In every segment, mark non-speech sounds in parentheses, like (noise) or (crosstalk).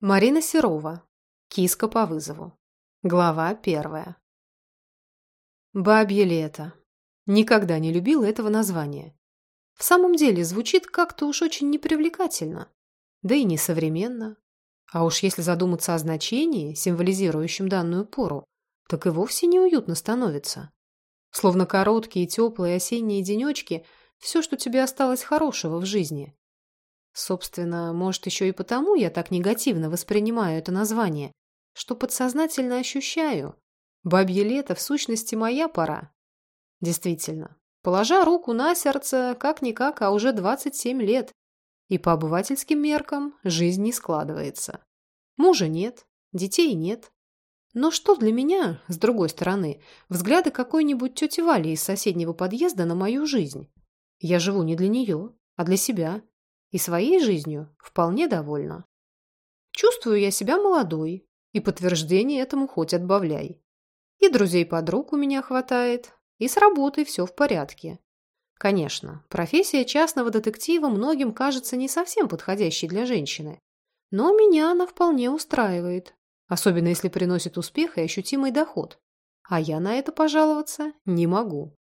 Марина Серова. Киска по вызову. Глава первая. Бабье лето. Никогда не любила этого названия. В самом деле звучит как-то уж очень непривлекательно. Да и несовременно. А уж если задуматься о значении, символизирующем данную пору, так и вовсе неуютно становится. Словно короткие теплые осенние денечки – все, что тебе осталось хорошего в жизни. Собственно, может, еще и потому я так негативно воспринимаю это название, что подсознательно ощущаю. Бабье лето в сущности моя пора. Действительно, положа руку на сердце, как-никак, а уже 27 лет. И по обывательским меркам жизнь не складывается. Мужа нет, детей нет. Но что для меня, с другой стороны, взгляды какой-нибудь тети Вали из соседнего подъезда на мою жизнь? Я живу не для нее, а для себя и своей жизнью вполне довольна. Чувствую я себя молодой, и подтверждение этому хоть отбавляй. И друзей-подруг у меня хватает, и с работой все в порядке. Конечно, профессия частного детектива многим кажется не совсем подходящей для женщины, но меня она вполне устраивает, особенно если приносит успех и ощутимый доход. А я на это пожаловаться не могу.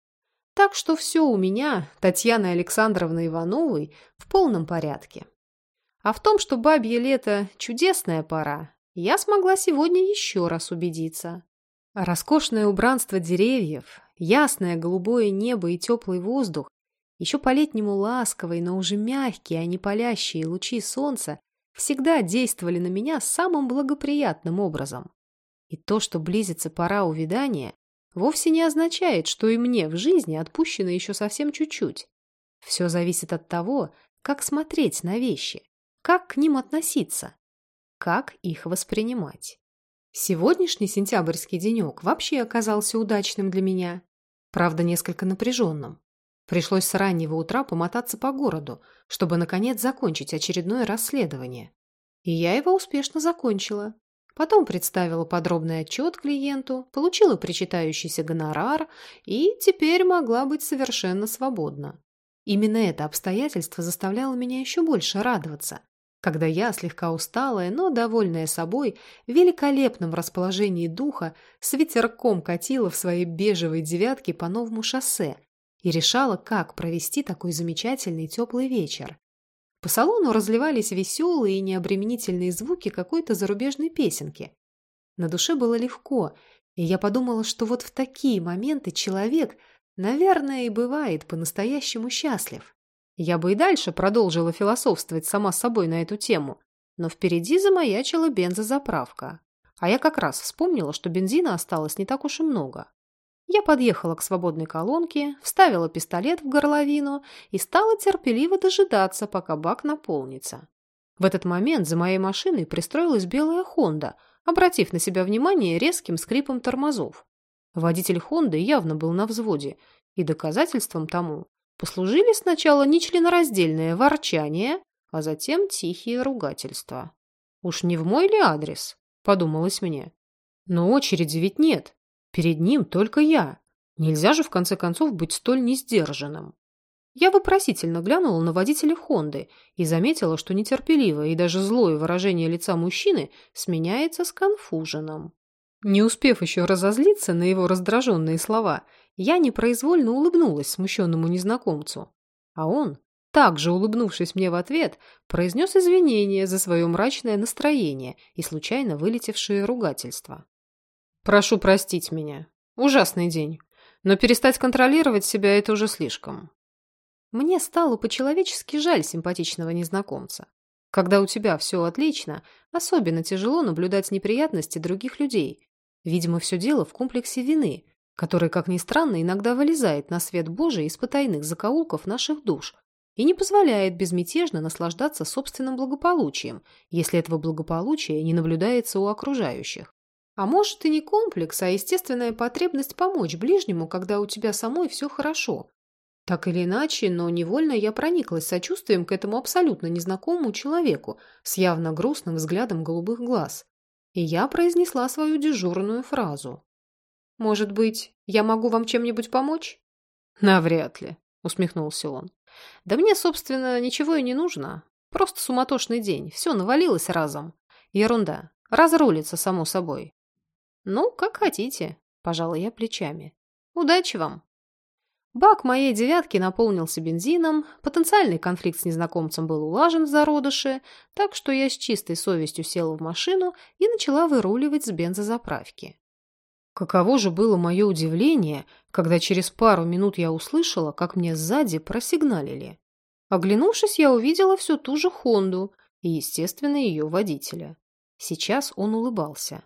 Так что все у меня, Татьяны Александровны Ивановой, в полном порядке. А в том, что бабье лето – чудесная пора, я смогла сегодня еще раз убедиться. Роскошное убранство деревьев, ясное голубое небо и теплый воздух, еще по-летнему ласковые, но уже мягкие, а не палящие лучи солнца всегда действовали на меня самым благоприятным образом. И то, что близится пора увядания, вовсе не означает, что и мне в жизни отпущено еще совсем чуть-чуть. Все зависит от того, как смотреть на вещи, как к ним относиться, как их воспринимать. Сегодняшний сентябрьский денек вообще оказался удачным для меня. Правда, несколько напряженным. Пришлось с раннего утра помотаться по городу, чтобы, наконец, закончить очередное расследование. И я его успешно закончила. Потом представила подробный отчет клиенту, получила причитающийся гонорар и теперь могла быть совершенно свободна. Именно это обстоятельство заставляло меня еще больше радоваться, когда я, слегка усталая, но довольная собой, в великолепном расположении духа с ветерком катила в своей бежевой девятке по новому шоссе и решала, как провести такой замечательный теплый вечер. По салону разливались веселые и необременительные звуки какой-то зарубежной песенки. На душе было легко, и я подумала, что вот в такие моменты человек, наверное, и бывает по-настоящему счастлив. Я бы и дальше продолжила философствовать сама собой на эту тему, но впереди замаячила бензозаправка. А я как раз вспомнила, что бензина осталось не так уж и много. Я подъехала к свободной колонке, вставила пистолет в горловину и стала терпеливо дожидаться, пока бак наполнится. В этот момент за моей машиной пристроилась белая «Хонда», обратив на себя внимание резким скрипом тормозов. Водитель «Хонды» явно был на взводе, и доказательством тому послужили сначала нечленораздельное ворчание, а затем тихие ругательства. «Уж не в мой ли адрес?» – подумалось мне. «Но очереди ведь нет. Перед ним только я. Нельзя же, в конце концов, быть столь несдержанным. Я вопросительно глянула на водителя Хонды и заметила, что нетерпеливое и даже злое выражение лица мужчины сменяется с конфуженным. Не успев еще разозлиться на его раздраженные слова, я непроизвольно улыбнулась смущенному незнакомцу. А он, также улыбнувшись мне в ответ, произнес извинения за свое мрачное настроение и случайно вылетевшее ругательство. Прошу простить меня. Ужасный день. Но перестать контролировать себя – это уже слишком. Мне стало по-человечески жаль симпатичного незнакомца. Когда у тебя все отлично, особенно тяжело наблюдать неприятности других людей. Видимо, все дело в комплексе вины, который, как ни странно, иногда вылезает на свет Божий из потайных закоулков наших душ и не позволяет безмятежно наслаждаться собственным благополучием, если этого благополучия не наблюдается у окружающих. А может и не комплекс, а естественная потребность помочь ближнему, когда у тебя самой все хорошо. Так или иначе, но невольно я прониклась сочувствием к этому абсолютно незнакомому человеку с явно грустным взглядом голубых глаз. И я произнесла свою дежурную фразу. «Может быть, я могу вам чем-нибудь помочь?» «Навряд ли», — усмехнулся он. «Да мне, собственно, ничего и не нужно. Просто суматошный день, все навалилось разом. Ерунда. Разрулится, само собой. Ну, как хотите, пожала я плечами. Удачи вам. Бак моей девятки наполнился бензином, потенциальный конфликт с незнакомцем был улажен в зародыше, так что я с чистой совестью села в машину и начала выруливать с бензозаправки. Каково же было мое удивление, когда через пару минут я услышала, как мне сзади просигналили. Оглянувшись, я увидела всю ту же Хонду и, естественно, ее водителя. Сейчас он улыбался.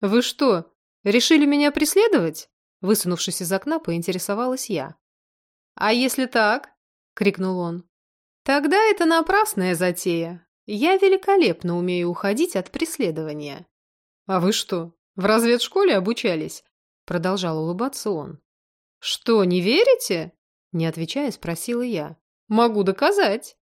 «Вы что, решили меня преследовать?» Высунувшись из окна, поинтересовалась я. «А если так?» — крикнул он. «Тогда это напрасная затея. Я великолепно умею уходить от преследования». «А вы что, в разведшколе обучались?» — продолжал улыбаться он. «Что, не верите?» — не отвечая, спросила я. «Могу доказать».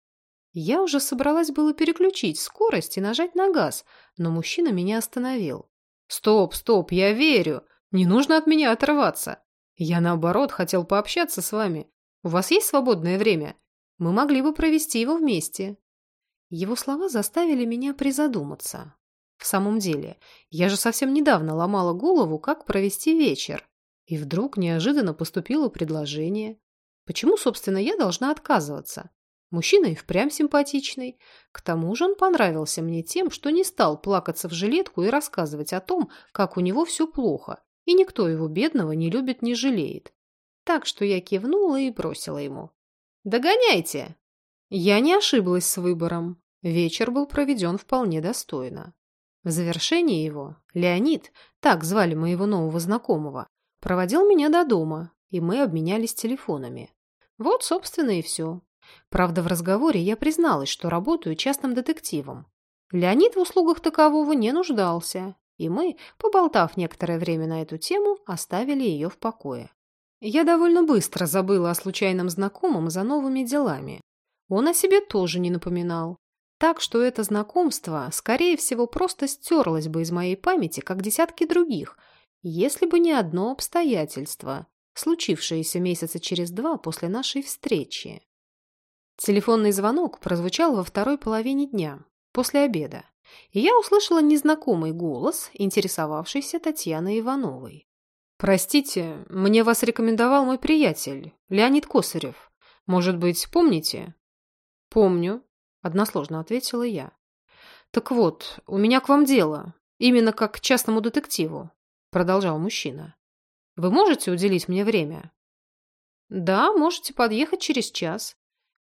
Я уже собралась было переключить скорость и нажать на газ, но мужчина меня остановил. «Стоп, стоп, я верю. Не нужно от меня отрываться. Я, наоборот, хотел пообщаться с вами. У вас есть свободное время? Мы могли бы провести его вместе». Его слова заставили меня призадуматься. В самом деле, я же совсем недавно ломала голову, как провести вечер. И вдруг неожиданно поступило предложение. Почему, собственно, я должна отказываться? Мужчина и впрямь симпатичный. К тому же он понравился мне тем, что не стал плакаться в жилетку и рассказывать о том, как у него все плохо, и никто его бедного не любит, не жалеет. Так что я кивнула и бросила ему. «Догоняйте!» Я не ошиблась с выбором. Вечер был проведен вполне достойно. В завершении его Леонид, так звали моего нового знакомого, проводил меня до дома, и мы обменялись телефонами. Вот, собственно, и все. Правда, в разговоре я призналась, что работаю частным детективом. Леонид в услугах такового не нуждался, и мы, поболтав некоторое время на эту тему, оставили ее в покое. Я довольно быстро забыла о случайном знакомом за новыми делами. Он о себе тоже не напоминал. Так что это знакомство, скорее всего, просто стерлось бы из моей памяти, как десятки других, если бы не одно обстоятельство, случившееся месяца через два после нашей встречи. Телефонный звонок прозвучал во второй половине дня, после обеда и я услышала незнакомый голос, интересовавшийся Татьяной Ивановой. «Простите, мне вас рекомендовал мой приятель, Леонид Косарев. Может быть, помните?» «Помню», – односложно ответила я. «Так вот, у меня к вам дело, именно как к частному детективу», – продолжал мужчина. «Вы можете уделить мне время?» «Да, можете подъехать через час.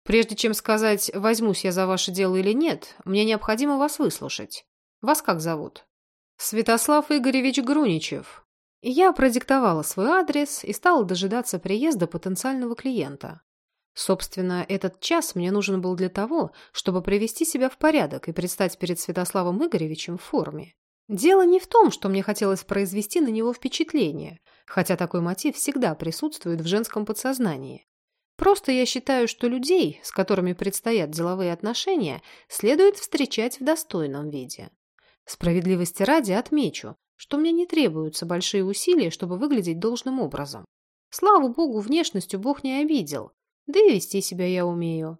Прежде чем сказать, возьмусь я за ваше дело или нет, мне необходимо вас выслушать. Вас как зовут? Святослав Игоревич Груничев. Я продиктовала свой адрес и стала дожидаться приезда потенциального клиента. Собственно, этот час мне нужен был для того, чтобы привести себя в порядок и предстать перед Святославом Игоревичем в форме. Дело не в том, что мне хотелось произвести на него впечатление, хотя такой мотив всегда присутствует в женском подсознании. Просто я считаю, что людей, с которыми предстоят деловые отношения, следует встречать в достойном виде. Справедливости ради отмечу, что мне не требуются большие усилия, чтобы выглядеть должным образом. Слава богу, внешностью Бог не обидел, да и вести себя я умею.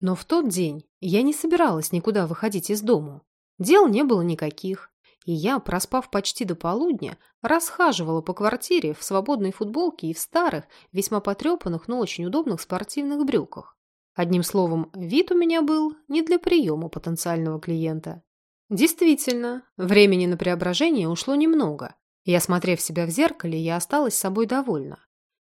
Но в тот день я не собиралась никуда выходить из дому. Дел не было никаких, и я, проспав почти до полудня, расхаживала по квартире в свободной футболке и в старых, весьма потрепанных, но очень удобных спортивных брюках. Одним словом, вид у меня был не для приема потенциального клиента. Действительно, времени на преображение ушло немного, и, осмотрев себя в зеркале, я осталась собой довольна.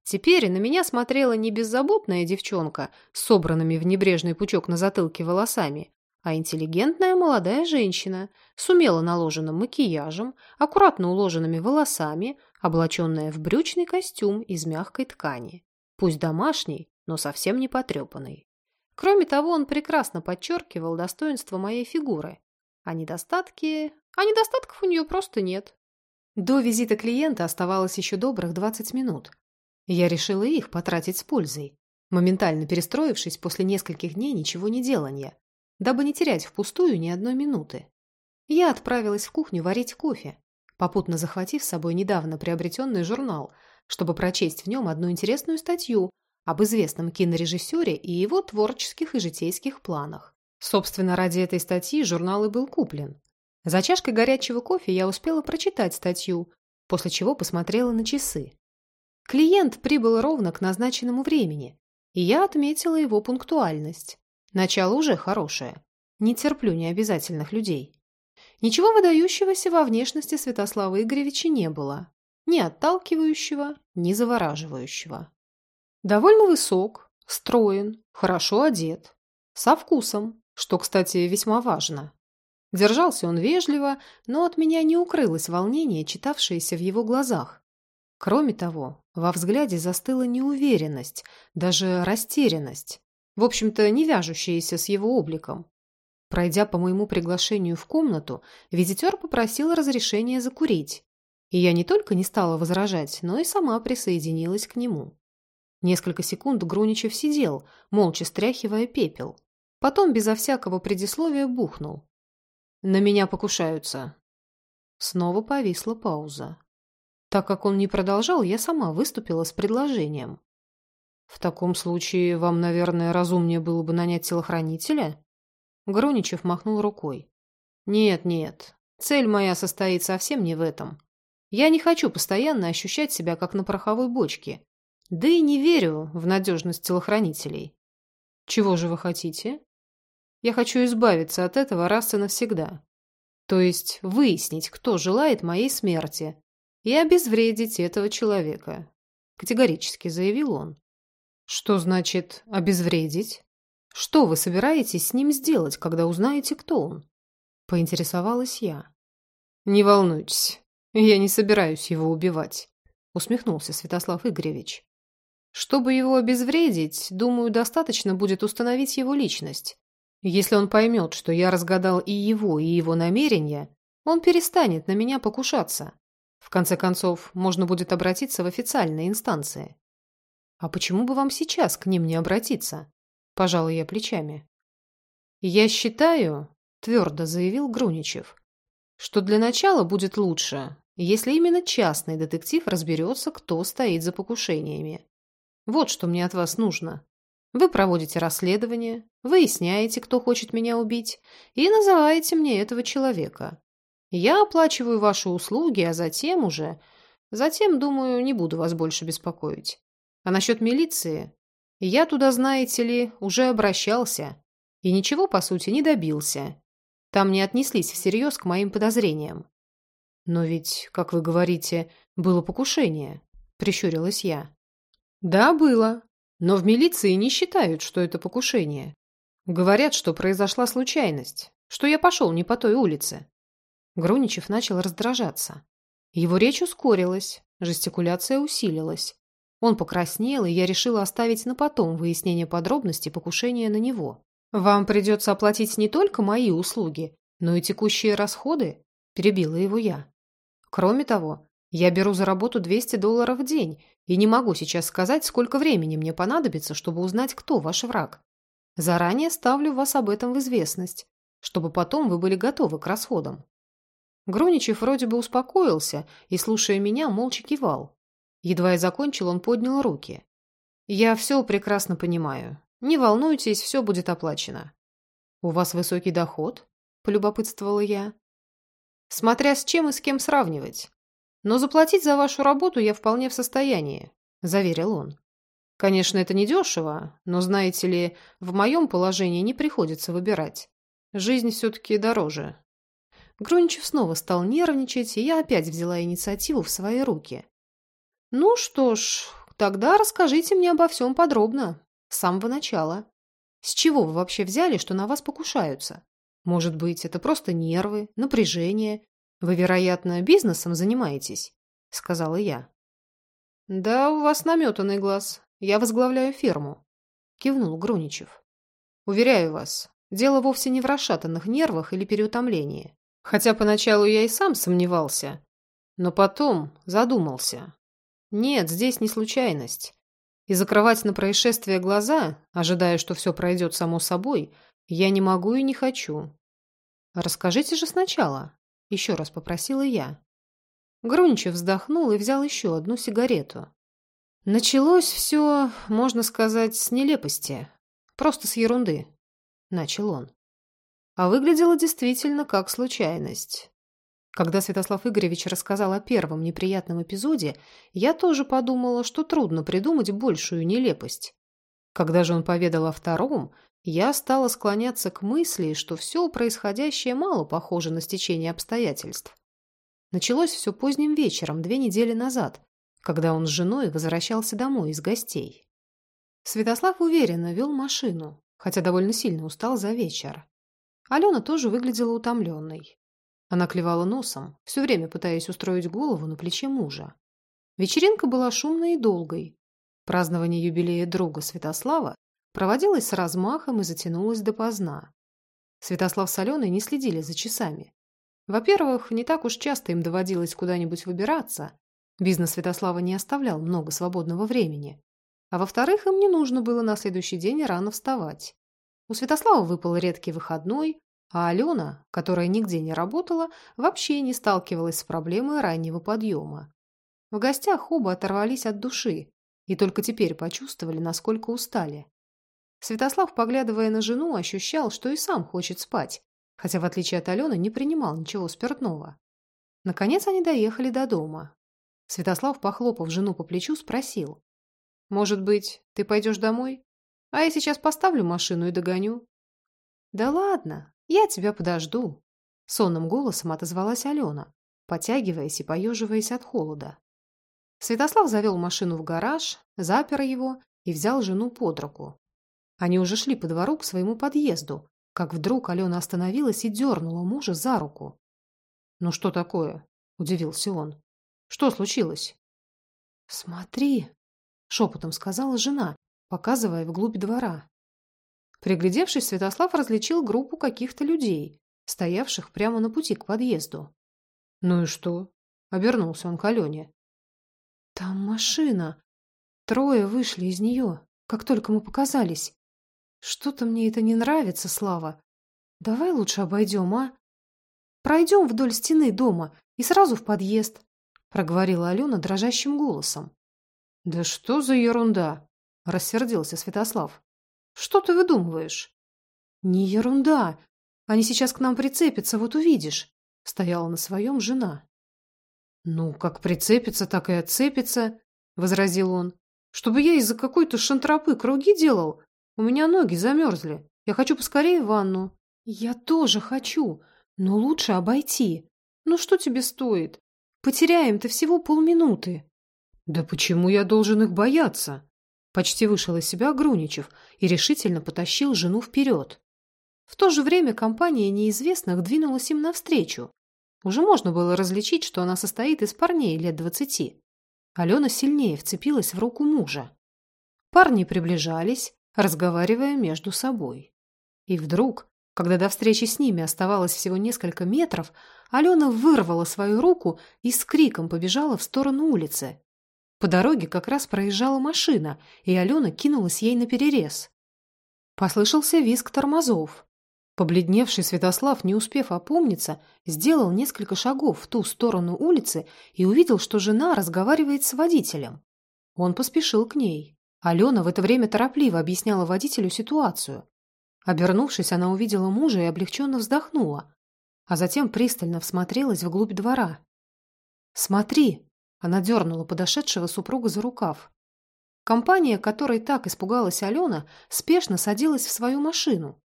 Теперь на меня смотрела не беззаботная девчонка с собранными в небрежный пучок на затылке волосами, а интеллигентная молодая женщина с умело наложенным макияжем, аккуратно уложенными волосами, облаченная в брючный костюм из мягкой ткани. Пусть домашний, но совсем не потрепанный. Кроме того, он прекрасно подчеркивал достоинство моей фигуры. А недостатки... А недостатков у нее просто нет. До визита клиента оставалось еще добрых 20 минут. Я решила их потратить с пользой, моментально перестроившись после нескольких дней ничего не делания дабы не терять впустую ни одной минуты. Я отправилась в кухню варить кофе, попутно захватив с собой недавно приобретенный журнал, чтобы прочесть в нем одну интересную статью об известном кинорежиссере и его творческих и житейских планах. Собственно, ради этой статьи журнал и был куплен. За чашкой горячего кофе я успела прочитать статью, после чего посмотрела на часы. Клиент прибыл ровно к назначенному времени, и я отметила его пунктуальность. Начало уже хорошее. Не терплю необязательных людей. Ничего выдающегося во внешности Святослава Игоревича не было. Ни отталкивающего, ни завораживающего. Довольно высок, строен, хорошо одет, со вкусом, что, кстати, весьма важно. Держался он вежливо, но от меня не укрылось волнение, читавшееся в его глазах. Кроме того, во взгляде застыла неуверенность, даже растерянность, в общем-то, не вяжущаяся с его обликом. Пройдя по моему приглашению в комнату, визитер попросил разрешения закурить. И я не только не стала возражать, но и сама присоединилась к нему. Несколько секунд Груничев сидел, молча стряхивая пепел. Потом, безо всякого предисловия, бухнул. «На меня покушаются». Снова повисла пауза. Так как он не продолжал, я сама выступила с предложением. «В таком случае вам, наверное, разумнее было бы нанять телохранителя?» Гроничев махнул рукой. «Нет, нет. Цель моя состоит совсем не в этом. Я не хочу постоянно ощущать себя как на пороховой бочке. Да и не верю в надежность телохранителей. Чего же вы хотите? Я хочу избавиться от этого раз и навсегда. То есть выяснить, кто желает моей смерти, и обезвредить этого человека. Категорически заявил он. Что значит «обезвредить»? Что вы собираетесь с ним сделать, когда узнаете, кто он? Поинтересовалась я. Не волнуйтесь, я не собираюсь его убивать, усмехнулся Святослав Игоревич. Чтобы его обезвредить, думаю, достаточно будет установить его личность. Если он поймет, что я разгадал и его, и его намерения, он перестанет на меня покушаться. В конце концов, можно будет обратиться в официальные инстанции. А почему бы вам сейчас к ним не обратиться? Пожалуй, я плечами. «Я считаю», — твердо заявил Груничев, «что для начала будет лучше, если именно частный детектив разберется, кто стоит за покушениями. Вот что мне от вас нужно. Вы проводите расследование, выясняете, кто хочет меня убить, и называете мне этого человека. Я оплачиваю ваши услуги, а затем уже... Затем, думаю, не буду вас больше беспокоить. А насчет милиции? Я туда, знаете ли, уже обращался. И ничего, по сути, не добился. Там не отнеслись всерьез к моим подозрениям. Но ведь, как вы говорите, было покушение, прищурилась я. Да, было. Но в милиции не считают, что это покушение. Говорят, что произошла случайность, что я пошел не по той улице. Груничев начал раздражаться. Его речь ускорилась, жестикуляция усилилась. Он покраснел, и я решила оставить на потом выяснение подробностей покушения на него. «Вам придется оплатить не только мои услуги, но и текущие расходы», – перебила его я. «Кроме того, я беру за работу 200 долларов в день и не могу сейчас сказать, сколько времени мне понадобится, чтобы узнать, кто ваш враг. Заранее ставлю вас об этом в известность, чтобы потом вы были готовы к расходам». Груничев вроде бы успокоился и, слушая меня, молча кивал. Едва я закончил, он поднял руки. «Я все прекрасно понимаю. Не волнуйтесь, все будет оплачено». «У вас высокий доход?» – полюбопытствовала я. «Смотря с чем и с кем сравнивать. Но заплатить за вашу работу я вполне в состоянии», – заверил он. «Конечно, это не дешево, но, знаете ли, в моем положении не приходится выбирать. Жизнь все-таки дороже». Груничев снова стал нервничать, и я опять взяла инициативу в свои руки. «Ну что ж, тогда расскажите мне обо всем подробно, с самого начала. С чего вы вообще взяли, что на вас покушаются? Может быть, это просто нервы, напряжение. Вы, вероятно, бизнесом занимаетесь?» – сказала я. «Да, у вас наметанный глаз. Я возглавляю ферму», – кивнул Груничев. «Уверяю вас, дело вовсе не в расшатанных нервах или переутомлении. Хотя поначалу я и сам сомневался, но потом задумался, нет, здесь не случайность. И закрывать на происшествие глаза, ожидая, что все пройдет само собой, я не могу и не хочу. Расскажите же сначала, еще раз попросила я. Грунчев вздохнул и взял еще одну сигарету. Началось все, можно сказать, с нелепости. Просто с ерунды, начал он. а выглядело действительно как случайность. Когда Святослав Игоревич рассказал о первом неприятном эпизоде, я тоже подумала, что трудно придумать большую нелепость. Когда же он поведал о втором, я стала склоняться к мысли, что все происходящее мало похоже на стечение обстоятельств. Началось все поздним вечером, две недели назад, когда он с женой возвращался домой из гостей. Святослав уверенно вел машину, хотя довольно сильно устал за вечер. Алена тоже выглядела утомленной. Она клевала носом, все время пытаясь устроить голову на плече мужа. Вечеринка была шумной и долгой. Празднование юбилея друга Святослава проводилось с размахом и затянулось допоздна. Святослав с Аленой не следили за часами. Во-первых, не так уж часто им доводилось куда-нибудь выбираться. Бизнес Святослава не оставлял много свободного времени. А во-вторых, им не нужно было на следующий день рано вставать. У Святослава выпал редкий выходной, а Алена, которая нигде не работала, вообще не сталкивалась с проблемой раннего подъема. В гостях оба оторвались от души и только теперь почувствовали, насколько устали. Святослав, поглядывая на жену, ощущал, что и сам хочет спать, хотя, в отличие от Алены, не принимал ничего спиртного. Наконец они доехали до дома. Святослав, похлопав жену по плечу, спросил. «Может быть, ты пойдешь домой? А я сейчас поставлю машину и догоню». «Да ладно, «Я тебя подожду», — сонным голосом отозвалась Алена, потягиваясь и поеживаясь от холода. Святослав завел машину в гараж, запер его и взял жену под руку. Они уже шли по двору к своему подъезду, как вдруг Алена остановилась и дернула мужа за руку. «Ну что такое?» – удивился он. «Что случилось?» «Смотри», – шепотом сказала жена, показывая вглубь двора. Приглядевшись, Святослав различил группу каких-то людей, стоявших прямо на пути к подъезду. «Ну и что?» — обернулся он к Алене. «Там машина. Трое вышли из нее, как только мы показались. Что-то мне это не нравится, Слава. Давай лучше обойдем, а? Пройдем вдоль стены дома и сразу в подъезд», — проговорила Алена дрожащим голосом. «Да что за ерунда!» — рассердился Святослав. Что ты выдумываешь? Не ерунда. Они сейчас к нам прицепятся, вот увидишь. Стояла на своем жена. Ну, как прицепится, так и отцепится, возразил он. Чтобы я из-за какой-то шантропы круги делал? У меня ноги замерзли. Я хочу поскорее в ванну. Я тоже хочу, но лучше обойти. Ну что тебе стоит? Потеряем-то всего полминуты. Да почему я должен их бояться? Почти вышел из себя Груничев и решительно потащил жену вперед. В то же время компания неизвестных двинулась им навстречу. Уже можно было различить, что она состоит из парней лет двадцати. Алена сильнее вцепилась в руку мужа. Парни приближались, разговаривая между собой. И вдруг, когда до встречи с ними оставалось всего несколько метров, Алена вырвала свою руку и с криком побежала в сторону улицы. По дороге как раз проезжала машина, и Алена кинулась ей на перерез. Послышался визг тормозов. Побледневший Святослав, не успев опомниться, сделал несколько шагов в ту сторону улицы и увидел, что жена разговаривает с водителем. Он поспешил к ней. Алена в это время торопливо объясняла водителю ситуацию. Обернувшись, она увидела мужа и облегченно вздохнула, а затем пристально всмотрелась вглубь двора. «Смотри!» Она дернула подошедшего супруга за рукав. Компания, которой так испугалась Алена, спешно садилась в свою машину.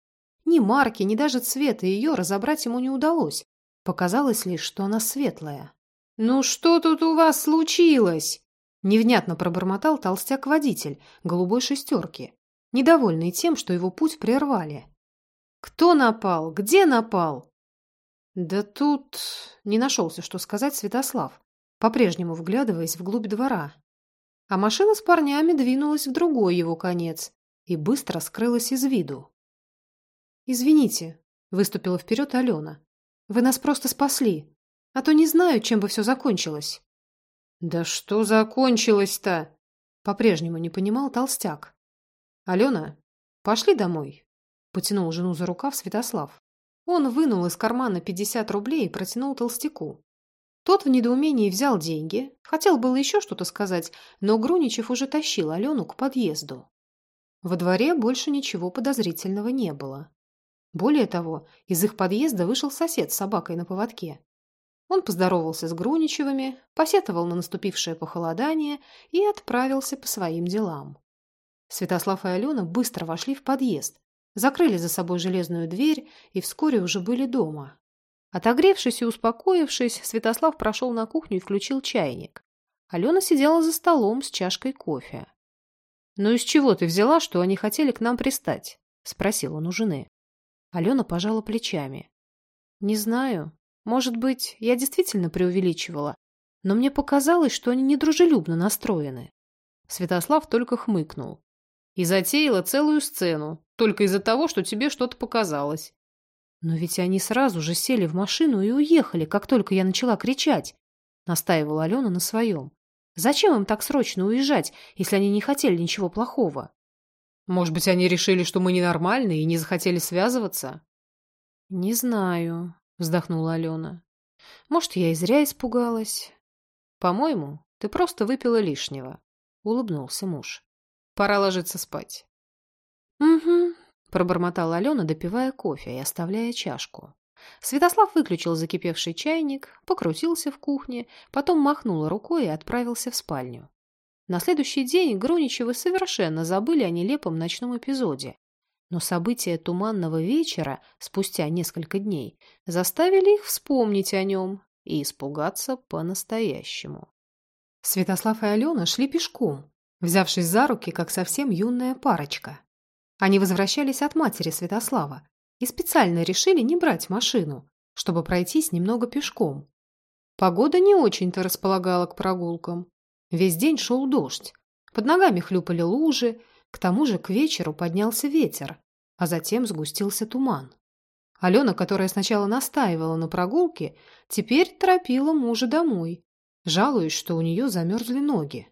Ни марки, ни даже цвета ее разобрать ему не удалось. Показалось лишь, что она светлая. «Ну что тут у вас случилось?» Невнятно пробормотал толстяк-водитель голубой шестерки, недовольный тем, что его путь прервали. «Кто напал? Где напал?» «Да тут...» — не нашелся, что сказать Святослав по-прежнему вглядываясь вглубь двора. А машина с парнями двинулась в другой его конец и быстро скрылась из виду. «Извините», — выступила вперед Алена. «Вы нас просто спасли, а то не знаю, чем бы все закончилось». «Да что закончилось-то?» — по-прежнему не понимал толстяк. «Алена, пошли домой», — потянул жену за рукав Святослав. Он вынул из кармана пятьдесят рублей и протянул толстяку. Тот в недоумении взял деньги, хотел было еще что-то сказать, но Груничев уже тащил Алену к подъезду. Во дворе больше ничего подозрительного не было. Более того, из их подъезда вышел сосед с собакой на поводке. Он поздоровался с Груничевыми, посетовал на наступившее похолодание и отправился по своим делам. Святослав и Алена быстро вошли в подъезд, закрыли за собой железную дверь и вскоре уже были дома. Отогревшись и успокоившись, Святослав прошел на кухню и включил чайник. Алена сидела за столом с чашкой кофе. «Ну из чего ты взяла, что они хотели к нам пристать?» – спросил он у жены. Алена пожала плечами. «Не знаю. Может быть, я действительно преувеличивала, но мне показалось, что они недружелюбно настроены». Святослав только хмыкнул. «И затеяла целую сцену, только из-за того, что тебе что-то показалось. «Но ведь они сразу же сели в машину и уехали, как только я начала кричать», — настаивала Алена на своем. «Зачем им так срочно уезжать, если они не хотели ничего плохого?» «Может быть, они решили, что мы ненормальные и не захотели связываться?» «Не знаю», — вздохнула Алена. «Может, я и зря испугалась». «По-моему, ты просто выпила лишнего», — улыбнулся муж. «Пора ложиться спать». «Угу», пробормотала Алена, допивая кофе и оставляя чашку. Святослав выключил закипевший чайник, покрутился в кухне, потом махнул рукой и отправился в спальню. На следующий день Груничевы совершенно забыли о нелепом ночном эпизоде. Но события туманного вечера, спустя несколько дней, заставили их вспомнить о нем и испугаться по-настоящему. Святослав и Алена шли пешком, взявшись за руки, как совсем юная парочка. Они возвращались от матери Святослава и специально решили не брать машину, чтобы пройтись немного пешком. Погода не очень-то располагала к прогулкам. Весь день шел дождь, под ногами хлюпали лужи, к тому же к вечеру поднялся ветер, а затем сгустился туман. Алена, которая сначала настаивала на прогулке, теперь торопила мужа домой, жалуясь, что у нее замерзли ноги.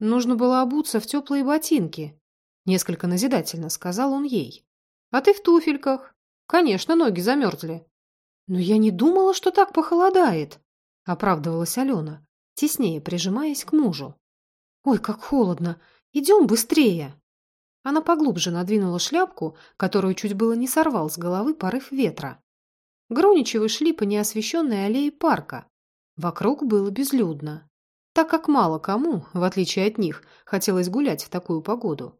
Нужно было обуться в теплые ботинки, Несколько назидательно сказал он ей. «А ты в туфельках. Конечно, ноги замерзли». «Но я не думала, что так похолодает», — оправдывалась Алена, теснее прижимаясь к мужу. «Ой, как холодно! Идем быстрее!» Она поглубже надвинула шляпку, которую чуть было не сорвал с головы порыв ветра. Груничевы шли по неосвещенной аллее парка. Вокруг было безлюдно, так как мало кому, в отличие от них, хотелось гулять в такую погоду.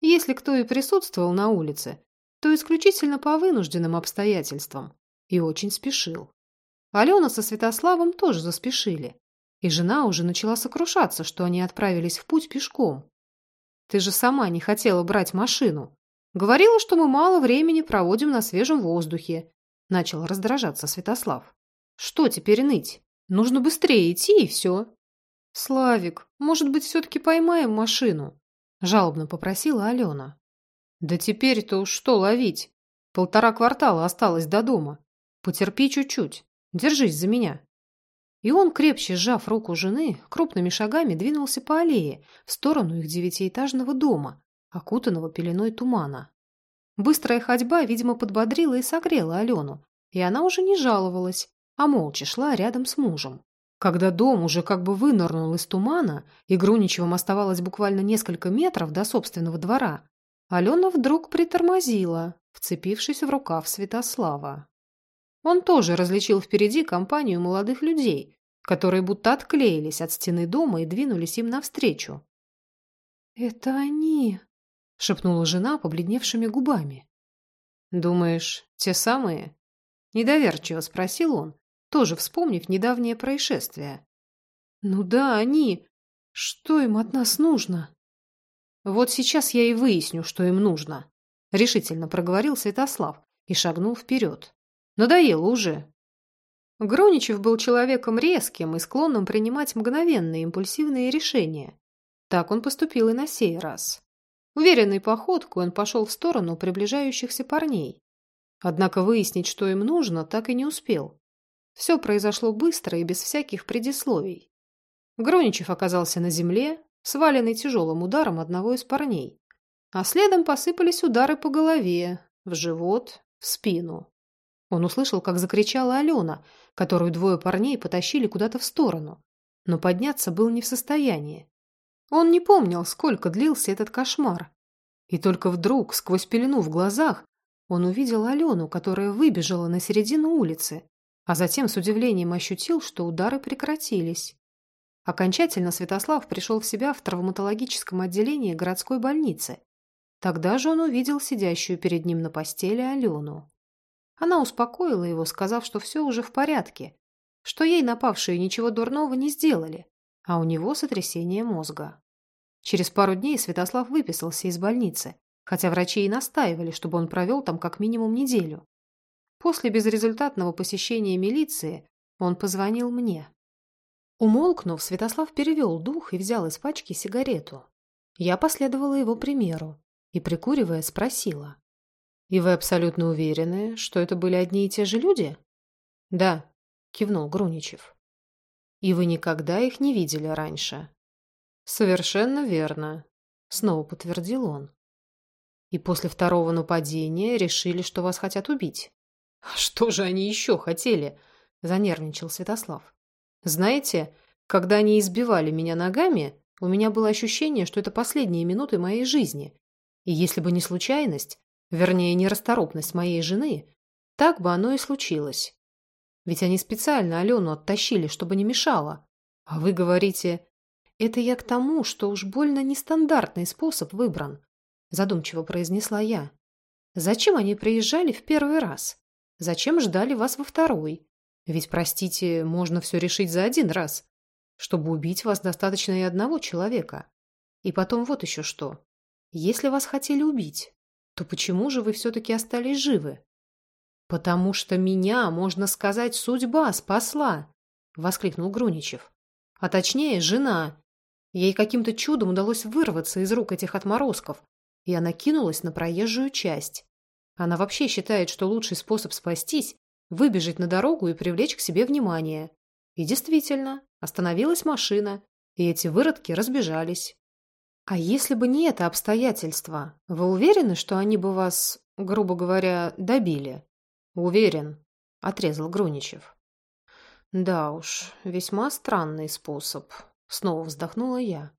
Если кто и присутствовал на улице, то исключительно по вынужденным обстоятельствам и очень спешил. Алена со Святославом тоже заспешили, и жена уже начала сокрушаться, что они отправились в путь пешком. «Ты же сама не хотела брать машину. Говорила, что мы мало времени проводим на свежем воздухе», начал раздражаться Святослав. «Что теперь ныть? Нужно быстрее идти и все». «Славик, может быть, все-таки поймаем машину?» Жалобно попросила Алена. Да теперь-то уж что ловить? Полтора квартала осталось до дома. Потерпи чуть-чуть. Держись за меня. И он, крепче сжав руку жены, крупными шагами двинулся по аллее в сторону их девятиэтажного дома, окутанного пеленой тумана. Быстрая ходьба, видимо, подбодрила и согрела Алену, и она уже не жаловалась, а молча шла рядом с мужем. Когда дом уже как бы вынырнул из тумана, и Груничевым оставалось буквально несколько метров до собственного двора, Алена вдруг притормозила, вцепившись в рукав Святослава. Он тоже различил впереди компанию молодых людей, которые будто отклеились от стены дома и двинулись им навстречу. «Это они!» — шепнула жена побледневшими губами. «Думаешь, те самые?» — недоверчиво спросил он, тоже вспомнив недавнее происшествие. «Ну да, они. Что им от нас нужно?» «Вот сейчас я и выясню, что им нужно», — решительно проговорил Святослав и шагнул вперед. «Надоело уже». Гроничев был человеком резким и склонным принимать мгновенные импульсивные решения. Так он поступил и на сей раз. Уверенной походкой он пошел в сторону приближающихся парней. Однако выяснить, что им нужно, так и не успел. Все произошло быстро и без всяких предисловий. Гроничев оказался на земле, сваленный тяжелым ударом одного из парней. А следом посыпались удары по голове, в живот, в спину. Он услышал, как закричала Алена, которую двое парней потащили куда-то в сторону, но подняться был не в состоянии. Он не помнил, сколько длился этот кошмар. И только вдруг, сквозь пелену в глазах, он увидел Алену, которая выбежала на середину улицы, а затем с удивлением ощутил, что удары прекратились. Окончательно Святослав пришел в себя в травматологическом отделении городской больницы. Тогда же он увидел сидящую перед ним на постели Алену. Она успокоила его, сказав, что все уже в порядке, что ей напавшие ничего дурного не сделали, а у него сотрясение мозга. Через пару дней Святослав выписался из больницы, хотя врачи и настаивали, чтобы он провел там как минимум неделю. После безрезультатного посещения милиции он позвонил мне. Умолкнув, Святослав перевел дух и взял из пачки сигарету. Я последовала его примеру и, прикуривая, спросила. «И вы абсолютно уверены, что это были одни и те же люди?» «Да», — кивнул Груничев. «И вы никогда их не видели раньше?» «Совершенно верно», — снова подтвердил он. «И после второго нападения решили, что вас хотят убить?» «А «Что же они еще хотели?» – занервничал Святослав. «Знаете, когда они избивали меня ногами, у меня было ощущение, что это последние минуты моей жизни. И если бы не случайность, вернее, нерасторопность моей жены, так бы оно и случилось. Ведь они специально Алену оттащили, чтобы не мешало. А вы говорите, это я к тому, что уж больно нестандартный способ выбран, задумчиво произнесла я. Зачем они приезжали в первый раз? Зачем ждали вас во второй? Ведь, простите, можно все решить за один раз. Чтобы убить вас, достаточно и одного человека. И потом вот еще что. Если вас хотели убить, то почему же вы все-таки остались живы? Потому что меня, можно сказать, судьба спасла, воскликнул Груничев. А точнее, жена. Ей каким-то чудом удалось вырваться из рук этих отморозков, и она кинулась на проезжую часть. Она вообще считает, что лучший способ спастись – выбежать на дорогу и привлечь к себе внимание. И действительно, остановилась машина, и эти выродки разбежались. А если бы не это обстоятельство, вы уверены, что они бы вас, грубо говоря, добили? Уверен, отрезал Груничев. Да уж, весьма странный способ. Снова вздохнула я.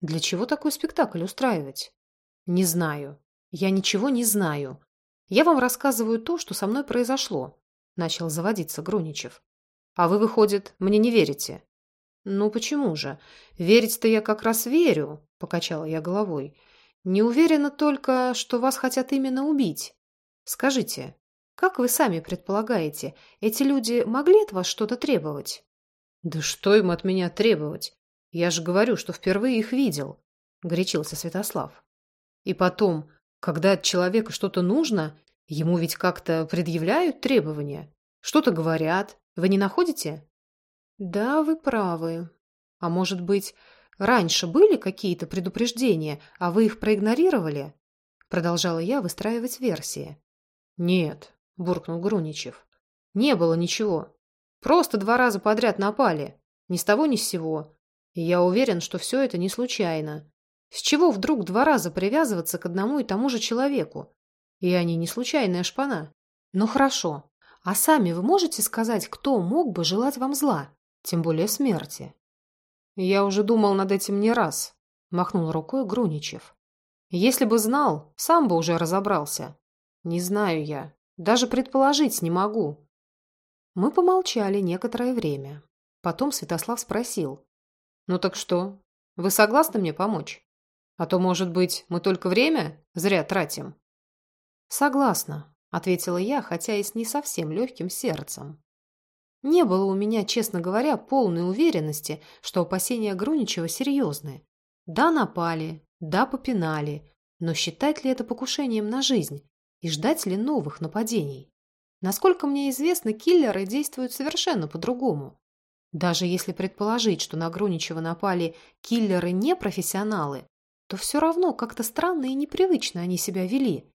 Для чего такой спектакль устраивать? Не знаю. Я ничего не знаю. Я вам рассказываю то, что со мной произошло, начал заводиться Груничев. А вы, выходит, мне не верите? Ну почему же? Верить-то я как раз верю, покачала я головой. Не уверена только, что вас хотят именно убить. Скажите, как вы сами предполагаете, эти люди могли от вас что-то требовать? Да что им от меня требовать? Я же говорю, что впервые их видел, горячился Святослав. И потом, когда от человека что-то нужно, ему ведь как-то предъявляют требования. Что-то говорят. Вы не находите? Да, вы правы. А может быть, раньше были какие-то предупреждения, а вы их проигнорировали? Продолжала я выстраивать версии. Нет, буркнул Груничев. Не было ничего. Просто два раза подряд напали. Ни с того ни с сего. И я уверен, что все это не случайно. С чего вдруг два раза привязываться к одному и тому же человеку? И они не случайная шпана. Ну хорошо. А сами вы можете сказать, кто мог бы желать вам зла? Тем более смерти. Я уже думал над этим не раз. Махнул рукой Груничев. Если бы знал, сам бы уже разобрался. Не знаю я. Даже предположить не могу. Мы помолчали некоторое время. Потом Святослав спросил. «Ну так что, вы согласны мне помочь?» А то, может быть, мы только время зря тратим?» «Согласна», — ответила я, хотя и с не совсем легким сердцем. Не было у меня, честно говоря, полной уверенности, что опасения Груничева серьезные. Да, напали, да, попинали, но считать ли это покушением на жизнь и ждать ли новых нападений? Насколько мне известно, киллеры действуют совершенно по-другому. Даже если предположить, что на Груничева напали киллеры-непрофессионалы, то все равно как-то странно и непривычно они себя вели.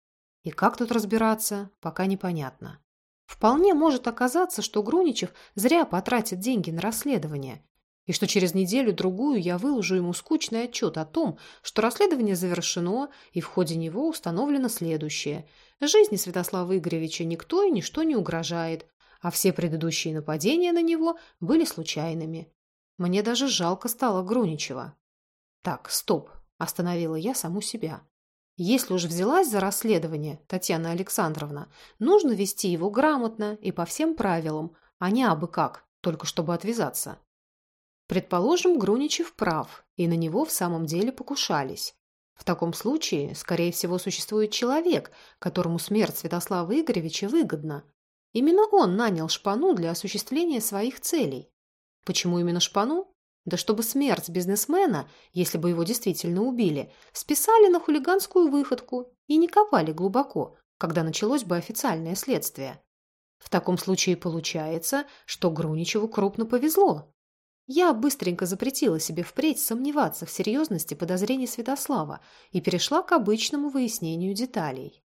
И как тут разбираться, пока непонятно. Вполне может оказаться, что Груничев зря потратит деньги на расследование, и что через неделю-другую я выложу ему скучный отчет о том, что расследование завершено, и в ходе него установлено следующее. Жизни Святослава Игоревича никто и ничто не угрожает, а все предыдущие нападения на него были случайными. Мне даже жалко стало Груничева. Так, стоп, Остановила я саму себя. Если уж взялась за расследование, Татьяна Александровна, нужно вести его грамотно и по всем правилам, а не абы как, только чтобы отвязаться. Предположим, Груничев прав, и на него в самом деле покушались. В таком случае, скорее всего, существует человек, которому смерть Святослава Игоревича выгодна. Именно он нанял шпану для осуществления своих целей. Почему именно шпану? Да чтобы смерть бизнесмена, если бы его действительно убили, списали на хулиганскую выходку и не копали глубоко, когда началось бы официальное следствие. В таком случае получается, что Груничеву крупно повезло. Я быстренько запретила себе впредь сомневаться в серьезности подозрений Святослава и перешла к обычному выяснению деталей.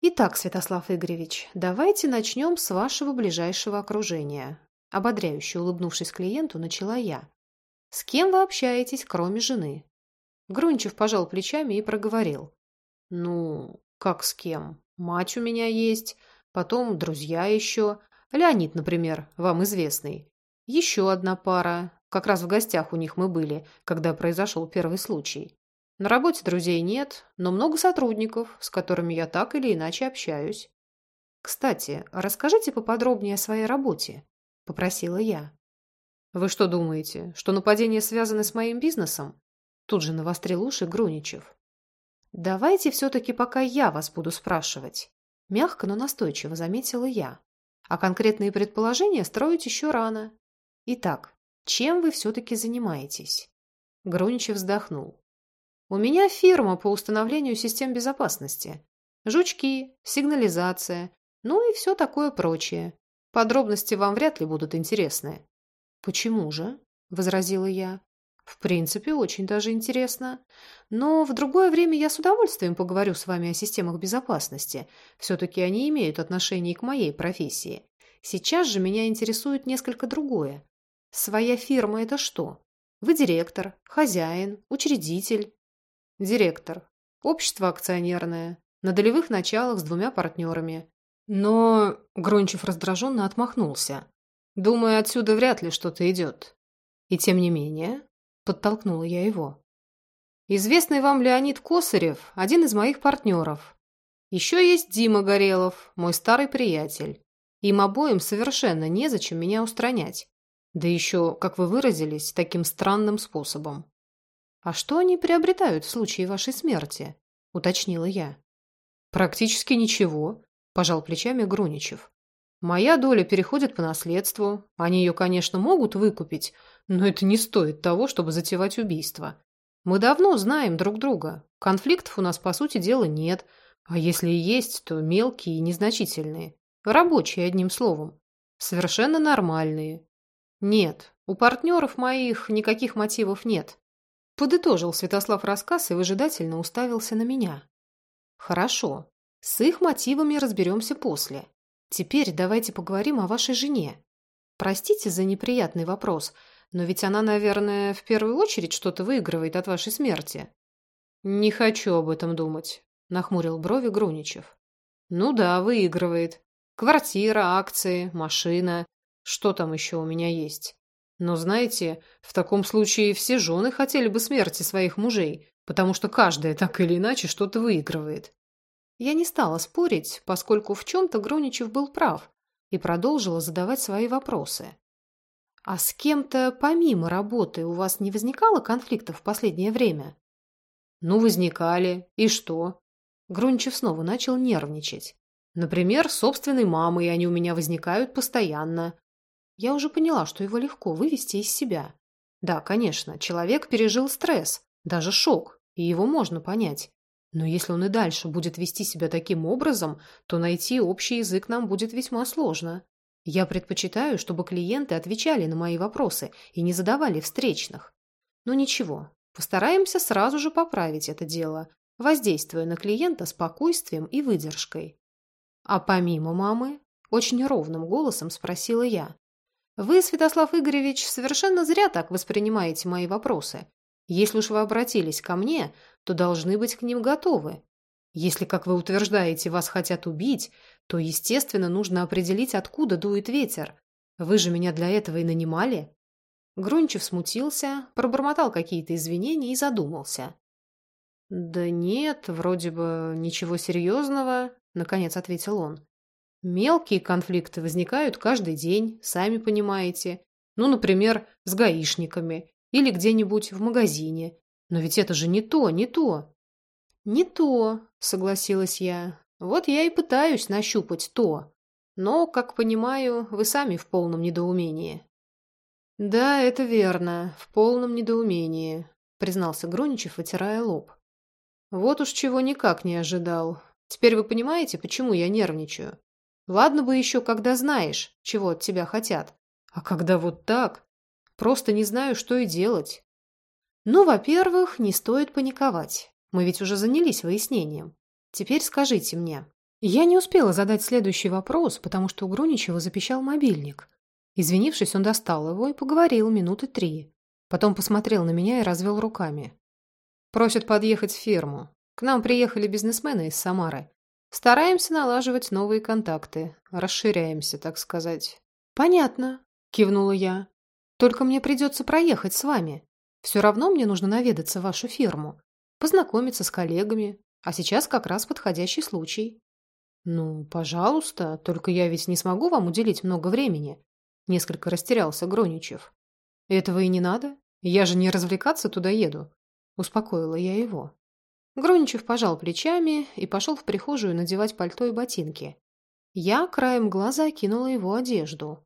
Итак, Святослав Игоревич, давайте начнем с вашего ближайшего окружения. Ободряюще улыбнувшись клиенту, начала я. С кем вы общаетесь, кроме жены? Грунчев пожал плечами и проговорил. Ну, как с кем? Мать у меня есть, потом друзья еще. Леонид, например, вам известный. Еще одна пара. Как раз в гостях у них мы были, когда произошел первый случай. На работе друзей нет, но много сотрудников, с которыми я так или иначе общаюсь. Кстати, расскажите поподробнее о своей работе, попросила я. «Вы что думаете, что нападения связаны с моим бизнесом?» Тут же навострил уши Груничев. «Давайте все-таки пока я вас буду спрашивать». Мягко, но настойчиво заметила я. А конкретные предположения строить еще рано. Итак, чем вы все-таки занимаетесь? Груничев вздохнул. У меня фирма по установлению систем безопасности. Жучки, сигнализация, ну и все такое прочее. Подробности вам вряд ли будут интересны. «Почему же?» – возразила я. «В принципе, очень даже интересно. Но в другое время я с удовольствием поговорю с вами о системах безопасности. Все-таки они имеют отношение к моей профессии. Сейчас же меня интересует несколько другое. Своя фирма – это что? Вы директор, хозяин, учредитель?» «Директор. Общество акционерное. На долевых началах с двумя партнерами. Но Грончев раздраженно отмахнулся. Думаю, отсюда вряд ли что-то идет. И тем не менее, подтолкнула я его. Известный вам Леонид Косарев – один из моих партнеров. Еще есть Дима Горелов, мой старый приятель. Им обоим совершенно незачем меня устранять. Да еще, как вы выразились, таким странным способом. «А что они приобретают в случае вашей смерти?» – уточнила я. «Практически ничего», – пожал плечами Груничев. Моя доля переходит по наследству. Они ее, конечно, могут выкупить, но это не стоит того, чтобы затевать убийство. Мы давно знаем друг друга. Конфликтов у нас, по сути дела, нет. А если и есть, то мелкие и незначительные. Рабочие, одним словом. Совершенно нормальные. Нет, у партнеров моих никаких мотивов нет. Подытожил Святослав рассказ и выжидательно уставился на меня. Хорошо, с их мотивами разберемся после. Теперь давайте поговорим о вашей жене. Простите за неприятный вопрос, но ведь она, наверное, в первую очередь что-то выигрывает от вашей смерти. Не хочу об этом думать, нахмурил брови Груничев. Ну да, выигрывает. Квартира, акции, машина. Что там еще у меня есть? Но знаете, в таком случае все жены хотели бы смерти своих мужей, потому что каждая так или иначе что-то выигрывает. Я не стала спорить, поскольку в чем-то Гроничев был прав, и продолжила задавать свои вопросы. «А с кем-то помимо работы у вас не возникало конфликтов в последнее время?» «Ну, возникали. И что?» Гроничев снова начал нервничать. «Например, с собственной мамой они у меня возникают постоянно. Я уже поняла, что его легко вывести из себя. Да, конечно, человек пережил стресс, даже шок, и его можно понять. Но если он и дальше будет вести себя таким образом, то найти общий язык нам будет весьма сложно. Я предпочитаю, чтобы клиенты отвечали на мои вопросы и не задавали встречных. Но ничего, постараемся сразу же поправить это дело, воздействуя на клиента спокойствием и выдержкой. А помимо мамы, очень ровным голосом спросила я. Вы, Святослав Игоревич, совершенно зря так воспринимаете мои вопросы. Если уж вы обратились ко мне, то должны быть к ним готовы. Если, как вы утверждаете, вас хотят убить, то, естественно, нужно определить, откуда дует ветер. Вы же меня для этого и нанимали. Грунчев смутился, пробормотал какие-то извинения и задумался. Да нет, вроде бы ничего серьезного, наконец ответил он. Мелкие конфликты возникают каждый день, сами понимаете. Ну, например, с гаишниками или где-нибудь в магазине. Но ведь это же не то, не то. Не то, согласилась я. Вот я и пытаюсь нащупать то. Но, как понимаю, вы сами в полном недоумении. Да, это верно, в полном недоумении, признался Груничев, вытирая лоб. Вот уж чего никак не ожидал. Теперь вы понимаете, почему я нервничаю? Ладно бы еще, когда знаешь, чего от тебя хотят. А когда вот так? Просто не знаю, что и делать. Ну, во-первых, не стоит паниковать. Мы ведь уже занялись выяснением. Теперь скажите мне. Я не успела задать следующий вопрос, потому что у Груничева запищал мобильник. Извинившись, он достал его и поговорил минуты три. Потом посмотрел на меня и развел руками. Просят подъехать в ферму. К нам приехали бизнесмены из Самары. Стараемся налаживать новые контакты. Расширяемся, так сказать. Понятно, кивнула я. Только мне придется проехать с вами. Все равно мне нужно наведаться в вашу ферму. Познакомиться с коллегами. А сейчас как раз подходящий случай. Ну, пожалуйста, только я ведь не смогу вам уделить много времени. Несколько растерялся Гроничев. Этого и не надо. Я же не развлекаться туда еду. Успокоила я его. Гроничев пожал плечами и пошел в прихожую надевать пальто и ботинки. Я краем глаза окинула его одежду.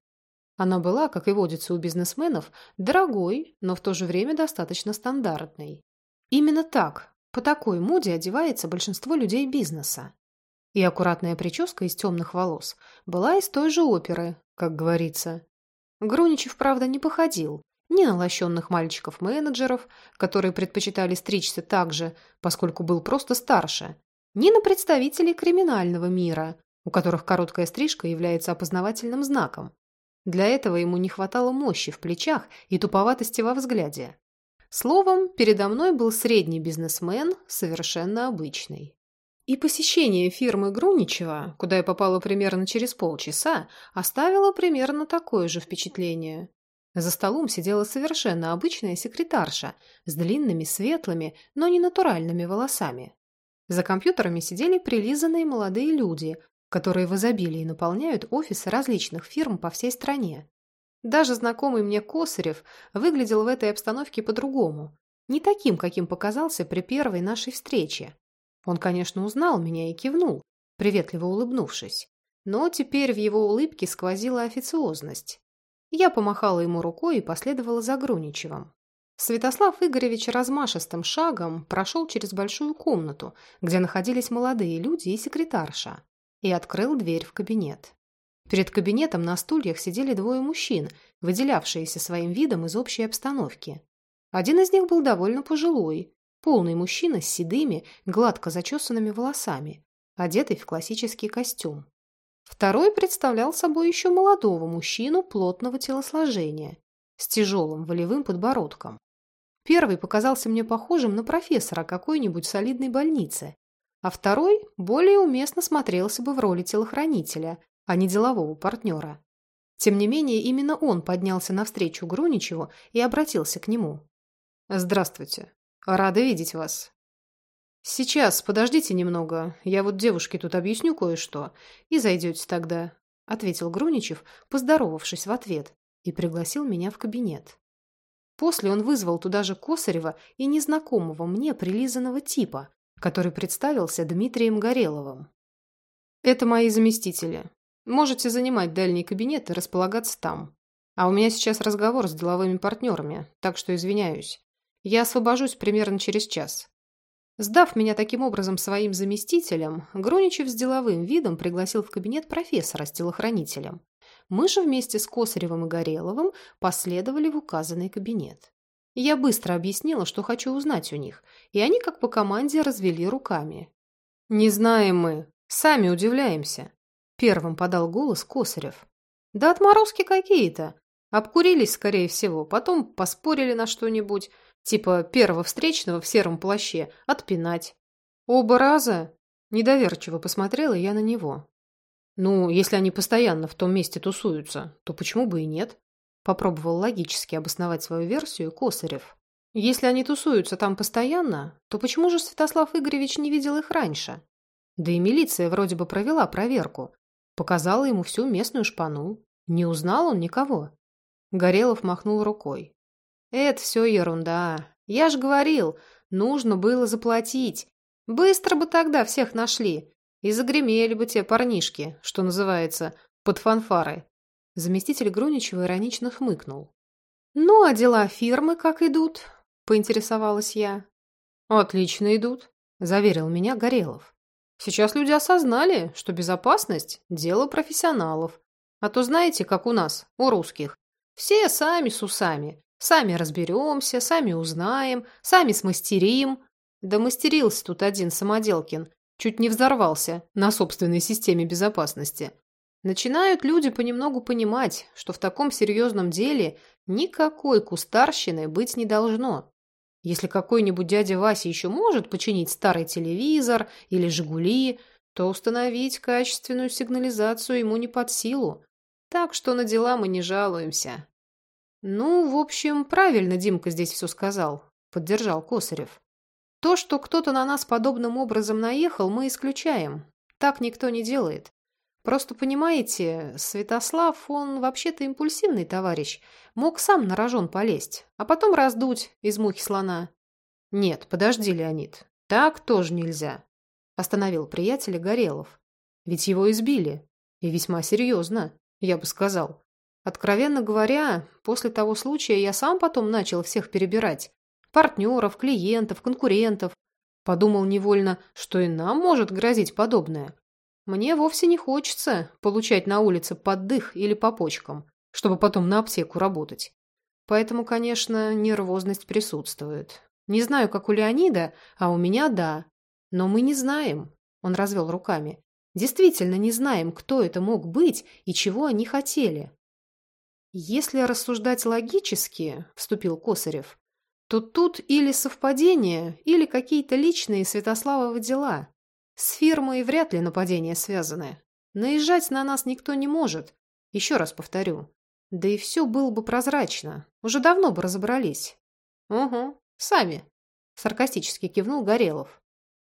Она была, как и водится у бизнесменов, дорогой, но в то же время достаточно стандартной. Именно так, по такой моде одевается большинство людей бизнеса. И аккуратная прическа из темных волос была из той же оперы, как говорится. Груничев, правда, не походил, ни на лощенных мальчиков-менеджеров, которые предпочитали стричься так же, поскольку был просто старше, ни на представителей криминального мира, у которых короткая стрижка является опознавательным знаком. Для этого ему не хватало мощи в плечах и туповатости во взгляде. Словом, передо мной был средний бизнесмен, совершенно обычный. И посещение фирмы Груничева, куда я попала примерно через полчаса, оставило примерно такое же впечатление. За столом сидела совершенно обычная секретарша с длинными, светлыми, но не натуральными волосами. За компьютерами сидели прилизанные молодые люди, которые в изобилии наполняют офисы различных фирм по всей стране. Даже знакомый мне Косарев выглядел в этой обстановке по-другому, не таким, каким показался при первой нашей встрече. Он, конечно, узнал меня и кивнул, приветливо улыбнувшись. Но теперь в его улыбке сквозила официозность. Я помахала ему рукой и последовала за Груничевым. Святослав Игоревич размашистым шагом прошел через большую комнату, где находились молодые люди и секретарша, и открыл дверь в кабинет. Перед кабинетом на стульях сидели двое мужчин, выделявшиеся своим видом из общей обстановки. Один из них был довольно пожилой, полный мужчина с седыми, гладко зачесанными волосами, одетый в классический костюм. Второй представлял собой еще молодого мужчину плотного телосложения, с тяжелым волевым подбородком. Первый показался мне похожим на профессора какой-нибудь солидной больницы, а второй более уместно смотрелся бы в роли телохранителя, а не делового партнера. Тем не менее, именно он поднялся навстречу Груничеву и обратился к нему. «Здравствуйте. Рада видеть вас. «Сейчас, подождите немного. Я вот девушке тут объясню кое-что. И зайдете тогда», — ответил Груничев, поздоровавшись в ответ, и пригласил меня в кабинет. После он вызвал туда же Косарева и незнакомого мне прилизанного типа, который представился Дмитрием Гореловым. «Это мои заместители. Можете занимать дальний кабинет и располагаться там. А у меня сейчас разговор с деловыми партнерами, так что извиняюсь. Я освобожусь примерно через час. Сдав меня таким образом своим заместителям, Гроничев с деловым видом пригласил в кабинет профессора с телохранителем. Мы же вместе с Косаревым и Гореловым последовали в указанный кабинет. Я быстро объяснила, что хочу узнать у них, и они как по команде развели руками. «Не знаем мы, сами удивляемся», – первым подал голос Косарев. «Да отморозки какие-то. Обкурились, скорее всего, потом поспорили на что-нибудь, Типа первого встречного в сером плаще отпинать. Оба раза? Недоверчиво посмотрела я на него. Ну, если они постоянно в том месте тусуются, то почему бы и нет? Попробовал логически обосновать свою версию Косарев. Если они тусуются там постоянно, то почему же Святослав Игоревич не видел их раньше? Да и милиция вроде бы провела проверку. Показала ему всю местную шпану. Не узнал он никого. Горелов махнул рукой. «Это все ерунда. Я ж говорил, нужно было заплатить. Быстро бы тогда всех нашли. И загремели бы те парнишки, что называется, под фанфары». Заместитель Груничева иронично хмыкнул. «Ну, а дела фирмы как идут?» – поинтересовалась я. «Отлично идут», – заверил меня Горелов. «Сейчас люди осознали, что безопасность – дело профессионалов. А то знаете, как у нас, у русских. Все сами с усами. Сами разберемся, сами узнаем, сами смастерим. Да мастерился тут один Самоделкин. Чуть не взорвался на собственной системе безопасности. Начинают люди понемногу понимать, что в таком серьезном деле никакой кустарщины быть не должно. Если какой-нибудь дядя Вася еще может починить старый телевизор или «Жигули», то установить качественную сигнализацию ему не под силу. Так что на дела мы не жалуемся. Ну, в общем, правильно Димка здесь все сказал, поддержал Косарев. То, что кто-то на нас подобным образом наехал, мы исключаем. Так никто не делает. Просто понимаете, Святослав, он вообще-то импульсивный товарищ. Мог сам на рожон полезть, а потом раздуть из мухи слона. Нет, подожди, Леонид, так тоже нельзя. Остановил приятеля Горелов. Ведь его избили. И весьма серьезно, я бы сказал. Откровенно говоря, после того случая я сам потом начал всех перебирать. Партнеров, клиентов, конкурентов. Подумал невольно, что и нам может грозить подобное. Мне вовсе не хочется получать на улице поддых или по почкам, чтобы потом на аптеку работать. Поэтому, конечно, нервозность присутствует. Не знаю, как у Леонида, а у меня да. Но мы не знаем, он развел руками. Действительно не знаем, кто это мог быть и чего они хотели. Если рассуждать логически, вступил Косарев, то тут или совпадение, или какие-то личные Святославовы дела. С фирмой вряд ли нападения связаны. Наезжать на нас никто не может. Еще раз повторю. Да и все было бы прозрачно. Уже давно бы разобрались. Угу, сами. Саркастически кивнул Горелов.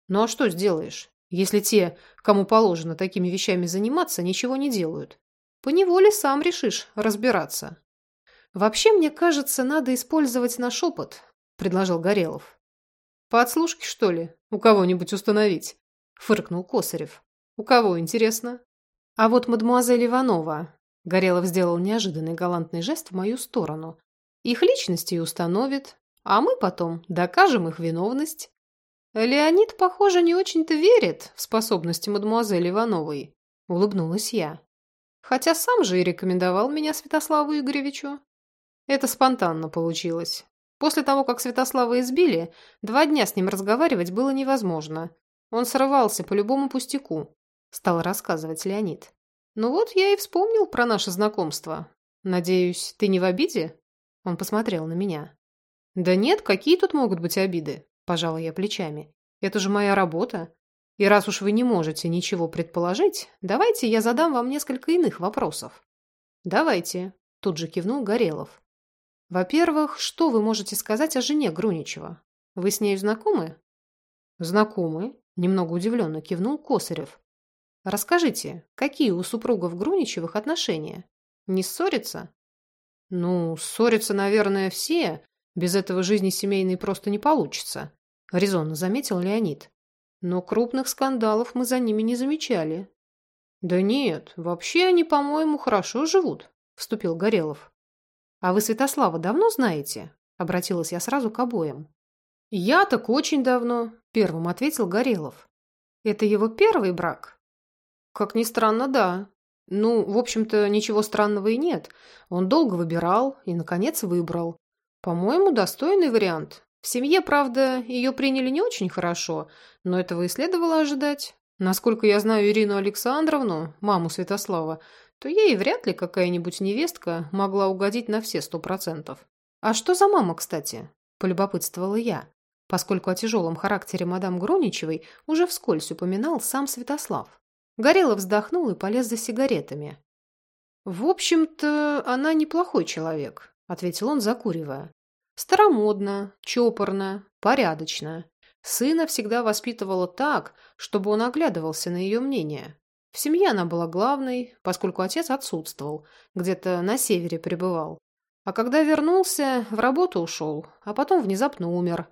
Ну а что сделаешь, если те, кому положено такими вещами заниматься, ничего не делают? Поневоле сам решишь разбираться. Вообще, мне кажется, надо использовать наш опыт, предложил Горелов. Подслушки, что ли, у кого-нибудь установить? Фыркнул Косарев. У кого, интересно? А вот мадемуазель Иванова. Горелов сделал неожиданный галантный жест в мою сторону. Их личности установит, а мы потом докажем их виновность. Леонид, похоже, не очень-то верит в способности мадемуазели Ивановой, улыбнулась я. Хотя сам же и рекомендовал меня Святославу Игоревичу. Это спонтанно получилось. После того, как Святослава избили, два дня с ним разговаривать было невозможно. Он срывался по любому пустяку, стал рассказывать Леонид. Ну вот я и вспомнил про наше знакомство. Надеюсь, ты не в обиде? Он посмотрел на меня. Да нет, какие тут могут быть обиды? Пожала я плечами. Это же моя работа. И раз уж вы не можете ничего предположить, давайте я задам вам несколько иных вопросов. Давайте, тут же кивнул Горелов. Во-первых, что вы можете сказать о жене Груничева? Вы с ней знакомы? Знакомы, Немного удивленно кивнул Косарев. Расскажите, какие у супругов Груничевых отношения? Не ссорятся? Ну, ссорятся, наверное, все. Без этого жизни семейной просто не получится, резонно заметил Леонид. Но крупных скандалов мы за ними не замечали. Да нет, вообще они, по-моему, хорошо живут, вступил Горелов. А вы Святослава давно знаете? Обратилась я сразу к обоим. «Я так очень давно», – первым ответил Горелов. «Это его первый брак?» «Как ни странно, да. Ну, в общем-то, ничего странного и нет. Он долго выбирал и, наконец, выбрал. По-моему, достойный вариант. В семье, правда, ее приняли не очень хорошо, но этого и следовало ожидать. Насколько я знаю Ирину Александровну, маму Святослава, то ей вряд ли какая-нибудь невестка могла угодить на все сто процентов. А что за мама, кстати? Полюбопытствовала я поскольку о тяжелом характере мадам Гроничевой уже вскользь упоминал сам Святослав. Горелов вздохнул и полез за сигаретами. «В общем-то, она неплохой человек», — ответил он, закуривая. Старомодно, чопорно, порядочно. Сына всегда воспитывала так, чтобы он оглядывался на ее мнение. В семье она была главной, поскольку отец отсутствовал, где-то на севере пребывал. А когда вернулся, в работу ушел, а потом внезапно умер.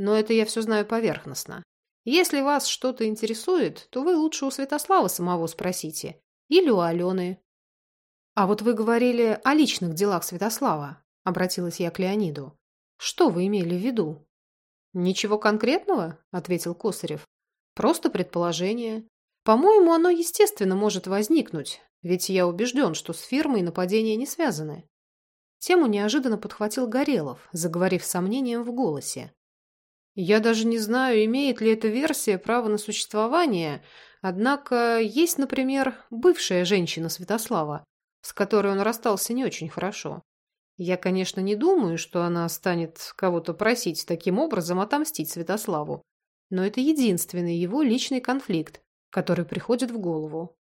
Но это я все знаю поверхностно. Если вас что-то интересует, то вы лучше у Святослава самого спросите. Или у Алены. А вот вы говорили о личных делах Святослава, обратилась я к Леониду. Что вы имели в виду? Ничего конкретного, ответил Косарев. Просто предположение. По-моему, оно естественно может возникнуть, ведь я убежден, что с фирмой нападения не связаны. Тему неожиданно подхватил Горелов, заговорив сомнением в голосе. «Я даже не знаю, имеет ли эта версия право на существование, однако есть, например, бывшая женщина Святослава, с которой он расстался не очень хорошо. Я, конечно, не думаю, что она станет кого-то просить таким образом отомстить Святославу, но это единственный его личный конфликт, который приходит в голову.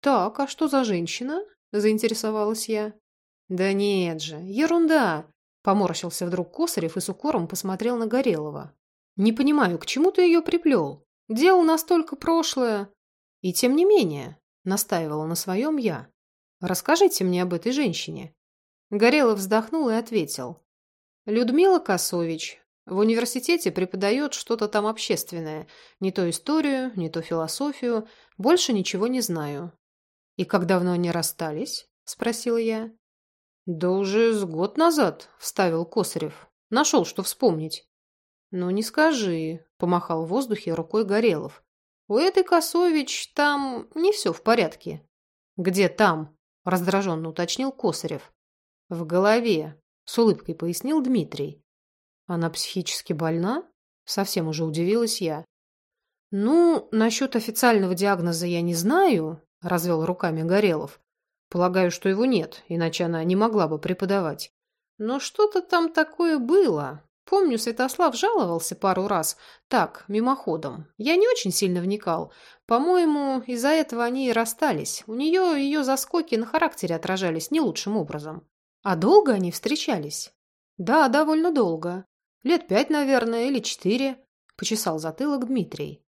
«Так, а что за женщина?» – заинтересовалась я. «Да нет же, ерунда!» Поморщился вдруг Косарев и с укором посмотрел на Горелого. «Не понимаю, к чему ты ее приплел? Дело настолько прошлое!» «И тем не менее», — настаивала на своем я. «Расскажите мне об этой женщине». Горелов вздохнул и ответил. «Людмила Косович. В университете преподает что-то там общественное. Не то историю, не то философию. Больше ничего не знаю». «И как давно они расстались?» – спросила я. «Да уже с год назад», — вставил Косарев. «Нашел, что вспомнить». «Ну, не скажи», — помахал в воздухе рукой Горелов. «У этой Косович там не все в порядке». «Где там?» — раздраженно уточнил Косарев. «В голове», — с улыбкой пояснил Дмитрий. «Она психически больна?» — совсем уже удивилась я. «Ну, насчет официального диагноза я не знаю», — развел руками Горелов. Полагаю, что его нет, иначе она не могла бы преподавать. Но что-то там такое было. Помню, Святослав жаловался пару раз. Так, мимоходом. Я не очень сильно вникал. По-моему, из-за этого они и расстались. У нее ее заскоки на характере отражались не лучшим образом. А долго они встречались? Да, довольно долго. Лет пять, наверное, или четыре. Почесал затылок Дмитрий.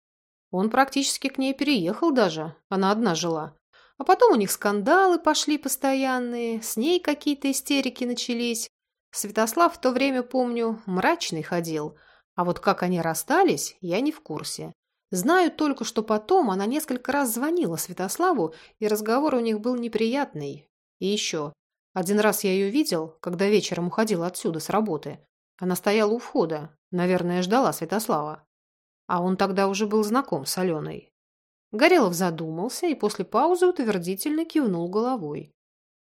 Он практически к ней переехал даже. Она одна жила. А потом у них скандалы пошли постоянные, с ней какие-то истерики начались. Святослав в то время, помню, мрачный ходил. А вот как они расстались, я не в курсе. Знаю только, что потом она несколько раз звонила Святославу, и разговор у них был неприятный. И еще. Один раз я ее видел, когда вечером уходила отсюда с работы. Она стояла у входа, наверное, ждала Святослава. А он тогда уже был знаком с Аленой. Горелов задумался и после паузы утвердительно кивнул головой.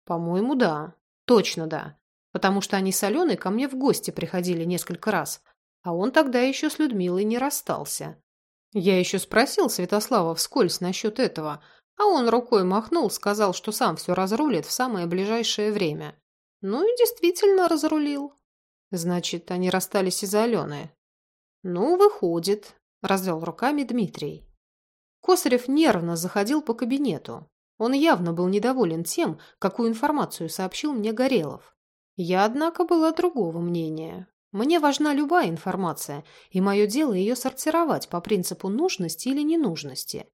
«По-моему, да. Точно да. Потому что они с Аленой ко мне в гости приходили несколько раз, а он тогда еще с Людмилой не расстался. Я еще спросил Святослава вскользь насчет этого, а он рукой махнул, сказал, что сам все разрулит в самое ближайшее время. Ну и действительно разрулил. Значит, они расстались из-за Алены. Ну, выходит, развел руками Дмитрий. Косарев нервно заходил по кабинету. Он явно был недоволен тем, какую информацию сообщил мне Горелов. Я, однако, была другого мнения. Мне важна любая информация, и мое дело ее сортировать по принципу нужности или ненужности.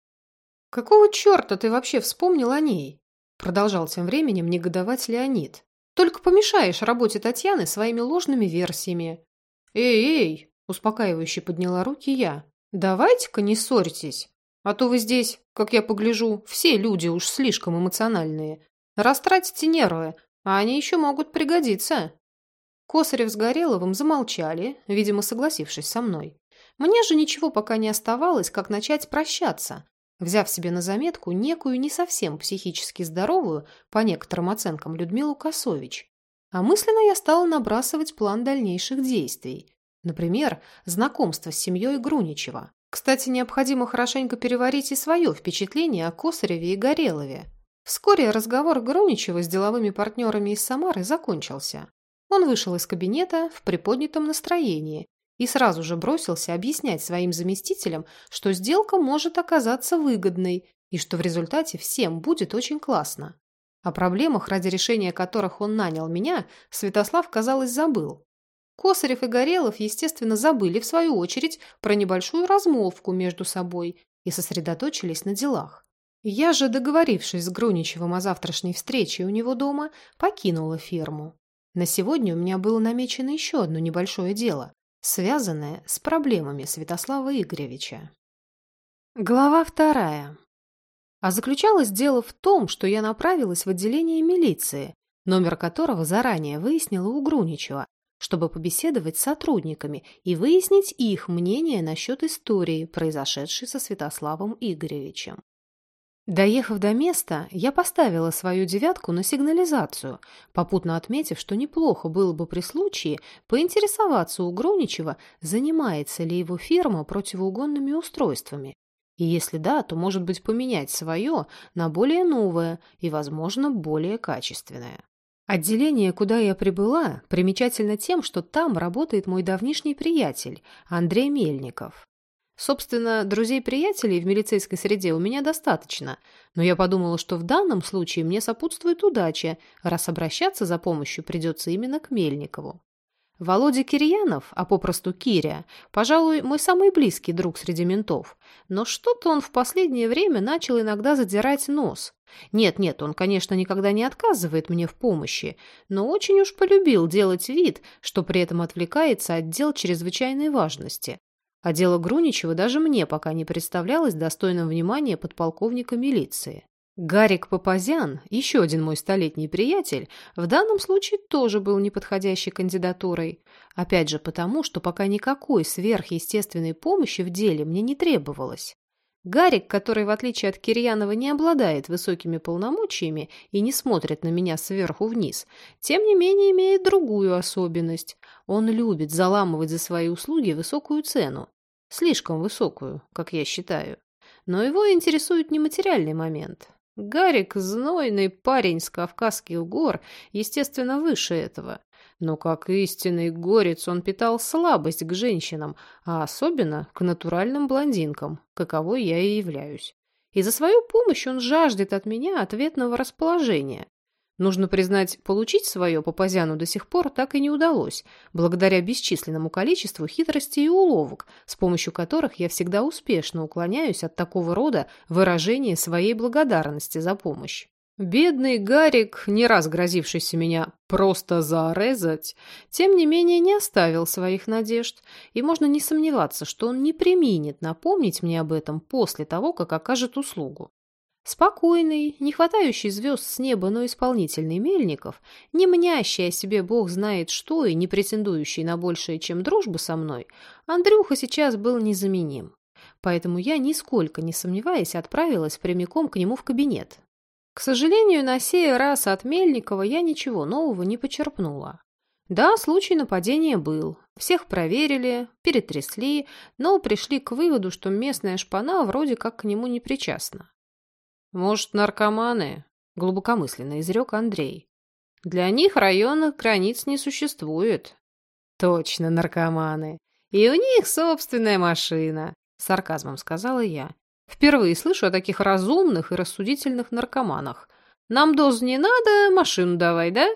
«Какого черта ты вообще вспомнил о ней?» Продолжал тем временем негодовать Леонид. «Только помешаешь работе Татьяны своими ложными версиями». «Эй-эй!» – успокаивающе подняла руки я. «Давайте-ка не ссорьтесь. А то вы здесь, как я погляжу, все люди уж слишком эмоциональные. Растратите нервы, а они еще могут пригодиться». Косарев с Гореловым замолчали, видимо, согласившись со мной. Мне же ничего пока не оставалось, как начать прощаться, взяв себе на заметку некую не совсем психически здоровую, по некоторым оценкам, Людмилу Косович. А мысленно я стала набрасывать план дальнейших действий. Например, знакомство с семьей Груничева. Кстати, необходимо хорошенько переварить и свое впечатление о Косареве и Горелове. Вскоре разговор Гроничева с деловыми партнерами из Самары закончился. Он вышел из кабинета в приподнятом настроении и сразу же бросился объяснять своим заместителям, что сделка может оказаться выгодной и что в результате всем будет очень классно. О проблемах, ради решения которых он нанял меня, Святослав, казалось, забыл. Косарев и Горелов, естественно, забыли, в свою очередь, про небольшую размолвку между собой и сосредоточились на делах. Я же, договорившись с Груничевым о завтрашней встрече у него дома, покинула ферму. На сегодня у меня было намечено еще одно небольшое дело, связанное с проблемами Святослава Игоревича. Глава вторая. А заключалось дело в том, что я направилась в отделение милиции, номер которого заранее выяснила у Груничева, чтобы побеседовать с сотрудниками и выяснить их мнение насчет истории, произошедшей со Святославом Игоревичем. Доехав до места, я поставила свою девятку на сигнализацию, попутно отметив, что неплохо было бы при случае поинтересоваться у Груничева, занимается ли его фирма противоугонными устройствами. И если да, то, может быть, поменять свое на более новое и, возможно, более качественное. Отделение, куда я прибыла, примечательно тем, что там работает мой давнишний приятель Андрей Мельников. Собственно, друзей-приятелей в милицейской среде у меня достаточно, но я подумала, что в данном случае мне сопутствует удача, раз обращаться за помощью придется именно к Мельникову. Володя Кирьянов, а попросту Киря, пожалуй, мой самый близкий друг среди ментов, но что-то он в последнее время начал иногда задирать нос. Нет-нет, он, конечно, никогда не отказывает мне в помощи, но очень уж полюбил делать вид, что при этом отвлекается от дел чрезвычайной важности. А дело Груничева даже мне пока не представлялось достойным внимания подполковника милиции. Гарик Папазян, еще один мой столетний приятель, в данном случае тоже был неподходящей кандидатурой. Опять же потому, что пока никакой сверхъестественной помощи в деле мне не требовалось. Гарик, который, в отличие от Кирьянова, не обладает высокими полномочиями и не смотрит на меня сверху вниз, тем не менее имеет другую особенность. Он любит заламывать за свои услуги высокую цену. Слишком высокую, как я считаю. Но его интересует не материальный момент. Гарик – знойный парень с Кавказских гор, естественно, выше этого. Но как истинный горец он питал слабость к женщинам, а особенно к натуральным блондинкам, каковой я и являюсь. И за свою помощь он жаждет от меня ответного расположения. Нужно признать, получить свое по Пазяну до сих пор так и не удалось, благодаря бесчисленному количеству хитростей и уловок, с помощью которых я всегда успешно уклоняюсь от такого рода выражения своей благодарности за помощь. Бедный Гарик, не раз грозившийся меня просто зарезать, тем не менее не оставил своих надежд, и можно не сомневаться, что он не применит напомнить мне об этом после того, как окажет услугу. Спокойный, не хватающий звезд с неба, но исполнительный Мельников, не мнящий о себе бог знает что и не претендующий на большее, чем дружбу со мной, Андрюха сейчас был незаменим. Поэтому я, нисколько не сомневаясь, отправилась прямиком к нему в кабинет. К сожалению, на сей раз от Мельникова я ничего нового не почерпнула. Да, случай нападения был. Всех проверили, перетрясли, но пришли к выводу, что местная шпана вроде как к нему не причастна. «Может, наркоманы?» – глубокомысленно изрек Андрей. «Для них районных границ не существует». «Точно, наркоманы. И у них собственная машина», – сарказмом сказала я. «Впервые слышу о таких разумных и рассудительных наркоманах. Нам дозу не надо, машину давай, да?»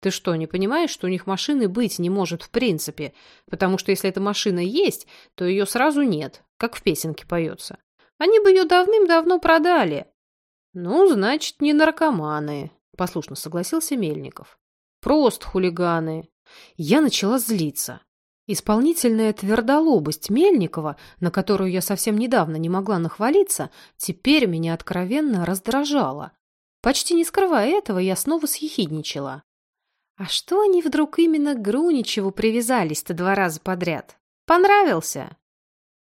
Ты что, не понимаешь, что у них машины быть не может в принципе? Потому что если эта машина есть, то ее сразу нет, как в песенке поется. Они бы ее давным-давно продали. «Ну, значит, не наркоманы», — послушно согласился Мельников. «Просто хулиганы». Я начала злиться. Исполнительная твердолобость Мельникова, на которую я совсем недавно не могла нахвалиться, теперь меня откровенно раздражала. Почти не скрывая этого, я снова съехидничала. А что они вдруг именно к Груничеву привязались-то два раза подряд? Понравился?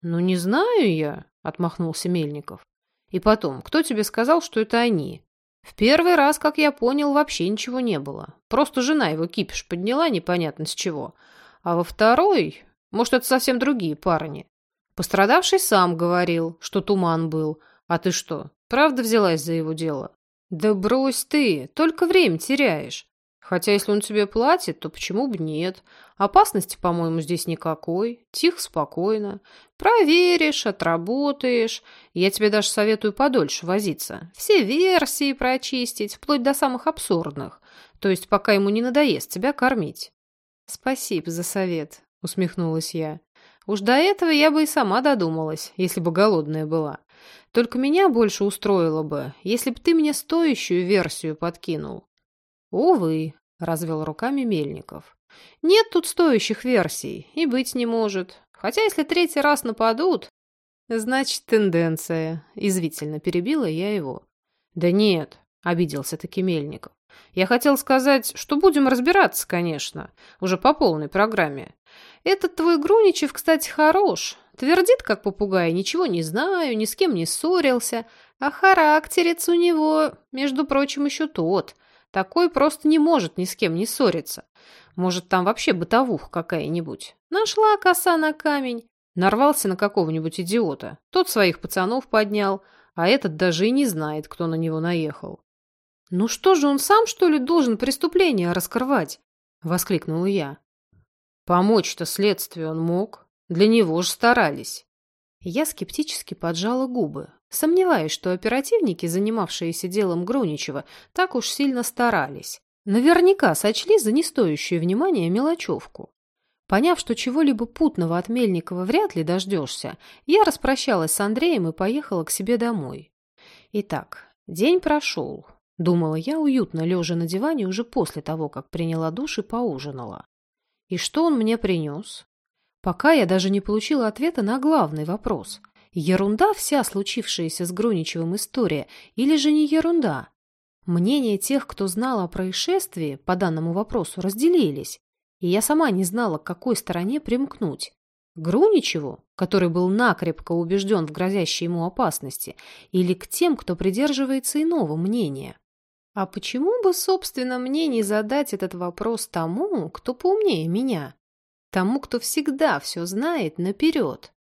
Ну, не знаю я, отмахнулся Мельников. И потом, кто тебе сказал, что это они? В первый раз, как я понял, вообще ничего не было. Просто жена его кипиш подняла непонятно с чего. А во второй, может, это совсем другие парни. Пострадавший сам говорил, что туман был. А ты что, правда взялась за его дело? Да брось ты, только время теряешь. Хотя если он тебе платит, то почему бы нет? Опасности, по-моему, здесь никакой. Тихо, спокойно. Проверишь, отработаешь. Я тебе даже советую подольше возиться. Все версии прочистить, вплоть до самых абсурдных. То есть пока ему не надоест тебя кормить. Спасибо за совет, усмехнулась я. Уж до этого я бы и сама додумалась, если бы голодная была. Только меня больше устроило бы, если бы ты мне стоящую версию подкинул. Увы, развел руками Мельников. Нет тут стоящих версий, и быть не может. Хотя если третий раз нападут... Значит, тенденция. Извительно перебила я его. Да нет, обиделся таки Мельников. Я хотел сказать, что будем разбираться, конечно, уже по полной программе. Этот твой Груничев, кстати, хорош. Твердит, как попугай, ничего не знаю, ни с кем не ссорился. А характерец у него, между прочим, еще тот. Такой просто не может ни с кем не ссориться. Может, там вообще бытовуха какая-нибудь. Нашла коса на камень. Нарвался на какого-нибудь идиота. Тот своих пацанов поднял, а этот даже и не знает, кто на него наехал. «Ну что же, он сам, что ли, должен преступление раскрывать?» — воскликнула я. «Помочь-то следствию он мог. Для него же старались». Я скептически поджала губы, сомневаясь, что оперативники, занимавшиеся делом Груничева, так уж сильно старались. Наверняка сочли за нестоящее внимания мелочевку. Поняв, что чего-либо путного от Мельникова вряд ли дождешься, я распрощалась с Андреем и поехала к себе домой. Итак, день прошел. Думала я, уютно лежа на диване уже после того, как приняла душ и поужинала. И что он мне принес? Пока я даже не получила ответа на главный вопрос. Ерунда вся случившаяся с Груничевым история или же не ерунда? Мнения тех, кто знал о происшествии по данному вопросу, разделились, и я сама не знала, к какой стороне примкнуть. Груничеву, который был накрепко убежден в грозящей ему опасности, или к тем, кто придерживается иного мнения. А почему бы, собственно, мне не задать этот вопрос тому, кто поумнее меня? Тому, кто всегда все знает наперед.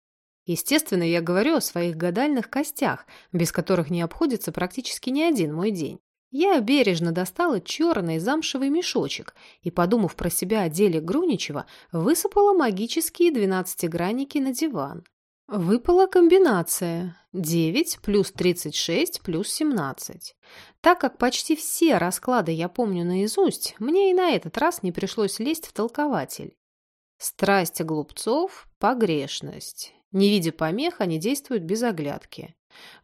Естественно, я говорю о своих гадальных костях, без которых не обходится практически ни один мой день. Я бережно достала черный замшевый мешочек и, подумав про себя о деле Груничева, высыпала магические двенадцатигранники на диван. Выпала комбинация 9 плюс 36 плюс 17. Так как почти все расклады я помню наизусть, мне и на этот раз не пришлось лезть в толкователь. Страсть глупцов – погрешность. Не видя помех, они действуют без оглядки.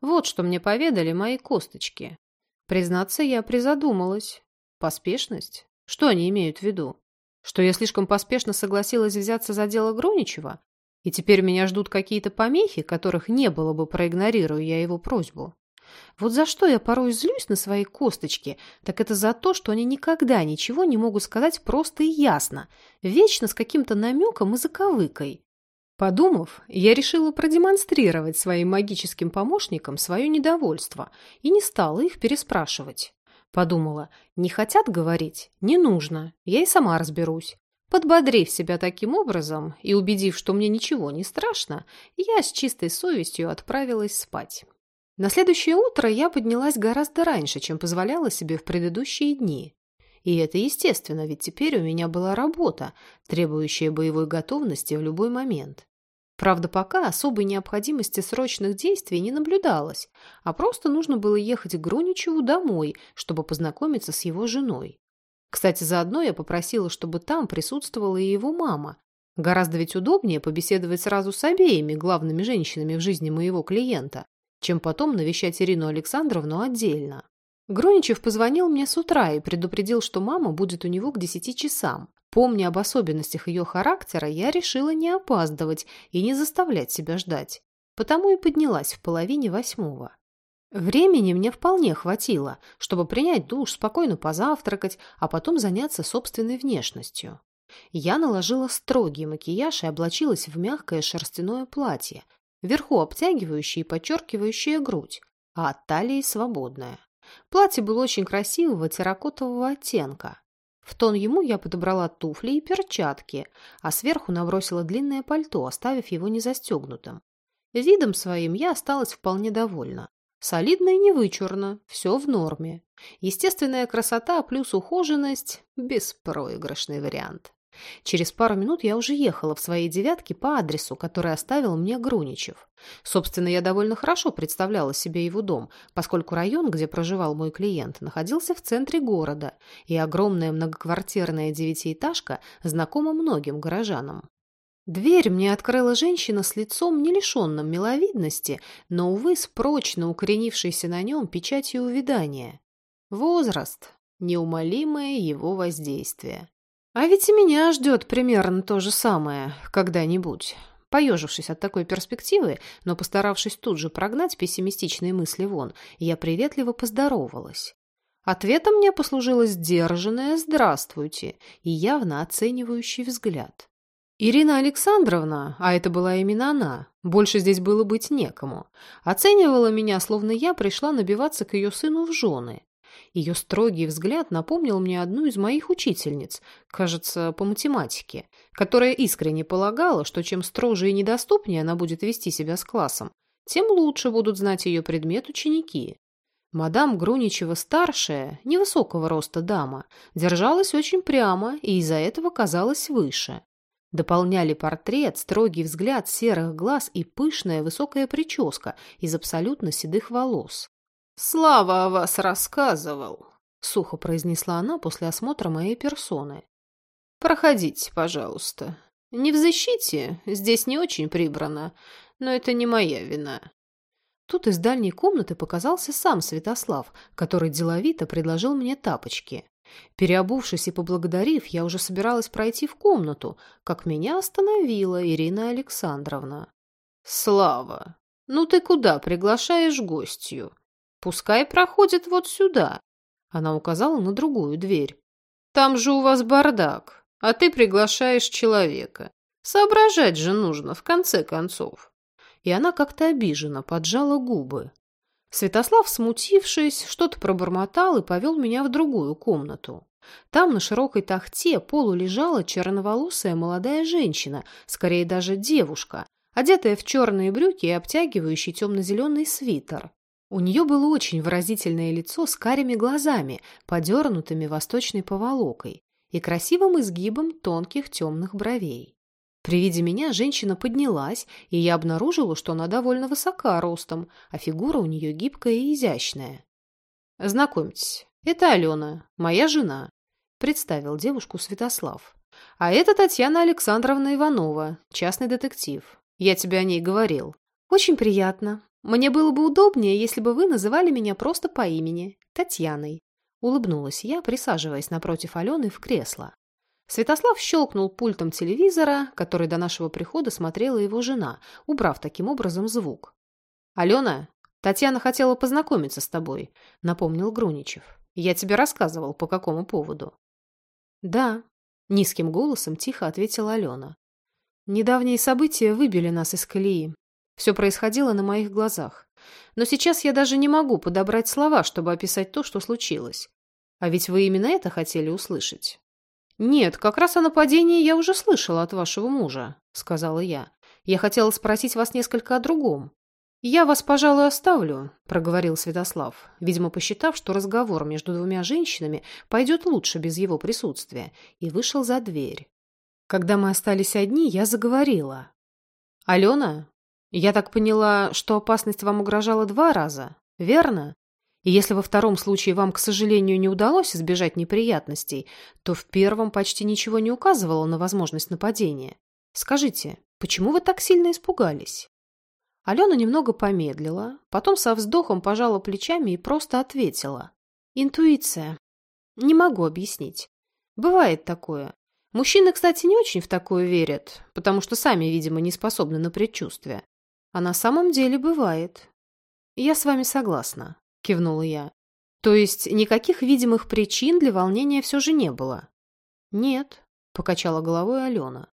Вот что мне поведали мои косточки. Признаться, я призадумалась. Поспешность? Что они имеют в виду? Что я слишком поспешно согласилась взяться за дело Гроничева? И теперь меня ждут какие-то помехи, которых не было бы, проигнорируя я его просьбу. Вот за что я порой злюсь на свои косточки, так это за то, что они никогда ничего не могут сказать просто и ясно, вечно с каким-то намеком и заковыкой. Подумав, я решила продемонстрировать своим магическим помощникам свое недовольство и не стала их переспрашивать. Подумала, не хотят говорить? Не нужно, я и сама разберусь. Подбодрив себя таким образом и убедив, что мне ничего не страшно, я с чистой совестью отправилась спать. На следующее утро я поднялась гораздо раньше, чем позволяла себе в предыдущие дни. И это естественно, ведь теперь у меня была работа, требующая боевой готовности в любой момент. Правда, пока особой необходимости срочных действий не наблюдалось, а просто нужно было ехать к Груничеву домой, чтобы познакомиться с его женой. Кстати, заодно я попросила, чтобы там присутствовала и его мама. Гораздо ведь удобнее побеседовать сразу с обеими главными женщинами в жизни моего клиента, чем потом навещать Ирину Александровну отдельно. Гроничев позвонил мне с утра и предупредил, что мама будет у него к десяти часам. Помня об особенностях ее характера, я решила не опаздывать и не заставлять себя ждать. Потому и поднялась в половине восьмого. Времени мне вполне хватило, чтобы принять душ, спокойно позавтракать, а потом заняться собственной внешностью. Я наложила строгий макияж и облачилась в мягкое шерстяное платье, вверху обтягивающее и подчеркивающее грудь, а от талии свободное. Платье было очень красивого терракотового оттенка. В тон ему я подобрала туфли и перчатки, а сверху набросила длинное пальто, оставив его незастегнутым. Видом своим я осталась вполне довольна. Солидно и невычурно, все в норме. Естественная красота плюс ухоженность – беспроигрышный вариант. Через пару минут я уже ехала в своей девятке по адресу, который оставил мне Груничев. Собственно, я довольно хорошо представляла себе его дом, поскольку район, где проживал мой клиент, находился в центре города, и огромная многоквартирная девятиэтажка знакома многим горожанам. Дверь мне открыла женщина с лицом, не лишенным миловидности, но, увы, с прочно укоренившейся на нем печатью увядания. Возраст, неумолимое его воздействие. А ведь и меня ждет примерно то же самое когда-нибудь. Поежившись от такой перспективы, но постаравшись тут же прогнать пессимистичные мысли вон, я приветливо поздоровалась. Ответом мне послужило сдержанное «здравствуйте» и явно оценивающий взгляд. Ирина Александровна, а это была именно она, больше здесь было быть некому, оценивала меня, словно я пришла набиваться к ее сыну в жены. Ее строгий взгляд напомнил мне одну из моих учительниц, кажется, по математике, которая искренне полагала, что чем строже и недоступнее она будет вести себя с классом, тем лучше будут знать ее предмет ученики. Мадам Груничева-старшая, невысокого роста дама, держалась очень прямо и из-за этого казалась выше. Дополняли портрет строгий взгляд серых глаз и пышная высокая прическа из абсолютно седых волос. «Слава о вас рассказывал», — сухо произнесла она после осмотра моей персоны. «Проходите, пожалуйста. Не в защите, здесь не очень прибрано, но это не моя вина». Тут из дальней комнаты показался сам Святослав, который деловито предложил мне тапочки. Переобувшись и поблагодарив, я уже собиралась пройти в комнату, как меня остановила Ирина Александровна. «Слава, ну ты куда приглашаешь гостью? Пускай проходит вот сюда. Она указала на другую дверь. Там же у вас бардак, а ты приглашаешь человека. Соображать же нужно, в конце концов. И она как-то обиженно поджала губы. Святослав, смутившись, что-то пробормотал и повел меня в другую комнату. Там на широкой тахте полу лежала черноволосая молодая женщина, скорее даже девушка, одетая в черные брюки и обтягивающий темно-зеленый свитер. У нее было очень выразительное лицо с карими глазами, подернутыми восточной поволокой, и красивым изгибом тонких темных бровей. При виде меня женщина поднялась, и я обнаружила, что она довольно высока ростом, а фигура у нее гибкая и изящная. «Знакомьтесь, это Алена, моя жена», — представил девушку Святослав. «А это Татьяна Александровна Иванова, частный детектив. Я тебе о ней говорил». «Очень приятно», мне было бы удобнее, если бы вы называли меня просто по имени, Татьяной. Улыбнулась я, присаживаясь напротив Алены в кресло. Святослав щелкнул пультом телевизора, который до нашего прихода смотрела его жена, убрав таким образом звук. «Алена, Татьяна хотела познакомиться с тобой», — напомнил Груничев. «Я тебе рассказывал, по какому поводу». «Да», — низким голосом тихо ответила Алена. «Недавние события выбили нас из колеи. Все происходило на моих глазах. Но сейчас я даже не могу подобрать слова, чтобы описать то, что случилось. А ведь вы именно это хотели услышать. «Нет, как раз о нападении я уже слышала от вашего мужа», — сказала я. «Я хотела спросить вас несколько о другом». «Я вас, пожалуй, оставлю», — проговорил Святослав, видимо, посчитав, что разговор между двумя женщинами пойдет лучше без его присутствия, и вышел за дверь. Когда мы остались одни, я заговорила. «Алена, я так поняла, что опасность вам угрожала два раза, верно? И если во втором случае вам, к сожалению, не удалось избежать неприятностей, то в первом почти ничего не указывало на возможность нападения. Скажите, почему вы так сильно испугались? Алена немного помедлила, потом со вздохом пожала плечами и просто ответила. Интуиция. Не могу объяснить. Бывает такое. Мужчины, кстати, не очень в такое верят, потому что сами, видимо, не способны на предчувствия. А на самом деле бывает. Я с вами согласна, кивнула я. То есть никаких видимых причин для волнения все же не было? Нет, покачала головой Алена.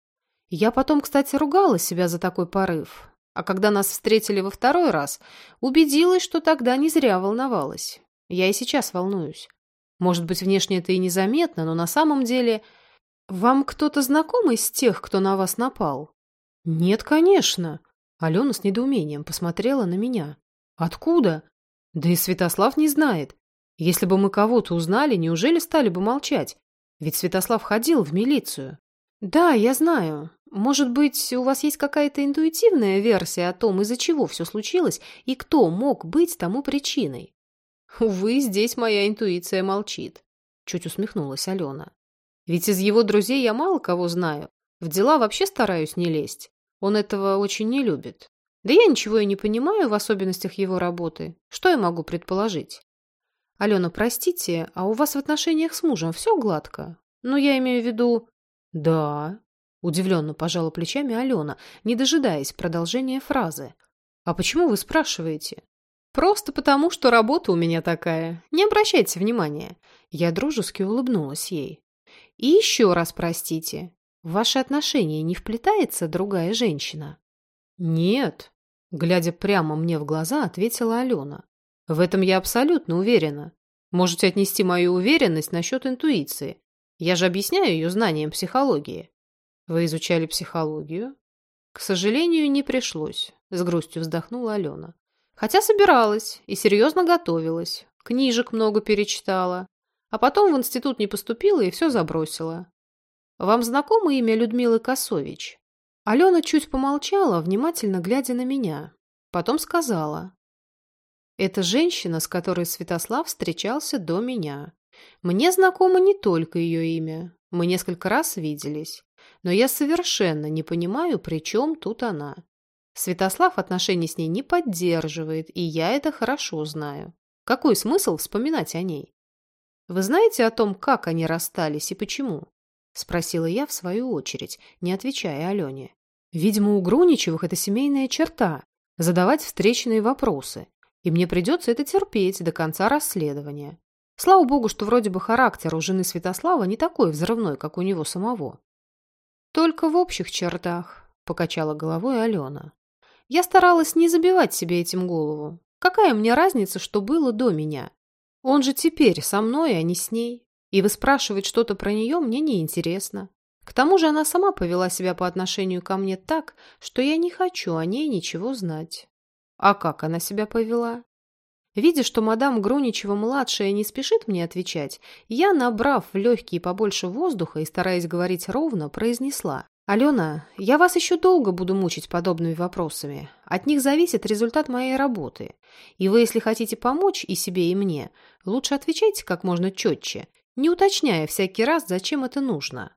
Я потом, кстати, ругала себя за такой порыв. А когда нас встретили во второй раз, убедилась, что тогда не зря волновалась. Я и сейчас волнуюсь. Может быть, внешне это и незаметно, но на самом деле... Вам кто-то знакомый из тех, кто на вас напал? Нет, конечно. Алена с недоумением посмотрела на меня. «Откуда? Да и Святослав не знает. Если бы мы кого-то узнали, неужели стали бы молчать? Ведь Святослав ходил в милицию. Да, я знаю. Может быть, у вас есть какая-то интуитивная версия о том, из-за чего все случилось и кто мог быть тому причиной? Увы, здесь моя интуиция молчит. Чуть усмехнулась Алена. Ведь из его друзей я мало кого знаю. В дела вообще стараюсь не лезть. Он этого очень не любит. Да я ничего и не понимаю в особенностях его работы. Что я могу предположить? Алена, простите, а у вас в отношениях с мужем все гладко? Ну, я имею в виду... Да. Удивленно пожала плечами Алена, не дожидаясь продолжения фразы. А почему вы спрашиваете? Просто потому, что работа у меня такая. Не обращайте внимания. Я дружески улыбнулась ей. И еще раз простите. В ваши отношения не вплетается другая женщина? Нет. Глядя прямо мне в глаза, ответила Алена. В этом я абсолютно уверена. Можете отнести мою уверенность насчет интуиции. Я же объясняю ее знанием психологии. Вы изучали психологию? К сожалению, не пришлось. С грустью вздохнула Алена. Хотя собиралась и серьезно готовилась. Книжек много перечитала. А потом в институт не поступила и все забросила. Вам знакомо имя Людмилы Косович? Алена чуть помолчала, внимательно глядя на меня. Потом сказала. Это женщина, с которой Святослав встречался до меня. Мне знакомо не только ее имя. Мы несколько раз виделись. Но я совершенно не понимаю, при чем тут она. Святослав отношений с ней не поддерживает, и я это хорошо знаю. Какой смысл вспоминать о ней? Вы знаете о том, как они расстались и почему? Спросила я в свою очередь, не отвечая Алене. Видимо, у Груничевых это семейная черта – задавать встречные вопросы. И мне придется это терпеть до конца расследования. Слава богу, что вроде бы характер у жены Святослава не такой взрывной, как у него самого. Только в общих чертах, покачала головой Алена. Я старалась не забивать себе этим голову. Какая мне разница, что было до меня? Он же теперь со мной, а не с ней. И выспрашивать что-то про нее мне не интересно. К тому же она сама повела себя по отношению ко мне так, что я не хочу о ней ничего знать. А как она себя повела? Видя, что мадам Груничева-младшая не спешит мне отвечать, я, набрав в легкие побольше воздуха и стараясь говорить ровно, произнесла. «Алена, я вас еще долго буду мучить подобными вопросами. От них зависит результат моей работы. И вы, если хотите помочь и себе, и мне, лучше отвечайте как можно четче, не уточняя всякий раз, зачем это нужно».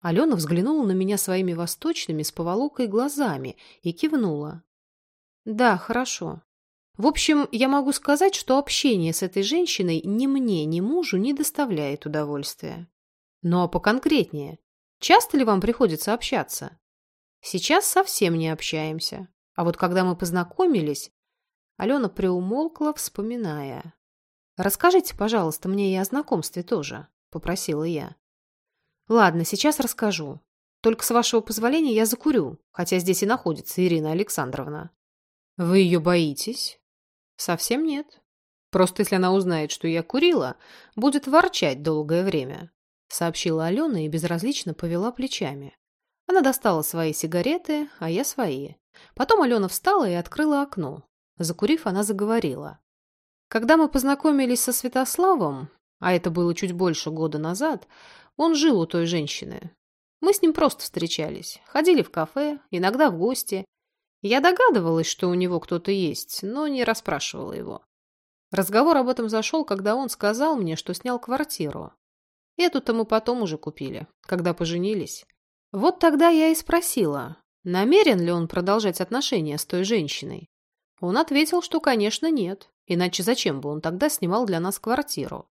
Алена взглянула на меня своими восточными с поволокой глазами и кивнула. «Да, хорошо. В общем, я могу сказать, что общение с этой женщиной ни мне, ни мужу не доставляет удовольствия. Но поконкретнее. Часто ли вам приходится общаться? Сейчас совсем не общаемся. А вот когда мы познакомились, Алена приумолкла, вспоминая. «Расскажите, пожалуйста, мне и о знакомстве тоже», — попросила я. «Ладно, сейчас расскажу. Только с вашего позволения я закурю, хотя здесь и находится Ирина Александровна». «Вы ее боитесь?» «Совсем нет. Просто если она узнает, что я курила, будет ворчать долгое время сообщила Алена и безразлично повела плечами. Она достала свои сигареты, а я свои. Потом Алена встала и открыла окно. Закурив, она заговорила. Когда мы познакомились со Святославом, а это было чуть больше года назад, он жил у той женщины. Мы с ним просто встречались, ходили в кафе, иногда в гости. Я догадывалась, что у него кто-то есть, но не расспрашивала его. Разговор об этом зашел, когда он сказал мне, что снял квартиру, Эту-то мы потом уже купили, когда поженились. Вот тогда я и спросила, намерен ли он продолжать отношения с той женщиной. Он ответил, что, конечно, нет, иначе зачем бы он тогда снимал для нас квартиру.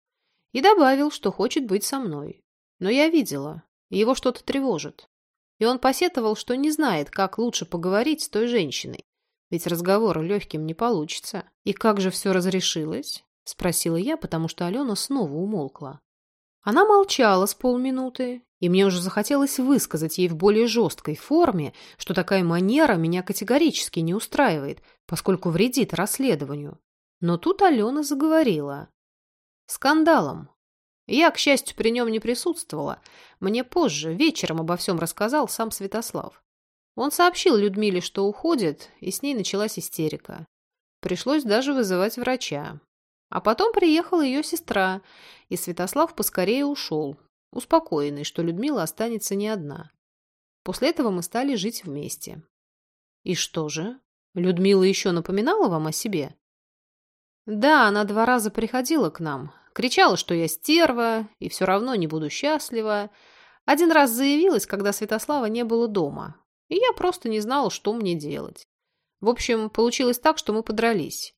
И добавил, что хочет быть со мной. Но я видела, его что-то тревожит. И он посетовал, что не знает, как лучше поговорить с той женщиной, ведь разговор легким не получится. И как же все разрешилось? Спросила я, потому что Алена снова умолкла. Она молчала с полминуты, и мне уже захотелось высказать ей в более жесткой форме, что такая манера меня категорически не устраивает, поскольку вредит расследованию. Но тут Алена заговорила. Скандалом. Я, к счастью, при нем не присутствовала. Мне позже, вечером обо всем рассказал сам Святослав. Он сообщил Людмиле, что уходит, и с ней началась истерика. Пришлось даже вызывать врача. А потом приехала ее сестра, и Святослав поскорее ушел, успокоенный, что Людмила останется не одна. После этого мы стали жить вместе. И что же? Людмила еще напоминала вам о себе? Да, она два раза приходила к нам. Кричала, что я стерва, и все равно не буду счастлива. Один раз заявилась, когда Святослава не было дома. И я просто не знала, что мне делать. В общем, получилось так, что мы подрались.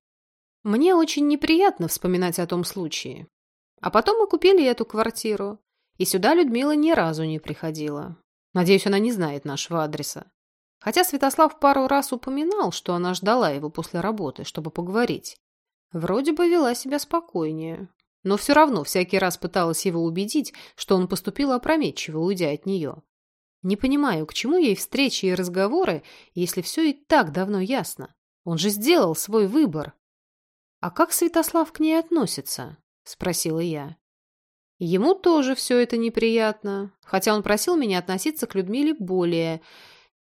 Мне очень неприятно вспоминать о том случае. А потом мы купили эту квартиру. И сюда Людмила ни разу не приходила. Надеюсь, она не знает нашего адреса. Хотя Святослав пару раз упоминал, что она ждала его после работы, чтобы поговорить. Вроде бы вела себя спокойнее. Но все равно всякий раз пыталась его убедить, что он поступил опрометчиво, уйдя от нее. Не понимаю, к чему ей встречи и разговоры, если все и так давно ясно. Он же сделал свой выбор. «А как Святослав к ней относится?» – спросила я. Ему тоже все это неприятно, хотя он просил меня относиться к Людмиле более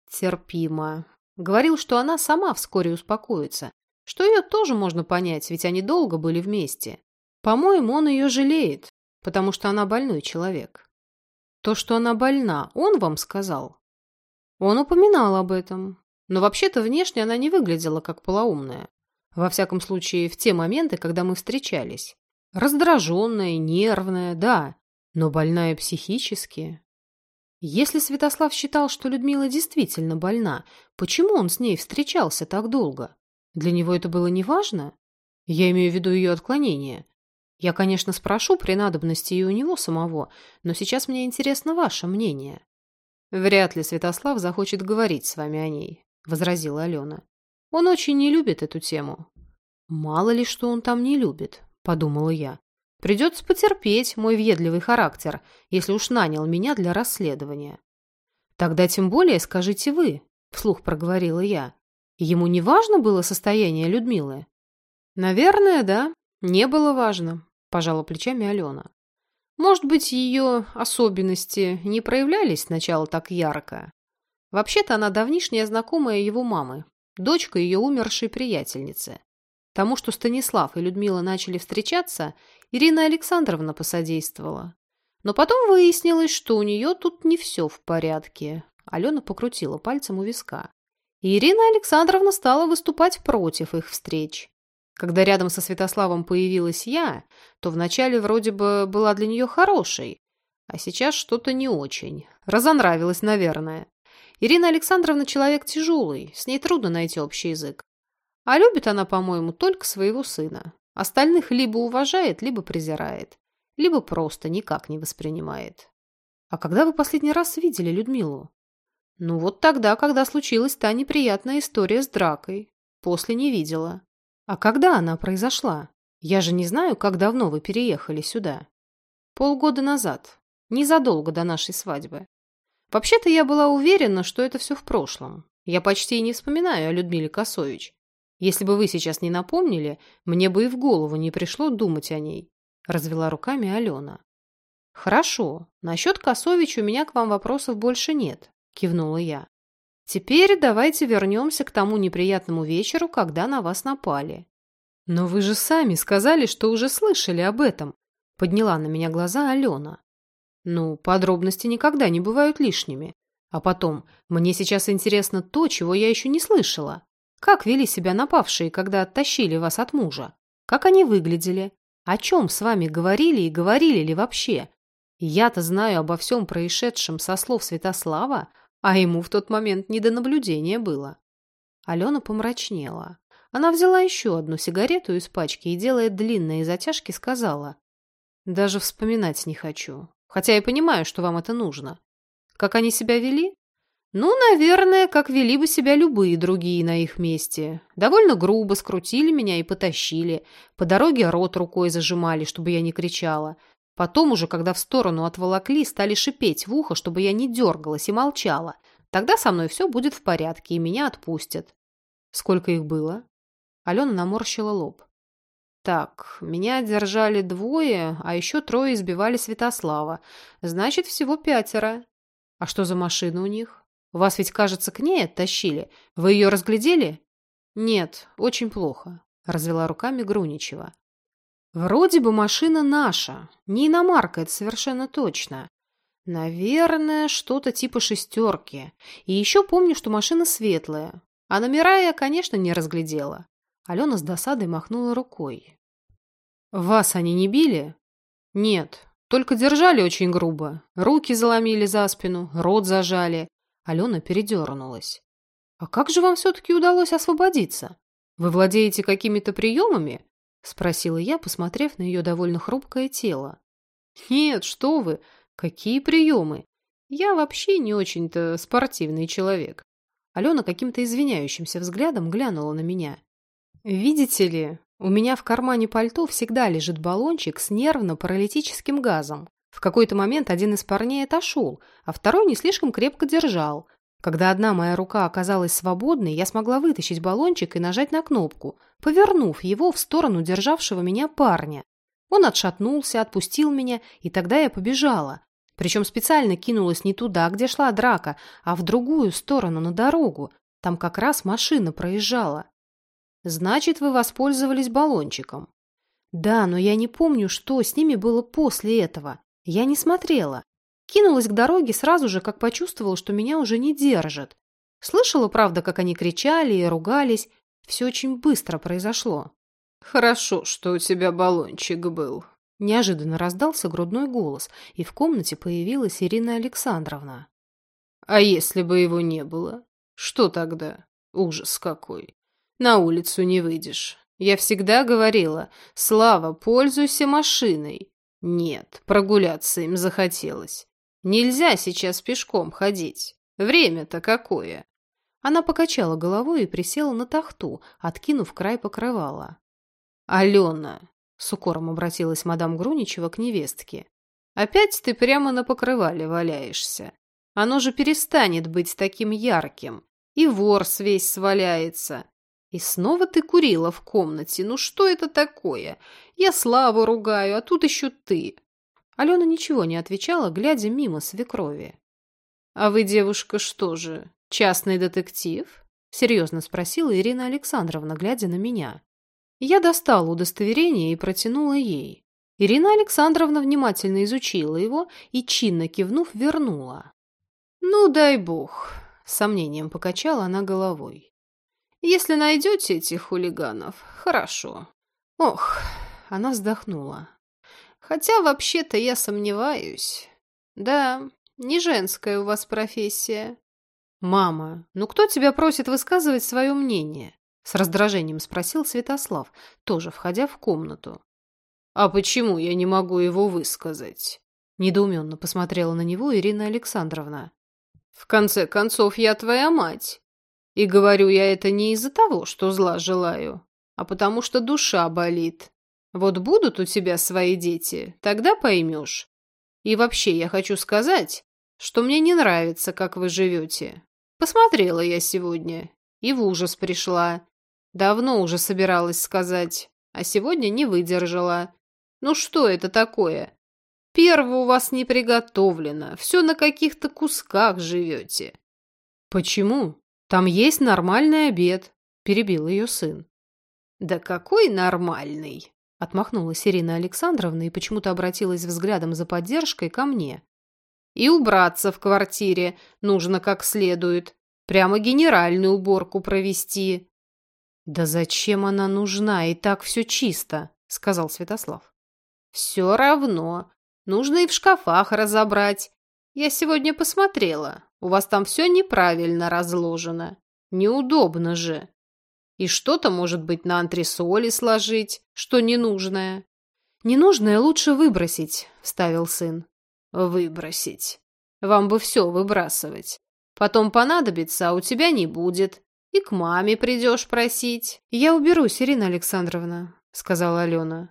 терпимо. Говорил, что она сама вскоре успокоится, что ее тоже можно понять, ведь они долго были вместе. По-моему, он ее жалеет, потому что она больной человек. То, что она больна, он вам сказал? Он упоминал об этом, но вообще-то внешне она не выглядела как полоумная. Во всяком случае, в те моменты, когда мы встречались. Раздраженная, нервная, да, но больная психически. Если Святослав считал, что Людмила действительно больна, почему он с ней встречался так долго? Для него это было неважно? Я имею в виду ее отклонение. Я, конечно, спрошу при надобности и у него самого, но сейчас мне интересно ваше мнение. Вряд ли Святослав захочет говорить с вами о ней, возразила Алена. Он очень не любит эту тему. Мало ли, что он там не любит подумала я. Придется потерпеть мой въедливый характер, если уж нанял меня для расследования. Тогда тем более скажите вы, вслух проговорила я. Ему не важно было состояние Людмилы? Наверное, да, не было важно, пожала плечами Алена. Может быть, ее особенности не проявлялись сначала так ярко. Вообще-то она давнишняя знакомая его мамы, дочка ее умершей приятельницы. Тому, что Станислав и Людмила начали встречаться, Ирина Александровна посодействовала. Но потом выяснилось, что у нее тут не все в порядке. Алена покрутила пальцем у виска. Ирина Александровна стала выступать против их встреч. Когда рядом со Святославом появилась я, то вначале вроде бы была для нее хорошей, а сейчас что-то не очень. Разонравилась, наверное. Ирина Александровна человек тяжелый, с ней трудно найти общий язык. А любит она, по-моему, только своего сына. Остальных либо уважает, либо презирает, либо просто никак не воспринимает. А когда вы последний раз видели Людмилу? Ну вот тогда, когда случилась та неприятная история с дракой. После не видела. А когда она произошла? Я же не знаю, как давно вы переехали сюда. Полгода назад. Незадолго до нашей свадьбы. Вообще-то я была уверена, что это все в прошлом. Я почти и не вспоминаю о Людмиле Косович. Если бы вы сейчас не напомнили, мне бы и в голову не пришло думать о ней», – развела руками Алена. «Хорошо. Насчет Косович у меня к вам вопросов больше нет», – кивнула я. «Теперь давайте вернемся к тому неприятному вечеру, когда на вас напали». «Но вы же сами сказали, что уже слышали об этом», – подняла на меня глаза Алена. «Ну, подробности никогда не бывают лишними. А потом, мне сейчас интересно то, чего я еще не слышала. Как вели себя напавшие, когда оттащили вас от мужа? Как они выглядели? О чем с вами говорили и говорили ли вообще? Я-то знаю обо всем происшедшем со слов Святослава, а ему в тот момент не до наблюдения было. Алена помрачнела. Она взяла еще одну сигарету из пачки и, делая длинные затяжки, сказала. «Даже вспоминать не хочу. Хотя я понимаю, что вам это нужно. Как они себя вели? Ну, наверное, как вели бы себя любые другие на их месте. Довольно грубо скрутили меня и потащили. По дороге рот рукой зажимали, чтобы я не кричала. Потом уже, когда в сторону отволокли, стали шипеть в ухо, чтобы я не дергалась и молчала. Тогда со мной все будет в порядке, и меня отпустят. Сколько их было? Алена наморщила лоб. Так, меня держали двое, а еще трое избивали Святослава. Значит, всего пятеро. А что за машина у них? Вас ведь, кажется, к ней оттащили. Вы ее разглядели? Нет, очень плохо, развела руками Груничева. Вроде бы машина наша. Не иномарка, это совершенно точно. Наверное, что-то типа шестерки. И еще помню, что машина светлая. А номера я, конечно, не разглядела. Алена с досадой махнула рукой. «Вас они не били?» «Нет, только держали очень грубо. Руки заломили за спину, рот зажали». Алена передернулась. «А как же вам все-таки удалось освободиться? Вы владеете какими-то приемами?» Спросила я, посмотрев на ее довольно хрупкое тело. «Нет, что вы! Какие приемы? Я вообще не очень-то спортивный человек». Алена каким-то извиняющимся взглядом глянула на меня. «Видите ли, у меня в кармане пальто всегда лежит баллончик с нервно-паралитическим газом. В какой-то момент один из парней отошел, а второй не слишком крепко держал. Когда одна моя рука оказалась свободной, я смогла вытащить баллончик и нажать на кнопку, повернув его в сторону державшего меня парня. Он отшатнулся, отпустил меня, и тогда я побежала. Причем специально кинулась не туда, где шла драка, а в другую сторону, на дорогу. Там как раз машина проезжала. Значит, вы воспользовались баллончиком. Да, но я не помню, что с ними было после этого. Я не смотрела. Кинулась к дороге сразу же, как почувствовала, что меня уже не держат. Слышала, правда, как они кричали и ругались. Все очень быстро произошло. «Хорошо, что у тебя баллончик был». Неожиданно раздался грудной голос, и в комнате появилась Ирина Александровна. «А если бы его не было? Что тогда? Ужас какой!» На улицу не выйдешь. Я всегда говорила, Слава, пользуйся машиной. Нет, прогуляться им захотелось. Нельзя сейчас пешком ходить. Время-то какое. Она покачала головой и присела на тахту, откинув край покрывала. «Алена!» — с укором обратилась мадам Груничева к невестке. «Опять ты прямо на покрывале валяешься. Оно же перестанет быть таким ярким. И ворс весь сваляется. И снова ты курила в комнате. Ну что это такое? Я Славу ругаю, а тут еще ты. Алена ничего не отвечала, глядя мимо свекрови. А вы, девушка, что же, частный детектив? Серьезно спросила Ирина Александровна, глядя на меня. Я достала удостоверение и протянула ей. Ирина Александровна внимательно изучила его и, чинно кивнув, вернула. «Ну, дай бог», — с сомнением покачала она головой. Если найдете этих хулиганов, хорошо. Ох, она вздохнула. Хотя вообще-то я сомневаюсь. Да, не женская у вас профессия. Мама, ну кто тебя просит высказывать свое мнение? С раздражением спросил Святослав, тоже входя в комнату. А почему я не могу его высказать? Недоуменно посмотрела на него Ирина Александровна. В конце концов, я твоя мать. И говорю я это не из-за того, что зла желаю, а потому что душа болит. Вот будут у тебя свои дети, тогда поймешь. И вообще я хочу сказать, что мне не нравится, как вы живете. Посмотрела я сегодня и в ужас пришла. Давно уже собиралась сказать, а сегодня не выдержала. Ну что это такое? Первого у вас не приготовлено, все на каких-то кусках живете. Почему? Там есть нормальный обед», – перебил ее сын. «Да какой нормальный?» – отмахнулась Ирина Александровна и почему-то обратилась взглядом за поддержкой ко мне. «И убраться в квартире нужно как следует. Прямо генеральную уборку провести». «Да зачем она нужна? И так все чисто», – сказал Святослав. «Все равно. Нужно и в шкафах разобрать. Я сегодня посмотрела. У вас там все неправильно разложено. Неудобно же. И что-то, может быть, на антресоли сложить, что ненужное. Ненужное лучше выбросить, вставил сын. Выбросить. Вам бы все выбрасывать. Потом понадобится, а у тебя не будет. И к маме придешь просить. Я уберусь, Ирина Александровна, сказала Алена.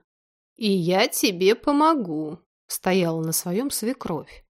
И я тебе помогу, стояла на своем свекровь.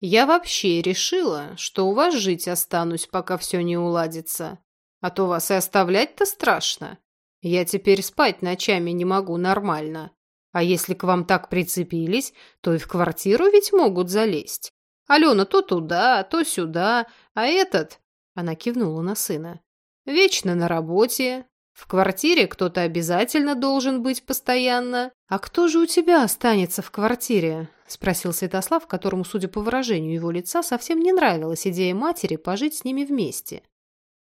Я вообще решила, что у вас жить останусь, пока все не уладится. А то вас и оставлять-то страшно. Я теперь спать ночами не могу нормально. А если к вам так прицепились, то и в квартиру ведь могут залезть. Алена то туда, то сюда, а этот...» Она кивнула на сына. «Вечно на работе. В квартире кто-то обязательно должен быть постоянно. А кто же у тебя останется в квартире? Спросил Святослав, которому, судя по выражению его лица, совсем не нравилась идея матери пожить с ними вместе.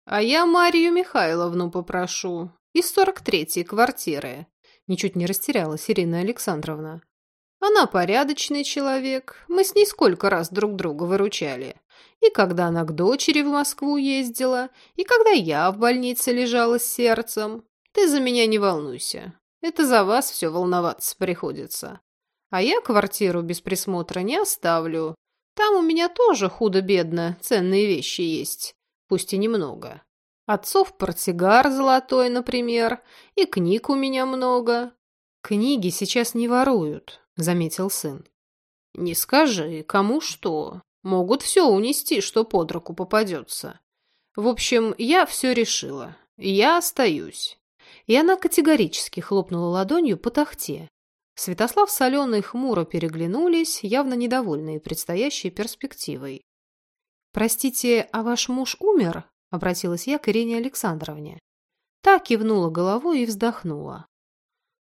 А я Марию Михайловну попрошу. Из сорок третьей квартиры. Ничуть не растерялась Ирина Александровна. Она порядочный человек. Мы с ней сколько раз друг друга выручали. И когда она к дочери в Москву ездила, и когда я в больнице лежала с сердцем. Ты за меня не волнуйся. Это за вас все волноваться приходится. А я квартиру без присмотра не оставлю. Там у меня тоже худо-бедно ценные вещи есть, пусть и немного. Отцов портсигар золотой, например, и книг у меня много. Книги сейчас не воруют, заметил сын. Не скажи, кому что. Могут все унести, что под руку попадется. В общем, я все решила. Я остаюсь. И она категорически хлопнула ладонью по тахте. Святослав с Аленой хмуро переглянулись, явно недовольные предстоящей перспективой. «Простите, а ваш муж умер?» — обратилась я к Ирине Александровне. Та кивнула головой и вздохнула.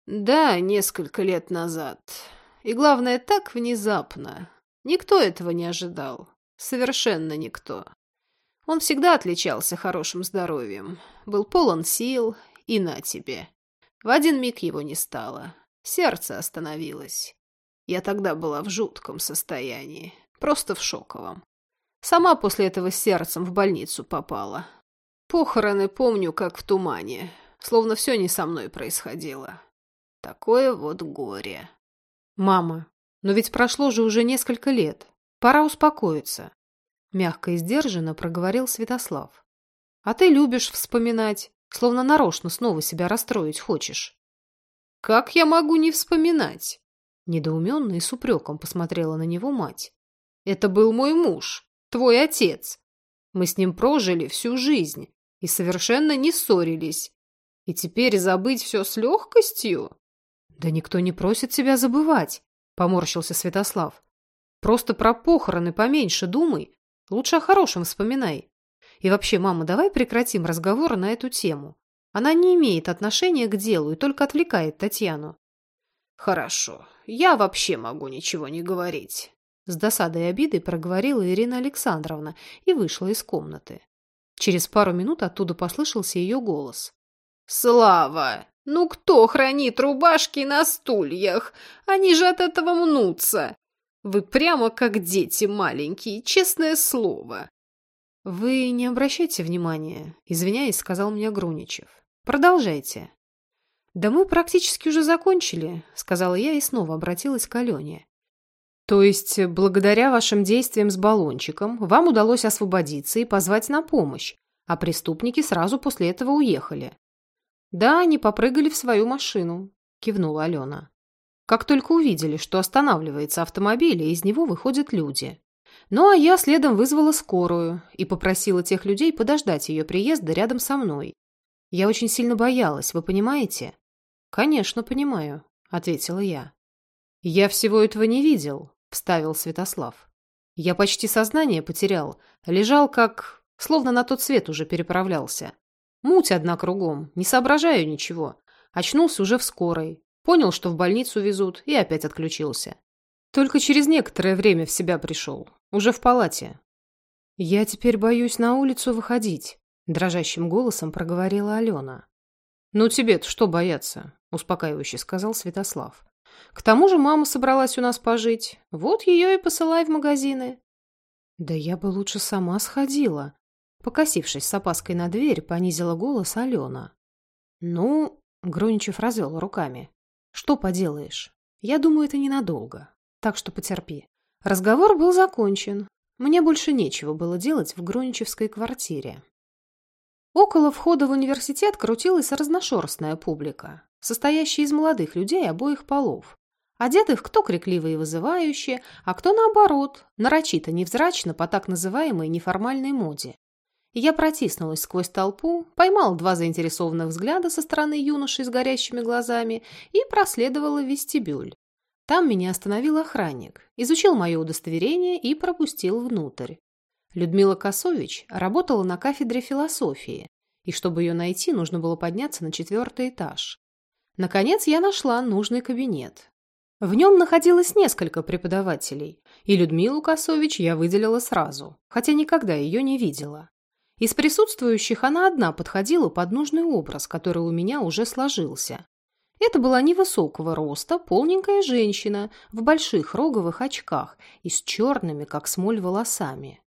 «Да, несколько лет назад. И главное, так внезапно. Никто этого не ожидал. Совершенно никто. Он всегда отличался хорошим здоровьем, был полон сил, и на тебе. В один миг его не стало. Сердце остановилось. Я тогда была в жутком состоянии, просто в шоковом. Сама после этого сердцем в больницу попала. Похороны помню, как в тумане, словно все не со мной происходило. Такое вот горе. Мама, но ведь прошло же уже несколько лет. Пора успокоиться. Мягко и сдержанно проговорил Святослав. А ты любишь вспоминать, словно нарочно снова себя расстроить хочешь. Как я могу не вспоминать? Недоуменно и с упреком посмотрела на него мать. Это был мой муж, твой отец. Мы с ним прожили всю жизнь и совершенно не ссорились. И теперь забыть все с легкостью? Да никто не просит тебя забывать. — поморщился Святослав. «Просто про похороны поменьше думай. Лучше о хорошем вспоминай. И вообще, мама, давай прекратим разговор на эту тему. Она не имеет отношения к делу и только отвлекает Татьяну». «Хорошо. Я вообще могу ничего не говорить». С досадой и обидой проговорила Ирина Александровна и вышла из комнаты. Через пару минут оттуда послышался ее голос. «Слава!» Ну кто хранит рубашки на стульях? Они же от этого мнутся. Вы прямо как дети маленькие, честное слово. Вы не обращайте внимания, извиняясь, сказал мне Груничев. Продолжайте. Да мы практически уже закончили, сказала я и снова обратилась к Алене. То есть, благодаря вашим действиям с баллончиком, вам удалось освободиться и позвать на помощь, а преступники сразу после этого уехали. «Да, они попрыгали в свою машину», – кивнула Алена. «Как только увидели, что останавливается автомобиль, и из него выходят люди. Ну, а я следом вызвала скорую и попросила тех людей подождать ее приезда рядом со мной. Я очень сильно боялась, вы понимаете?» «Конечно, понимаю», – ответила я. «Я всего этого не видел», – вставил Святослав. «Я почти сознание потерял, лежал как... словно на тот свет уже переправлялся. Муть одна кругом, не соображаю ничего. Очнулся уже в скорой. Понял, что в больницу везут, и опять отключился. Только через некоторое время в себя пришел. Уже в палате. «Я теперь боюсь на улицу выходить», – дрожащим голосом проговорила Алена. «Ну тебе-то что бояться?» – успокаивающе сказал Святослав. «К тому же мама собралась у нас пожить. Вот ее и посылай в магазины». «Да я бы лучше сама сходила», Покосившись с опаской на дверь, понизила голос Алена. «Ну...» — Груничев развел руками. «Что поделаешь? Я думаю, это ненадолго. Так что потерпи». Разговор был закончен. Мне больше нечего было делать в Груничевской квартире. Около входа в университет крутилась разношерстная публика, состоящая из молодых людей обоих полов, одетых кто крикливо и вызывающе, а кто наоборот, нарочито невзрачно по так называемой неформальной моде. Я протиснулась сквозь толпу, поймала два заинтересованных взгляда со стороны юноши с горящими глазами и проследовала в вестибюль. Там меня остановил охранник, изучил мое удостоверение и пропустил внутрь. Людмила Косович работала на кафедре философии и чтобы ее найти, нужно было подняться на четвертый этаж. Наконец я нашла нужный кабинет. В нем находилось несколько преподавателей, и Людмилу Косович я выделила сразу, хотя никогда ее не видела. Из присутствующих она одна подходила под нужный образ, который у меня уже сложился. Это была невысокого роста, полненькая женщина в больших роговых очках и с черными, как смоль, волосами.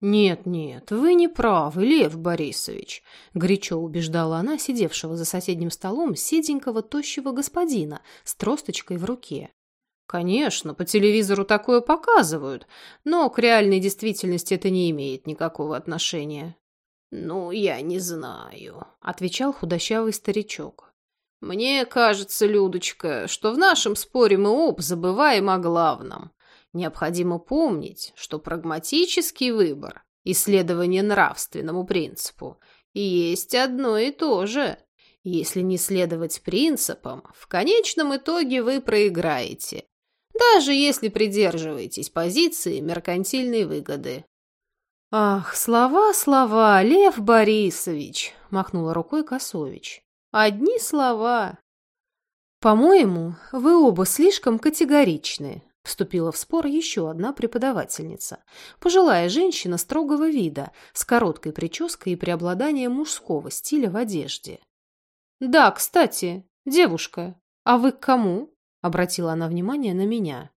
«Нет, нет, вы не правы, Лев Борисович», – горячо убеждала она сидевшего за соседним столом седенького тощего господина с тросточкой в руке. «Конечно, по телевизору такое показывают, но к реальной действительности это не имеет никакого отношения». «Ну, я не знаю», – отвечал худощавый старичок. «Мне кажется, Людочка, что в нашем споре мы об забываем о главном. Необходимо помнить, что прагматический выбор, исследование нравственному принципу, есть одно и то же. Если не следовать принципам, в конечном итоге вы проиграете, даже если придерживаетесь позиции меркантильной выгоды. «Ах, слова, слова, Лев Борисович!» – махнула рукой Косович. «Одни слова!» «По-моему, вы оба слишком категоричны», Вступила в спор еще одна преподавательница. Пожилая женщина строгого вида, с короткой прической и преобладанием мужского стиля в одежде. «Да, кстати, девушка, а вы к кому?» – обратила она внимание на меня.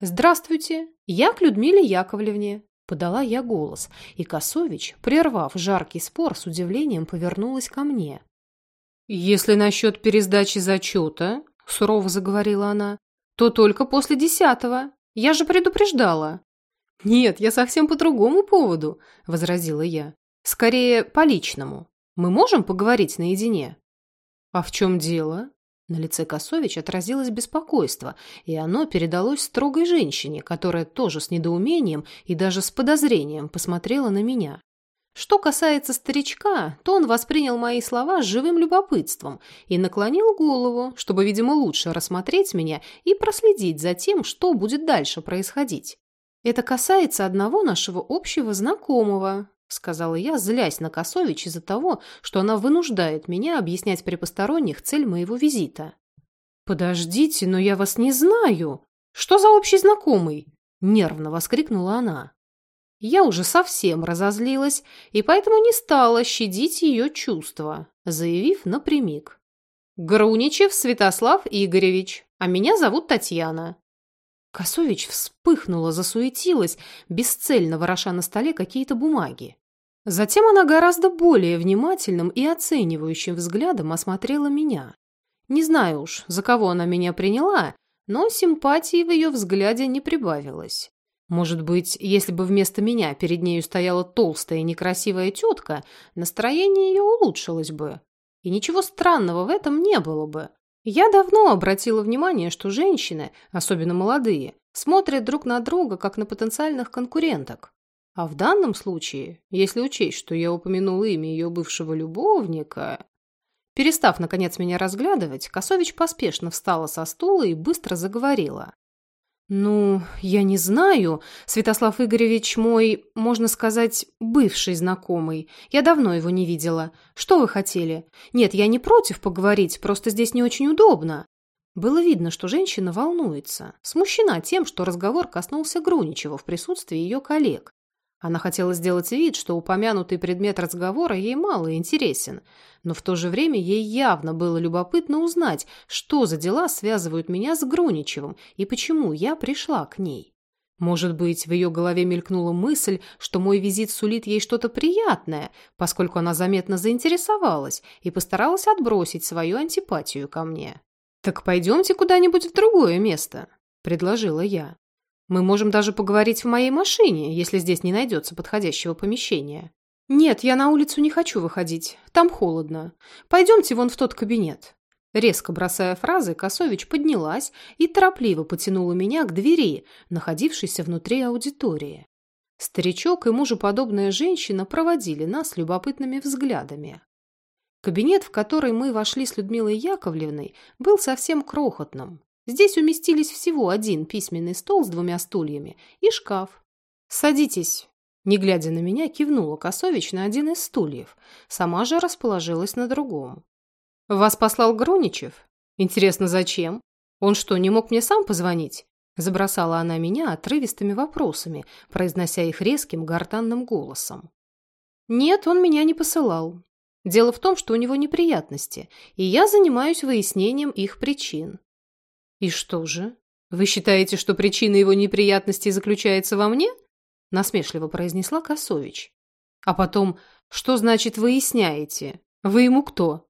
«Здравствуйте, я к Людмиле Яковлевне», – подала я голос, и Косович, прервав жаркий спор, с удивлением повернулась ко мне. «Если насчет пересдачи зачета», – сурово заговорила она, то только после десятого. Я же предупреждала. Нет, я совсем по другому поводу, возразила я. Скорее, по личному. Мы можем поговорить наедине? А в чем дело? На лице Косович отразилось беспокойство, и оно передалось строгой женщине, которая тоже с недоумением и даже с подозрением посмотрела на меня. Что касается старичка, то он воспринял мои слова с живым любопытством и наклонил голову, чтобы, видимо, лучше рассмотреть меня и проследить за тем, что будет дальше происходить. «Это касается одного нашего общего знакомого», — сказала я, злясь на Косович из-за того, что она вынуждает меня объяснять при посторонних цель моего визита. «Подождите, но я вас не знаю. Что за общий знакомый?» — нервно воскликнула она. Я уже совсем разозлилась и поэтому не стала щадить ее чувства, заявив напрямик. «Груничев Святослав Игоревич, а меня зовут Татьяна». Косович вспыхнула, засуетилась, бесцельно вороша на столе какие-то бумаги. Затем она гораздо более внимательным и оценивающим взглядом осмотрела меня. Не знаю уж, за кого она меня приняла, но симпатии в ее взгляде не прибавилось. Может быть, если бы вместо меня перед нею стояла толстая и некрасивая тетка, настроение ее улучшилось бы. И ничего странного в этом не было бы. Я давно обратила внимание, что женщины, особенно молодые, смотрят друг на друга, как на потенциальных конкуренток. А в данном случае, если учесть, что я упомянул имя ее бывшего любовника... Перестав, наконец, меня разглядывать, Косович поспешно встала со стула и быстро заговорила. «Ну, я не знаю. Святослав Игоревич мой, можно сказать, бывший знакомый. Я давно его не видела. Что вы хотели? Нет, я не против поговорить, просто здесь не очень удобно». Было видно, что женщина волнуется, смущена тем, что разговор коснулся Груничева в присутствии ее коллег. Она хотела сделать вид, что упомянутый предмет разговора ей мало интересен, но в то же время ей явно было любопытно узнать, что за дела связывают меня с Груничевым и почему я пришла к ней. Может быть, в ее голове мелькнула мысль, что мой визит сулит ей что-то приятное, поскольку она заметно заинтересовалась и постаралась отбросить свою антипатию ко мне. «Так пойдемте куда-нибудь в другое место», — предложила я. Мы можем даже поговорить в моей машине, если здесь не найдется подходящего помещения. Нет, я на улицу не хочу выходить. Там холодно. Пойдемте вон в тот кабинет. Резко бросая фразы, Косович поднялась и торопливо потянула меня к двери, находившейся внутри аудитории. Старичок и мужеподобная женщина проводили нас любопытными взглядами. Кабинет, в который мы вошли с Людмилой Яковлевной, был совсем крохотным. Здесь уместились всего один письменный стол с двумя стульями и шкаф. «Садитесь», Не глядя на меня, кивнула Косович на один из стульев. Сама же расположилась на другом. «Вас послал Груничев? Интересно, зачем? Он что, не мог мне сам позвонить?» Забросала она меня отрывистыми вопросами, произнося их резким гортанным голосом. «Нет, он меня не посылал. Дело в том, что у него неприятности, и я занимаюсь выяснением их причин». «И что же? Вы считаете, что причина его неприятностей заключается во мне?» насмешливо произнесла Косович. А потом, что значит выясняете? Вы ему кто?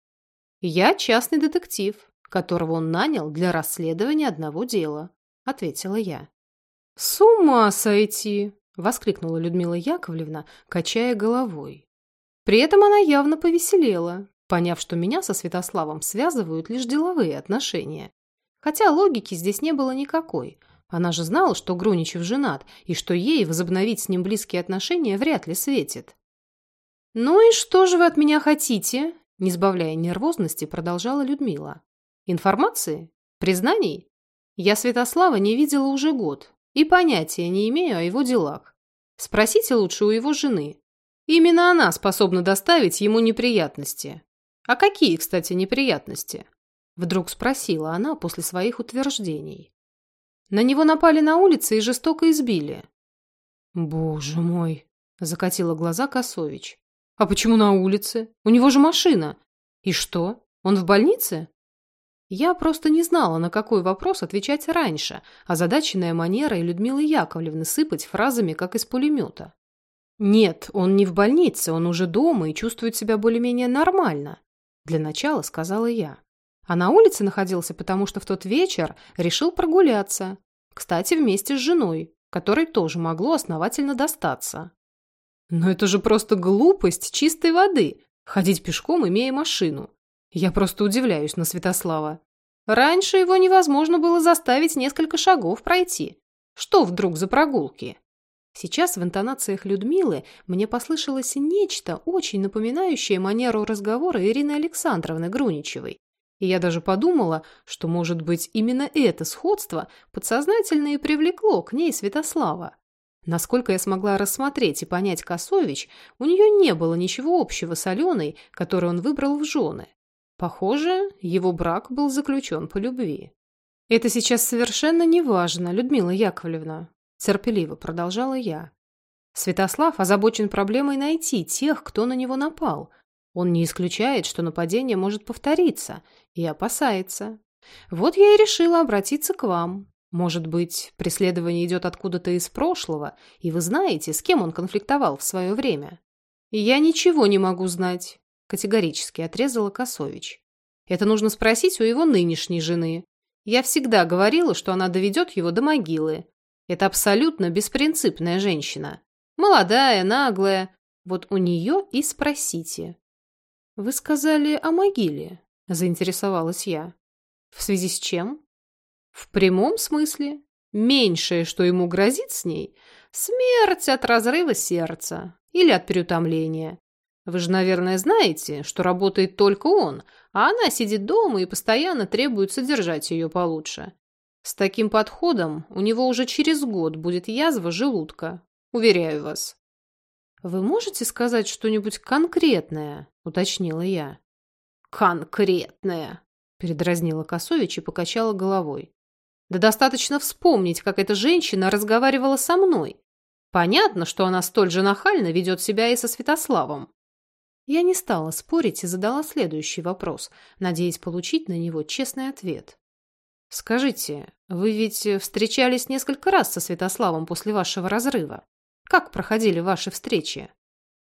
Я частный детектив, которого он нанял для расследования одного дела, ответила я. С ума сойти! воскликнула Людмила Яковлевна, качая головой. При этом она явно повеселела, поняв, что меня со Святославом связывают лишь деловые отношения. Хотя логики здесь не было никакой. Она же знала, что Груничев женат, и что ей возобновить с ним близкие отношения вряд ли светит. «Ну и что же вы от меня хотите?» Не сбавляя нервозности, продолжала Людмила. «Информации? Признаний? Я Святослава не видела уже год и понятия не имею о его делах. Спросите лучше у его жены. Именно она способна доставить ему неприятности. А какие, кстати, неприятности?» Вдруг спросила она после своих утверждений. На него напали на улице и жестоко избили. «Боже мой!» – закатила глаза Косович. «А почему на улице? У него же машина. И что? Он в больнице?» Я просто не знала, на какой вопрос отвечать раньше, озадаченная манерой Людмилы Яковлевны сыпать фразами, как из пулемета. «Нет, он не в больнице, он уже дома и чувствует себя более-менее нормально», – для начала сказала я. А на улице находился, потому что в тот вечер решил прогуляться. Кстати, вместе с женой, которой тоже могло основательно достаться. Но это же просто глупость чистой воды – ходить пешком, имея машину. Я просто удивляюсь на Святослава. Раньше его невозможно было заставить несколько шагов пройти. Что вдруг за прогулки? Сейчас в интонациях Людмилы мне послышалось нечто, очень напоминающее манеру разговора Ирины Александровны Груничевой. И я даже подумала, что, может быть, именно это сходство подсознательно и привлекло к ней Святослава. Насколько я смогла рассмотреть и понять Косович, у нее не было ничего общего с Аленой, которую он выбрал в жены. Похоже, его брак был заключен по любви. «Это сейчас совершенно не важно, Людмила Яковлевна», – терпеливо продолжала я. Святослав озабочен проблемой найти тех, кто на него напал, он не исключает, что нападение может повториться, и опасается. Вот я и решила обратиться к вам. Может быть, преследование идет откуда-то из прошлого, и вы знаете, с кем он конфликтовал в свое время? я ничего не могу знать, категорически отрезала Косович. Это нужно спросить у его нынешней жены. Я всегда говорила, что она доведет его до могилы. Это абсолютно беспринципная женщина. Молодая, наглая. Вот у нее и спросите. «Вы сказали о могиле», – заинтересовалась я. «В связи с чем?» «В прямом смысле. Меньшее, что ему грозит с ней – смерть от разрыва сердца или от переутомления. Вы же, наверное, знаете, что работает только он, а она сидит дома и постоянно требует содержать ее получше. С таким подходом у него уже через год будет язва желудка, уверяю вас. «Вы можете сказать что-нибудь конкретное?» – уточнила я. «Конкретное!» – передразнила Косович и покачала головой. «Да достаточно вспомнить, как эта женщина разговаривала со мной. Понятно, что она столь же нахально ведет себя и со Святославом». Я не стала спорить и задала следующий вопрос, надеясь получить на него честный ответ. «Скажите, вы ведь встречались несколько раз со Святославом после вашего разрыва?» Как проходили ваши встречи?»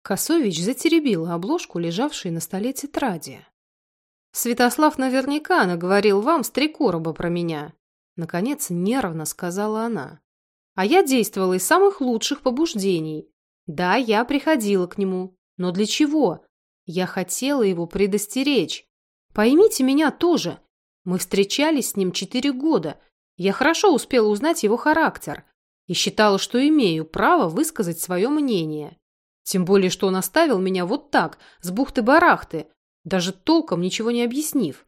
Косович затеребила обложку, лежавшей на столе тетради. «Святослав наверняка наговорил вам с три короба про меня», наконец нервно сказала она. «А я действовала из самых лучших побуждений. Да, я приходила к нему. Но для чего? Я хотела его предостеречь. Поймите меня тоже. Мы встречались с ним четыре года. Я хорошо успела узнать его характер и считала, что имею право высказать свое мнение. Тем более, что он оставил меня вот так, с бухты-барахты, даже толком ничего не объяснив.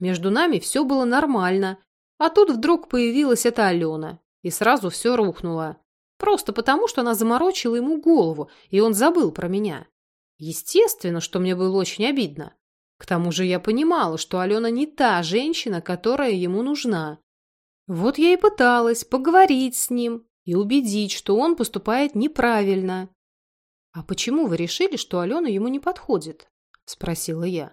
Между нами все было нормально, а тут вдруг появилась эта Алена, и сразу все рухнуло. Просто потому, что она заморочила ему голову, и он забыл про меня. Естественно, что мне было очень обидно. К тому же я понимала, что Алена не та женщина, которая ему нужна. Вот я и пыталась поговорить с ним и убедить, что он поступает неправильно. «А почему вы решили, что Алена ему не подходит?» – спросила я.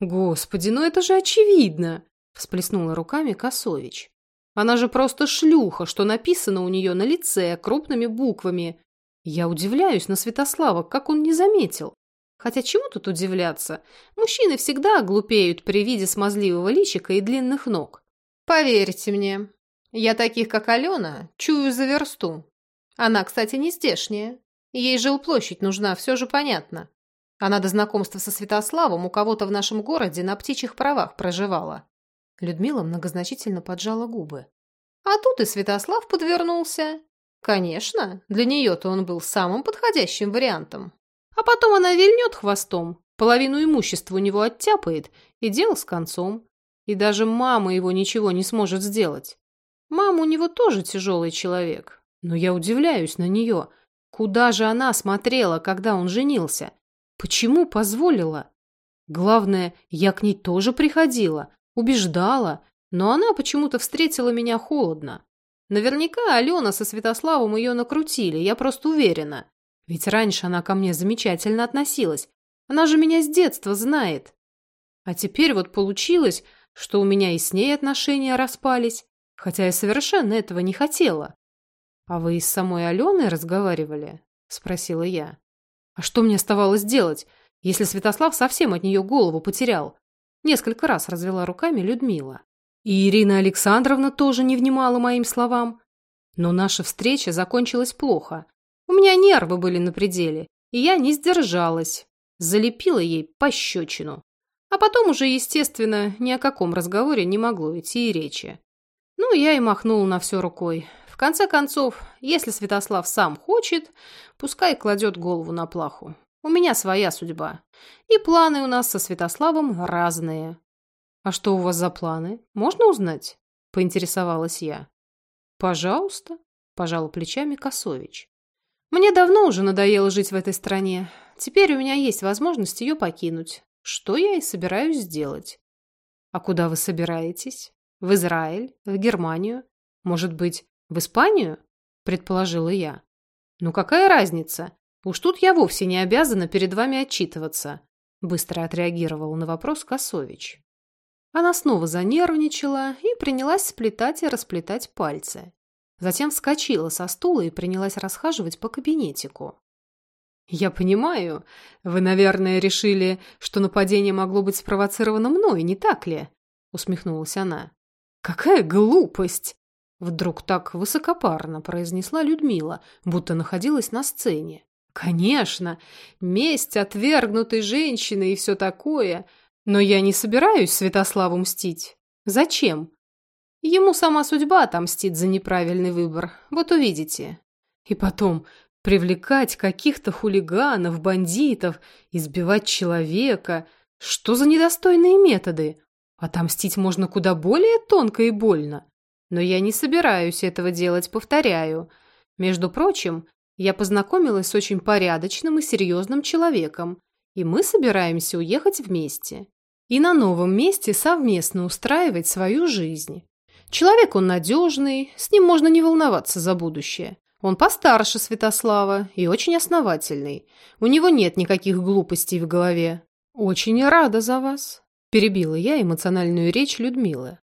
«Господи, ну это же очевидно!» – всплеснула руками Косович. «Она же просто шлюха, что написано у нее на лице крупными буквами. Я удивляюсь на Святослава, как он не заметил. Хотя чему тут удивляться? Мужчины всегда глупеют при виде смазливого личика и длинных ног. Поверьте мне, я таких, как Алена, чую за версту. Она, кстати, не здешняя. Ей жилплощадь нужна, все же понятно. Она до знакомства со Святославом у кого-то в нашем городе на птичьих правах проживала. Людмила многозначительно поджала губы. А тут и Святослав подвернулся. Конечно, для нее-то он был самым подходящим вариантом. А потом она вильнет хвостом, половину имущества у него оттяпает, и дело с концом. И даже мама его ничего не сможет сделать. Мама у него тоже тяжелый человек. Но я удивляюсь на нее. Куда же она смотрела, когда он женился? Почему позволила? Главное, я к ней тоже приходила, убеждала, но она почему-то встретила меня холодно. Наверняка Алена со Святославом ее накрутили, я просто уверена. Ведь раньше она ко мне замечательно относилась. Она же меня с детства знает. А теперь вот получилось, что у меня и с ней отношения распались, хотя я совершенно этого не хотела. «А вы с самой Аленой разговаривали?» – спросила я. «А что мне оставалось делать, если Святослав совсем от нее голову потерял?» Несколько раз развела руками Людмила. И Ирина Александровна тоже не внимала моим словам. Но наша встреча закончилась плохо. У меня нервы были на пределе, и я не сдержалась. Залепила ей пощечину. А потом уже, естественно, ни о каком разговоре не могло идти и речи. Ну, я и махнула на все рукой. В конце концов, если Святослав сам хочет, пускай кладет голову на плаху. У меня своя судьба. И планы у нас со Святославом разные. «А что у вас за планы? Можно узнать?» – поинтересовалась я. «Пожалуйста», – пожал плечами Косович. Мне давно уже надоело жить в этой стране. Теперь у меня есть возможность ее покинуть, что я и собираюсь сделать. А куда вы собираетесь? В Израиль? В Германию? Может быть, в Испанию? Предположила я. Ну какая разница? Уж тут я вовсе не обязана перед вами отчитываться. Быстро отреагировал на вопрос Косович. Она снова занервничала и принялась сплетать и расплетать пальцы. Затем вскочила со стула и принялась расхаживать по кабинетику. «Я понимаю. Вы, наверное, решили, что нападение могло быть спровоцировано мной, не так ли?» усмехнулась она. «Какая глупость!» Вдруг так высокопарно произнесла Людмила, будто находилась на сцене. «Конечно, месть отвергнутой женщины и все такое, но я не собираюсь Святославу мстить. Зачем? Ему сама судьба отомстит за неправильный выбор, вот увидите. И потом, привлекать каких-то хулиганов, бандитов, избивать человека. Что за недостойные методы? Отомстить можно куда более тонко и больно. Но я не собираюсь этого делать, повторяю. Между прочим, я познакомилась с очень порядочным и серьезным человеком, и мы собираемся уехать вместе. И на новом месте совместно устраивать свою жизнь. Человек он надежный, с ним можно не волноваться за будущее. Он постарше Святослава и очень основательный. У него нет никаких глупостей в голове. Очень рада за вас, перебила я эмоциональную речь Людмилы.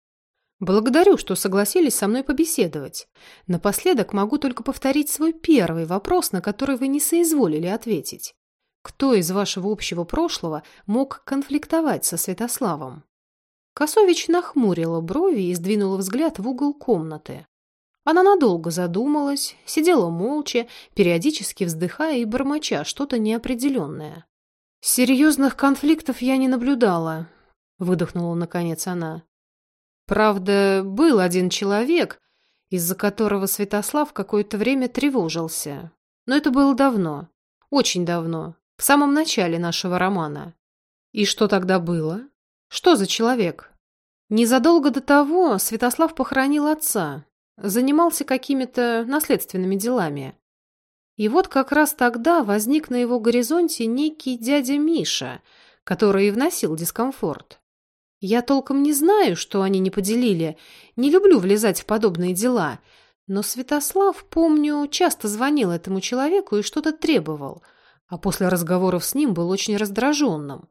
Благодарю, что согласились со мной побеседовать. Напоследок могу только повторить свой первый вопрос, на который вы не соизволили ответить. Кто из вашего общего прошлого мог конфликтовать со Святославом? Косович нахмурила брови и сдвинула взгляд в угол комнаты. Она надолго задумалась, сидела молча, периодически вздыхая и бормоча что-то неопределенное. «Серьезных конфликтов я не наблюдала», — выдохнула наконец она. «Правда, был один человек, из-за которого Святослав какое-то время тревожился. Но это было давно, очень давно, в самом начале нашего романа. И что тогда было?» Что за человек? Незадолго до того Святослав похоронил отца. занимался какими-то наследственными делами. И вот как раз тогда возник на его горизонте некий дядя Миша, который и вносил дискомфорт. Я толком не знаю, что они не поделили, не люблю влезать в подобные дела, но Святослав, помню, часто звонил этому человеку и что-то требовал, а после разговоров с ним был очень раздраженным.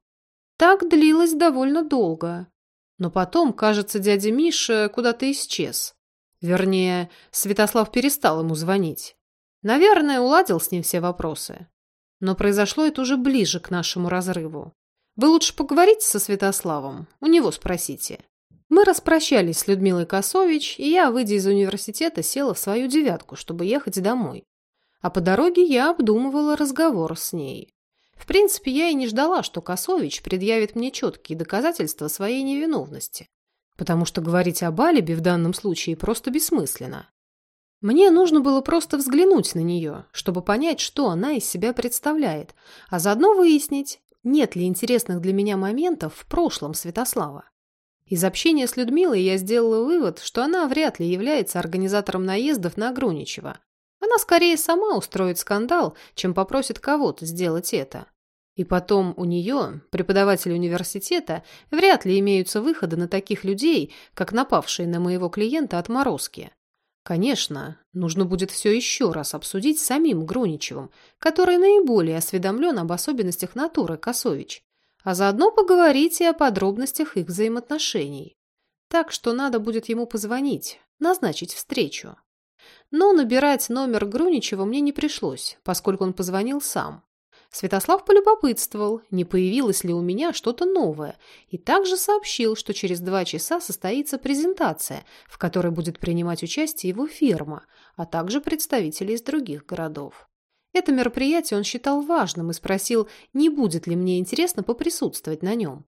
Так длилось довольно долго. Но потом, кажется, дядя Миша куда-то исчез. Вернее, Святослав перестал ему звонить. Наверное, уладил с ним все вопросы. Но произошло это уже ближе к нашему разрыву. Вы лучше поговорите со Святославом, у него спросите. Мы распрощались с Людмилой Косович, и я, выйдя из университета, села в свою девятку, чтобы ехать домой. А по дороге я обдумывала разговор с ней. В принципе, я и не ждала, что Косович предъявит мне четкие доказательства своей невиновности, потому что говорить об алиби в данном случае просто бессмысленно. Мне нужно было просто взглянуть на нее, чтобы понять, что она из себя представляет, а заодно выяснить, нет ли интересных для меня моментов в прошлом Святослава. Из общения с Людмилой я сделала вывод, что она вряд ли является организатором наездов на Груничева. Она скорее сама устроит скандал, чем попросит кого-то сделать это. И потом у нее, преподавателя университета, вряд ли имеются выходы на таких людей, как напавшие на моего клиента отморозки. Конечно, нужно будет все еще раз обсудить с самим Груничевым, который наиболее осведомлен об особенностях натуры Косович, а заодно поговорить и о подробностях их взаимоотношений. Так что надо будет ему позвонить, назначить встречу. Но набирать номер Груничева мне не пришлось, поскольку он позвонил сам. Святослав полюбопытствовал, не появилось ли у меня что-то новое, и также сообщил, что через два часа состоится презентация, в которой будет принимать участие его фирма, а также представители из других городов. Это мероприятие он считал важным и спросил, не будет ли мне интересно поприсутствовать на нем.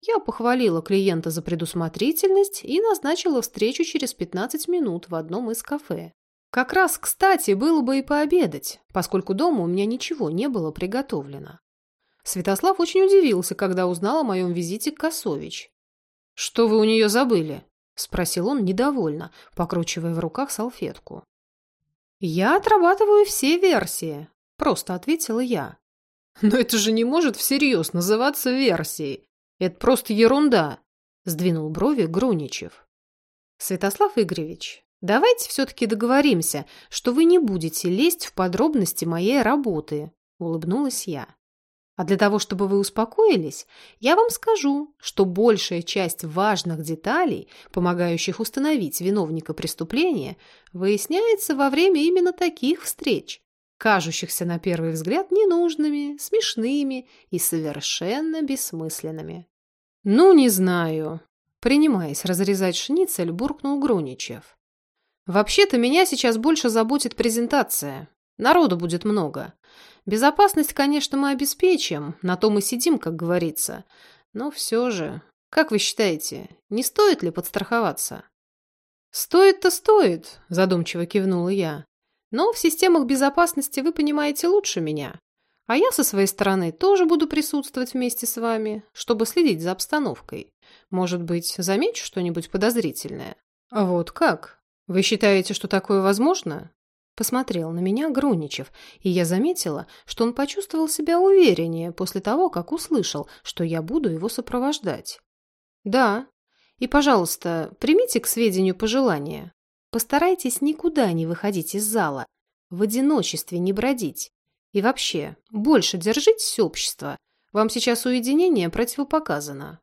Я похвалила клиента за предусмотрительность и назначила встречу через 15 минут в одном из кафе. Как раз, кстати, было бы и пообедать, поскольку дома у меня ничего не было приготовлено. Святослав очень удивился, когда узнал о моем визите к Косович. «Что вы у нее забыли?» – спросил он недовольно, покручивая в руках салфетку. «Я отрабатываю все версии», – просто ответила я. «Но это же не может всерьез называться версией. Это просто ерунда», – сдвинул брови Груничев. «Святослав Игоревич, Давайте все-таки договоримся, что вы не будете лезть в подробности моей работы, улыбнулась я. А для того, чтобы вы успокоились, я вам скажу, что большая часть важных деталей, помогающих установить виновника преступления, выясняется во время именно таких встреч, кажущихся на первый взгляд ненужными, смешными и совершенно бессмысленными. «Ну, не знаю», — принимаясь разрезать шницель, буркнул Груничев. Вообще-то меня сейчас больше заботит презентация. Народу будет много. Безопасность, конечно, мы обеспечим, на то мы сидим, как говорится. Но все же, как вы считаете, не стоит ли подстраховаться? Стоит-то стоит, задумчиво кивнула я. Но в системах безопасности вы понимаете лучше меня. А я со своей стороны тоже буду присутствовать вместе с вами, чтобы следить за обстановкой. Может быть, замечу что-нибудь подозрительное? Вот как? «Вы считаете, что такое возможно?» Посмотрел на меня Груничев, и я заметила, что он почувствовал себя увереннее после того, как услышал, что я буду его сопровождать. «Да. И, пожалуйста, примите к сведению пожелание. Постарайтесь никуда не выходить из зала, в одиночестве не бродить. И вообще, больше держитесь общества. Вам сейчас уединение противопоказано».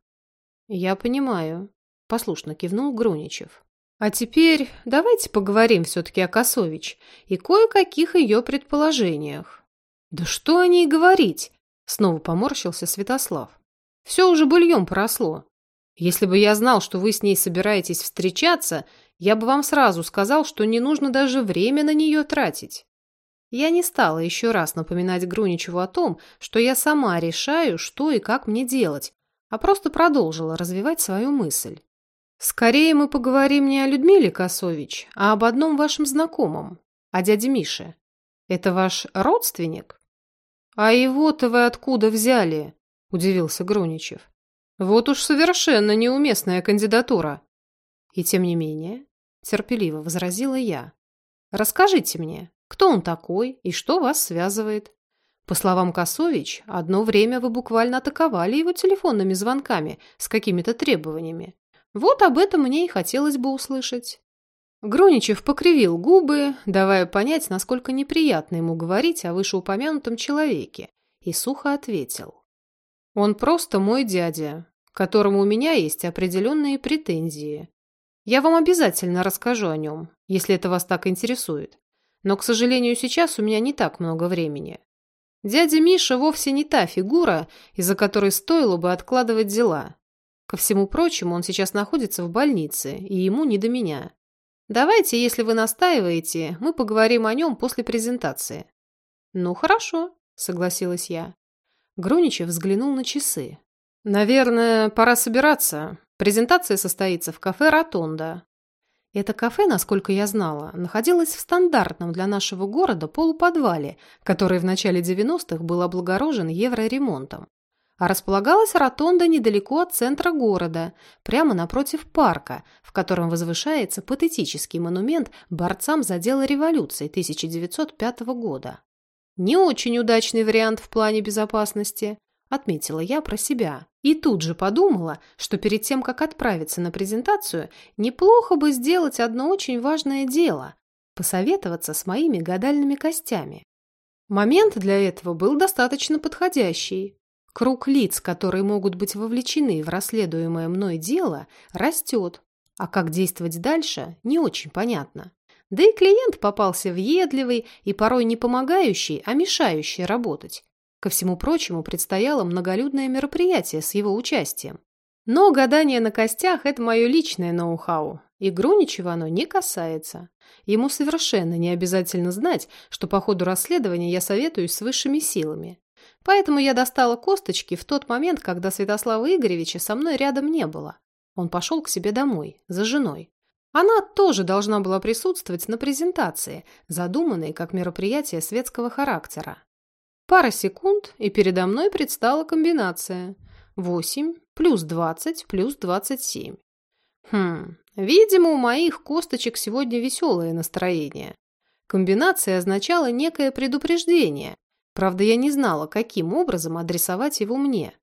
«Я понимаю», – послушно кивнул Груничев. А теперь давайте поговорим все-таки о Косович и кое-каких ее предположениях. Да что о ней говорить? Снова поморщился Святослав. Все уже быльем поросло. Если бы я знал, что вы с ней собираетесь встречаться, я бы вам сразу сказал, что не нужно даже время на нее тратить. Я не стала еще раз напоминать Груничеву о том, что я сама решаю, что и как мне делать, а просто продолжила развивать свою мысль. Скорее мы поговорим не о Людмиле Косович, а об одном вашем знакомом, о дяде Мише. Это ваш родственник? А его-то вы откуда взяли? Удивился Груничев. Вот уж совершенно неуместная кандидатура. И тем не менее, терпеливо возразила я. Расскажите мне, кто он такой и что вас связывает? По словам Косович, одно время вы буквально атаковали его телефонными звонками с какими-то требованиями. Вот об этом мне и хотелось бы услышать. Груничев покривил губы, давая понять, насколько неприятно ему говорить о вышеупомянутом человеке, и сухо ответил. «Он просто мой дядя, которому у меня есть определенные претензии. Я вам обязательно расскажу о нем, если это вас так интересует. Но, к сожалению, сейчас у меня не так много времени. Дядя Миша вовсе не та фигура, из-за которой стоило бы откладывать дела. Ко всему прочему, он сейчас находится в больнице, и ему не до меня. Давайте, если вы настаиваете, мы поговорим о нем после презентации. Ну, хорошо, согласилась я. Груничев взглянул на часы. Наверное, пора собираться. Презентация состоится в кафе «Ротонда». Это кафе, насколько я знала, находилось в стандартном для нашего города полуподвале, который в начале 90-х был облагорожен евроремонтом. А располагалась ротонда недалеко от центра города, прямо напротив парка, в котором возвышается патетический монумент борцам за дело революции 1905 года. Не очень удачный вариант в плане безопасности, отметила я про себя. И тут же подумала, что перед тем, как отправиться на презентацию, неплохо бы сделать одно очень важное дело – посоветоваться с моими гадальными костями. Момент для этого был достаточно подходящий. Круг лиц, которые могут быть вовлечены в расследуемое мной дело, растет, а как действовать дальше, не очень понятно. Да и клиент попался въедливый и порой не помогающий, а мешающий работать. Ко всему прочему, предстояло многолюдное мероприятие с его участием. Но гадание на костях – это мое личное ноу-хау. Игру ничего оно не касается. Ему совершенно не обязательно знать, что по ходу расследования я советуюсь с высшими силами. Поэтому я достала косточки в тот момент, когда Святослава Игоревича со мной рядом не было. Он пошел к себе домой, за женой. Она тоже должна была присутствовать на презентации, задуманной как мероприятие светского характера. Пара секунд, и передо мной предстала комбинация. 8 плюс 20 плюс 27. Хм, видимо, у моих косточек сегодня веселое настроение. Комбинация означала некое предупреждение. Правда, я не знала, каким образом адресовать его мне.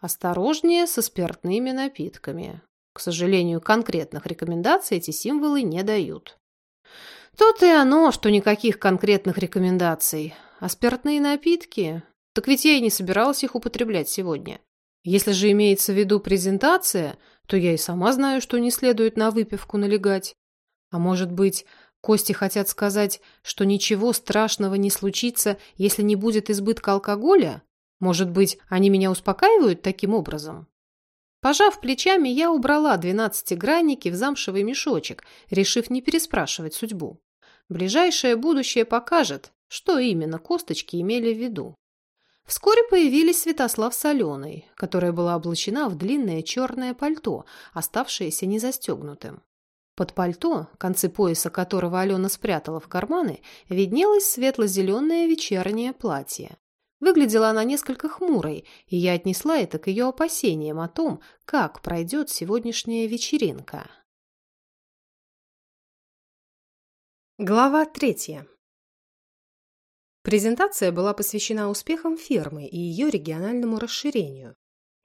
Осторожнее со спиртными напитками. К сожалению, конкретных рекомендаций эти символы не дают. Тут и оно, что никаких конкретных рекомендаций. А спиртные напитки? Так ведь я и не собиралась их употреблять сегодня. Если же имеется в виду презентация, то я и сама знаю, что не следует на выпивку налегать. А может быть, Кости хотят сказать, что ничего страшного не случится, если не будет избытка алкоголя? Может быть, они меня успокаивают таким образом? Пожав плечами, я убрала двенадцатигранники в замшевый мешочек, решив не переспрашивать судьбу. Ближайшее будущее покажет, что именно косточки имели в виду. Вскоре появились Святослав с Аленой, которая была облачена в длинное черное пальто, оставшееся незастегнутым. Под пальто, концы пояса которого Алена спрятала в карманы, виднелось светло-зеленое вечернее платье. Выглядела она несколько хмурой, и я отнесла это к ее опасениям о том, как пройдет сегодняшняя вечеринка. Глава третья. Презентация была посвящена успехам фермы и ее региональному расширению.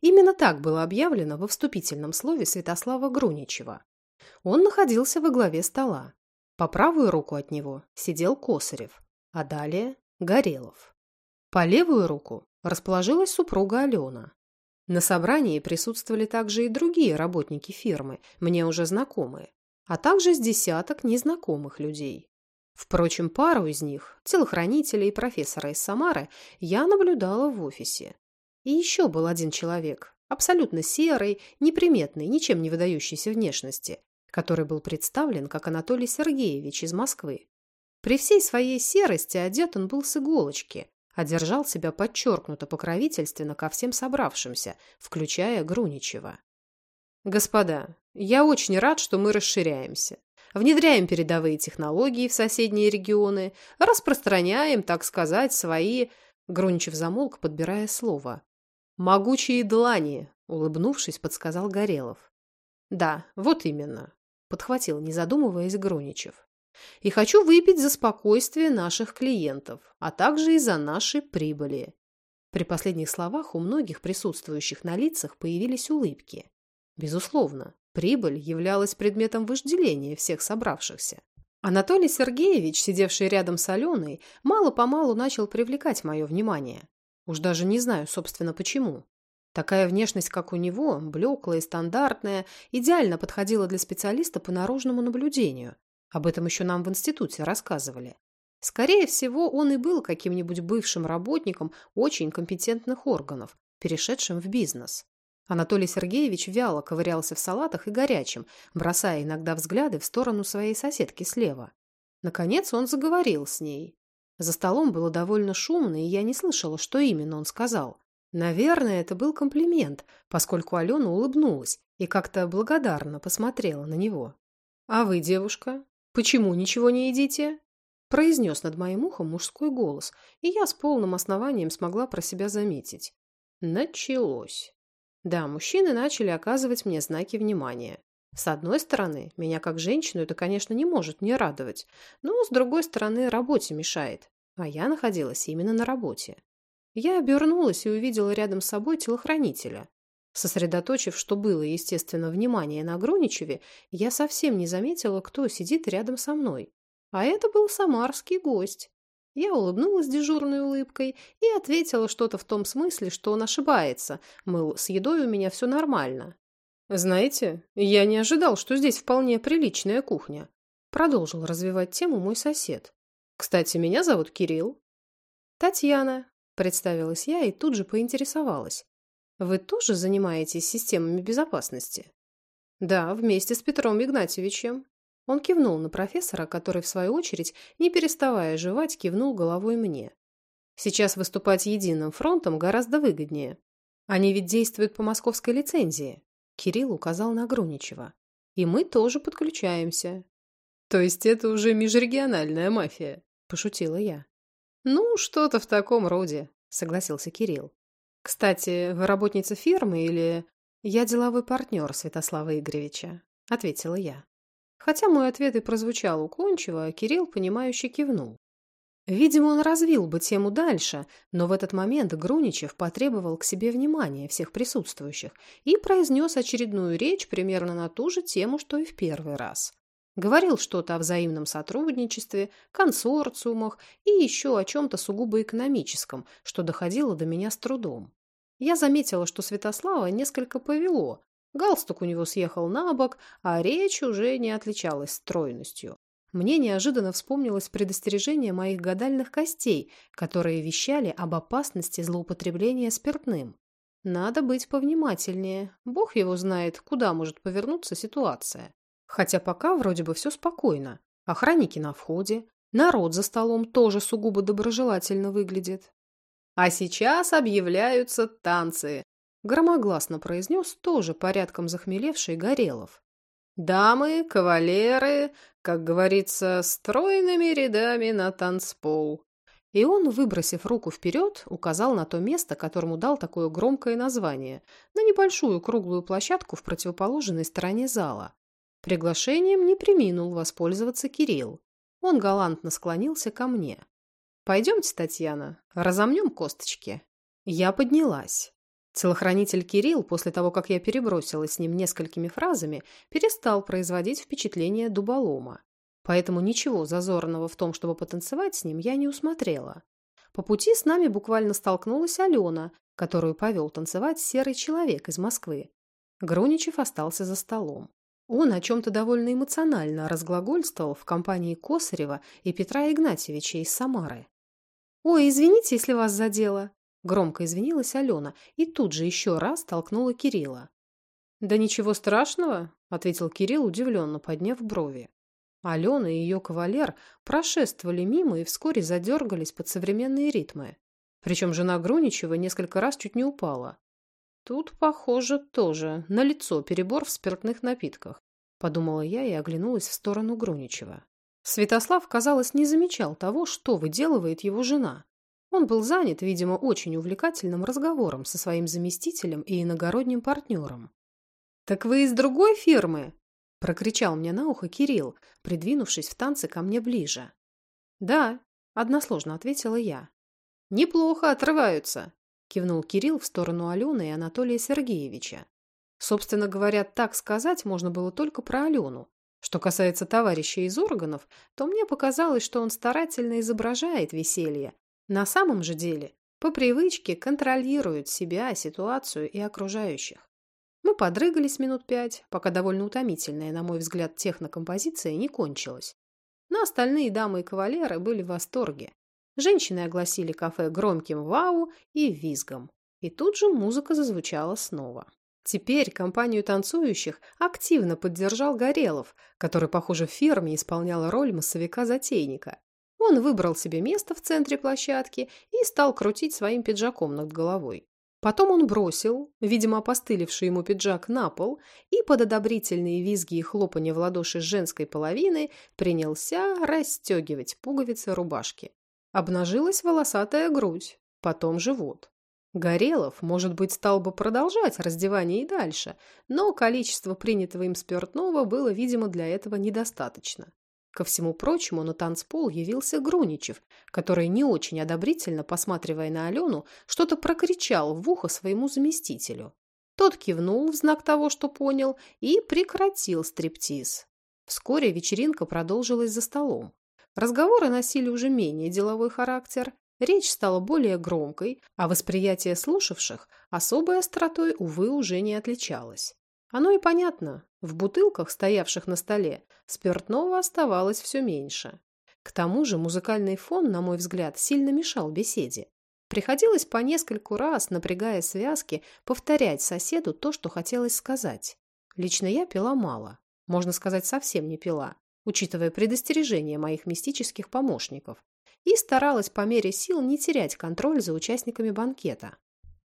Именно так было объявлено во вступительном слове Святослава Груничева. Он находился во главе стола. По правую руку от него сидел Косарев, а далее – Горелов. По левую руку расположилась супруга Алена. На собрании присутствовали также и другие работники фирмы, мне уже знакомые, а также с десяток незнакомых людей. Впрочем, пару из них, телохранителя и профессора из Самары, я наблюдала в офисе. И еще был один человек, абсолютно серый, неприметный, ничем не выдающийся внешности, который был представлен как Анатолий Сергеевич из Москвы. При всей своей серости одет он был с иголочки, а держал себя подчеркнуто покровительственно ко всем собравшимся, включая Груничева. «Господа, я очень рад, что мы расширяемся внедряем передовые технологии в соседние регионы, распространяем, так сказать, свои...» Грунчев замолк, подбирая слово. «Могучие длани», — улыбнувшись, подсказал Горелов. «Да, вот именно. Подхватил, не задумываясь, Гроничев. «И хочу выпить за спокойствие наших клиентов, а также и за наши прибыли». При последних словах у многих присутствующих на лицах появились улыбки. Безусловно, прибыль являлась предметом вожделения всех собравшихся. Анатолий Сергеевич, сидевший рядом с Аленой, мало-помалу начал привлекать мое внимание. Уж даже не знаю, собственно, почему. Такая внешность, как у него, блеклая и стандартная, идеально подходила для специалиста по наружному наблюдению. Об этом еще нам в институте рассказывали. Скорее всего, он и был каким-нибудь бывшим работником очень компетентных органов, перешедшим в бизнес. Анатолий Сергеевич вяло ковырялся в салатах и горячем, бросая иногда взгляды в сторону своей соседки слева. Наконец он заговорил с ней. За столом было довольно шумно, и я не слышала, что именно он сказал. Наверное, это был комплимент, поскольку Алена улыбнулась и как-то благодарно посмотрела на него. «А вы, девушка, почему ничего не едите?» произнес над моим ухом мужской голос, и я с полным основанием смогла про себя заметить. Началось. Да, мужчины начали оказывать мне знаки внимания. С одной стороны, меня как женщину это, конечно, не может не радовать, но с другой стороны, работе мешает. А я находилась именно на работе. Я обернулась и увидела рядом с собой телохранителя. Сосредоточив, что было, естественно, внимание на Гроничеве, я совсем не заметила, кто сидит рядом со мной. А это был самарский гость. Я улыбнулась дежурной улыбкой и ответила что-то в том смысле, что он ошибается, мыл, с едой у меня все нормально. «Знаете, я не ожидал, что здесь вполне приличная кухня», продолжил развивать тему мой сосед. «Кстати, меня зовут Кирилл». «Татьяна», представилась я и тут же поинтересовалась. «Вы тоже занимаетесь системами безопасности?» «Да, вместе с Петром Игнатьевичем», он кивнул на профессора, который, в свою очередь, не переставая жевать, кивнул головой мне. Сейчас выступать единым фронтом гораздо выгоднее. Они ведь действуют по московской лицензии. Кирилл указал на Груничева. И мы тоже подключаемся. То есть это уже межрегиональная мафия, пошутила я. Ну, что-то в таком роде, согласился Кирилл. Кстати, вы работница фирмы или... Я деловой партнер Святослава Игоревича, ответила я. Хотя мой ответ и прозвучал уклончиво, Кирилл, понимающе кивнул. Видимо, он развил бы тему дальше, но в этот момент Груничев потребовал к себе внимания всех присутствующих и произнес очередную речь примерно на ту же тему, что и в первый раз. Говорил что-то о взаимном сотрудничестве, консорциумах и еще о чем-то сугубо экономическом, что доходило до меня с трудом. Я заметила, что Святослава несколько повело, Галстук у него съехал на бок, а речь уже не отличалась стройностью. Мне неожиданно вспомнилось предостережение моих гадальных костей, которые вещали об опасности злоупотребления спиртным. Надо быть повнимательнее. Бог его знает, куда может повернуться ситуация. Хотя пока вроде бы все спокойно. Охранники на входе, народ за столом тоже сугубо доброжелательно выглядит. А сейчас объявляются танцы громогласно произнес тоже порядком захмелевший Горелов. «Дамы, кавалеры, как говорится, стройными рядами на танцпол». И он, выбросив руку вперед, указал на то место, которому дал такое громкое название, на небольшую круглую площадку в противоположной стороне зала. Приглашением не приминул воспользоваться Кирилл. Он галантно склонился ко мне. «Пойдемте, Татьяна, разомнем косточки». Я поднялась. Телохранитель Кирилл, после того, как я перебросила с ним несколькими фразами, перестал производить впечатление дуболома. Поэтому ничего зазорного в том, чтобы потанцевать с ним, я не усмотрела. По пути с нами буквально столкнулась Алена, которую повел танцевать серый человек из Москвы. Груничев остался за столом. Он о чем-то довольно эмоционально разглагольствовал в компании Косарева и Петра Игнатьевича из Самары. «Ой, извините, если вас задело», Громко извинилась Алена и тут же еще раз толкнула Кирилла. «Да ничего страшного», — ответил Кирилл, удивленно подняв брови. Алена и ее кавалер прошествовали мимо и вскоре задергались под современные ритмы. Причем жена Груничева несколько раз чуть не упала. Тут, похоже, тоже на лицо перебор в спиртных напитках, подумала я и оглянулась в сторону Груничева. Святослав, казалось, не замечал того, что выделывает его жена. Он был занят, видимо, очень увлекательным разговором со своим заместителем и иногородним партнером. «Так вы из другой фирмы?» Прокричал мне на ухо Кирилл, придвинувшись в танце ко мне ближе. «Да», — односложно ответила я. «Неплохо отрываются», — кивнул Кирилл в сторону Алены и Анатолия Сергеевича. Собственно говоря, так сказать можно было только про Алену. Что касается товарища из органов, то мне показалось, что он старательно изображает веселье. На самом же деле, по привычке контролирует себя, ситуацию и окружающих. Мы подрыгались минут пять, пока довольно утомительная, на мой взгляд, технокомпозиция не кончилась. Но остальные дамы и кавалеры были в восторге. Женщины огласили кафе громким вау и визгом. И тут же музыка зазвучала снова. Теперь компанию танцующих активно поддержал Горелов, который, похоже, в фирме исполнял роль массовика-затейника. Он выбрал себе место в центре площадки и стал крутить своим пиджаком над головой. Потом он бросил, видимо, опостылевший ему пиджак на пол и под одобрительные визги и хлопанье в ладоши женской половины принялся расстегивать пуговицы рубашки. Обнажилась волосатая грудь, потом живот. Горелов, может быть, стал бы продолжать раздевание и дальше, но количество принятого им спиртного было, видимо, для этого недостаточно. Ко всему прочему, на танцпол явился Груничев, который, не очень одобрительно посматривая на Алену, что-то прокричал в ухо своему заместителю. Тот кивнул в знак того, что понял, и прекратил стриптиз. Вскоре вечеринка продолжилась за столом. Разговоры носили уже менее деловой характер, речь стала более громкой, а восприятие слушавших особой остротой, увы, уже не отличалось. Оно и понятно. В бутылках, стоявших на столе, спиртного оставалось все меньше. К тому же музыкальный фон, на мой взгляд, сильно мешал беседе. Приходилось по нескольку раз, напрягая связки, повторять соседу то, что хотелось сказать. Лично я пила мало. Можно сказать, совсем не пила, учитывая предостережения моих мистических помощников. И старалась по мере сил не терять контроль за участниками банкета.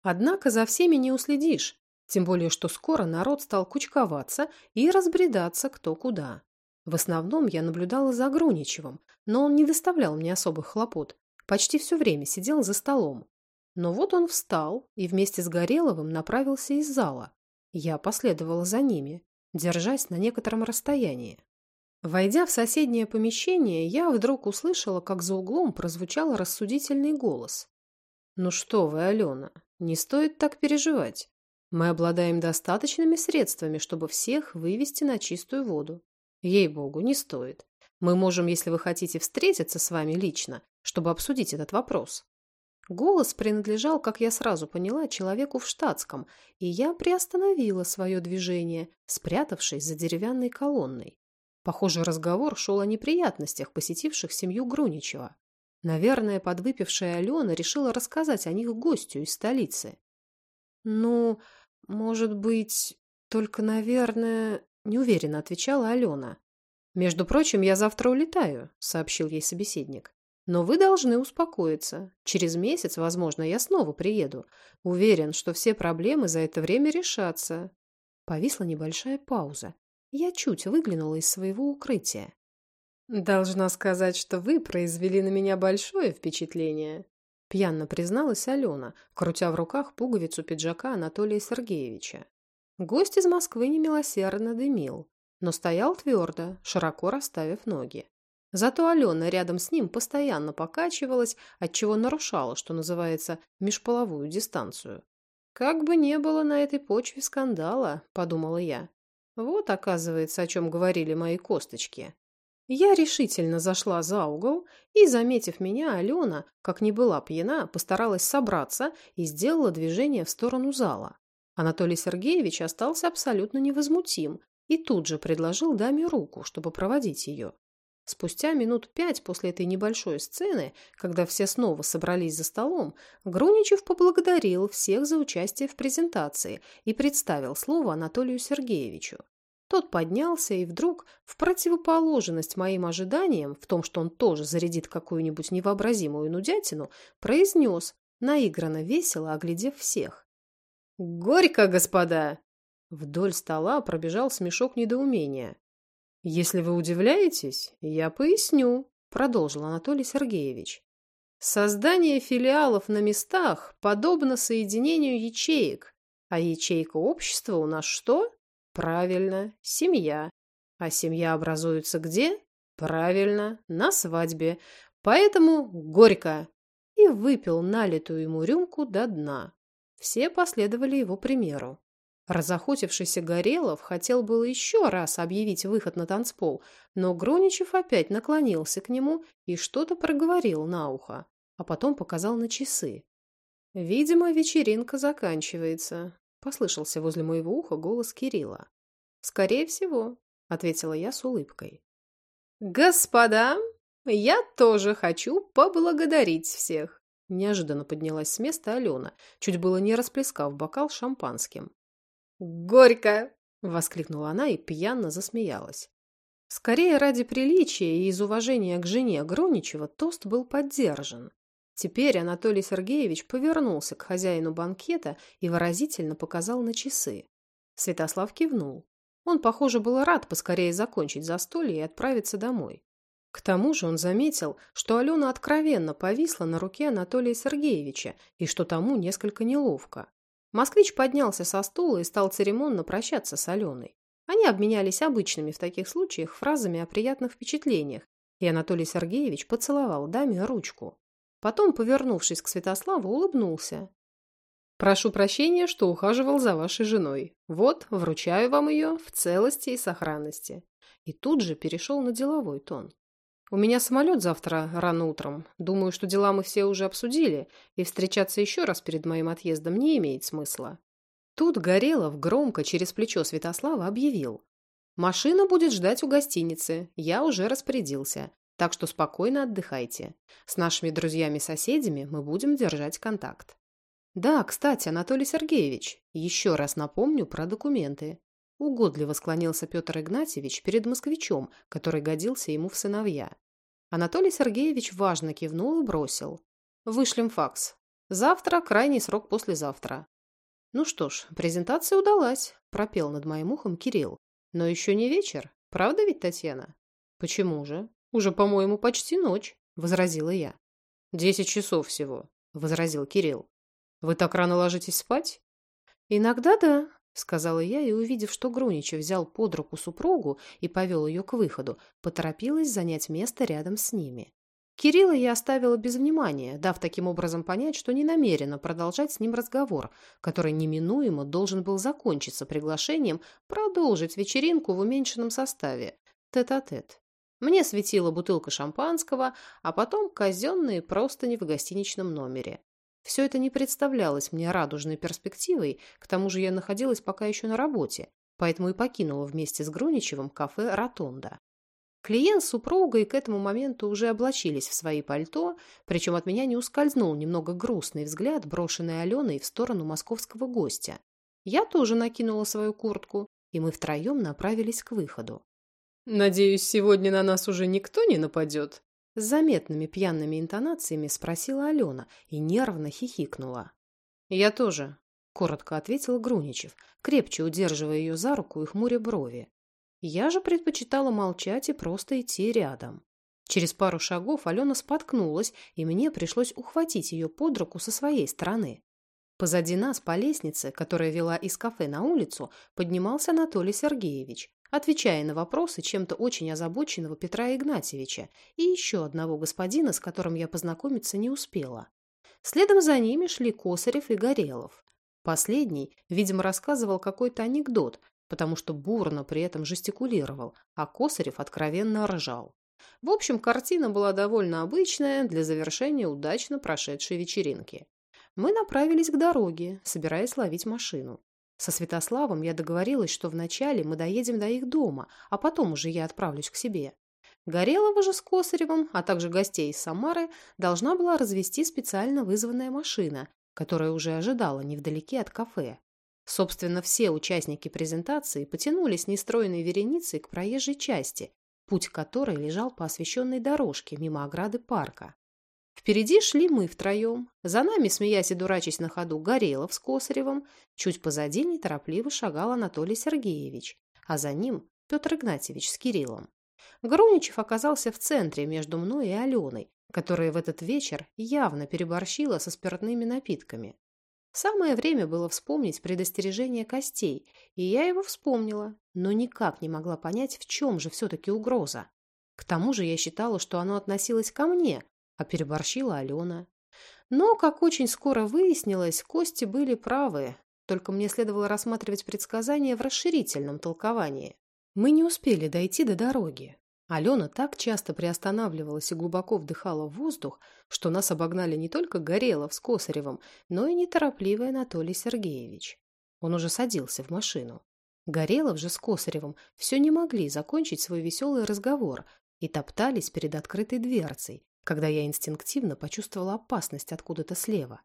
Однако за всеми не уследишь, тем более, что скоро народ стал кучковаться и разбредаться кто куда. В основном я наблюдала за Груничевым, но он не доставлял мне особых хлопот. Почти все время сидел за столом. Но вот он встал и вместе с Гореловым направился из зала. Я последовала за ними, держась на некотором расстоянии. Войдя в соседнее помещение, я вдруг услышала, как за углом прозвучал рассудительный голос. «Ну что вы, Алена, не стоит так переживать. Мы обладаем достаточными средствами, чтобы всех вывести на чистую воду. Ей-богу, не стоит. Мы можем, если вы хотите, встретиться с вами лично, чтобы обсудить этот вопрос. Голос принадлежал, как я сразу поняла, человеку в штатском, и я приостановила свое движение, спрятавшись за деревянной колонной. Похоже, разговор шел о неприятностях, посетивших семью Груничева. Наверное, подвыпившая Алена решила рассказать о них гостю из столицы. «Ну, может быть, только, наверное...» — неуверенно отвечала Алена. «Между прочим, я завтра улетаю», — сообщил ей собеседник. «Но вы должны успокоиться. Через месяц, возможно, я снова приеду. Уверен, что все проблемы за это время решатся». Повисла небольшая пауза. Я чуть выглянула из своего укрытия. «Должна сказать, что вы произвели на меня большое впечатление», Пьяно призналась Алена, крутя в руках пуговицу пиджака Анатолия Сергеевича. Гость из Москвы немилосердно дымил, но стоял твердо, широко расставив ноги. Зато Алена рядом с ним постоянно покачивалась, отчего нарушала, что называется, межполовую дистанцию. «Как бы не было на этой почве скандала», — подумала я. «Вот, оказывается, о чем говорили мои косточки. Я решительно зашла за угол и, заметив меня, Алена, как не была пьяна, постаралась собраться и сделала движение в сторону зала. Анатолий Сергеевич остался абсолютно невозмутим и тут же предложил даме руку, чтобы проводить ее. Спустя минут пять после этой небольшой сцены, когда все снова собрались за столом, Груничев поблагодарил всех за участие в презентации и представил слово Анатолию Сергеевичу. Тот поднялся и вдруг, в противоположность моим ожиданиям, в том, что он тоже зарядит какую-нибудь невообразимую нудятину, произнес, наигранно весело оглядев всех. «Горько, господа!» Вдоль стола пробежал смешок недоумения. «Если вы удивляетесь, я поясню», — продолжил Анатолий Сергеевич. «Создание филиалов на местах подобно соединению ячеек, а ячейка общества у нас что? Правильно, семья. А семья образуется где? Правильно, на свадьбе. Поэтому горько. И выпил налитую ему рюмку до дна. Все последовали его примеру. Разохотившийся Горелов хотел было еще раз объявить выход на танцпол, но Гроничев опять наклонился к нему и что-то проговорил на ухо, а потом показал на часы. «Видимо, вечеринка заканчивается», — послышался возле моего уха голос Кирилла. «Скорее всего», — ответила я с улыбкой. «Господа, я тоже хочу поблагодарить всех», — неожиданно поднялась с места Алена, чуть было не расплескав бокал шампанским. «Горько!» — воскликнула она и пьяно засмеялась. Скорее ради приличия и из уважения к жене Гроничева тост был поддержан. Теперь Анатолий Сергеевич повернулся к хозяину банкета и выразительно показал на часы. Святослав кивнул. Он, похоже, был рад поскорее закончить застолье и отправиться домой. К тому же он заметил, что Алена откровенно повисла на руке Анатолия Сергеевича и что тому несколько неловко. Москвич поднялся со стула и стал церемонно прощаться с Аленой. Они обменялись обычными в таких случаях фразами о приятных впечатлениях, и Анатолий Сергеевич поцеловал даме ручку. Потом, повернувшись к Святославу, улыбнулся. «Прошу прощения, что ухаживал за вашей женой. Вот, вручаю вам ее в целости и сохранности». И тут же перешел на деловой тон. У меня самолет завтра рано утром. Думаю, что дела мы все уже обсудили, и встречаться еще раз перед моим отъездом не имеет смысла. Тут Горелов громко через плечо Святослава объявил. «Машина будет ждать у гостиницы. Я уже распорядился. Так что спокойно отдыхайте. С нашими друзьями-соседями мы будем держать контакт». «Да, кстати, Анатолий Сергеевич, еще раз напомню про документы. Угодливо склонился Петр Игнатьевич перед москвичом, который годился ему в сыновья. Анатолий Сергеевич важно кивнул и бросил. «Вышлем факс. Завтра крайний срок послезавтра». «Ну что ж, презентация удалась», – пропел над моим ухом Кирилл. «Но еще не вечер. Правда ведь, Татьяна?» «Почему же? Уже, по-моему, почти ночь», – возразила я. «Десять часов всего», – возразил Кирилл. «Вы так рано ложитесь спать?» «Иногда да», — сказала я, и, увидев, что Груничев взял под руку супругу и повел ее к выходу, поторопилась занять место рядом с ними. Кирилла я оставила без внимания, дав таким образом понять, что не намерена продолжать с ним разговор, который неминуемо должен был закончиться приглашением продолжить вечеринку в уменьшенном составе, тет-а-тет. -тет. Мне светила бутылка шампанского, а потом казенные простыни в гостиничном номере. Все это не представлялось мне радужной перспективой, к тому же я находилась пока еще на работе, поэтому и покинула вместе с Груничевым кафе «Ротонда». Клиент с супругой к этому моменту уже облачились в свои пальто, причем от меня не ускользнул немного грустный взгляд, брошенный Аленой в сторону московского гостя. Я тоже накинула свою куртку, и мы втроем направились к выходу. «Надеюсь, сегодня на нас уже никто не нападет?» С заметными пьяными интонациями спросила Алена и нервно хихикнула. «Я тоже», — коротко ответил Груничев, крепче удерживая ее за руку и хмуря брови. Я же предпочитала молчать и просто идти рядом. Через пару шагов Алена споткнулась, и мне пришлось ухватить ее под руку со своей стороны. Позади нас по лестнице, которая вела из кафе на улицу, поднимался Анатолий Сергеевич отвечая на вопросы чем-то очень озабоченного Петра Игнатьевича и еще одного господина, с которым я познакомиться не успела. Следом за ними шли Косарев и Горелов. Последний, видимо, рассказывал какой-то анекдот, потому что бурно при этом жестикулировал, а Косарев откровенно ржал. В общем, картина была довольно обычная для завершения удачно прошедшей вечеринки. Мы направились к дороге, собираясь ловить машину. Со Святославом я договорилась, что вначале мы доедем до их дома, а потом уже я отправлюсь к себе. Горелого же с Косаревым, а также гостей из Самары, должна была развести специально вызванная машина, которая уже ожидала невдалеке от кафе. Собственно, все участники презентации потянулись нестроенной вереницей к проезжей части, путь которой лежал по освещенной дорожке мимо ограды парка. Впереди шли мы втроем. За нами, смеясь и дурачась на ходу, Горелов с Косаревым. Чуть позади неторопливо шагал Анатолий Сергеевич, а за ним Петр Игнатьевич с Кириллом. Груничев оказался в центре между мной и Аленой, которая в этот вечер явно переборщила со спиртными напитками. Самое время было вспомнить предостережение костей, и я его вспомнила, но никак не могла понять, в чем же все-таки угроза. К тому же я считала, что оно относилось ко мне, а переборщила Алена. Но, как очень скоро выяснилось, кости были правы, только мне следовало рассматривать предсказания в расширительном толковании. Мы не успели дойти до дороги. Алена так часто приостанавливалась и глубоко вдыхала воздух, что нас обогнали не только Горелов с Косаревым, но и неторопливый Анатолий Сергеевич. Он уже садился в машину. Горелов же с Косаревым все не могли закончить свой веселый разговор и топтались перед открытой дверцей, когда я инстинктивно почувствовала опасность откуда-то слева.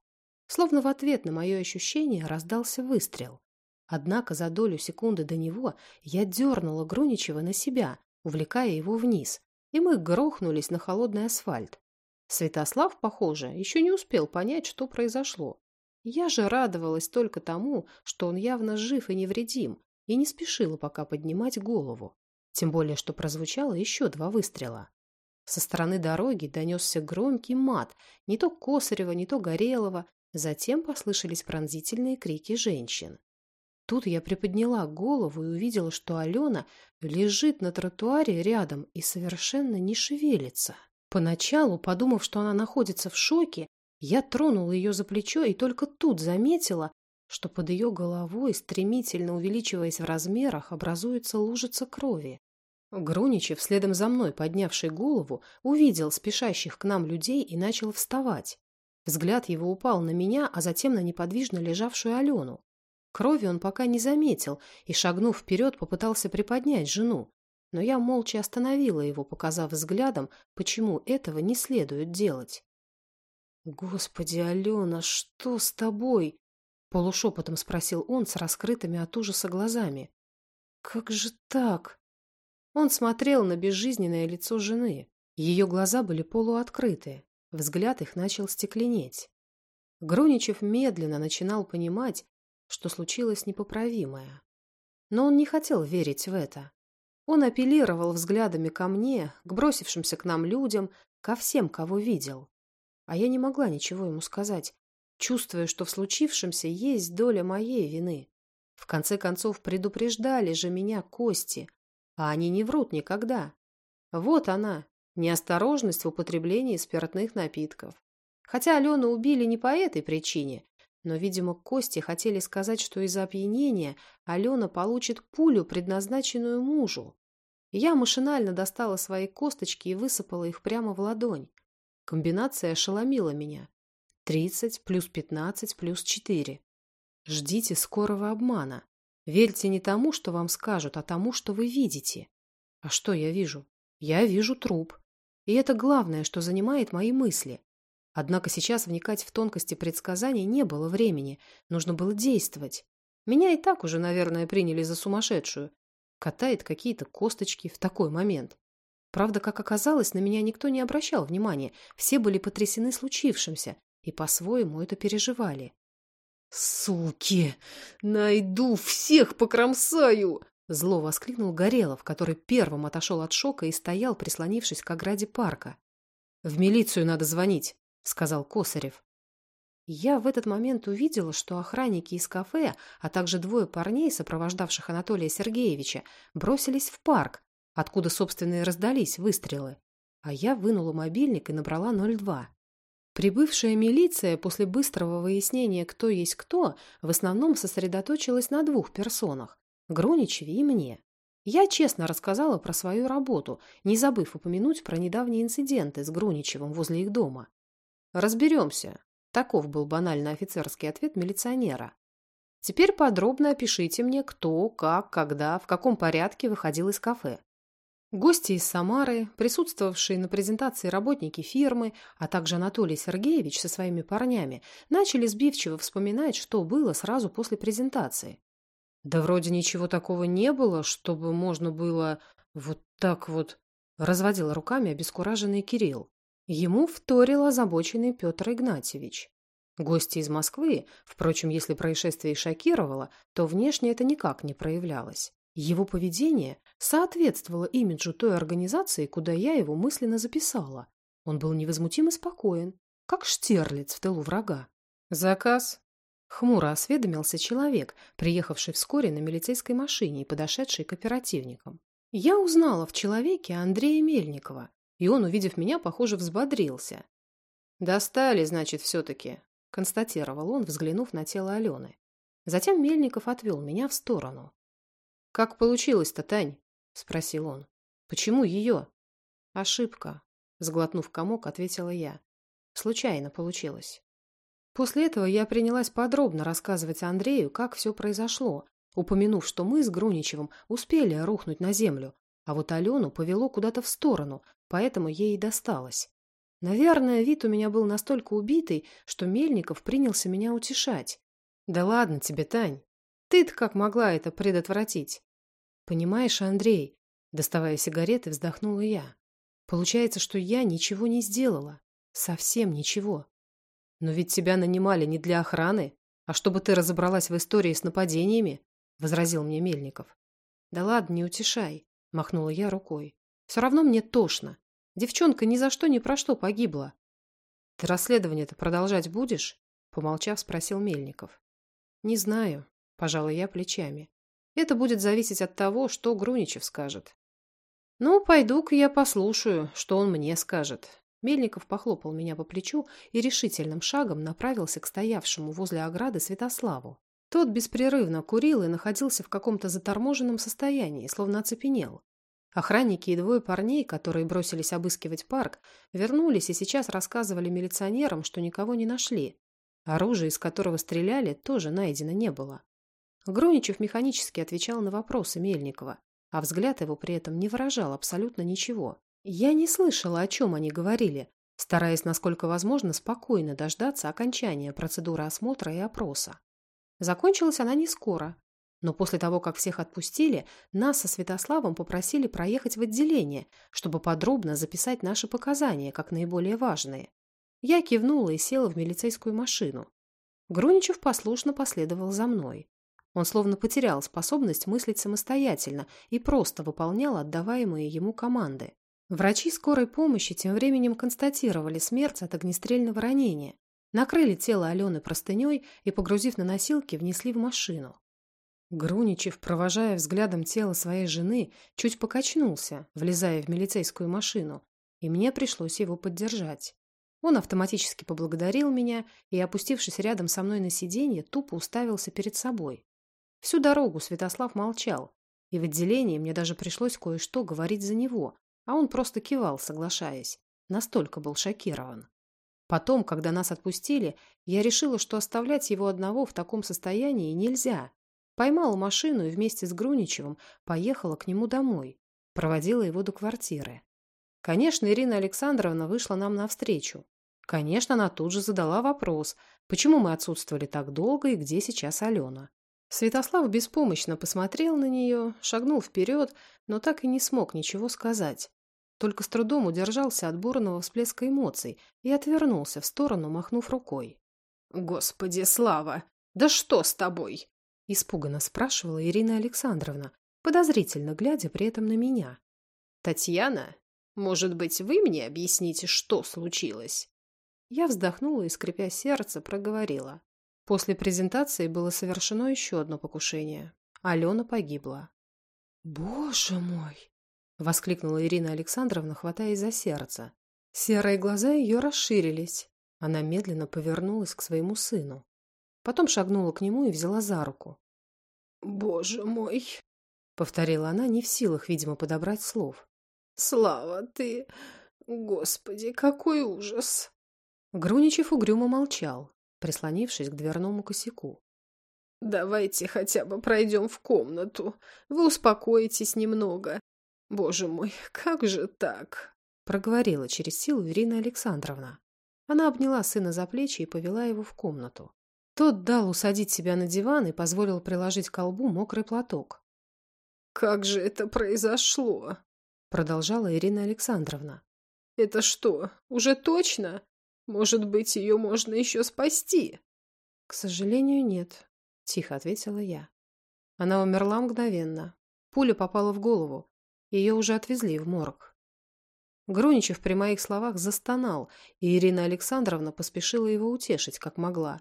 Словно в ответ на мое ощущение раздался выстрел. Однако за долю секунды до него я дернула Груничева на себя, увлекая его вниз, и мы грохнулись на холодный асфальт. Святослав, похоже, еще не успел понять, что произошло. Я же радовалась только тому, что он явно жив и невредим, и не спешила пока поднимать голову. Тем более, что прозвучало еще два выстрела. Со стороны дороги донесся громкий мат, не то Косарева, не то Горелого, затем послышались пронзительные крики женщин. Тут я приподняла голову и увидела, что Алена лежит на тротуаре рядом и совершенно не шевелится. Поначалу, подумав, что она находится в шоке, я тронула ее за плечо и только тут заметила, что под ее головой, стремительно увеличиваясь в размерах, образуется лужица крови. Груничев, следом за мной поднявший голову, увидел спешащих к нам людей и начал вставать. Взгляд его упал на меня, а затем на неподвижно лежавшую Алену. Крови он пока не заметил и, шагнув вперед, попытался приподнять жену. Но я молча остановила его, показав взглядом, почему этого не следует делать. «Господи, Алена, что с тобой?» Полушепотом спросил он с раскрытыми от ужаса глазами. «Как же так?» Он смотрел на безжизненное лицо жены. Ее глаза были полуоткрыты. Взгляд их начал стекленеть. Груничев медленно начинал понимать, что случилось непоправимое. Но он не хотел верить в это. Он апеллировал взглядами ко мне, к бросившимся к нам людям, ко всем, кого видел. А я не могла ничего ему сказать, чувствуя, что в случившемся есть доля моей вины. В конце концов, предупреждали же меня кости, а они не врут никогда. Вот она, неосторожность в употреблении спиртных напитков. Хотя Алену убили не по этой причине, но, видимо, Кости хотели сказать, что из-за опьянения Алена получит пулю, предназначенную мужу. Я машинально достала свои косточки и высыпала их прямо в ладонь. Комбинация ошеломила меня. Тридцать плюс пятнадцать плюс четыре. Ждите скорого обмана. Верьте не тому, что вам скажут, а тому, что вы видите. А что я вижу? Я вижу труп. И это главное, что занимает мои мысли. Однако сейчас вникать в тонкости предсказаний не было времени, нужно было действовать. Меня и так уже, наверное, приняли за сумасшедшую. Катает какие-то косточки в такой момент. Правда, как оказалось, на меня никто не обращал внимания, все были потрясены случившимся и по-своему это переживали. «Суки! Найду, всех покромсаю!» Зло воскликнул Горелов, который первым отошел от шока и стоял, прислонившись к ограде парка. «В милицию надо звонить», сказал Косарев. Я в этот момент увидела, что охранники из кафе, а также двое парней, сопровождавших Анатолия Сергеевича, бросились в парк, откуда, собственно, и раздались выстрелы. А я вынула мобильник и набрала 02. Прибывшая милиция после быстрого выяснения, кто есть кто, в основном сосредоточилась на двух персонах – Груничеве и мне. Я честно рассказала про свою работу, не забыв упомянуть про недавние инциденты с Груничевым возле их дома. Разберемся. Таков был банальный офицерский ответ милиционера. Теперь подробно опишите мне, кто, как, когда, в каком порядке выходил из кафе. Гости из Самары, присутствовавшие на презентации работники фирмы, а также Анатолий Сергеевич со своими парнями, начали сбивчиво вспоминать, что было сразу после презентации. Да вроде ничего такого не было, чтобы можно было вот так вот... Разводил руками обескураженный Кирилл. Ему вторил озабоченный Петр Игнатьевич. Гости из Москвы, впрочем, если происшествие шокировало, то внешне это никак не проявлялось. Его поведение соответствовало имиджу той организации, куда я его мысленно записала. Он был невозмутимо спокоен, как Штирлиц в тылу врага. «Заказ?» Хмуро осведомился человек, приехавший вскоре на милицейской машине и подошедший к оперативникам. Я узнала в человеке Андрея Мельникова, и он, увидев меня, похоже, взбодрился. «Достали, значит, все-таки», — констатировал он, взглянув на тело Алены. Затем Мельников отвел меня в сторону. «Как получилось-то, Тань?» — спросил он. «Почему ее?» «Ошибка», — сглотнув комок, ответила я. «Случайно получилось». После этого я принялась подробно рассказывать Андрею, как все произошло, упомянув, что мы с Груничевым успели рухнуть на землю, а вот Алену повело куда-то в сторону, поэтому ей и досталось. Наверное, вид у меня был настолько убитый, что Мельников принялся меня утешать. «Да ладно тебе, Тань. Ты-то как могла это предотвратить?» «Понимаешь, Андрей», доставая сигареты, вздохнула я. «Получается, что я ничего не сделала. Совсем ничего. Но ведь тебя нанимали не для охраны, а чтобы ты разобралась в истории с нападениями», возразил мне Мельников. «Да ладно, не утешай», махнула я рукой. «Все равно мне тошно. Девчонка ни за что ни про что погибла». «Ты расследование-то продолжать будешь?» Помолчав, спросил Мельников. «Не знаю», – пожала я плечами. «Это будет зависеть от того, что Груничев скажет». «Ну, пойду-ка я послушаю, что он мне скажет». Мельников похлопал меня по плечу и решительным шагом направился к стоявшему возле ограды Святославу. Тот беспрерывно курил и находился в каком-то заторможенном состоянии, словно оцепенел. Охранники и двое парней, которые бросились обыскивать парк, вернулись и сейчас рассказывали милиционерам, что никого не нашли, Оружия, из которого стреляли, тоже найдено не было. Гроничев механически отвечал на вопросы Мельникова, а взгляд его при этом не выражал абсолютно ничего. Я не слышала, о чем они говорили, стараясь, насколько возможно, спокойно дождаться окончания процедуры осмотра и опроса. Закончилась она не скоро, но после того, как всех отпустили, нас со Святославом попросили проехать в отделение, чтобы подробно записать наши показания, как наиболее важные. Я кивнула и села в милицейскую машину. Груничев послушно последовал за мной. Он словно потерял способность мыслить самостоятельно и просто выполнял отдаваемые ему команды. Врачи скорой помощи тем временем констатировали смерть от огнестрельного ранения, накрыли тело Алены простыней и, погрузив на носилки, внесли в машину. Груничев, провожая взглядом тело своей жены, чуть покачнулся, влезая в милицейскую машину, и мне пришлось его поддержать. Он автоматически поблагодарил меня и, опустившись рядом со мной на сиденье, тупо уставился перед собой. Всю дорогу Святослав молчал, и в отделении мне даже пришлось кое-что говорить за него, а он просто кивал, соглашаясь. Настолько был шокирован. Потом, когда нас отпустили, я решила, что оставлять его одного в таком состоянии нельзя. Поймала машину и вместе с Груничевым поехала к нему домой. Проводила его до квартиры. Конечно, Ирина Александровна вышла нам навстречу. Конечно, она тут же задала вопрос, почему мы отсутствовали так долго и где сейчас Алена. Святослав беспомощно посмотрел на нее, шагнул вперед, но так и не смог ничего сказать. Только с трудом удержался от бурного всплеска эмоций и отвернулся в сторону, махнув рукой. «Господи, Слава! Да что с тобой?» Испуганно спрашивала Ирина Александровна, подозрительно глядя при этом на меня. «Татьяна, может быть, вы мне объясните, что случилось?» Я вздохнула и, скрипя сердце, проговорила. После презентации было совершено еще одно покушение. Алена погибла. «Боже мой!» — воскликнула Ирина Александровна, хватаясь за сердце. Серые глаза ее расширились. Она медленно повернулась к своему сыну. Потом шагнула к нему и взяла за руку. «Боже мой!» — повторила она, не в силах, видимо, подобрать слов. «Слава ты! Господи, какой ужас!» Груничев угрюмо молчал, прислонившись к дверному косяку. «Давайте хотя бы пройдем в комнату. Вы успокоитесь немного. Боже мой, как же так?» проговорила через силу Ирина Александровна. Она обняла сына за плечи и повела его в комнату. Тот дал усадить себя на диван и позволил приложить к колбу мокрый платок. «Как же это произошло?» продолжала Ирина Александровна. «Это что, уже точно? Может быть, ее можно еще спасти?» «К сожалению, нет», — тихо ответила я. Она умерла мгновенно. Пуля попала в голову. Ее уже отвезли в морг. Груничев при моих словах застонал, и Ирина Александровна поспешила его утешить, как могла.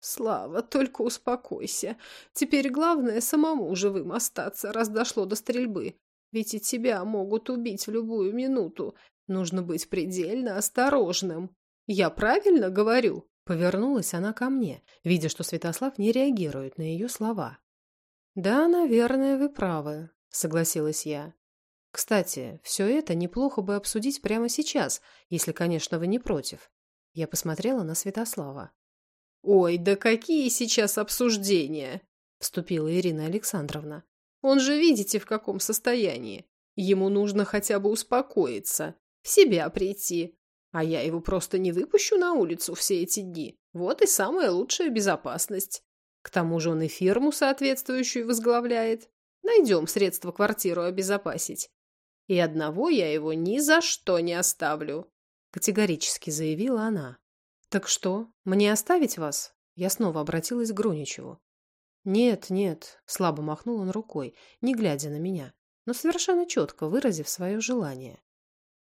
Слава, только успокойся. Теперь главное самому живым остаться, раз дошло до стрельбы. Ведь и тебя могут убить в любую минуту. Нужно быть предельно осторожным. Я правильно говорю?» Повернулась она ко мне, видя, что Святослав не реагирует на ее слова. «Да, наверное, вы правы», — согласилась я. «Кстати, все это неплохо бы обсудить прямо сейчас, если, конечно, вы не против». Я посмотрела на Святослава. «Ой, да какие сейчас обсуждения!» — вступила Ирина Александровна. «Он же видите, в каком состоянии. Ему нужно хотя бы успокоиться, в себя прийти. А я его просто не выпущу на улицу все эти дни. Вот и самая лучшая безопасность. К тому же он и фирму соответствующую возглавляет. Найдем средства квартиру обезопасить. И одного я его ни за что не оставлю», — категорически заявила она. «Так что, мне оставить вас?» Я снова обратилась к Груничеву. «Нет, нет», — слабо махнул он рукой, не глядя на меня, но совершенно четко выразив свое желание.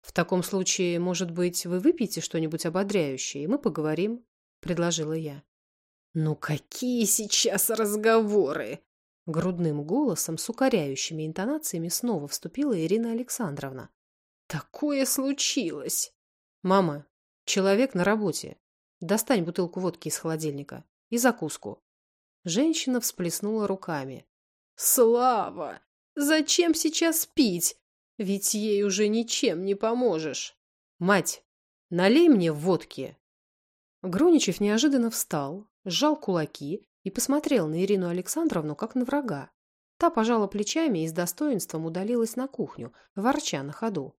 «В таком случае, может быть, вы выпьете что-нибудь ободряющее, и мы поговорим?» — предложила я. «Ну какие сейчас разговоры!» Грудным голосом с укоряющими интонациями снова вступила Ирина Александровна. «Такое случилось!» «Мама, человек на работе. Достань бутылку водки из холодильника. И закуску». Женщина всплеснула руками. «Слава! Зачем сейчас пить? Ведь ей уже ничем не поможешь». «Мать, налей мне водки!» Груничев неожиданно встал, сжал кулаки и посмотрел на Ирину Александровну, как на врага. Та пожала плечами и с достоинством удалилась на кухню, ворча на ходу.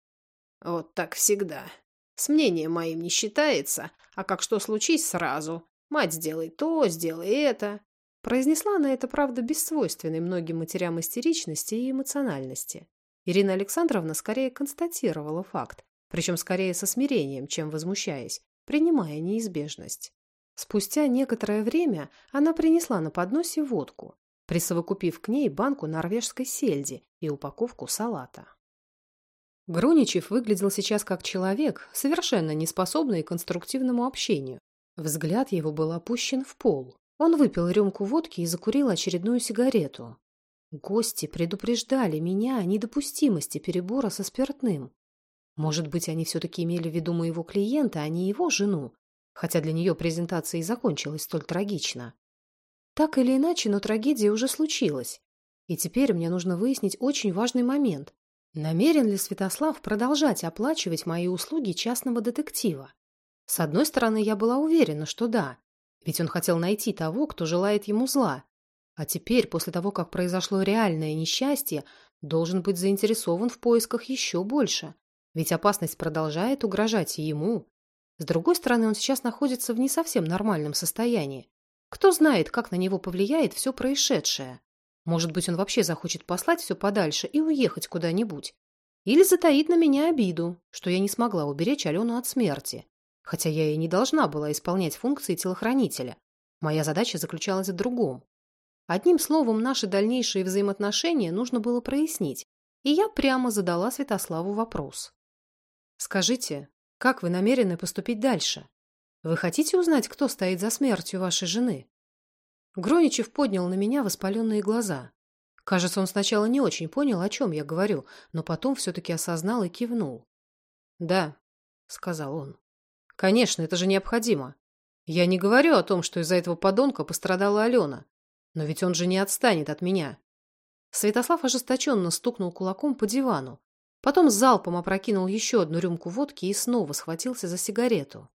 «Вот так всегда. С мнением моим не считается, а как что случись сразу. Мать, сделай то, сделай это». Произнесла она это, правда, без свойственной многим матерям истеричности и эмоциональности. Ирина Александровна скорее констатировала факт, причем скорее со смирением, чем возмущаясь, принимая неизбежность. Спустя некоторое время она принесла на подносе водку, присовокупив к ней банку норвежской сельди и упаковку салата. Груничев выглядел сейчас как человек, совершенно не способный к конструктивному общению. Взгляд его был опущен в пол. Он выпил рюмку водки и закурил очередную сигарету. Гости предупреждали меня о недопустимости перебора со спиртным. Может быть, они все-таки имели в виду моего клиента, а не его жену, хотя для нее презентация и закончилась столь трагично. Так или иначе, но трагедия уже случилась. И теперь мне нужно выяснить очень важный момент. Намерен ли Святослав продолжать оплачивать мои услуги частного детектива? С одной стороны, я была уверена, что да, ведь он хотел найти того, кто желает ему зла. А теперь, после того, как произошло реальное несчастье, должен быть заинтересован в поисках еще больше. Ведь опасность продолжает угрожать и ему, с другой стороны, он сейчас находится в не совсем нормальном состоянии. Кто знает, как на него повлияет все происшедшее. Может быть, он вообще захочет послать все подальше и уехать куда-нибудь. Или затаит на меня обиду, что я не смогла уберечь Алену от смерти. Хотя я и не должна была исполнять функции телохранителя. Моя задача заключалась в другом. Одним словом, наши дальнейшие взаимоотношения нужно было прояснить, и я прямо задала Святославу вопрос. «Скажите, как вы намерены поступить дальше? Вы хотите узнать, кто стоит за смертью вашей жены? Гроничев поднял на меня воспаленные глаза. Кажется, он сначала не очень понял, о чем я говорю, но потом все-таки осознал и кивнул. «Да», — сказал он. «Конечно, это же необходимо. Я не говорю о том, что из-за этого подонка пострадала Алена. Но ведь он же не отстанет от меня». Святослав ожесточенно стукнул кулаком по дивану, Потом залпом опрокинул еще одну рюмку водки и снова схватился за сигарету.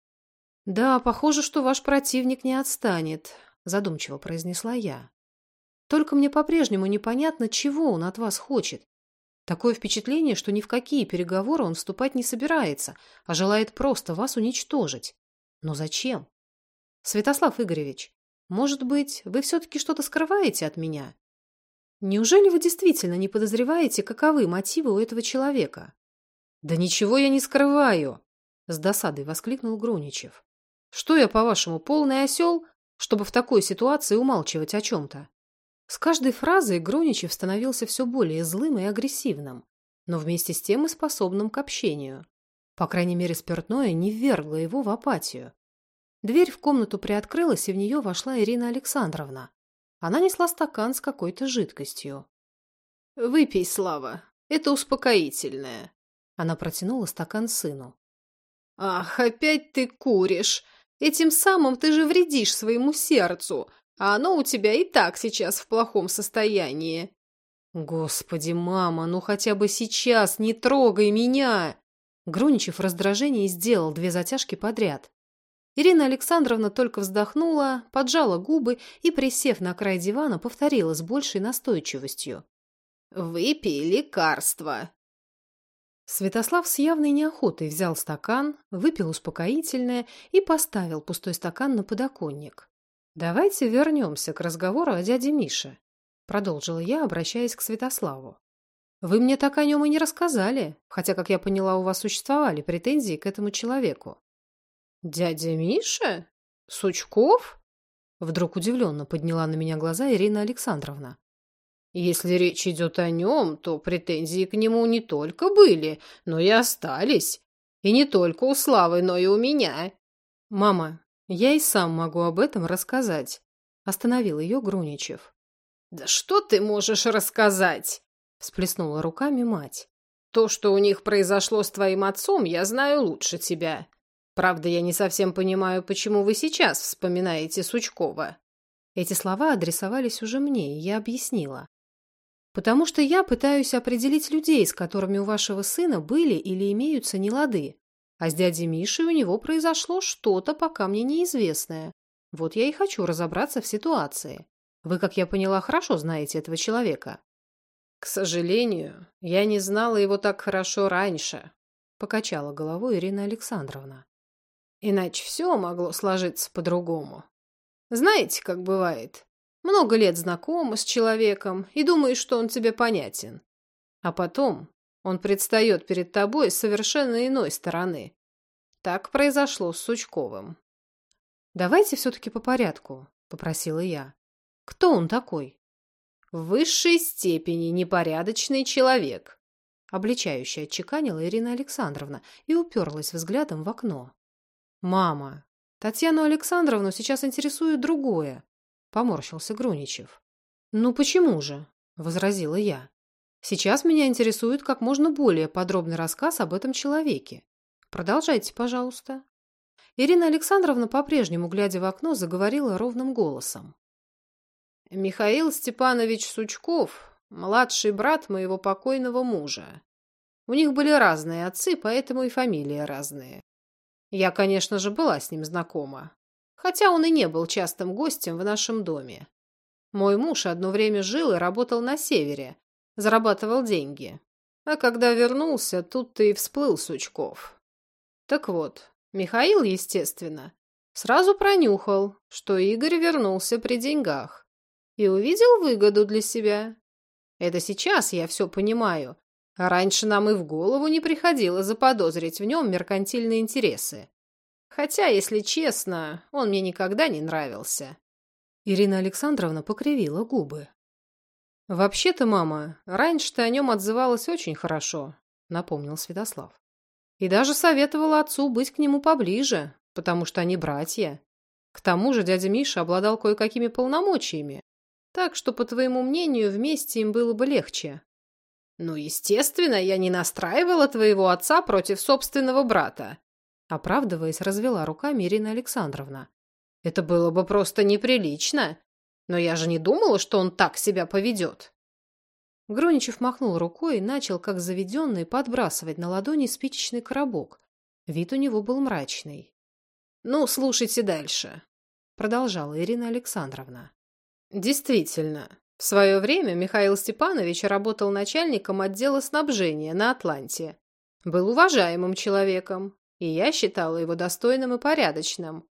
«Да, похоже, что ваш противник не отстанет», – задумчиво произнесла я. «Только мне по-прежнему непонятно, чего он от вас хочет. Такое впечатление, что ни в какие переговоры он вступать не собирается, а желает просто вас уничтожить. Но зачем? Святослав Игоревич, может быть, вы все-таки что-то скрываете от меня? Неужели вы действительно не подозреваете, каковы мотивы у этого человека? Да ничего я не скрываю, с досадой воскликнул Груничев. Что я, по-вашему, полный осел, чтобы в такой ситуации умалчивать о чем-то? С каждой фразой Груничев становился все более злым и агрессивным, но вместе с тем и способным к общению. По крайней мере, спиртное не ввергло его в апатию. Дверь в комнату приоткрылась, и в нее вошла Ирина Александровна. Она несла стакан с какой-то жидкостью. «Выпей, Слава, это успокоительное». Она протянула стакан сыну. «Ах, опять ты куришь! Этим самым ты же вредишь своему сердцу, а оно у тебя и так сейчас в плохом состоянии». «Господи, мама, ну хотя бы сейчас не трогай меня!» Груничев в раздражении сделал две затяжки подряд. Ирина Александровна только вздохнула, поджала губы и, присев на край дивана, повторила с большей настойчивостью. «Выпей лекарство!» Святослав с явной неохотой взял стакан, выпил успокоительное и поставил пустой стакан на подоконник. «Давайте вернемся к разговору о дяде Мише», — продолжила я, обращаясь к Святославу. «Вы мне так о нем и не рассказали, хотя, как я поняла, у вас существовали претензии к этому человеку». «Дядя Миша? Сучков?» Вдруг удивленно подняла на меня глаза Ирина Александровна. Если речь идет о нем, то претензии к нему не только были, но и остались. И не только у Славы, но и у меня. Мама, я и сам могу об этом рассказать. Остановил ее Груничев. Да что ты можешь рассказать? Всплеснула руками мать. То, что у них произошло с твоим отцом, я знаю лучше тебя. Правда, я не совсем понимаю, почему вы сейчас вспоминаете Сучкова. Эти слова адресовались уже мне, и я объяснила. Потому что я пытаюсь определить людей, с которыми у вашего сына были или имеются нелады. А с дядей Мишей у него произошло что-то, пока мне неизвестное. Вот я и хочу разобраться в ситуации. Вы, как я поняла, хорошо знаете этого человека. К сожалению, я не знала его так хорошо раньше, покачала головой Ирина Александровна. Иначе все могло сложиться по-другому. Знаете, как бывает? Много лет знакома с человеком и думаешь, что он тебе понятен. А потом он предстает перед тобой с совершенно иной стороны. Так произошло с Сучковым. «Давайте все-таки по порядку», — попросила я. «Кто он такой?» «В высшей степени непорядочный человек», — обличающе отчеканила Ирина Александровна и уперлась взглядом в окно. «Мама, Татьяну Александровну сейчас интересует другое. Поморщился Груничев. «Ну почему же?» – возразила я. «Сейчас меня интересует как можно более подробный рассказ об этом человеке. Продолжайте, пожалуйста». Ирина Александровна, по-прежнему глядя в окно, заговорила ровным голосом. «Михаил Степанович Сучков – младший брат моего покойного мужа. У них были разные отцы, поэтому и фамилии разные. Я, конечно же, была с ним знакома хотя он и не был частым гостем в нашем доме. Мой муж одно время жил и работал на севере, зарабатывал деньги. А когда вернулся, тут-то и всплыл Сучков. Так вот, Михаил, естественно, сразу пронюхал, что Игорь вернулся при деньгах и увидел выгоду для себя. Это сейчас я все понимаю, раньше нам и в голову не приходило заподозрить в нем меркантильные интересы. Хотя, если честно, он мне никогда не нравился. Ирина Александровна покривила губы. «Вообще-то, мама, раньше ты о нем отзывалась очень хорошо», — напомнил Святослав. «И даже советовала отцу быть к нему поближе, потому что они братья. К тому же дядя Миша обладал кое-какими полномочиями, так что, по твоему мнению, вместе им было бы легче». «Ну, естественно, я не настраивала твоего отца против собственного брата. Оправдываясь, развела руками Ирина Александровна. «Это было бы просто неприлично. Но я же не думала, что он так себя поведет». Гроничев махнул рукой и начал, как заведенный, подбрасывать на ладони спичечный коробок. Вид у него был мрачный. «Ну, слушайте дальше», — продолжала Ирина Александровна. «Действительно, в свое время Михаил Степанович работал начальником отдела снабжения на Атланте. Был уважаемым человеком, и я считала его достойным и порядочным.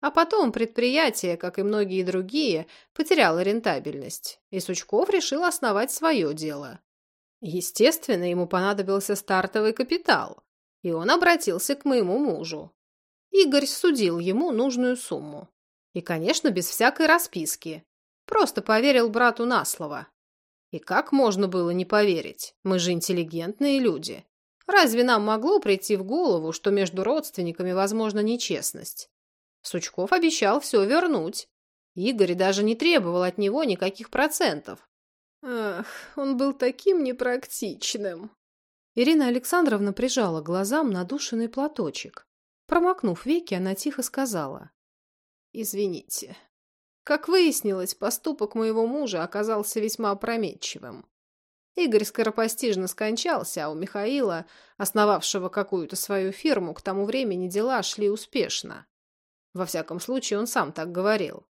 А потом предприятие, как и многие другие, потеряло рентабельность, и Сучков решил основать свое дело. Естественно, ему понадобился стартовый капитал, и он обратился к моему мужу. Игорь судил ему нужную сумму. И, конечно, без всякой расписки. Просто поверил брату на слово. И как можно было не поверить? Мы же интеллигентные люди. Разве нам могло прийти в голову, что между родственниками возможна нечестность? Сучков обещал все вернуть. Игорь даже не требовал от него никаких процентов. Ах, он был таким непрактичным. Ирина Александровна прижала глазам надушенный платочек. Промокнув веки, она тихо сказала. «Извините. Как выяснилось, поступок моего мужа оказался весьма опрометчивым. Игорь скоропостижно скончался, а у Михаила, основавшего какую-то свою фирму, к тому времени дела шли успешно. Во всяком случае, он сам так говорил.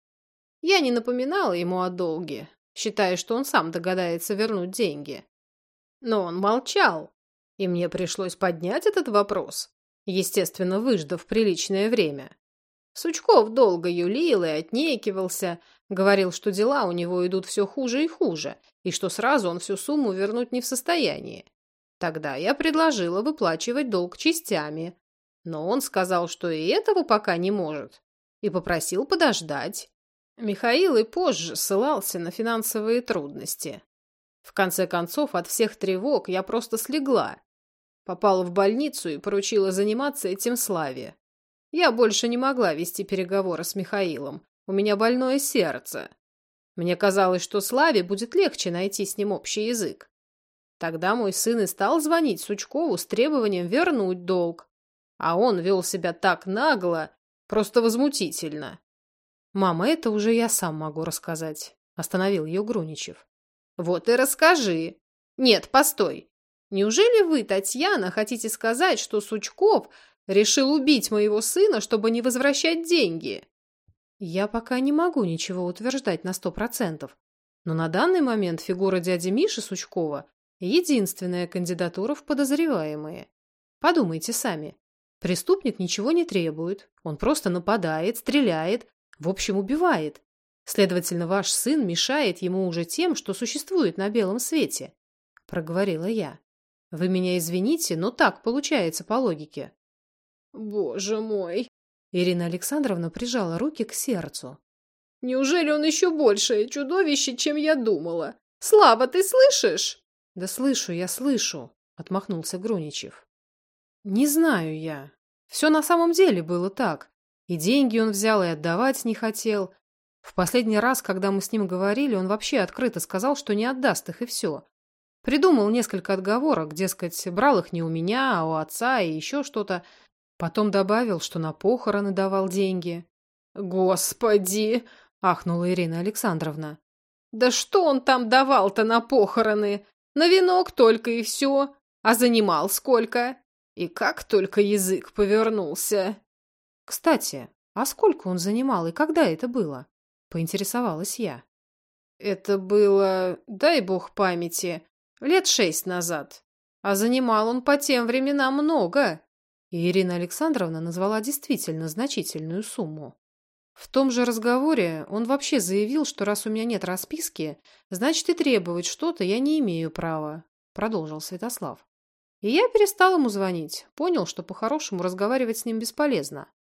Я не напоминала ему о долге, считая, что он сам догадается вернуть деньги. Но он молчал, и мне пришлось поднять этот вопрос, естественно, выждав приличное время. Сучков долго юлил и отнекивался, говорил, что дела у него идут все хуже и хуже, и что сразу он всю сумму вернуть не в состоянии. Тогда я предложила выплачивать долг частями, но он сказал, что и этого пока не может, и попросил подождать. Михаил и позже ссылался на финансовые трудности. В конце концов, от всех тревог я просто слегла. Попала в больницу и поручила заниматься этим Славе. Я больше не могла вести переговоры с Михаилом. У меня больное сердце. Мне казалось, что Славе будет легче найти с ним общий язык. Тогда мой сын и стал звонить Сучкову с требованием вернуть долг. А он вел себя так нагло, просто возмутительно. «Мама, это уже я сам могу рассказать», — остановил ее Груничев. «Вот и расскажи. Нет, постой. Неужели вы, Татьяна, хотите сказать, что Сучков решил убить моего сына, чтобы не возвращать деньги?» «Я пока не могу ничего утверждать на сто процентов, но на данный момент фигура дяди Миши Сучкова — единственная кандидатура в подозреваемые. Подумайте сами. Преступник ничего не требует, он просто нападает, стреляет, в общем, убивает. Следовательно, ваш сын мешает ему уже тем, что существует на белом свете, — проговорила я. Вы меня извините, но так получается по логике. Боже мой! Ирина Александровна прижала руки к сердцу. Неужели он еще большее чудовище, чем я думала? Слава, ты слышишь? Да слышу, я слышу, отмахнулся Груничев. Не знаю я. Все на самом деле было так. И деньги он взял, и отдавать не хотел. В последний раз, когда мы с ним говорили, он вообще открыто сказал, что не отдаст их, и все. Придумал несколько отговорок, дескать, брал их не у меня, а у отца и еще что-то. Потом добавил, что на похороны давал деньги. «Господи!» — ахнула Ирина Александровна. «Да что он там давал-то на похороны? На венок только и все. А занимал сколько? И как только язык повернулся. Кстати, а сколько он занимал и когда это было? Поинтересовалась я. Это было, дай бог памяти, лет шесть назад. А занимал он по тем временам много. И Ирина Александровна назвала действительно значительную сумму. В том же разговоре он вообще заявил, что раз у меня нет расписки, значит и требовать что-то я не имею права, продолжил Святослав. И я перестал ему звонить, понял, что по-хорошему разговаривать с ним бесполезно.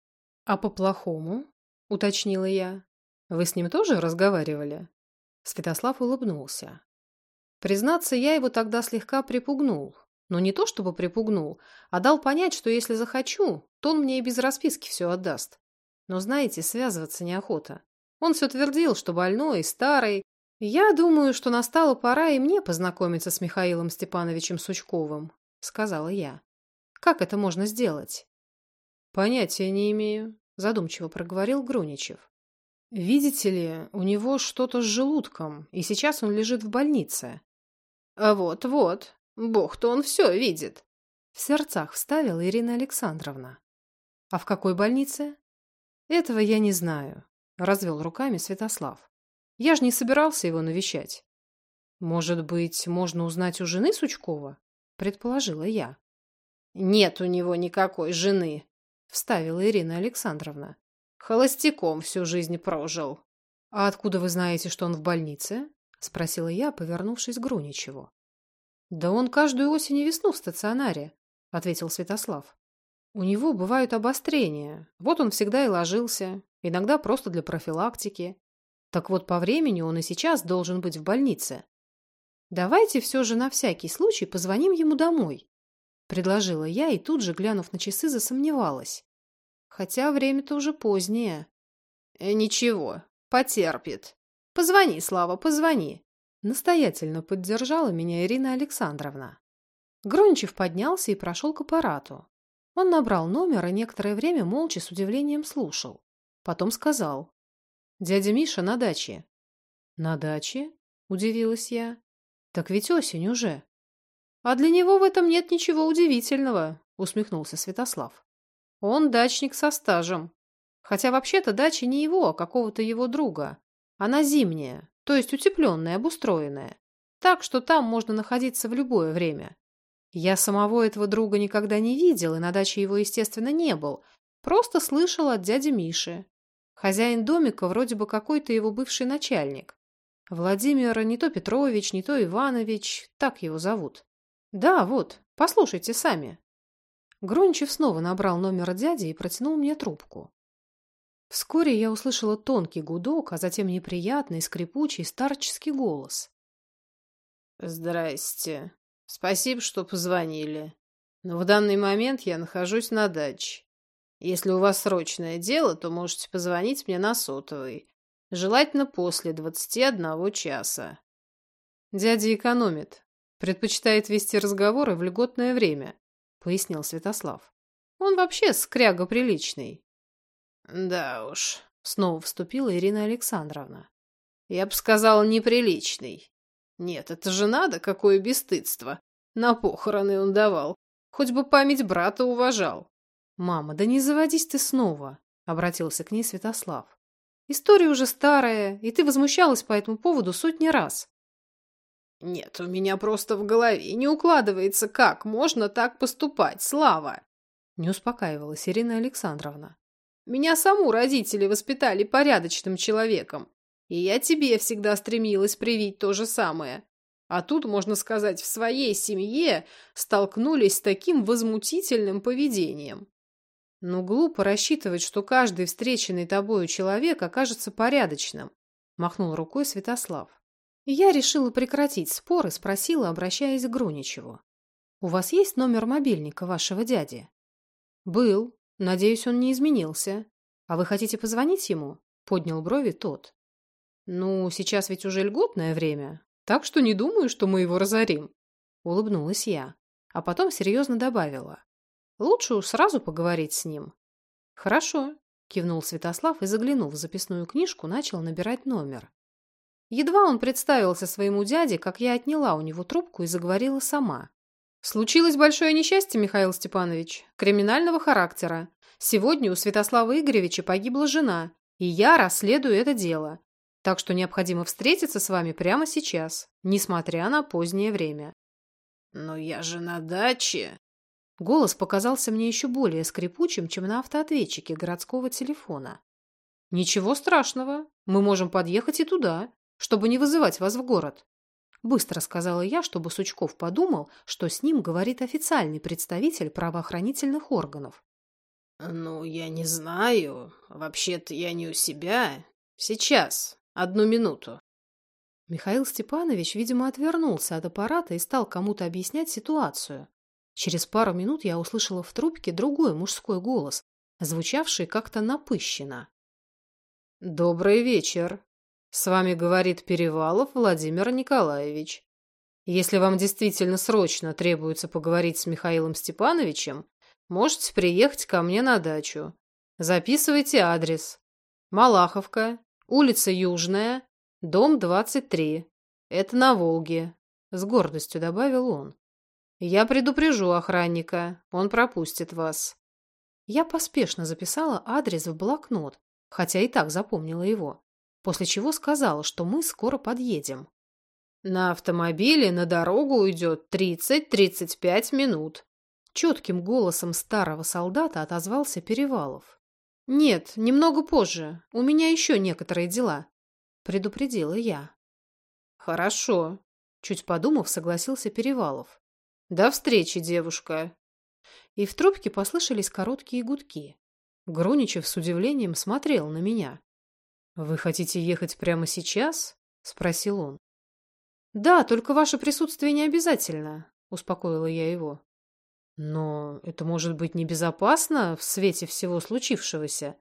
«А по-плохому?» — уточнила я. «Вы с ним тоже разговаривали?» Святослав улыбнулся. Признаться, я его тогда слегка припугнул. Но не то чтобы припугнул, а дал понять, что если захочу, то он мне и без расписки все отдаст. Но, знаете, связываться неохота. Он все твердил, что больной и старый. Я думаю, что настала пора и мне познакомиться с Михаилом Степановичем Сучковым сказала я. Как это можно сделать? Понятия не имею, задумчиво проговорил Груничев. Видите ли, у него что-то с желудком, и сейчас он лежит в больнице. А вот-вот, бог-то он все видит. В сердцах вставила Ирина Александровна. А в какой больнице? Этого я не знаю, развел руками Святослав. Я же не собирался его навещать. Может быть, можно узнать у жены Сучкова? предположила я. «Нет у него никакой жены», — вставила Ирина Александровна. «Холостяком всю жизнь прожил». «А откуда вы знаете, что он в больнице?» — спросила я, повернувшись к Груничеву. «Да он каждую осень и весну в стационаре», — ответил Святослав. «У него бывают обострения. Вот он всегда и ложился, иногда просто для профилактики. Так вот, по времени он и сейчас должен быть в больнице. «Давайте все же на всякий случай позвоним ему домой», — предложила я и тут же, глянув на часы, засомневалась. Хотя время-то уже позднее. Э, ничего, потерпит. Позвони, Слава, позвони. Настоятельно поддержала меня Ирина Александровна. Грончев поднялся и прошел к аппарату. Он набрал номер и некоторое время молча с удивлением слушал. Потом сказал. «Дядя Миша на даче». «На даче?» – удивилась я. «Так ведь осень уже». «А для него в этом нет ничего удивительного», – усмехнулся Святослав. «Он дачник со стажем. Хотя вообще-то дача не его, а какого-то его друга. Она зимняя, то есть утепленная, обустроенная. Так что там можно находиться в любое время. Я самого этого друга никогда не видел, и на даче его, естественно, не был. Просто слышал от дяди Миши. Хозяин домика вроде бы какой-то его бывший начальник. Владимир не то Петрович, не то Иванович, так его зовут. Да, вот, послушайте сами. Грончев снова набрал номер дяди и протянул мне трубку. Вскоре я услышала тонкий гудок, а затем неприятный, скрипучий, старческий голос. «Здрасте. Спасибо, что позвонили. Но в данный момент я нахожусь на даче. Если у вас срочное дело, то можете позвонить мне на сотовый. Желательно после двадцати одного часа. Дядя экономит. Предпочитает вести разговоры в льготное время, пояснил Святослав. Он вообще скряга приличный. Да уж, снова вступила Ирина Александровна. Я бы сказала, неприличный. Нет, это же надо, какое бесстыдство. На похороны он давал. Хоть бы память брата уважал. «Мама, да не заводись ты снова», — обратился к ней Святослав. «История уже старая, и ты возмущалась по этому поводу сотни раз». «Нет, у меня просто в голове не укладывается, как можно так поступать, Слава!» Не успокаивалась Ирина Александровна. «Меня саму родители воспитали порядочным человеком. И я тебе всегда стремилась привить то же самое. А тут, можно сказать, в своей семье столкнулись с таким возмутительным поведением. Ну, глупо рассчитывать, что каждый встреченный тобою человек окажется порядочным, махнул рукой Святослав. Я решила прекратить спор и спросила, обращаясь к Груничеву. «У вас есть номер мобильника вашего дяди?» «Был. Надеюсь, он не изменился. А вы хотите позвонить ему?» Поднял брови тот. «Ну, сейчас ведь уже льготное время, так что не думаю, что мы его разорим», — улыбнулась я, а потом серьезно добавила. «Лучше уж сразу поговорить с ним». «Хорошо», — кивнул Святослав и, заглянув в записную книжку, начал набирать номер. Едва он представился своему дяде, как я отняла у него трубку и заговорила сама. «Случилось большое несчастье, Михаил Степанович, криминального характера. Сегодня у Святослава Игоревича погибла жена, и я расследую это дело. Так что необходимо встретиться с вами прямо сейчас, несмотря на позднее время. «Но я же на даче!» Голос показался мне еще более скрипучим, чем на автоответчике городского телефона. «Ничего страшного, мы можем подъехать и туда, чтобы не вызывать вас в город», Быстро сказала я, чтобы Сучков подумал, что с ним говорит официальный представитель правоохранительных органов. «Ну, я не знаю. Вообще-то я не у себя. Сейчас. Одну минуту. Михаил Степанович, видимо, отвернулся от аппарата и стал кому-то объяснять ситуацию. Через пару минут я услышала в трубке другой мужской голос, звучавший как-то напыщенно. «Добрый вечер. С вами говорит Перевалов Владимир Николаевич. Если вам действительно срочно требуется поговорить с Михаилом Степановичем, можете приехать ко мне на дачу. Записывайте адрес. Малаховка, Улица Южная, дом 23. Это на Волге. С гордостью добавил он. Я предупрежу охранника, он пропустит вас. Я поспешно записала адрес в блокнот, хотя и так запомнила его, после чего сказала, что мы скоро подъедем. На автомобиле на дорогу уйдет 30-35 минут. Четким голосом старого солдата отозвался Перевалов. «Нет, немного позже. У меня еще некоторые дела», — предупредила я. «Хорошо», — чуть подумав, согласился Перевалов. «До встречи, девушка». И в трубке послышались короткие гудки. Груничев с удивлением смотрел на меня. «Вы хотите ехать прямо сейчас?» — спросил он. «Да, только ваше присутствие не обязательно», — успокоила я его. Но это может быть небезопасно в свете всего случившегося,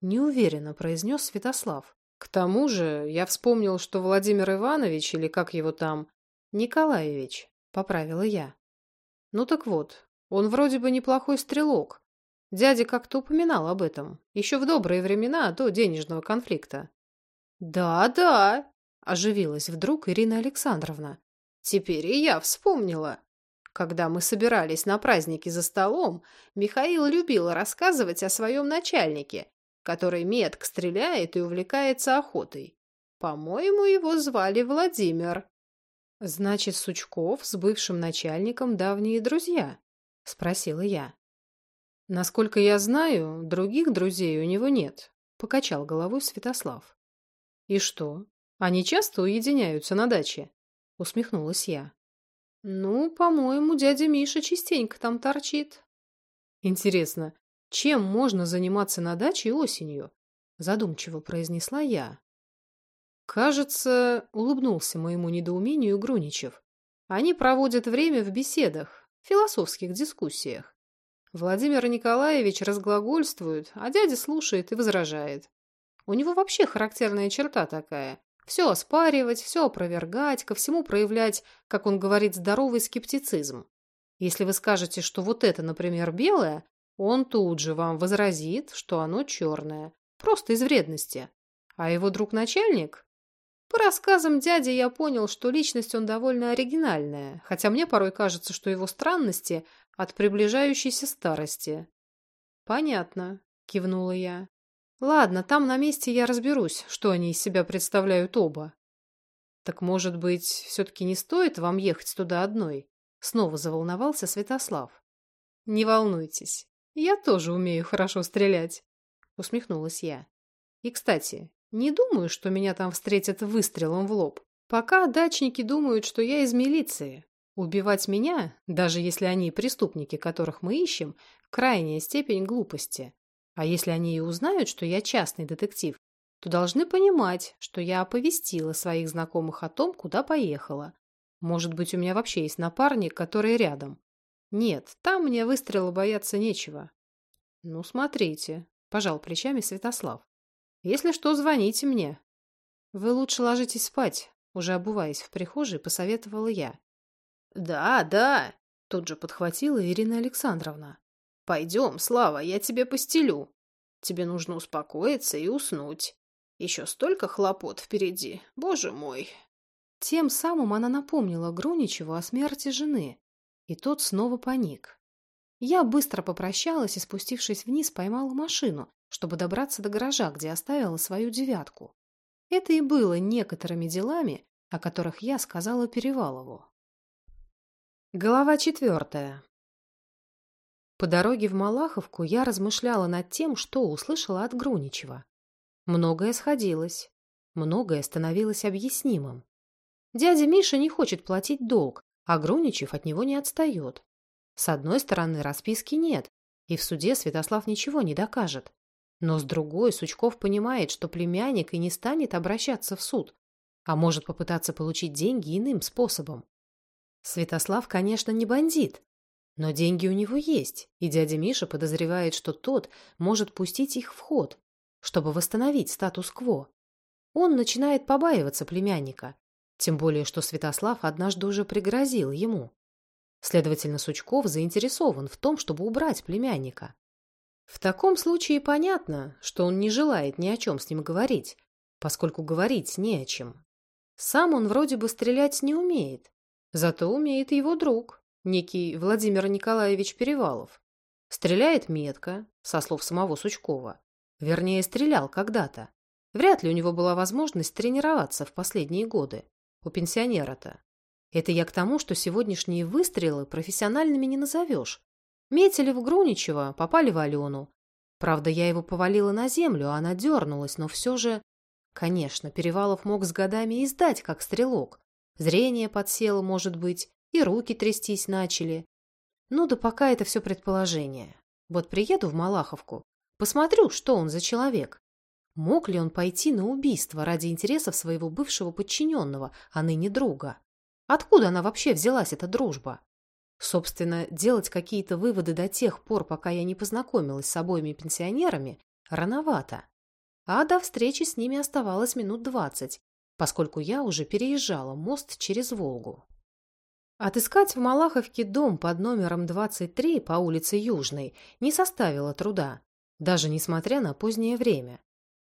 неуверенно произнес Святослав. К тому же я вспомнил, что Владимир Иванович, или как его там, Николаевич, поправила я. Ну так вот, он вроде бы неплохой стрелок. Дядя как-то упоминал об этом, еще в добрые времена до денежного конфликта. «Да-да», – оживилась вдруг Ирина Александровна. «Теперь и я вспомнила. Когда мы собирались на праздники за столом, Михаил любил рассказывать о своем начальнике, который метко стреляет и увлекается охотой. По-моему, его звали Владимир. «Значит, Сучков с бывшим начальником давние друзья?» – спросила я. «Насколько я знаю, других друзей у него нет», – покачал головой Святослав. «И что, они часто уединяются на даче?» – усмехнулась я. Ну, по-моему, дядя Миша частенько там торчит. Интересно, чем можно заниматься на даче осенью? Задумчиво произнесла я. Кажется, улыбнулся моему недоумению Груничев. Они проводят время в беседах, философских дискуссиях. Владимир Николаевич разглагольствует, а дядя слушает и возражает. У него вообще характерная черта такая. Все оспаривать, все опровергать, ко всему проявлять, как он говорит, здоровый скептицизм. Если вы скажете, что вот это, например, белое, он тут же вам возразит, что оно черное. Просто из вредности. А его друг-начальник? По рассказам дяди я понял, что личность он довольно оригинальная, хотя мне порой кажется, что его странности от приближающейся старости. «Понятно», – кивнула я. Ладно, там на месте я разберусь, что они из себя представляют оба. Так, может быть, все-таки не стоит вам ехать туда одной? Снова заволновался Святослав. Не волнуйтесь, я тоже умею хорошо стрелять, усмехнулась я. И, кстати, не думаю, что меня там встретят выстрелом в лоб. Пока дачники думают, что я из милиции. Убивать меня, даже если они преступники, которых мы ищем, крайняя степень глупости. А если они и узнают, что я частный детектив, то должны понимать, что я оповестила своих знакомых о том, куда поехала. Может быть, у меня вообще есть напарник, который рядом. Нет, там мне выстрела бояться нечего. Ну, смотрите, пожал плечами Святослав. Если что, звоните мне. Вы лучше ложитесь спать, уже обуваясь в прихожей, посоветовала я. Да, да, тут же подхватила Ирина Александровна. Пойдем, Слава, я тебе постелю. Тебе нужно успокоиться и уснуть. Еще столько хлопот впереди, боже мой. Тем самым она напомнила Груничеву о смерти жены, и тот снова паник. Я быстро попрощалась и, спустившись вниз, поймала машину, чтобы добраться до гаража, где оставила свою девятку. Это и было некоторыми делами, о которых я сказала Перевалову. Глава четвертая. По дороге в Малаховку я размышляла над тем, что услышала от Груничева. Многое сходилось, многое становилось объяснимым. Дядя Миша не хочет платить долг, а Груничев от него не отстает. С одной стороны, расписки нет, и в суде Святослав ничего не докажет. Но с другой, Сучков понимает, что племянник и не станет обращаться в суд, а может попытаться получить деньги иным способом. Святослав, конечно, не бандит, но деньги у него есть, и дядя Миша подозревает, что тот может пустить их в ход, чтобы восстановить статус-кво. Он начинает побаиваться племянника, тем более что Святослав однажды уже пригрозил ему. Следовательно, Сучков заинтересован в том, чтобы убрать племянника. В таком случае понятно, что он не желает ни о чем с ним говорить, поскольку говорить не о чем. Сам он вроде бы стрелять не умеет, зато умеет его друг некий Владимир Николаевич Перевалов. Стреляет метко, со слов самого Сучкова. Вернее, стрелял когда-то. Вряд ли у него была возможность тренироваться в последние годы. У пенсионера-то. Это я к тому, что сегодняшние выстрелы профессиональными не назовешь. Метили в Груничева, попали в Алену. Правда, я его повалила на землю, а она дернулась, но все же... Конечно, Перевалов мог с годами издать, как стрелок. Зрение подсело, может быть, и руки трястись начали. Ну да пока это все предположение. Вот приеду в Малаховку, посмотрю, что он за человек. Мог ли он пойти на убийство ради интересов своего бывшего подчиненного, а ныне друга? Откуда она вообще взялась, эта дружба? Собственно, делать какие-то выводы до тех пор, пока я не познакомилась с обоими пенсионерами, рановато. А до встречи с ними оставалось минут двадцать, поскольку я уже переезжала мост через Волгу. Отыскать в Малаховке дом под номером 23 по улице Южной не составило труда, даже несмотря на позднее время.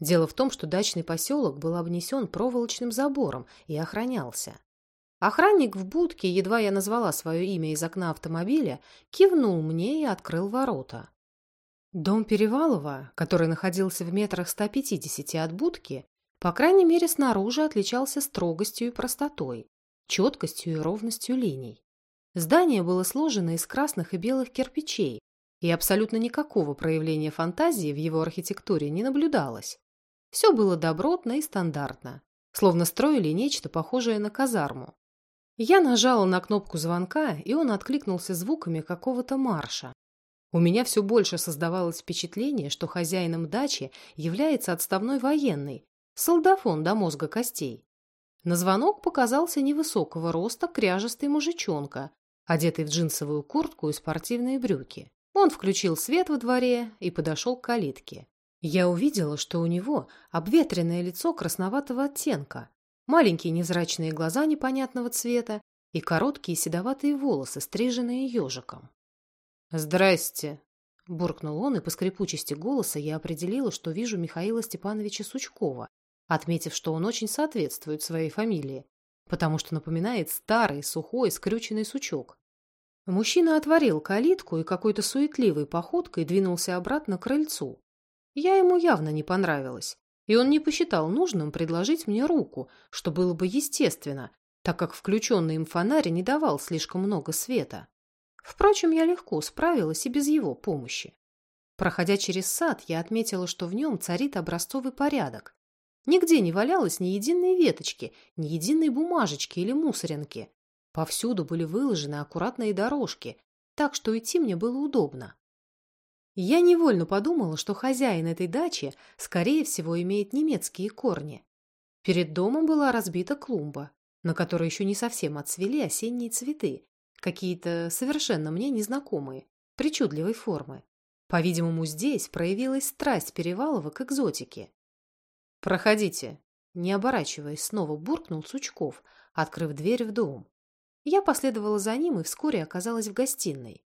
Дело в том, что дачный поселок был обнесен проволочным забором и охранялся. Охранник в будке, едва я назвала свое имя из окна автомобиля, кивнул мне и открыл ворота. Дом Перевалова, который находился в метрах 150 от будки, по крайней мере снаружи отличался строгостью и простотой, четкостью и ровностью линий. Здание было сложено из красных и белых кирпичей, и абсолютно никакого проявления фантазии в его архитектуре не наблюдалось. Все было добротно и стандартно, словно строили нечто похожее на казарму. Я нажала на кнопку звонка, и он откликнулся звуками какого-то марша. У меня все больше создавалось впечатление, что хозяином дачи является отставной военный, солдафон до мозга костей. На звонок показался невысокого роста кряжестый мужичонка, одетый в джинсовую куртку и спортивные брюки. Он включил свет во дворе и подошел к калитке. Я увидела, что у него обветренное лицо красноватого оттенка, маленькие невзрачные глаза непонятного цвета и короткие седоватые волосы, стриженные ежиком. «Здрасте!» – буркнул он, и по скрипучести голоса я определила, что вижу Михаила Степановича Сучкова, отметив, что он очень соответствует своей фамилии, потому что напоминает старый, сухой, скрюченный сучок. Мужчина отворил калитку и какой-то суетливой походкой двинулся обратно к крыльцу. Я ему явно не понравилась, и он не посчитал нужным предложить мне руку, что было бы естественно, так как включенный им фонарь не давал слишком много света. Впрочем, я легко справилась и без его помощи. Проходя через сад, я отметила, что в нем царит образцовый порядок. Нигде не валялось ни единой веточки, ни единой бумажечки или мусоринки. Повсюду были выложены аккуратные дорожки, так что идти мне было удобно. Я невольно подумала, что хозяин этой дачи, скорее всего, имеет немецкие корни. Перед домом была разбита клумба, на которой еще не совсем отцвели осенние цветы, какие-то совершенно мне незнакомые, причудливой формы. По-видимому, здесь проявилась страсть Перевалова к экзотике. «Проходите», — не оборачиваясь, снова буркнул Сучков, открыв дверь в дом. Я последовала за ним и вскоре оказалась в гостиной.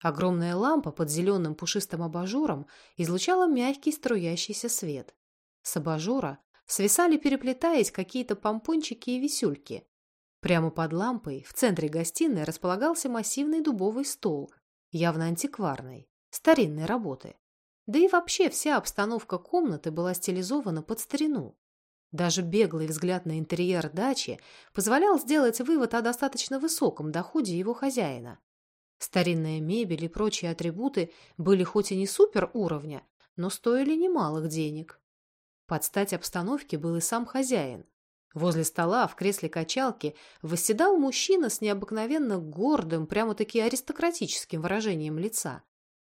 Огромная лампа под зеленым пушистым абажуром излучала мягкий струящийся свет. С абажура свисали, переплетаясь, какие-то помпончики и висюльки. Прямо под лампой в центре гостиной располагался массивный дубовый стол, явно антикварный, старинной работы. Да и вообще вся обстановка комнаты была стилизована под старину. Даже беглый взгляд на интерьер дачи позволял сделать вывод о достаточно высоком доходе его хозяина. Старинная мебель и прочие атрибуты были хоть и не супер уровня, но стоили немалых денег. Под стать обстановке был и сам хозяин. Возле стола в кресле качалки восседал мужчина с необыкновенно гордым, прямо-таки аристократическим выражением лица.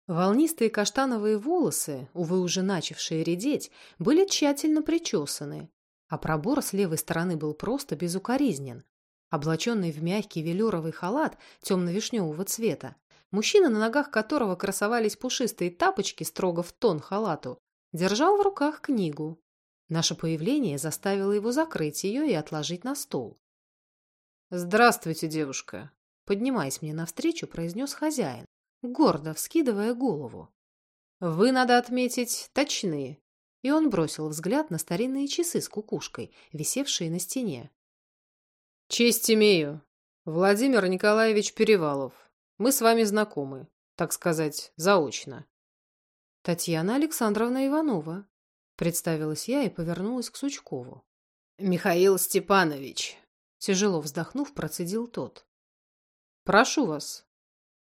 Волнистые каштановые волосы, увы уже начавшие редеть, были тщательно причесаны, а пробор с левой стороны был просто безукоризнен, Облаченный в мягкий велюровый халат темно-вишневого цвета, мужчина, на ногах которого красовались пушистые тапочки строго в тон халату, держал в руках книгу. Наше появление заставило его закрыть ее и отложить на стол. «Здравствуйте, девушка!» Поднимаясь мне навстречу, произнес хозяин, гордо вскидывая голову. «Вы, надо отметить, точные!» И он бросил взгляд на старинные часы с кукушкой, висевшие на стене. Честь имею. Владимир Николаевич Перевалов. Мы с вами знакомы, так сказать, заочно. Татьяна Александровна Иванова. Представилась я и повернулась к Сучкову. Михаил Степанович. Тяжело вздохнув, процедил тот. Прошу вас.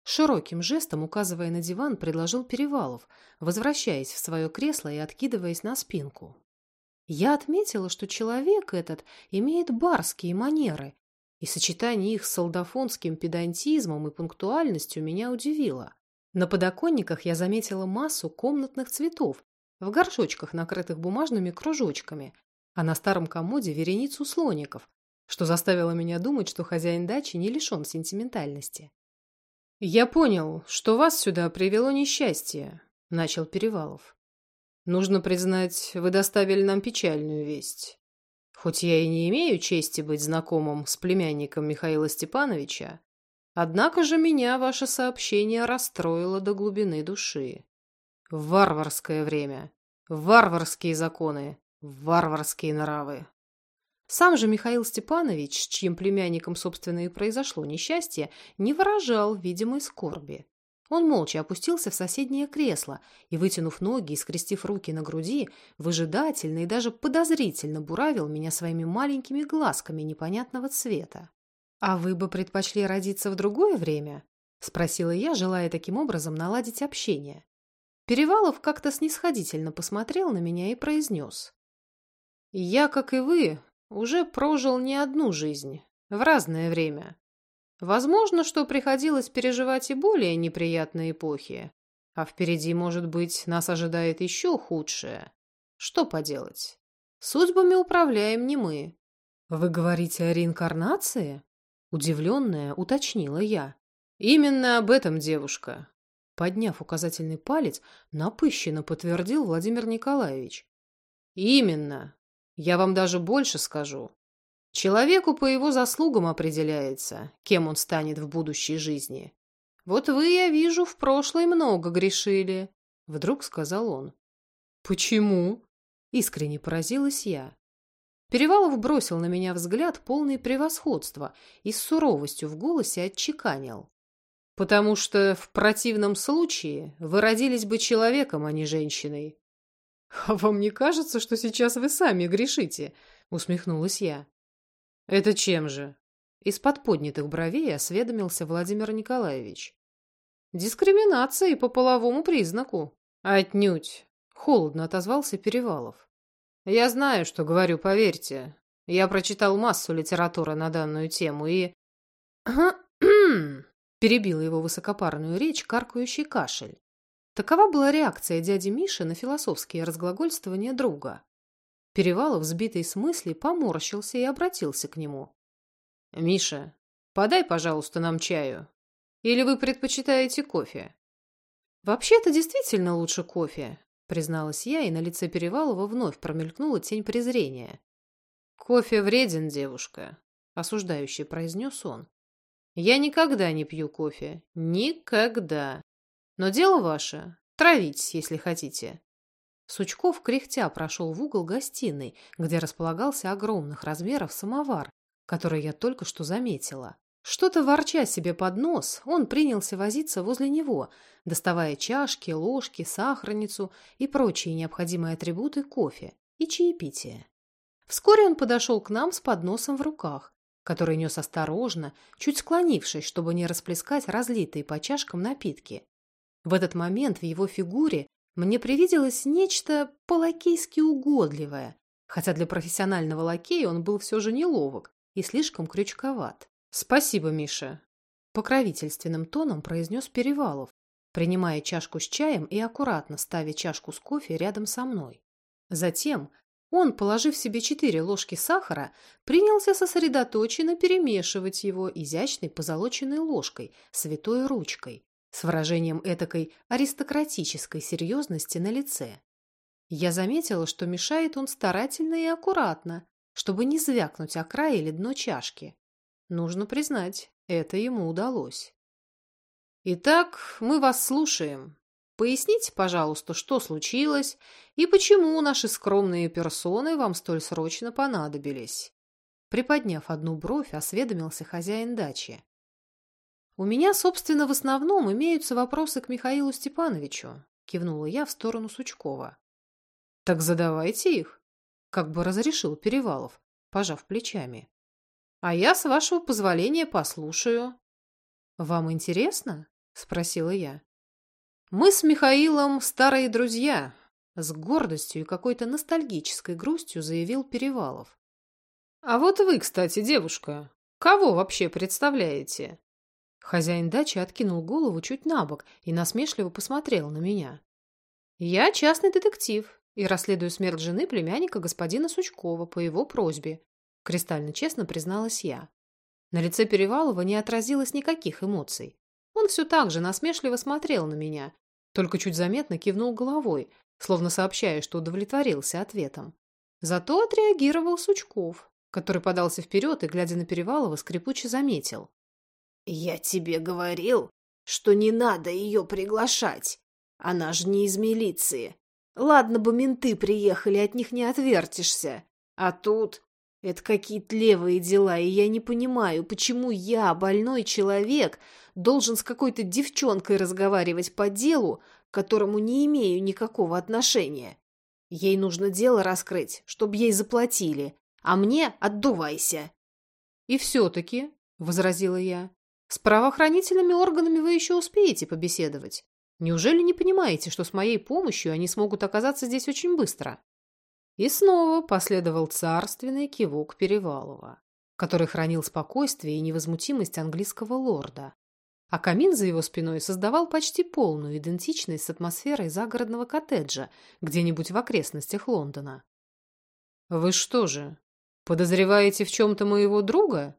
Широким жестом, указывая на диван, предложил Перевалов, возвращаясь в свое кресло и откидываясь на спинку. Я отметила, что человек этот имеет барские манеры, и сочетание их с солдафонским педантизмом и пунктуальностью меня удивило. На подоконниках я заметила массу комнатных цветов в горшочках, накрытых бумажными кружочками, а на старом комоде вереницу слоников, что заставило меня думать, что хозяин дачи не лишен сентиментальности. «Я понял, что вас сюда привело несчастье», — начал Перевалов. «Нужно признать, вы доставили нам печальную весть. Хоть я и не имею чести быть знакомым с племянником Михаила Степановича, однако же меня ваше сообщение расстроило до глубины души. варварское время, варварские законы, варварские нравы. Сам же Михаил Степанович, с чьим племянником, собственно, и произошло несчастье, не выражал видимой скорби. Он молча опустился в соседнее кресло и, вытянув ноги и скрестив руки на груди, выжидательно и даже подозрительно буравил меня своими маленькими глазками непонятного цвета. «А вы бы предпочли родиться в другое время?» – спросила я, желая таким образом наладить общение. Перевалов как-то снисходительно посмотрел на меня и произнес. «Я, как и вы, уже прожил не одну жизнь, в разное время. Возможно, что приходилось переживать и более неприятные эпохи, а впереди, может быть, нас ожидает еще худшее. Что поделать? Судьбами управляем не мы. Вы говорите о реинкарнации? Удивленная, уточнила я. Именно об этом, девушка. Подняв указательный палец, напыщенно подтвердил Владимир Николаевич. Именно. Я вам даже больше скажу. Человеку по его заслугам определяется, кем он станет в будущей жизни. Вот вы, я вижу, в прошлой много грешили, — вдруг сказал он. Почему? Искренне поразилась я. Перевалов бросил на меня взгляд полный превосходства и с суровостью в голосе отчеканил. «Потому что в противном случае вы родились бы человеком, а не женщиной. «А вам не кажется, что сейчас вы сами грешите?» — усмехнулась я. «Это чем же?» Из-под поднятых бровей осведомился Владимир Николаевич. «Дискриминацией по половому признаку». «Отнюдь!» — холодно отозвался Перевалов. «Я знаю, что говорю, поверьте. Я прочитал массу литературы на данную тему и...» (clears throat) перебила его высокопарную речь каркающий кашель. Такова была реакция дяди Миши на философские разглагольствования друга. Перевалов, сбитый с мыслей, поморщился и обратился к нему. «Миша, подай, пожалуйста, нам чаю. Или вы предпочитаете кофе?» «Вообще-то действительно лучше кофе», — призналась я, и на лице Перевалова вновь промелькнула тень презрения. «Кофе вреден, девушка», — осуждающий произнес он. «Я никогда не пью кофе. Никогда. Но дело ваше. Травитесь, если хотите. Сучков кряхтя прошел в угол гостиной, где располагался огромных размеров самовар, который я только что заметила. Что-то ворча себе под нос, он принялся возиться возле него, доставая чашки, ложки, сахарницу и прочие необходимые атрибуты кофе и чаепития. Вскоре он подошел к нам с подносом в руках, который нес осторожно, чуть склонившись, чтобы не расплескать разлитые по чашкам напитки. В этот момент в его фигуре мне привиделось нечто по-лакейски угодливое, хотя для профессионального лакея он был все же неловок и слишком крючковат. «Спасибо, Миша», — покровительственным тоном произнес Перевалов, принимая чашку с чаем и аккуратно ставя чашку с кофе рядом со мной. Затем он, положив себе четыре ложки сахара, принялся сосредоточенно перемешивать его изящной позолоченной ложкой, святой ручкой, с выражением этакой аристократической серьезности на лице. Я заметила, что мешает он старательно и аккуратно, чтобы не звякнуть о край или дно чашки. Нужно признать, это ему удалось. «Итак, мы вас слушаем. Поясните, пожалуйста, что случилось и почему наши скромные персоны вам столь срочно понадобились?» Приподняв одну бровь, осведомился хозяин дачи. «У меня, собственно, в основном имеются вопросы к Михаилу Степановичу», — кивнула я в сторону Сучкова. «Так задавайте их», — как бы разрешил Перевалов, пожав плечами. «А я, с вашего позволения, послушаю». «Вам интересно?» — спросила я. «Мы с Михаилом старые друзья», — с гордостью и какой-то ностальгической грустью заявил Перевалов. «А вот вы, кстати, девушка, кого вообще представляете?» Хозяин дачи откинул голову чуть на бок и насмешливо посмотрел на меня. «Я частный детектив и расследую смерть жены племянника господина Сучкова по его просьбе», кристально честно призналась я. На лице Перевалова не отразилось никаких эмоций. Он все так же насмешливо смотрел на меня, только чуть заметно кивнул головой, словно сообщая, что удовлетворился ответом. Зато отреагировал Сучков, который подался вперед и, глядя на Перевалова, скрипуче заметил. «Я тебе говорил, что не надо ее приглашать. Она же не из милиции. Ладно бы менты приехали, от них не отвертишься. А тут это какие-то левые дела, и я не понимаю, почему я, больной человек, должен с какой-то девчонкой разговаривать по делу, к которому не имею никакого отношения. Ей нужно дело раскрыть, чтобы ей заплатили, а мне отдувайся. — И все-таки, — возразила я, — с правоохранительными органами вы еще успеете побеседовать. Неужели не понимаете, что с моей помощью они смогут оказаться здесь очень быстро? И снова последовал царственный кивок Перевалова, который хранил спокойствие и невозмутимость английского лорда. А камин за его спиной создавал почти полную идентичность с атмосферой загородного коттеджа где-нибудь в окрестностях Лондона. «Вы что же, подозреваете в чем-то моего друга?»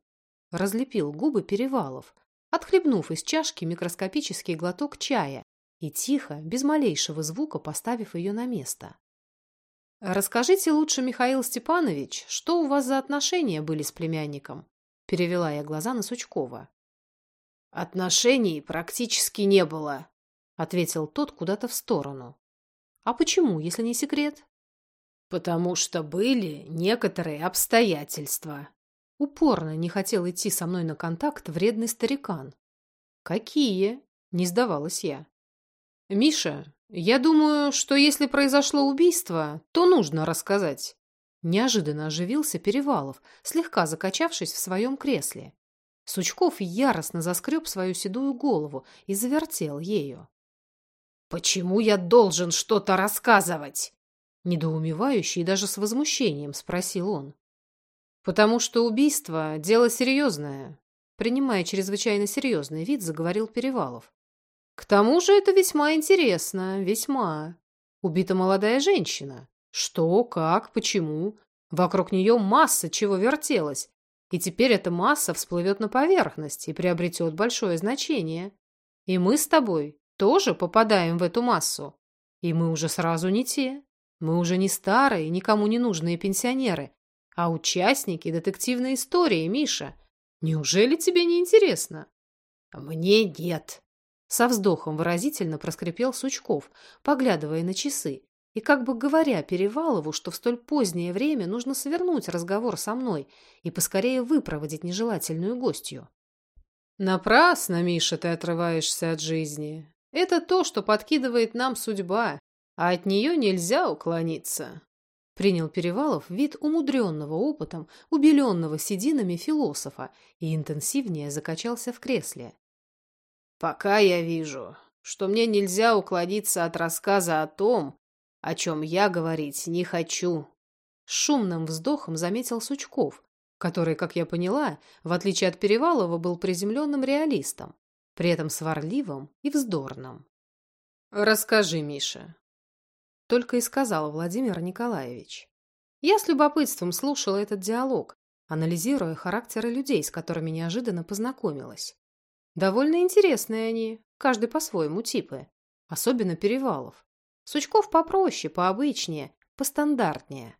Разлепил губы Перевалов, отхлебнув из чашки микроскопический глоток чая и тихо, без малейшего звука поставив ее на место. «Расскажите лучше, Михаил Степанович, что у вас за отношения были с племянником?» Перевела я глаза на Сучкова. «Отношений практически не было», — ответил тот куда-то в сторону. «А почему, если не секрет?» «Потому что были некоторые обстоятельства». Упорно не хотел идти со мной на контакт вредный старикан. «Какие?» — не сдавалась я. «Миша, я думаю, что если произошло убийство, то нужно рассказать». Неожиданно оживился Перевалов, слегка закачавшись в своем кресле. Сучков яростно заскреб свою седую голову и завертел ею. «Почему я должен что-то рассказывать?» Недоумевающий и даже с возмущением спросил он. «Потому что убийство – дело серьезное», принимая чрезвычайно серьезный вид, заговорил Перевалов. К тому же это весьма интересно, весьма. Убита молодая женщина. Что, как, почему? Вокруг нее масса чего вертелось. И теперь эта масса всплывет на поверхность и приобретет большое значение. И мы с тобой тоже попадаем в эту массу. И мы уже сразу не те. Мы уже не старые, никому не нужные пенсионеры, а участники детективной истории, Миша. Неужели тебе не интересно? Мне нет, со вздохом выразительно проскрипел Сучков, поглядывая на часы, и как бы говоря Перевалову, что в столь позднее время нужно свернуть разговор со мной и поскорее выпроводить нежелательную гостью. «Напрасно, Миша, ты отрываешься от жизни. Это то, что подкидывает нам судьба, а от нее нельзя уклониться», — принял Перевалов вид умудренного опытом, убеленного сединами философа и интенсивнее закачался в кресле. Пока я вижу, что мне нельзя уклониться от рассказа о том, о чем я говорить не хочу. шумным вздохом заметил Сучков, который, как я поняла, в отличие от Перевалова, был приземленным реалистом, при этом сварливым и вздорным. «Расскажи, Миша», — только и сказал Владимир Николаевич. Я с любопытством слушала этот диалог, анализируя характеры людей, с которыми неожиданно познакомилась. Довольно интересные они, каждый по-своему типы. Особенно Перевалов. Сучков попроще, пообычнее, постандартнее.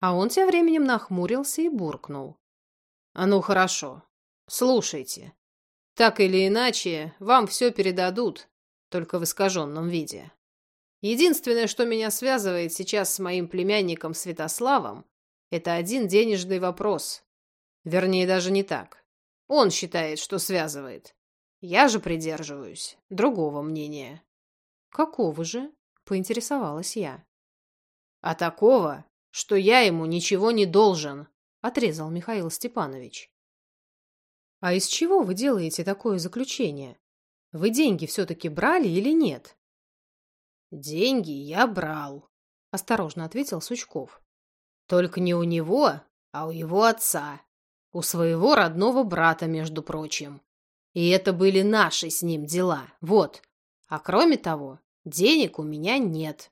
А он тем временем нахмурился и буркнул. «А ну хорошо. Слушайте. Так или иначе, вам все передадут, только в искаженном виде. Единственное, что меня связывает сейчас с моим племянником Святославом, это один денежный вопрос. Вернее, даже не так. Он считает, что связывает. Я же придерживаюсь другого мнения. Какого же? Поинтересовалась я. А такого, что я ему ничего не должен, отрезал Михаил Степанович. А из чего вы делаете такое заключение? Вы деньги все-таки брали или нет? Деньги я брал, осторожно ответил Сучков. Только не у него, а у его отца. У своего родного брата, между прочим. И это были наши с ним дела. Вот. А кроме того, денег у меня нет.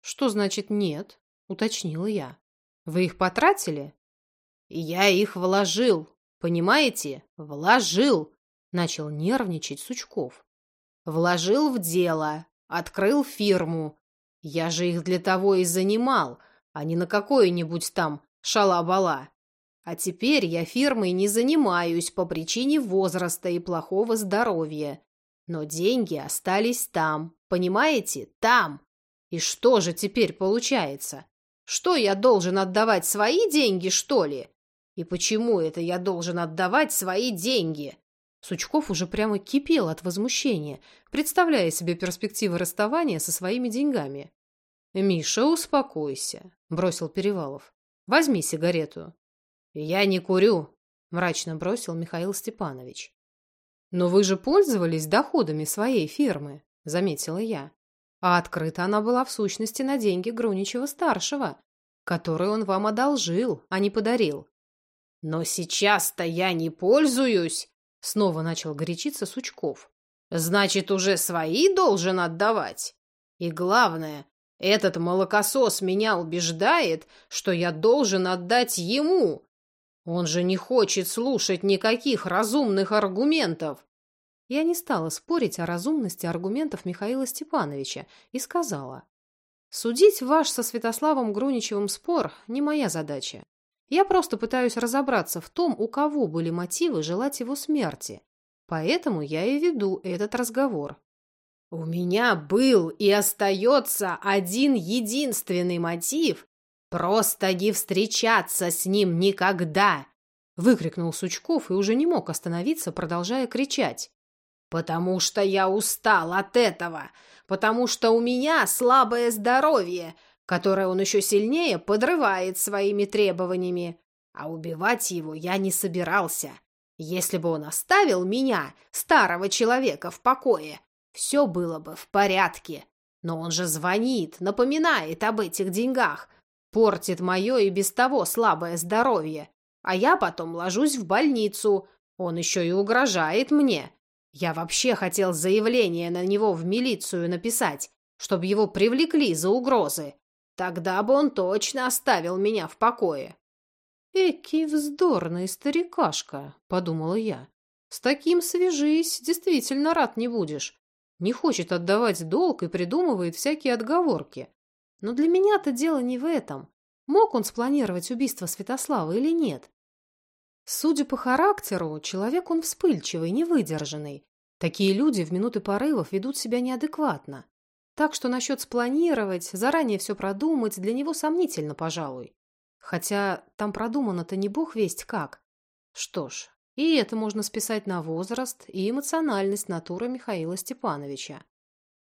Что значит нет? Уточнила я. Вы их потратили? Я их вложил. Понимаете? Вложил. Начал нервничать Сучков. Вложил в дело, открыл фирму. Я же их для того и занимал, а не на какое-нибудь там шала-бала. А теперь я фирмой не занимаюсь по причине возраста и плохого здоровья. Но деньги остались там, понимаете? Там. И что же теперь получается? Что я должен отдавать свои деньги, что ли? И почему это я должен отдавать свои деньги? Сучков уже прямо кипел от возмущения, представляя себе перспективы расставания со своими деньгами. «Миша, успокойся», — бросил Перевалов. «Возьми сигарету». «Я не курю», — мрачно бросил Михаил Степанович. «Но вы же пользовались доходами своей фирмы», — заметила я. А открыта она была в сущности на деньги Груничева-старшего, которые он вам одолжил, а не подарил. «Но сейчас-то я не пользуюсь», — снова начал горячиться Сучков. «Значит, уже свои должен отдавать? И главное, этот молокосос меня убеждает, что я должен отдать ему. Он же не хочет слушать никаких разумных аргументов. Я не стала спорить о разумности аргументов Михаила Степановича и сказала. Судить ваш со Святославом Груничевым спор не моя задача. Я просто пытаюсь разобраться в том, у кого были мотивы желать его смерти. Поэтому я и веду этот разговор. «У меня был и остается один единственный мотив — просто не встречаться с ним никогда!» — выкрикнул Сучков и уже не мог остановиться, продолжая кричать. «Потому что я устал от этого, потому что у меня слабое здоровье, которое он еще сильнее подрывает своими требованиями. А убивать его я не собирался. Если бы он оставил меня, старого человека, в покое, все было бы в порядке. Но он же звонит, напоминает об этих деньгах, портит мое и без того слабое здоровье. А я потом ложусь в больницу, он еще и угрожает мне. Я вообще хотел заявление на него в милицию написать, чтобы его привлекли за угрозы. Тогда бы он точно оставил меня в покое. «Экий вздорный старикашка», — подумала я. «С таким свяжись, действительно рад не будешь. Не хочет отдавать долг и придумывает всякие отговорки. Но для меня-то дело не в этом. Мог он спланировать убийство Святослава или нет? Судя по характеру, человек он вспыльчивый, невыдержанный. Такие люди в минуты порывов ведут себя неадекватно. Так что насчет спланировать, заранее все продумать, для него сомнительно, пожалуй. Хотя там продумано-то не бог весть как. Что ж, и это можно списать на возраст и эмоциональность натуры Михаила Степановича.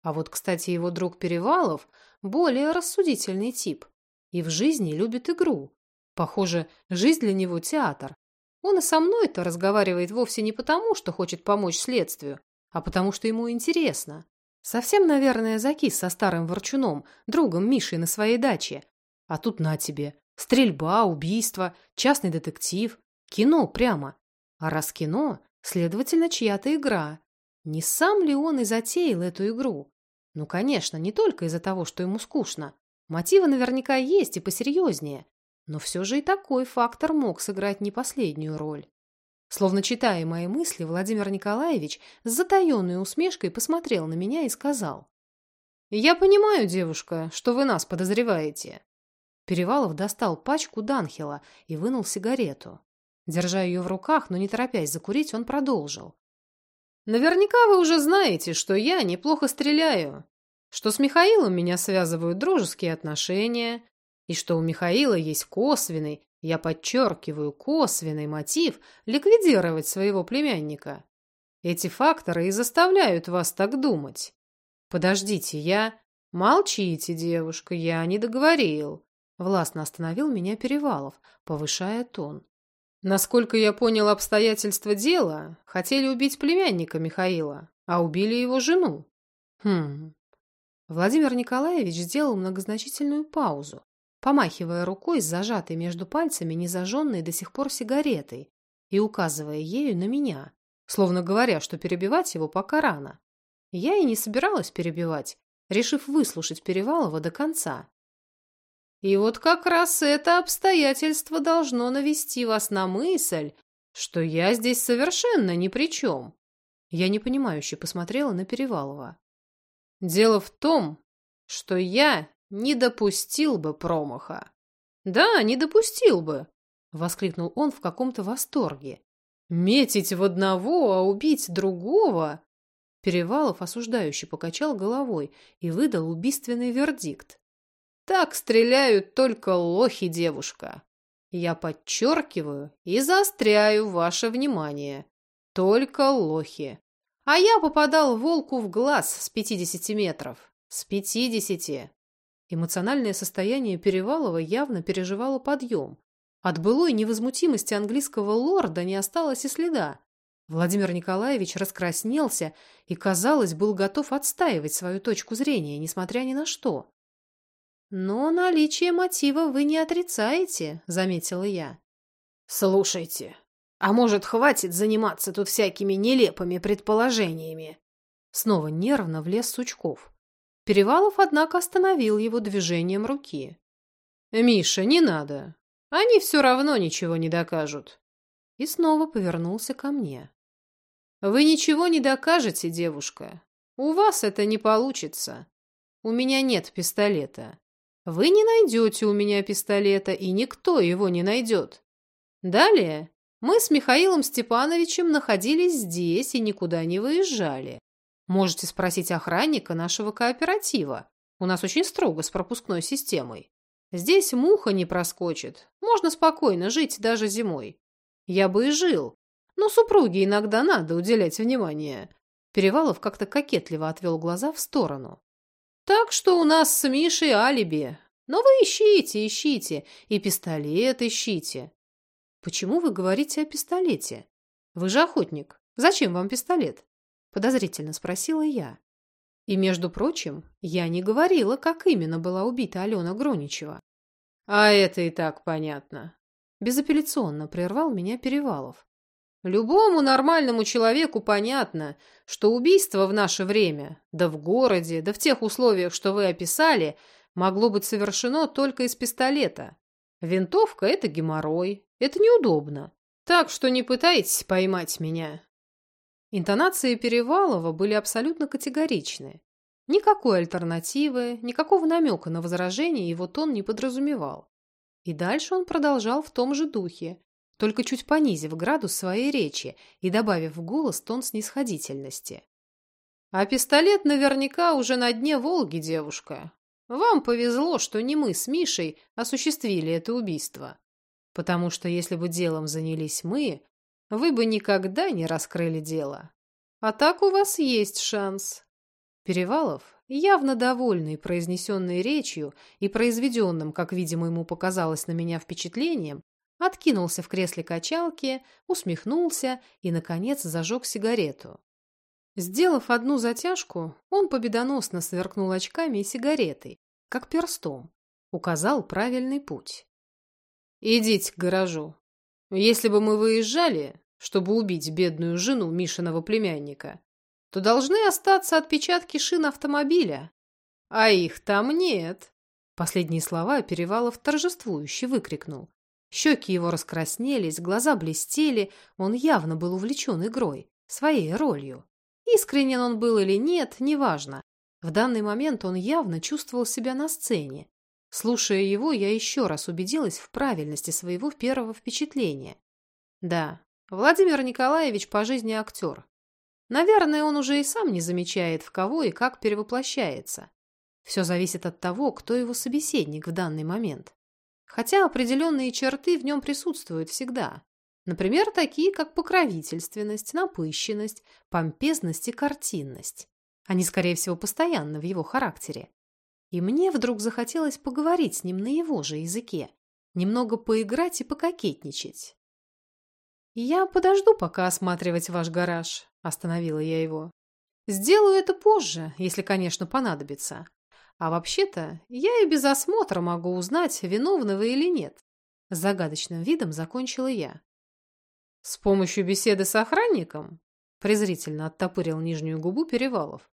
А вот, кстати, его друг Перевалов более рассудительный тип. И в жизни любит игру. Похоже, жизнь для него театр. Он и со мной-то разговаривает вовсе не потому, что хочет помочь следствию, а потому что ему интересно. Совсем, наверное, закис со старым ворчуном, другом Мишей на своей даче. А тут на тебе. Стрельба, убийство, частный детектив. Кино прямо. А раз кино, следовательно, чья-то игра. Не сам ли он и затеял эту игру? Ну, конечно, не только из-за того, что ему скучно. Мотивы наверняка есть и посерьезнее. Но все же и такой фактор мог сыграть не последнюю роль. Словно читая мои мысли, Владимир Николаевич с затаенной усмешкой посмотрел на меня и сказал. «Я понимаю, девушка, что вы нас подозреваете». Перевалов достал пачку Данхила и вынул сигарету. Держа ее в руках, но не торопясь закурить, он продолжил. «Наверняка вы уже знаете, что я неплохо стреляю, что с Михаилом меня связывают дружеские отношения, и что у Михаила есть косвенный, я подчеркиваю, косвенный мотив ликвидировать своего племянника. Эти факторы и заставляют вас так думать. Подождите, я... Молчите, девушка, я не договорил. Властно остановил меня Перевалов, повышая тон. Насколько я понял обстоятельства дела, хотели убить племянника Михаила, а убили его жену. Хм. Владимир Николаевич сделал многозначительную паузу, помахивая рукой с зажатой между пальцами незажженной до сих пор сигаретой и указывая ею на меня, словно говоря, что перебивать его пока рано. Я и не собиралась перебивать, решив выслушать Перевалова до конца. И вот как раз это обстоятельство должно навести вас на мысль, что я здесь совершенно ни при чем. Я непонимающе посмотрела на Перевалова. Дело в том, что я не допустил бы промаха. Да, не допустил бы, воскликнул он в каком-то восторге. Метить в одного, а убить другого? Перевалов осуждающе покачал головой и выдал убийственный вердикт. Так стреляют только лохи, девушка. Я подчеркиваю и заостряю ваше внимание. Только лохи. А я попадал волку в глаз с пятидесяти метров. С пятидесяти. Эмоциональное состояние Перевалова явно переживало подъем. От былой невозмутимости английского лорда не осталось и следа. Владимир Николаевич раскраснелся и, казалось, был готов отстаивать свою точку зрения, несмотря ни на что. «Но наличие мотива вы не отрицаете», — заметила я. «Слушайте, а может, хватит заниматься тут всякими нелепыми предположениями?» Снова нервно влез Сучков. Перевалов, однако, остановил его движением руки. «Миша, не надо. Они все равно ничего не докажут. И снова повернулся ко мне. Вы ничего не докажете, девушка. У вас это не получится. У меня нет пистолета. Вы не найдете у меня пистолета, и никто его не найдет. Далее мы с Михаилом Степановичем находились здесь и никуда не выезжали. Можете спросить охранника нашего кооператива. У нас очень строго с пропускной системой. Здесь муха не проскочит. Можно спокойно жить даже зимой. Я бы и жил. Но супруге иногда надо уделять внимание. Перевалов как-то кокетливо отвел глаза в сторону. Так что у нас с Мишей алиби. Но вы ищите, ищите. И пистолет ищите. Почему вы говорите о пистолете? Вы же охотник. Зачем вам пистолет? Подозрительно спросила я. И, между прочим, я не говорила, как именно была убита Алена Гроничева. А это и так понятно. Безапелляционно прервал меня Перевалов. Любому нормальному человеку понятно, что убийство в наше время, да в городе, да в тех условиях, что вы описали, могло быть совершено только из пистолета. Винтовка — это геморрой, это неудобно. Так что не пытайтесь поймать меня. Интонации Перевалова были абсолютно категоричны. Никакой альтернативы, никакого намека на возражение его тон не подразумевал. И дальше он продолжал в том же духе, только чуть понизив градус своей речи и добавив в голос тон снисходительности. «А пистолет наверняка уже на дне Волги, девушка. Вам повезло, что не мы с Мишей осуществили это убийство. Потому что если бы делом занялись мы, вы бы никогда не раскрыли дело. А так у вас есть шанс. Перевалов, явно довольный произнесенной речью и произведенным, как, видимо, ему показалось на меня впечатлением, откинулся в кресле качалки, усмехнулся и, наконец, зажег сигарету. Сделав одну затяжку, он победоносно сверкнул очками и сигаретой, как перстом, указал правильный путь. «Идите к гаражу. Если бы мы выезжали, чтобы убить бедную жену Мишиного племянника, то должны остаться отпечатки шин автомобиля. А их там нет. Последние слова Перевалов торжествующе выкрикнул. Щеки его раскраснелись, глаза блестели, он явно был увлечен игрой, своей ролью. Искренен он был или нет, неважно. В данный момент он явно чувствовал себя на сцене. Слушая его, я еще раз убедилась в правильности своего первого впечатления. Да, Владимир Николаевич по жизни актер. Наверное, он уже и сам не замечает, в кого и как перевоплощается. Все зависит от того, кто его собеседник в данный момент. Хотя определенные черты в нем присутствуют всегда. Например, такие, как покровительственность, напыщенность, помпезность и картинность. Они, скорее всего, постоянно в его характере. И мне вдруг захотелось поговорить с ним на его же языке, немного поиграть и пококетничать. «Я подожду пока осматривать ваш гараж», – остановила я его. «Сделаю это позже, если, конечно, понадобится. А вообще-то я и без осмотра могу узнать, виновны вы или нет». С загадочным видом закончила я. «С помощью беседы с охранником?» презрительно оттопырил нижнюю губу Перевалов.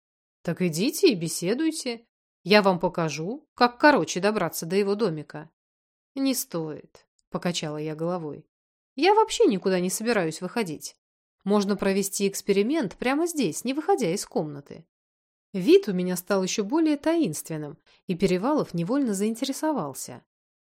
«Так идите и беседуйте. Я вам покажу, как короче добраться до его домика. Не стоит, покачала я головой. Я вообще никуда не собираюсь выходить. Можно провести эксперимент прямо здесь, не выходя из комнаты. Вид у меня стал еще более таинственным, и Перевалов невольно заинтересовался.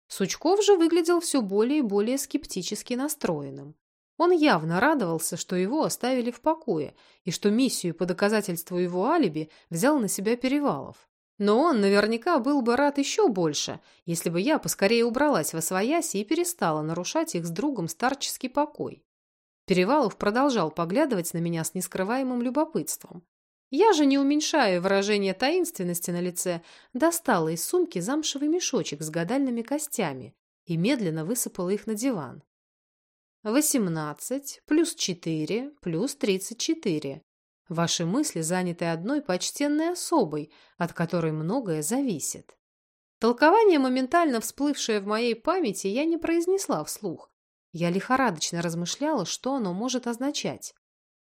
Сучков же выглядел все более и более скептически настроенным. Он явно радовался, что его оставили в покое, и что миссию по доказательству его алиби взял на себя Перевалов. Но он наверняка был бы рад еще больше, если бы я поскорее убралась во свояси и перестала нарушать их с другом старческий покой. Перевалов продолжал поглядывать на меня с нескрываемым любопытством. Я же, не уменьшая выражение таинственности на лице, достала из сумки замшевый мешочек с гадальными костями и медленно высыпала их на диван. Восемнадцать плюс четыре плюс тридцать четыре. Ваши мысли заняты одной почтенной особой, от которой многое зависит. Толкование, моментально всплывшее в моей памяти, я не произнесла вслух. Я лихорадочно размышляла, что оно может означать.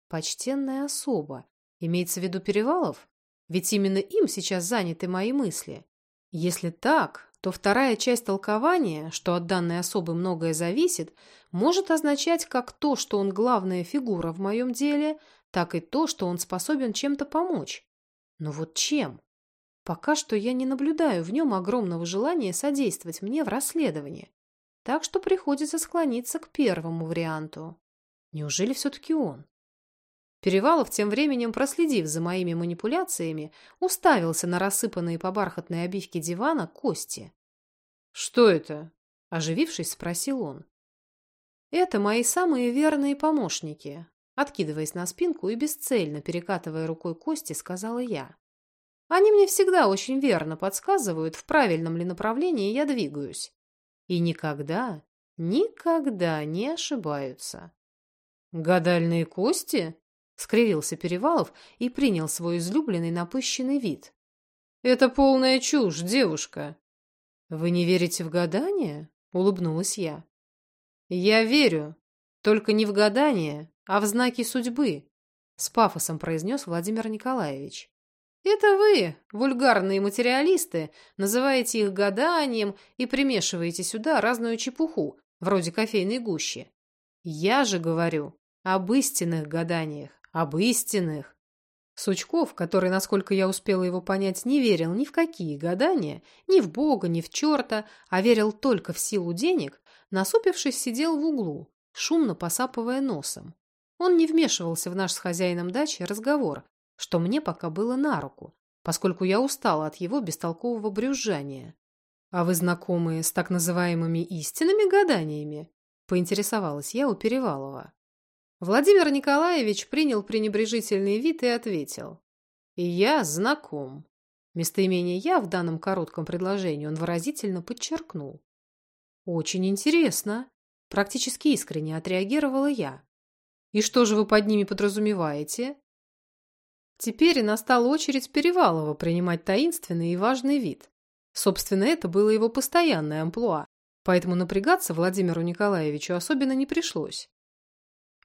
Почтенная особа. Имеется в виду Перевалов? Ведь именно им сейчас заняты мои мысли. Если так, то вторая часть толкования, что от данной особы многое зависит, может означать как то, что он главная фигура в моем деле, так и то, что он способен чем-то помочь. Но вот чем? Пока что я не наблюдаю в нем огромного желания содействовать мне в расследовании. Так что приходится склониться к первому варианту. Неужели все-таки он? Перевалов, тем временем проследив за моими манипуляциями, уставился на рассыпанные по бархатной обивке дивана кости. «Что это?» – оживившись, спросил он. «Это мои самые верные помощники. Откидываясь на спинку и бесцельно перекатывая рукой кости, сказала я. Они мне всегда очень верно подсказывают, в правильном ли направлении я двигаюсь. И никогда, никогда не ошибаются. «Гадальные кости?» — скривился Перевалов и принял свой излюбленный напыщенный вид. «Это полная чушь, девушка». «Вы не верите в гадания?» — улыбнулась я. «Я верю, только не в гадания, а в знаки судьбы», — с пафосом произнес Владимир Николаевич. «Это вы, вульгарные материалисты, называете их гаданием и примешиваете сюда разную чепуху, вроде кофейной гущи. Я же говорю об истинных гаданиях, об истинных». Сучков, который, насколько я успела его понять, не верил ни в какие гадания, ни в Бога, ни в черта, а верил только в силу денег, насупившись, сидел в углу, шумно посапывая носом. Он не вмешивался в наш с хозяином дачи разговор, что мне пока было на руку, поскольку я устала от его бестолкового брюзжания. «А вы знакомы с так называемыми истинными гаданиями?» – поинтересовалась я у Перевалова. Владимир Николаевич принял пренебрежительный вид и ответил. «И я знаком». Местоимение «я» в данном коротком предложении он выразительно подчеркнул. «Очень интересно», – практически искренне отреагировала я. И что же вы под ними подразумеваете? Теперь настала очередь Перевалова принимать таинственный и важный вид. Собственно, это было его постоянное амплуа, поэтому напрягаться Владимиру Николаевичу особенно не пришлось.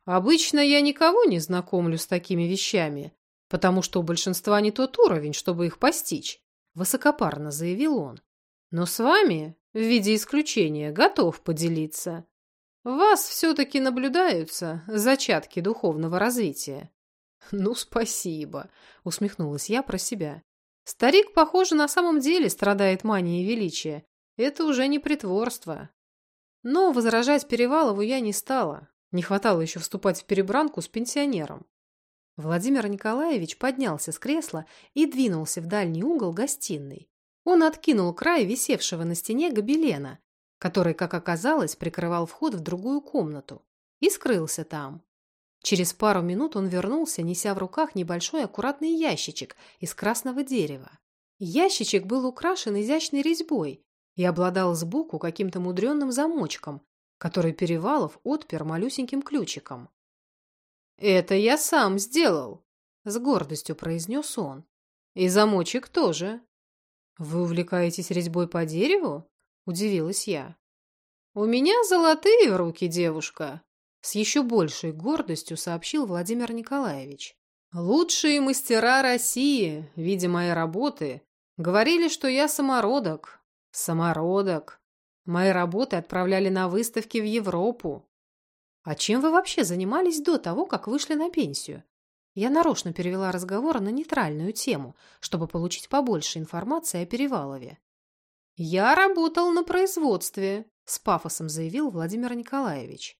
Обычно я никого не знакомлю с такими вещами, потому что у большинства не тот уровень, чтобы их постичь, высокопарно заявил он. Но с вами, в виде исключения, готов поделиться. Вас все-таки наблюдаются зачатки духовного развития. Ну, спасибо, усмехнулась я про себя. Старик, похоже, на самом деле страдает манией величия. Это уже не притворство. Но возражать Перевалову я не стала. Не хватало еще вступать в перебранку с пенсионером. Владимир Николаевич поднялся с кресла и двинулся в дальний угол гостиной. Он откинул край висевшего на стене гобелена который, как оказалось, прикрывал вход в другую комнату, и скрылся там. Через пару минут он вернулся, неся в руках небольшой аккуратный ящичек из красного дерева. Ящичек был украшен изящной резьбой и обладал сбоку каким-то мудренным замочком, который Перевалов отпер малюсеньким ключиком. «Это я сам сделал», — с гордостью произнес он. «И замочек тоже». «Вы увлекаетесь резьбой по дереву?» Удивилась я. «У меня золотые руки, девушка!» С еще большей гордостью сообщил Владимир Николаевич. «Лучшие мастера России, видя мои работы, говорили, что я самородок. Самородок. Мои работы отправляли на выставки в Европу. А чем вы вообще занимались до того, как вышли на пенсию? Я нарочно перевела разговор на нейтральную тему, чтобы получить побольше информации о Перевалове. «Я работал на производстве», – с пафосом заявил Владимир Николаевич.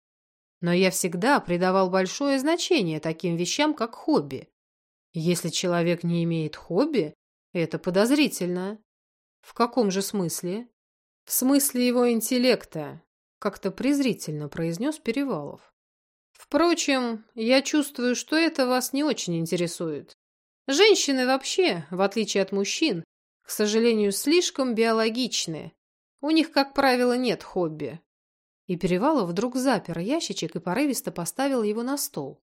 «Но я всегда придавал большое значение таким вещам, как хобби. Если человек не имеет хобби, это подозрительно». «В каком же смысле?» «В смысле его интеллекта», – как-то презрительно произнес Перевалов. «Впрочем, я чувствую, что это вас не очень интересует. Женщины вообще, в отличие от мужчин, к сожалению, слишком биологичны. У них, как правило, нет хобби». И Перевалов вдруг запер ящичек и порывисто поставил его на стол.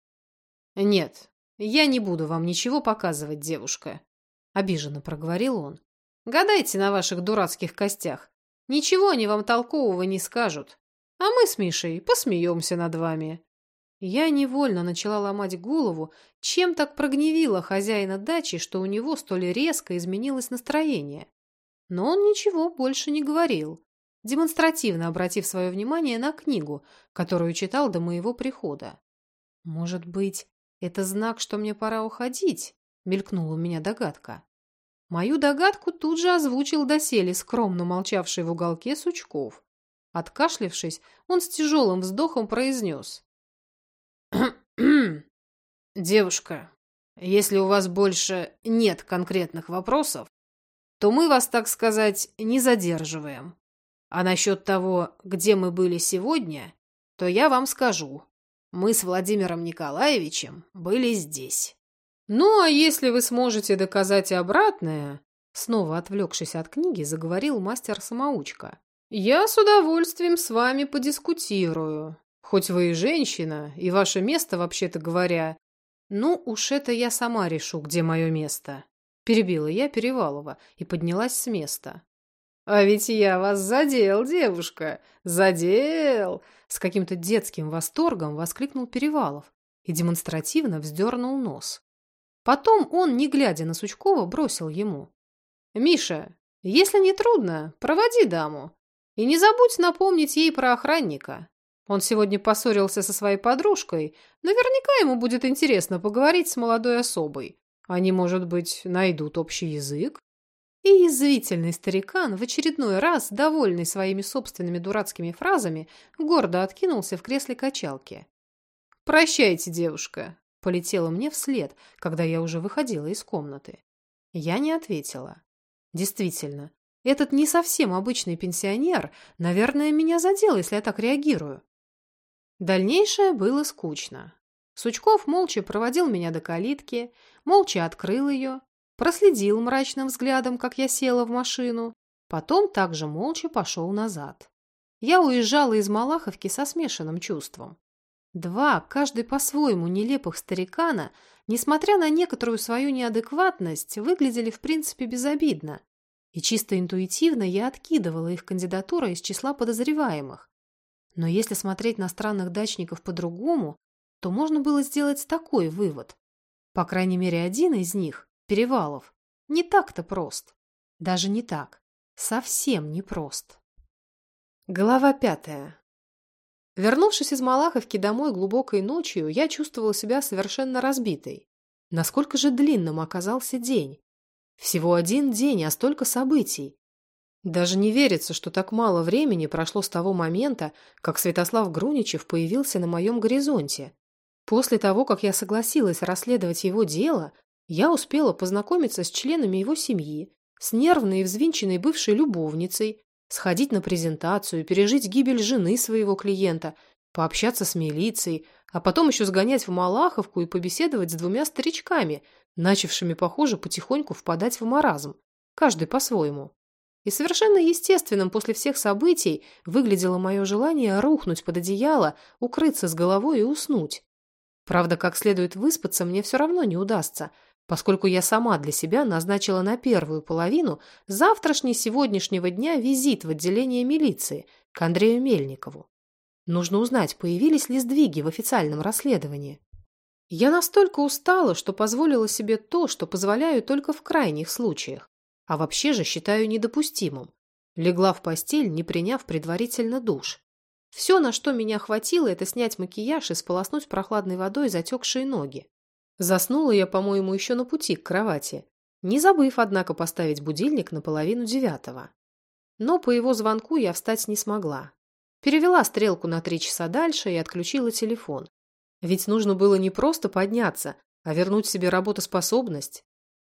«Нет, я не буду вам ничего показывать, девушка», – обиженно проговорил он. «Гадайте на ваших дурацких костях. Ничего они вам толкового не скажут. А мы с Мишей посмеемся над вами». Я невольно начала ломать голову, чем так прогневила хозяина дачи, что у него столь резко изменилось настроение. Но он ничего больше не говорил, демонстративно обратив свое внимание на книгу, которую читал до моего прихода. «Может быть, это знак, что мне пора уходить?» — мелькнула у меня догадка. Мою догадку тут же озвучил доселе скромно молчавший в уголке Сучков. Откашлившись, он с тяжелым вздохом произнес. (clears throat) «Девушка, если у вас больше нет конкретных вопросов, то мы вас, так сказать, не задерживаем. А насчет того, где мы были сегодня, то я вам скажу. Мы с Владимиром Николаевичем были здесь». «Ну, а если вы сможете доказать обратное...» Снова отвлекшись от книги, заговорил мастер-самоучка. «Я с удовольствием с вами подискутирую. Хоть вы и женщина, и ваше место, вообще-то говоря... Ну, уж это я сама решу, где мое место». Перебила я Перевалова и поднялась с места. «А ведь я вас задел, девушка! Задел!» С каким-то детским восторгом воскликнул Перевалов и демонстративно вздернул нос. Потом он, не глядя на Сучкова, бросил ему. «Миша, если не трудно, проводи даму. И не забудь напомнить ей про охранника. Он сегодня поссорился со своей подружкой. Наверняка ему будет интересно поговорить с молодой особой. Они, может быть, найдут общий язык?» И язвительный старикан, в очередной раз, довольный своими собственными дурацкими фразами, гордо откинулся в кресле качалки. «Прощайте, девушка полетела мне вслед, когда я уже выходила из комнаты. Я не ответила. Действительно, этот не совсем обычный пенсионер, наверное, меня задел, если я так реагирую. Дальнейшее было скучно. Сучков молча проводил меня до калитки, молча открыл ее, проследил мрачным взглядом, как я села в машину, потом также молча пошел назад. Я уезжала из Малаховки со смешанным чувством. Два, каждый по-своему нелепых старикана, несмотря на некоторую свою неадекватность, выглядели в принципе безобидно. И чисто интуитивно я откидывала их кандидатуры из числа подозреваемых. Но если смотреть на странных дачников по-другому, то можно было сделать такой вывод. По крайней мере, один из них, Перевалов, не так-то прост. Даже не так. Совсем не прост. Глава пятая. Вернувшись из Малаховки домой глубокой ночью, я чувствовала себя совершенно разбитой. Насколько же длинным оказался день? Всего один день, а столько событий. Даже не верится, что так мало времени прошло с того момента, как Святослав Груничев появился на моем горизонте. После того, как я согласилась расследовать его дело, я успела познакомиться с членами его семьи, с нервной и взвинченной бывшей любовницей, сходить на презентацию, пережить гибель жены своего клиента, пообщаться с милицией, а потом еще сгонять в Малаховку и побеседовать с двумя старичками, начавшими, похоже, потихоньку впадать в маразм, каждый по-своему. И совершенно естественным после всех событий выглядело мое желание рухнуть под одеяло, укрыться с головой и уснуть. Правда, как следует выспаться мне все равно не удастся – поскольку я сама для себя назначила на первую половину завтрашней-сегодняшнего дня визит в отделение милиции к Андрею Мельникову. Нужно узнать, появились ли сдвиги в официальном расследовании. Я настолько устала, что позволила себе то, что позволяю только в крайних случаях, а вообще же считаю недопустимым. Легла в постель, не приняв предварительно душ. Все, на что меня хватило, это снять макияж и сполоснуть прохладной водой затекшие ноги. Заснула я, по-моему, еще на пути к кровати, не забыв, однако, поставить будильник на половину девятого. Но по его звонку я встать не смогла. Перевела стрелку на три часа дальше и отключила телефон. Ведь нужно было не просто подняться, а вернуть себе работоспособность.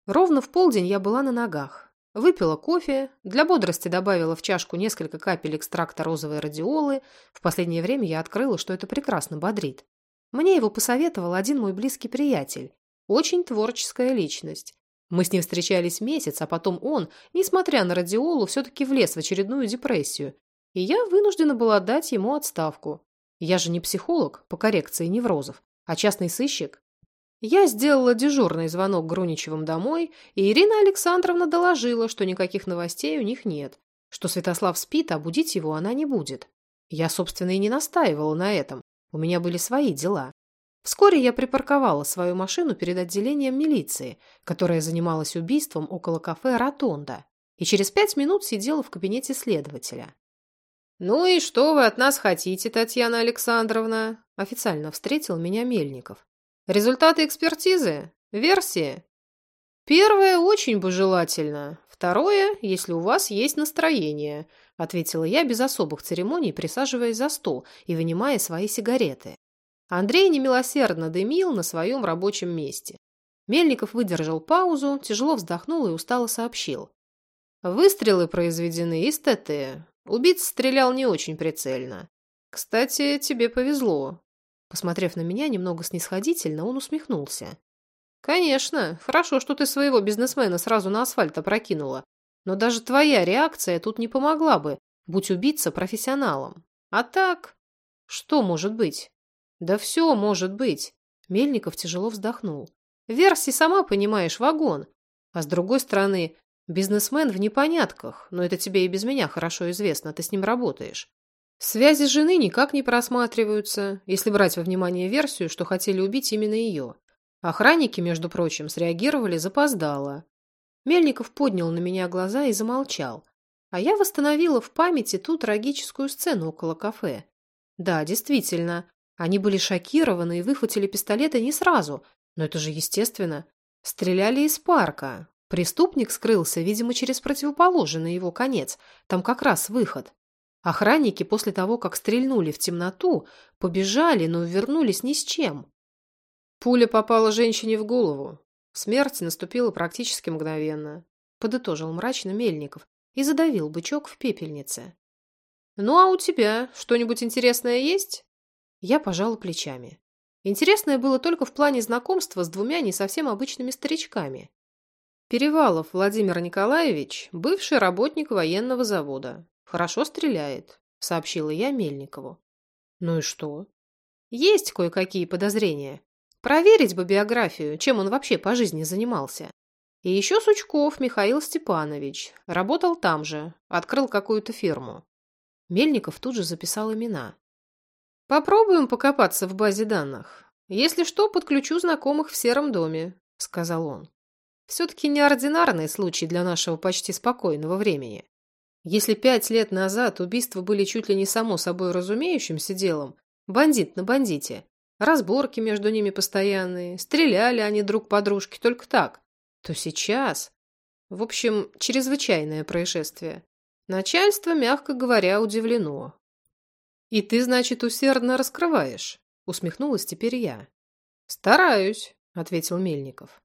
Ровно в полдень я была на ногах. Выпила кофе, для бодрости добавила в чашку несколько капель экстракта розовой радиолы. В последнее время я открыла, что это прекрасно бодрит. Мне его посоветовал один мой близкий приятель. Очень творческая личность. Мы с ним встречались месяц, а потом он, несмотря на радиолу, все-таки влез в очередную депрессию. И я вынуждена была дать ему отставку. Я же не психолог по коррекции неврозов, а частный сыщик. Я сделала дежурный звонок Груничевым домой, и Ирина Александровна доложила, что никаких новостей у них нет, что Святослав спит, а будить его она не будет. Я, собственно, и не настаивала на этом. У меня были свои дела. Вскоре я припарковала свою машину перед отделением милиции, которая занималась убийством около кафе «Ротонда», и через пять минут сидела в кабинете следователя. «Ну и что вы от нас хотите, Татьяна Александровна?» Официально встретил меня Мельников. «Результаты экспертизы? Версии?» «Первое очень бы желательно. Второе, если у вас есть настроение», ответила я без особых церемоний, присаживаясь за стол и вынимая свои сигареты. Андрей немилосердно дымил на своем рабочем месте. Мельников выдержал паузу, тяжело вздохнул и устало сообщил. Выстрелы произведены из ТТ. Убийца стрелял не очень прицельно. Кстати, тебе повезло. Посмотрев на меня немного снисходительно, он усмехнулся. Конечно, хорошо, что ты своего бизнесмена сразу на асфальт опрокинула. Но даже твоя реакция тут не помогла бы, будь убийца профессионалом. А так, что может быть? Да все может быть. Мельников тяжело вздохнул. Верси, сама понимаешь, вагон. А с другой стороны, Бизнесмен в непонятках, но это тебе и без меня хорошо известно, ты с ним работаешь. Связи жены никак не просматриваются, если брать во внимание версию, что хотели убить именно ее. Охранники, между прочим, среагировали запоздало. Мельников поднял на меня глаза и замолчал. А я восстановила в памяти ту трагическую сцену около кафе. Да, действительно, они были шокированы и выхватили пистолеты не сразу, но это же естественно. Стреляли из парка, Преступник скрылся, видимо, через противоположный его конец. Там как раз выход. Охранники после того, как стрельнули в темноту, побежали, но вернулись ни с чем. Пуля попала женщине в голову. Смерть наступила практически мгновенно. Подытожил мрачно Мельников и задавил бычок в пепельнице. «Ну а у тебя что-нибудь интересное есть?» Я пожала плечами. Интересное было только в плане знакомства с двумя не совсем обычными старичками. Перевалов Владимир Николаевич – бывший работник военного завода. Хорошо стреляет, сообщила я Мельникову. Ну и что? Есть кое-какие подозрения. Проверить бы биографию, чем он вообще по жизни занимался. И еще Сучков Михаил Степанович. Работал там же, открыл какую-то фирму. Мельников тут же записал имена. «Попробуем покопаться в базе данных. Если что, подключу знакомых в сером доме», — сказал он. Все-таки неординарный случай для нашего почти спокойного времени. Если пять лет назад убийства были чуть ли не само собой разумеющимся делом, бандит на бандите, разборки между ними постоянные, стреляли они друг по дружке только так, то сейчас... В общем, чрезвычайное происшествие. Начальство, мягко говоря, удивлено. «И ты, значит, усердно раскрываешь?» — усмехнулась теперь я. «Стараюсь», — ответил Мельников.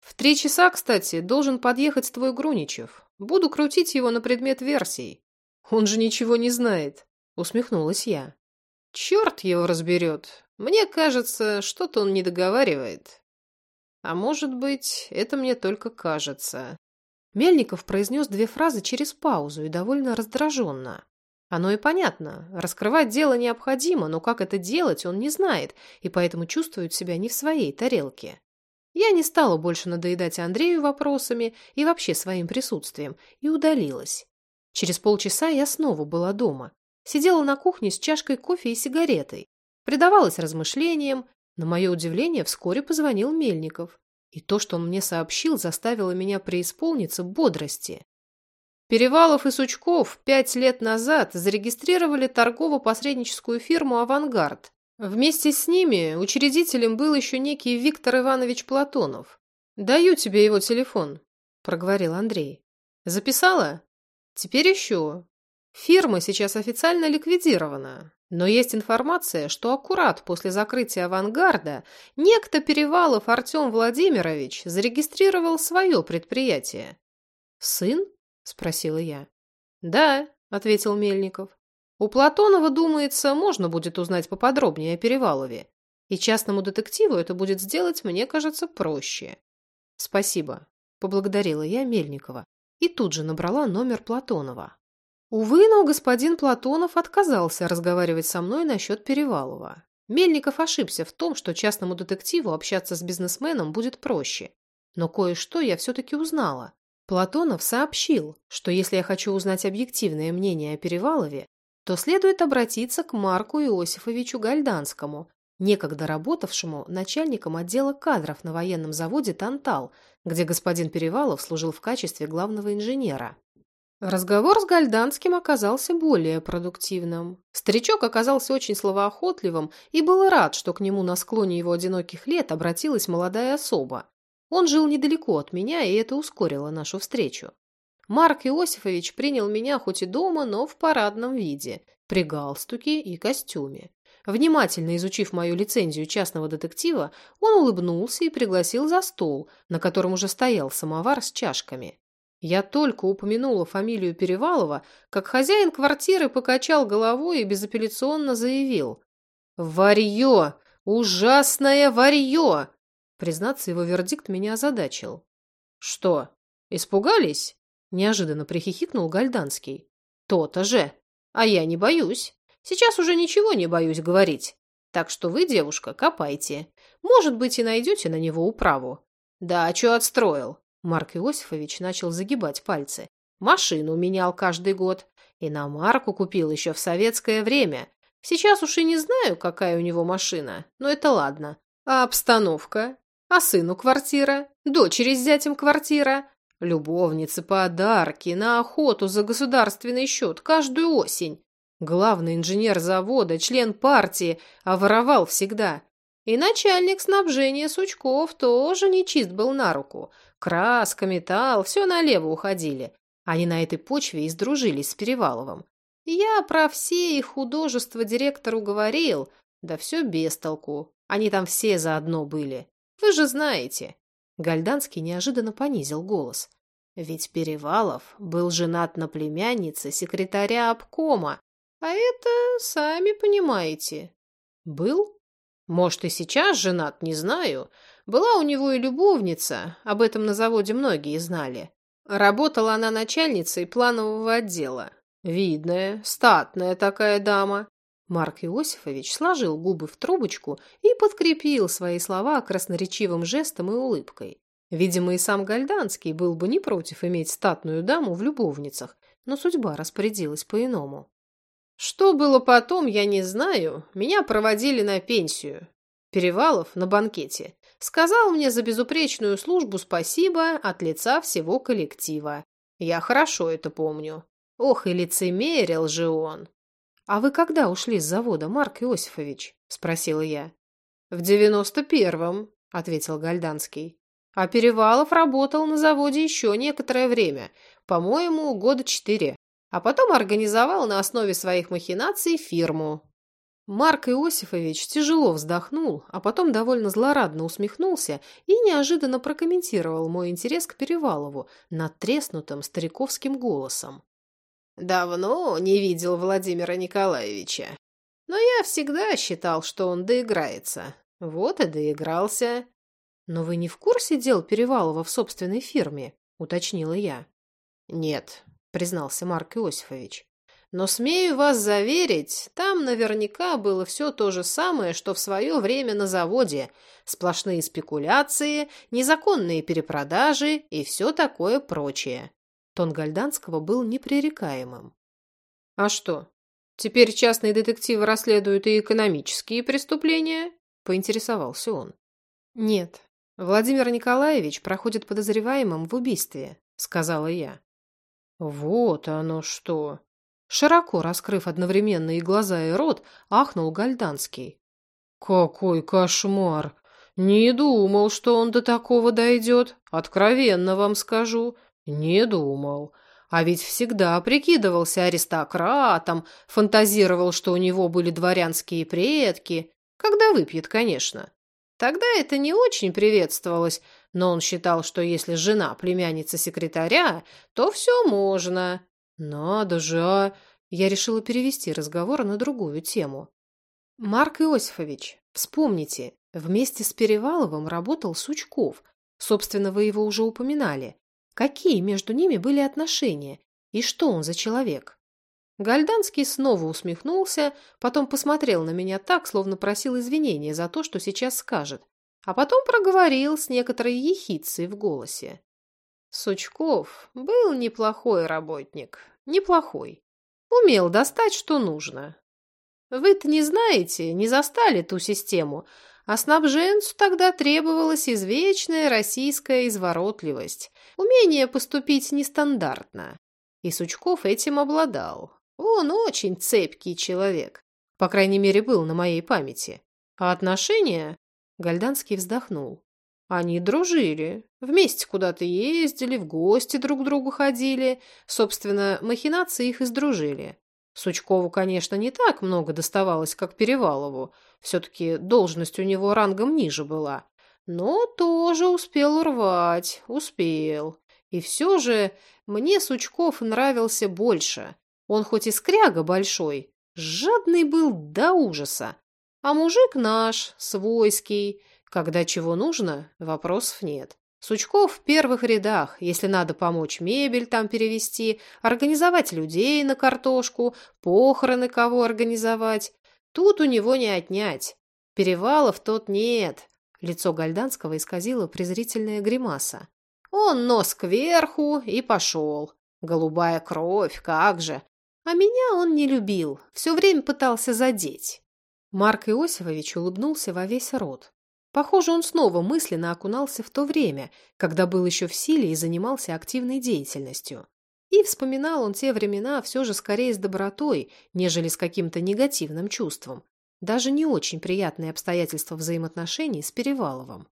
В три часа, кстати, должен подъехать твой Груничев. Буду крутить его на предмет версий. Он же ничего не знает, усмехнулась я. Черт его разберет. Мне кажется, что-то он не договаривает. А может быть, это мне только кажется. Мельников произнес две фразы через паузу и довольно раздраженно. Оно и понятно. Раскрывать дело необходимо, но как это делать, он не знает, и поэтому чувствует себя не в своей тарелке. Я не стала больше надоедать Андрею вопросами и вообще своим присутствием, и удалилась. Через полчаса я снова была дома. Сидела на кухне с чашкой кофе и сигаретой. Предавалась размышлениям. На мое удивление вскоре позвонил Мельников. И то, что он мне сообщил, заставило меня преисполниться бодрости. Перевалов и Сучков пять лет назад зарегистрировали торгово-посредническую фирму «Авангард». Вместе с ними учредителем был еще некий Виктор Иванович Платонов. «Даю тебе его телефон», – проговорил Андрей. «Записала? Теперь еще. Фирма сейчас официально ликвидирована, но есть информация, что аккурат после закрытия «Авангарда» некто Перевалов Артем Владимирович зарегистрировал свое предприятие. «Сын?» – спросила я. «Да», – ответил Мельников. «У Платонова, думается, можно будет узнать поподробнее о Перевалове. И частному детективу это будет сделать, мне кажется, проще». «Спасибо», – поблагодарила я Мельникова и тут же набрала номер Платонова. Увы, но господин Платонов отказался разговаривать со мной насчет Перевалова. Мельников ошибся в том, что частному детективу общаться с бизнесменом будет проще. Но кое-что я все-таки узнала. Платонов сообщил, что если я хочу узнать объективное мнение о Перевалове, то следует обратиться к Марку Иосифовичу Гальданскому, некогда работавшему начальником отдела кадров на военном заводе «Тантал», где господин Перевалов служил в качестве главного инженера. Разговор с Гальданским оказался более продуктивным. Старичок оказался очень словоохотливым и был рад, что к нему на склоне его одиноких лет обратилась молодая особа, он жил недалеко от меня, и это ускорило нашу встречу. Марк Иосифович принял меня хоть и дома, но в парадном виде, при галстуке и костюме. Внимательно изучив мою лицензию частного детектива, он улыбнулся и пригласил за стол, на котором уже стоял самовар с чашками. Я только упомянула фамилию Перевалова, как хозяин квартиры покачал головой и безапелляционно заявил. «Варье! Ужасное варье! Признаться, его вердикт меня озадачил. «Что, испугались?» – неожиданно прихихикнул Гальданский. «То-то же! А я не боюсь. Сейчас уже ничего не боюсь говорить. Так что вы, девушка, копайте. Может быть, и найдете на него управу. Да, а что отстроил?» Марк Иосифович начал загибать пальцы. «Машину менял каждый год. И на Марку купил еще в советское время. Сейчас уж и не знаю, какая у него машина, но это ладно. А обстановка? А сыну квартира, дочери с зятем квартира, любовницы подарки, на охоту за государственный счет каждую осень. Главный инженер завода, член партии, а воровал всегда. И начальник снабжения Сучков тоже не чист был на руку. Краска, металл, все налево уходили. Они на этой почве и сдружились с Переваловым. Я про все их художества директору говорил, да все без толку. Они там все заодно были. Вы же знаете. Гальданский неожиданно понизил голос. Ведь Перевалов был женат на племяннице секретаря обкома, а это, сами понимаете. Был? Может, и сейчас женат, не знаю. Была у него и любовница, об этом на заводе многие знали. Работала она начальницей планового отдела. Видная, статная такая дама. Марк Иосифович сложил губы в трубочку и подкрепил свои слова красноречивым жестом и улыбкой. Видимо, и сам Гальданский был бы не против иметь статную даму в любовницах, но судьба распорядилась по-иному. Что было потом, я не знаю. Меня проводили на пенсию. Перевалов на банкете. Сказал мне за безупречную службу спасибо от лица всего коллектива. Я хорошо это помню. Ох, и лицемерил же он. «А вы когда ушли с завода, Марк Иосифович?» – спросила я. «В девяносто первом», – ответил Гальданский. «А Перевалов работал на заводе еще некоторое время, по-моему, года четыре, а потом организовал на основе своих махинаций фирму». Марк Иосифович тяжело вздохнул, а потом довольно злорадно усмехнулся и неожиданно прокомментировал мой интерес к Перевалову надтреснутым стариковским голосом. Давно не видел Владимира Николаевича. Но я всегда считал, что он доиграется. Вот и доигрался. Но вы не в курсе дел Перевалова в собственной фирме? Уточнила я. Нет, признался Марк Иосифович. Но смею вас заверить, там наверняка было все то же самое, что в свое время на заводе. Сплошные спекуляции, незаконные перепродажи и все такое прочее. Тон Гальданского был непререкаемым. «А что, теперь частные детективы расследуют и экономические преступления?» – поинтересовался он. «Нет, Владимир Николаевич проходит подозреваемым в убийстве», – сказала я. Вот оно что! Широко раскрыв одновременно и глаза, и рот, ахнул Гальданский. Какой кошмар! Не думал, что он до такого дойдет. Откровенно вам скажу. Не думал. А ведь всегда прикидывался аристократом, фантазировал, что у него были дворянские предки. Когда выпьет, конечно. Тогда это не очень приветствовалось, но он считал, что если жена племянница секретаря, то все можно. Надо же, а... Я решила перевести разговор на другую тему. Марк Иосифович, вспомните, вместе с Переваловым работал Сучков. Собственно, вы его уже упоминали. Какие между ними были отношения? И что он за человек? Гальданский снова усмехнулся, потом посмотрел на меня так, словно просил извинения за то, что сейчас скажет, а потом проговорил с некоторой ехицей в голосе. Сучков был неплохой работник, неплохой. Умел достать, что нужно. Вы-то не знаете, не застали ту систему, а снабженцу тогда требовалась извечная российская изворотливость, умение поступить нестандартно. И Сучков этим обладал. Он очень цепкий человек. По крайней мере, был на моей памяти. А отношения... Гальданский вздохнул. Они дружили, вместе куда-то ездили, в гости друг к другу ходили. Собственно, махинации их издружили. Сучкову, конечно, не так много доставалось, как Перевалову. Все-таки должность у него рангом ниже была. Но тоже успел урвать, успел. И все же мне Сучков нравился больше. Он хоть и скряга большой, жадный был до ужаса. А мужик наш, свойский. Когда чего нужно, вопросов нет. Сучков в первых рядах, если надо помочь мебель там перевести, организовать людей на картошку, похороны кого организовать. Тут у него не отнять. Перевалов тот нет. Лицо Гальданского исказило презрительная гримаса. Он нос кверху и пошел. Голубая кровь, как же. А меня он не любил, все время пытался задеть. Марк Иосифович улыбнулся во весь рот. Похоже, он снова мысленно окунался в то время, когда был еще в силе и занимался активной деятельностью. И вспоминал он те времена все же скорее с добротой, нежели с каким-то негативным чувством. Даже не очень приятные обстоятельства взаимоотношений с Переваловым.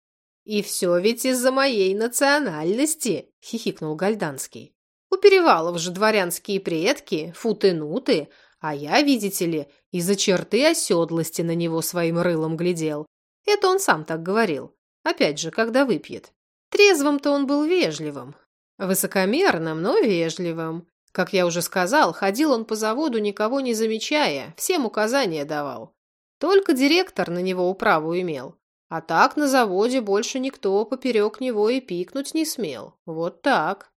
«И все ведь из-за моей национальности!» – хихикнул Гальданский. «У Перевалов же дворянские предки, футы-нуты, а я, видите ли, из-за черты оседлости на него своим рылом глядел. Это он сам так говорил. Опять же, когда выпьет. Трезвым-то он был вежливым. Высокомерным, но вежливым. Как я уже сказал, ходил он по заводу, никого не замечая, всем указания давал. Только директор на него управу имел. А так на заводе больше никто поперек него и пикнуть не смел. Вот так.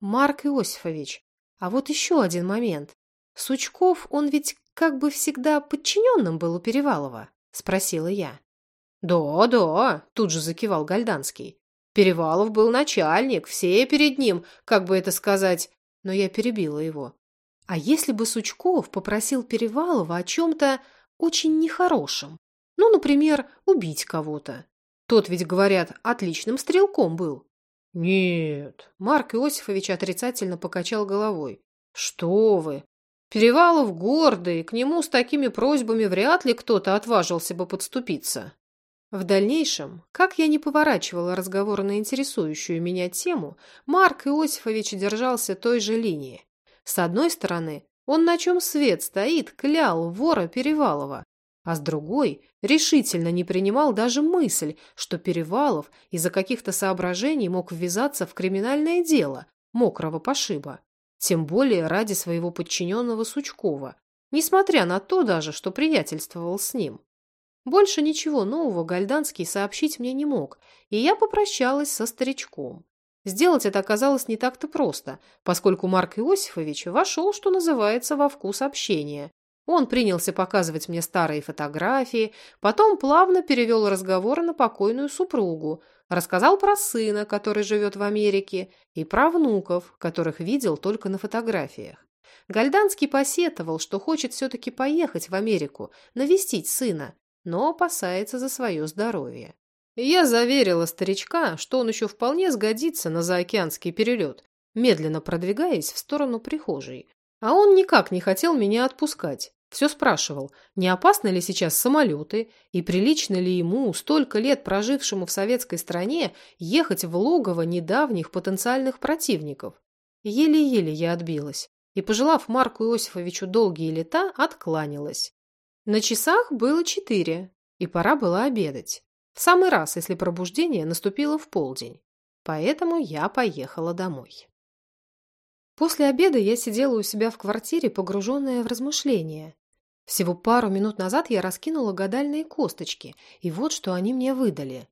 Марк Иосифович, а вот еще один момент. Сучков, он ведь как бы всегда подчиненным был у Перевалова? Спросила я. «Да, да», – тут же закивал Гальданский. Перевалов был начальник, все перед ним, как бы это сказать, но я перебила его. А если бы Сучков попросил Перевалова о чем-то очень нехорошем? Ну, например, убить кого-то. Тот ведь, говорят, отличным стрелком был. Нет, Марк Иосифович отрицательно покачал головой. Что вы? Перевалов гордый, к нему с такими просьбами вряд ли кто-то отважился бы подступиться. В дальнейшем, как я не поворачивала разговор на интересующую меня тему, Марк Иосифович держался той же линии. С одной стороны, он на чем свет стоит, клял вора Перевалова, а с другой решительно не принимал даже мысль, что Перевалов из-за каких-то соображений мог ввязаться в криминальное дело мокрого пошиба, тем более ради своего подчиненного Сучкова, несмотря на то даже, что приятельствовал с ним. Больше ничего нового Гальданский сообщить мне не мог, и я попрощалась со старичком. Сделать это оказалось не так-то просто, поскольку Марк Иосифович вошел, что называется, во вкус общения. Он принялся показывать мне старые фотографии, потом плавно перевел разговор на покойную супругу, рассказал про сына, который живет в Америке, и про внуков, которых видел только на фотографиях. Гальданский посетовал, что хочет все-таки поехать в Америку, навестить сына, но опасается за свое здоровье. Я заверила старичка, что он еще вполне сгодится на заокеанский перелет, медленно продвигаясь в сторону прихожей. А он никак не хотел меня отпускать. Все спрашивал, не опасны ли сейчас самолеты и прилично ли ему, столько лет прожившему в советской стране, ехать в логово недавних потенциальных противников. Еле-еле я отбилась и, пожелав Марку Иосифовичу долгие лета, откланялась. На часах было четыре, и пора было обедать. В самый раз, если пробуждение наступило в полдень. Поэтому я поехала домой. После обеда я сидела у себя в квартире, погруженная в размышления. Всего пару минут назад я раскинула гадальные косточки, и вот что они мне выдали.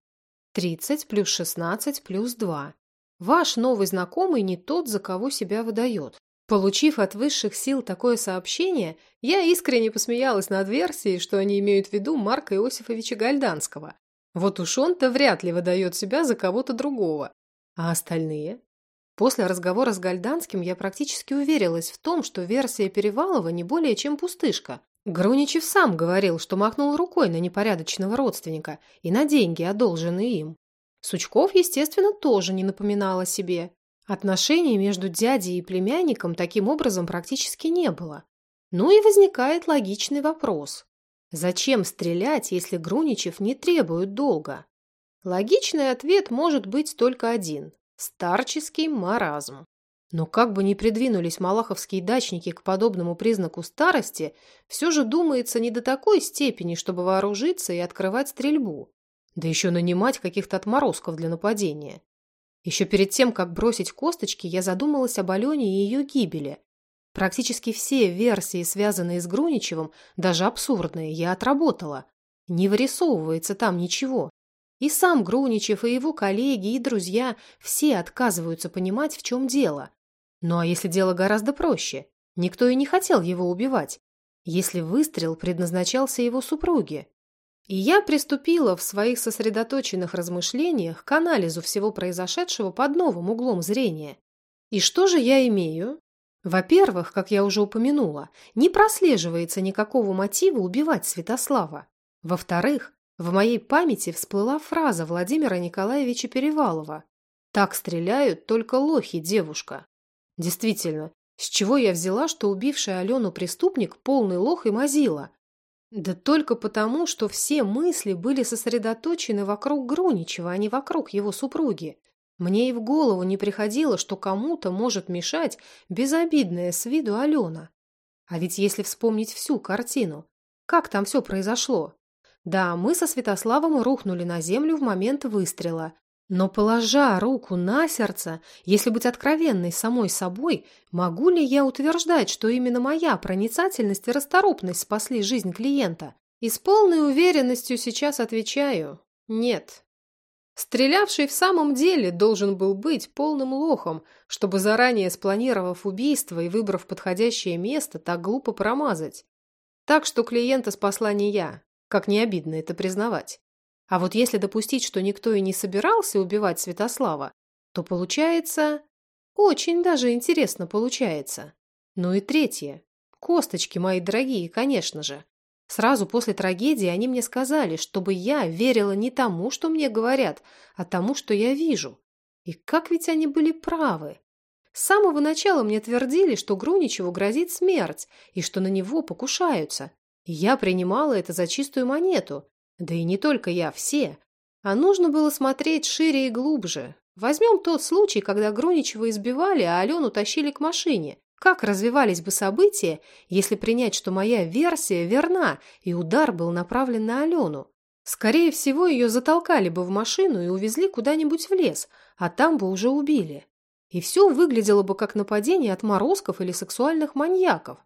30 плюс 16 плюс 2. Ваш новый знакомый не тот, за кого себя выдает. Получив от высших сил такое сообщение, я искренне посмеялась над версией, что они имеют в виду Марка Иосифовича Гальданского. Вот уж он-то вряд ли выдает себя за кого-то другого. А остальные? После разговора с Гальданским я практически уверилась в том, что версия Перевалова не более чем пустышка. Груничев сам говорил, что махнул рукой на непорядочного родственника и на деньги, одолженные им. Сучков, естественно, тоже не напоминал о себе. Отношений между дядей и племянником таким образом практически не было. Ну и возникает логичный вопрос. Зачем стрелять, если Груничев не требует долга? Логичный ответ может быть только один Старческий маразм. Но как бы ни придвинулись малаховские дачники к подобному признаку старости, все же думается не до такой степени, чтобы вооружиться и открывать стрельбу. Да еще нанимать каких-то отморозков для нападения. Еще перед тем, как бросить косточки, я задумалась об Алене и ее гибели. Практически все версии, связанные с Груничевым, даже абсурдные, я отработала. Не вырисовывается там ничего. И сам Груничев, и его коллеги, и друзья все отказываются понимать, в чем дело. Ну а если дело гораздо проще? Никто и не хотел его убивать. Если выстрел предназначался его супруге. И я приступила в своих сосредоточенных размышлениях к анализу всего произошедшего под новым углом зрения. И что же я имею? Во-первых, как я уже упомянула, не прослеживается никакого мотива убивать Святослава. Во-вторых, в моей памяти всплыла фраза Владимира Николаевича Перевалова «Так стреляют только лохи, девушка». Действительно, с чего я взяла, что убивший Алену преступник полный лох и мазила? Да только потому, что все мысли были сосредоточены вокруг Груничева, а не вокруг его супруги. Мне и в голову не приходило, что кому-то может мешать безобидная с виду Алена. А ведь если вспомнить всю картину, как там все произошло? Да, мы со Святославом рухнули на землю в момент выстрела. Но, положа руку на сердце, если быть откровенной самой собой, могу ли я утверждать, что именно моя проницательность и расторопность спасли жизнь клиента? И с полной уверенностью сейчас отвечаю – нет. Стрелявший в самом деле должен был быть полным лохом, чтобы заранее спланировав убийство и выбрав подходящее место, так глупо промазать. Так что клиента спасла не я, как не обидно это признавать. А вот если допустить, что никто и не собирался убивать Святослава, то получается... Очень даже интересно получается. Ну и третье. Косточки мои дорогие, конечно же. Сразу после трагедии они мне сказали, чтобы я верила не тому, что мне говорят, а тому, что я вижу. И как ведь они были правы. С самого начала мне твердили, что Груничеву грозит смерть и что на него покушаются. И я принимала это за чистую монету, да и не только я, все. А нужно было смотреть шире и глубже. Возьмем тот случай, когда Груничева избивали, а Алену тащили к машине. Как развивались бы события, если принять, что моя версия верна, и удар был направлен на Алену? Скорее всего, ее затолкали бы в машину и увезли куда-нибудь в лес, а там бы уже убили. И все выглядело бы как нападение отморозков или сексуальных маньяков.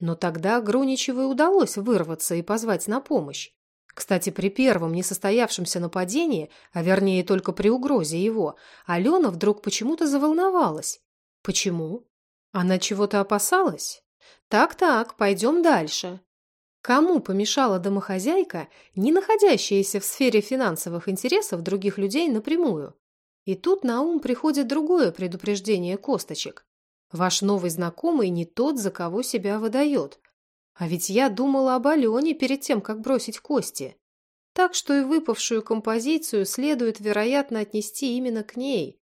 Но тогда Груничевой удалось вырваться и позвать на помощь. Кстати, при первом несостоявшемся нападении, а вернее только при угрозе его, Алена вдруг почему-то заволновалась. Почему? Она чего-то опасалась? Так-так, пойдем дальше. Кому помешала домохозяйка, не находящаяся в сфере финансовых интересов других людей напрямую? И тут на ум приходит другое предупреждение косточек. Ваш новый знакомый не тот, за кого себя выдает. А ведь я думала об Алене перед тем, как бросить кости. Так что и выпавшую композицию следует, вероятно, отнести именно к ней.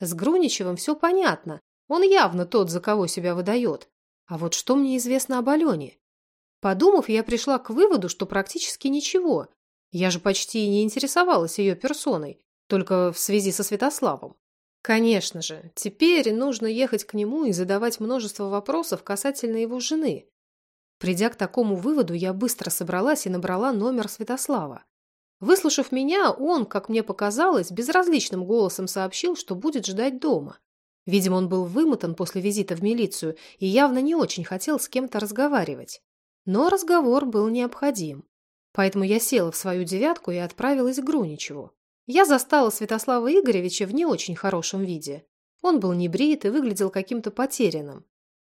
С Груничевым все понятно. Он явно тот, за кого себя выдает. А вот что мне известно об Алене? Подумав, я пришла к выводу, что практически ничего. Я же почти не интересовалась ее персоной, только в связи со Святославом. Конечно же, теперь нужно ехать к нему и задавать множество вопросов касательно его жены. Придя к такому выводу, я быстро собралась и набрала номер Святослава. Выслушав меня, он, как мне показалось, безразличным голосом сообщил, что будет ждать дома. Видимо, он был вымотан после визита в милицию и явно не очень хотел с кем-то разговаривать. Но разговор был необходим. Поэтому я села в свою девятку и отправилась к Груничеву. Я застала Святослава Игоревича в не очень хорошем виде. Он был небрит и выглядел каким-то потерянным.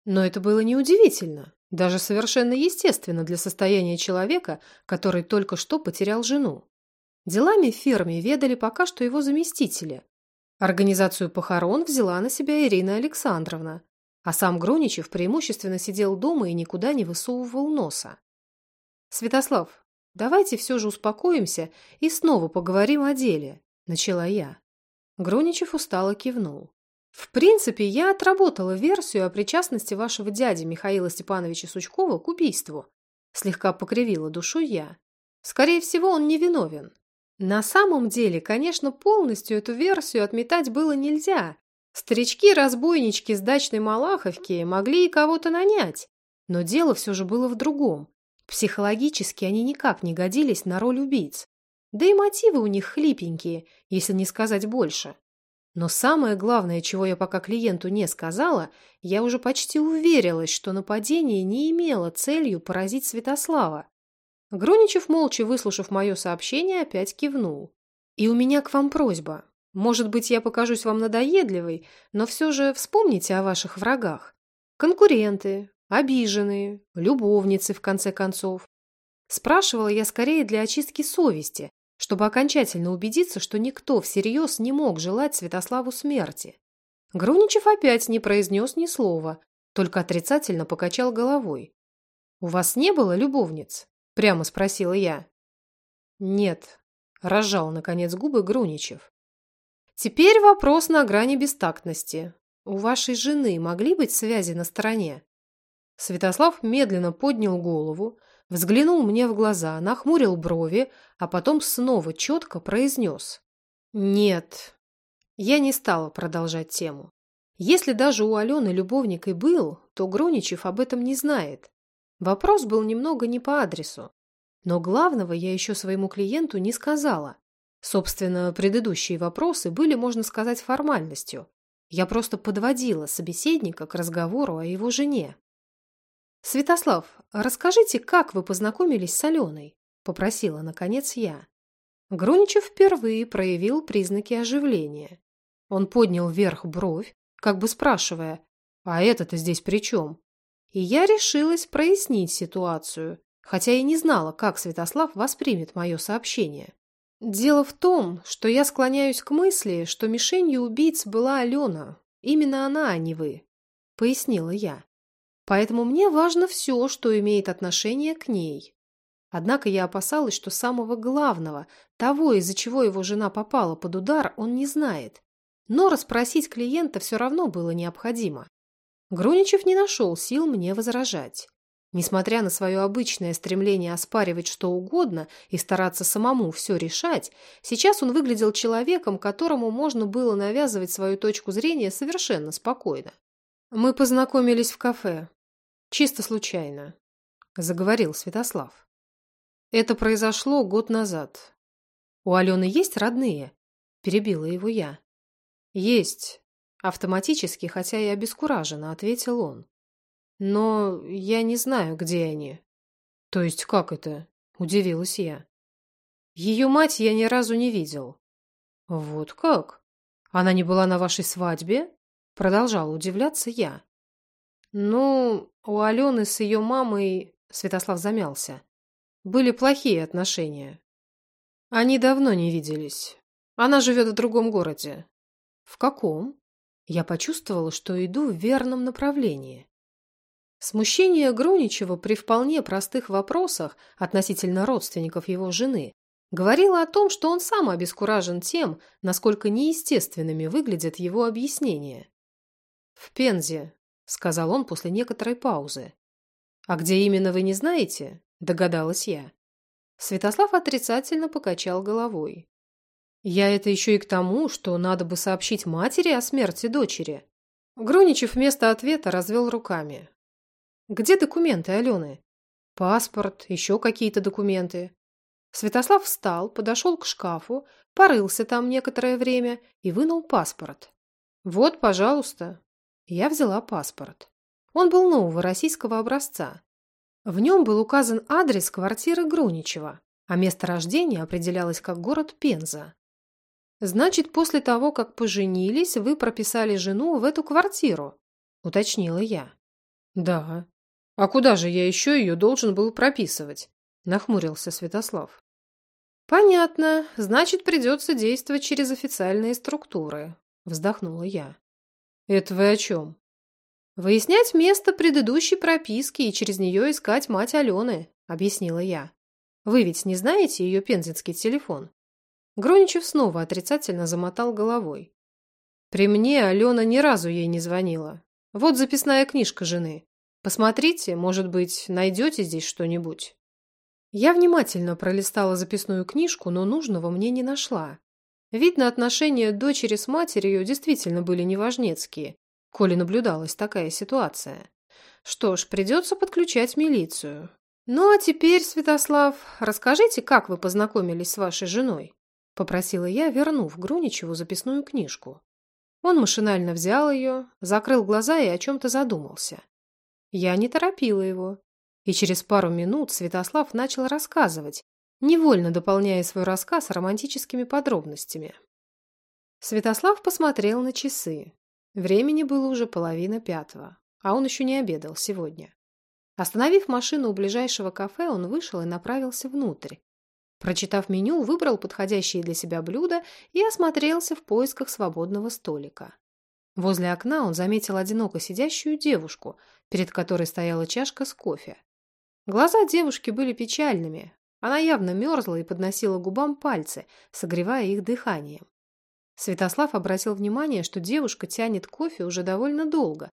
Но это было неудивительно, даже совершенно естественно для состояния человека, который только что потерял жену. Делами в фирме ведали пока что его заместители. Организацию похорон взяла на себя Ирина Александровна, а сам Гроничев преимущественно сидел дома и никуда не высовывал носа. «Святослав, давайте все же успокоимся и снова поговорим о деле», – начала я. Гроничев устало кивнул. В принципе, я отработала версию о причастности вашего дяди Михаила Степановича Сучкова к убийству. Слегка покривила душой я. Скорее всего, он невиновен. На самом деле, конечно, полностью эту версию отметать было нельзя. Старички-разбойнички с дачной Малаховки могли и кого-то нанять. Но дело все же было в другом. Психологически они никак не годились на роль убийц. Да и мотивы у них хлипенькие, если не сказать больше. Но самое главное, чего я пока клиенту не сказала, я уже почти уверилась, что нападение не имело целью поразить Святослава. Гроничев, молча выслушав мое сообщение, опять кивнул. «И у меня к вам просьба. Может быть, я покажусь вам надоедливой, но все же вспомните о ваших врагах. Конкуренты, обиженные, любовницы, в конце концов. Спрашивала я скорее для очистки совести, чтобы окончательно убедиться, что никто всерьез не мог желать Святославу смерти. Груничев опять не произнес ни слова, только отрицательно покачал головой. «У вас не было любовниц?» Прямо спросила я. Нет, разжал наконец губы Груничев. Теперь вопрос на грани бестактности. У вашей жены могли быть связи на стороне? Святослав медленно поднял голову, взглянул мне в глаза, нахмурил брови, а потом снова четко произнес. «Нет». Я не стала продолжать тему. Если даже у Алены любовник и был, то Гроничев об этом не знает. Вопрос был немного не по адресу. Но главного я еще своему клиенту не сказала. Собственно, предыдущие вопросы были, можно сказать, формальностью. Я просто подводила собеседника к разговору о его жене. «Святослав, расскажите, как вы познакомились с Аленой?» – попросила, наконец, я. Гроничев впервые проявил признаки оживления. Он поднял вверх бровь, как бы спрашивая, «А это-то здесь при чем?» И я решилась прояснить ситуацию, хотя и не знала, как Святослав воспримет мое сообщение. Дело в том, что я склоняюсь к мысли, что мишенью убийц была Алена. Именно она, а не вы, — пояснила я. Поэтому мне важно все, что имеет отношение к ней. Однако я опасалась, что самого главного, того, из-за чего его жена попала под удар, он не знает. Но расспросить клиента все равно было необходимо. Груничев не нашел сил мне возражать. Несмотря на свое обычное стремление оспаривать что угодно и стараться самому все решать, сейчас он выглядел человеком, которому можно было навязывать свою точку зрения совершенно спокойно. «Мы познакомились в кафе. Чисто случайно», – заговорил Святослав. «Это произошло год назад. У Алены есть родные?» – перебила его я. «Есть. Автоматически, хотя и обескураженно, ответил он. Но я не знаю, где они. То есть как это? Удивилась я. Ее мать я ни разу не видел. Вот как? Она не была на вашей свадьбе? Продолжала удивляться я. Ну, у Алены с ее мамой, Святослав замялся, были плохие отношения. Они давно не виделись. Она живет в другом городе. В каком? Я почувствовала, что иду в верном направлении. Смущение Груничева при вполне простых вопросах относительно родственников его жены говорило о том, что он сам обескуражен тем, насколько неестественными выглядят его объяснения. В Пензе, сказал он после некоторой паузы. А где именно вы не знаете? Догадалась я. Святослав отрицательно покачал головой. Я это еще и к тому, что надо бы сообщить матери о смерти дочери. Груничев вместо ответа развел руками. Где документы Алены? Паспорт, еще какие-то документы. Святослав встал, подошел к шкафу, порылся там некоторое время и вынул паспорт. «Вот, пожалуйста». Я взяла паспорт. Он был нового российского образца. В нем был указан адрес квартиры Груничева, а место рождения определялось как город Пенза. «Значит, после того, как поженились, вы прописали жену в эту квартиру?» – уточнила я. «Да. А куда же я еще ее должен был прописывать?» – нахмурился Святослав. «Понятно. Значит, придется действовать через официальные структуры», – вздохнула я. «Это вы о чем?» «Выяснять место предыдущей прописки и через нее искать мать Алены», – объяснила я. «Вы ведь не знаете ее пензенский телефон?» Гроничев снова отрицательно замотал головой. «При мне Алена ни разу ей не звонила. Вот записная книжка жены. Посмотрите, может быть, найдете здесь что-нибудь». Я внимательно пролистала записную книжку, но нужного мне не нашла. Видно, отношения дочери с матерью действительно были неважнецкие, коли наблюдалась такая ситуация. Что ж, придется подключать милицию. Ну а теперь, Святослав, расскажите, как вы познакомились с вашей женой? Попросила я, вернув Груничеву записную книжку. Он машинально взял ее, закрыл глаза и о чем-то задумался. Я не торопила его, и через пару минут Святослав начал рассказывать, невольно дополняя свой рассказ романтическими подробностями. Святослав посмотрел на часы. Времени было уже половина пятого, а он еще не обедал сегодня. Остановив машину у ближайшего кафе, он вышел и направился внутрь. Прочитав меню, выбрал подходящие для себя блюда и осмотрелся в поисках свободного столика. Возле окна он заметил одиноко сидящую девушку, перед которой стояла чашка с кофе. Глаза девушки были печальными. Она явно мерзла и подносила губам пальцы, согревая их дыханием. Святослав обратил внимание, что девушка тянет кофе уже довольно долго.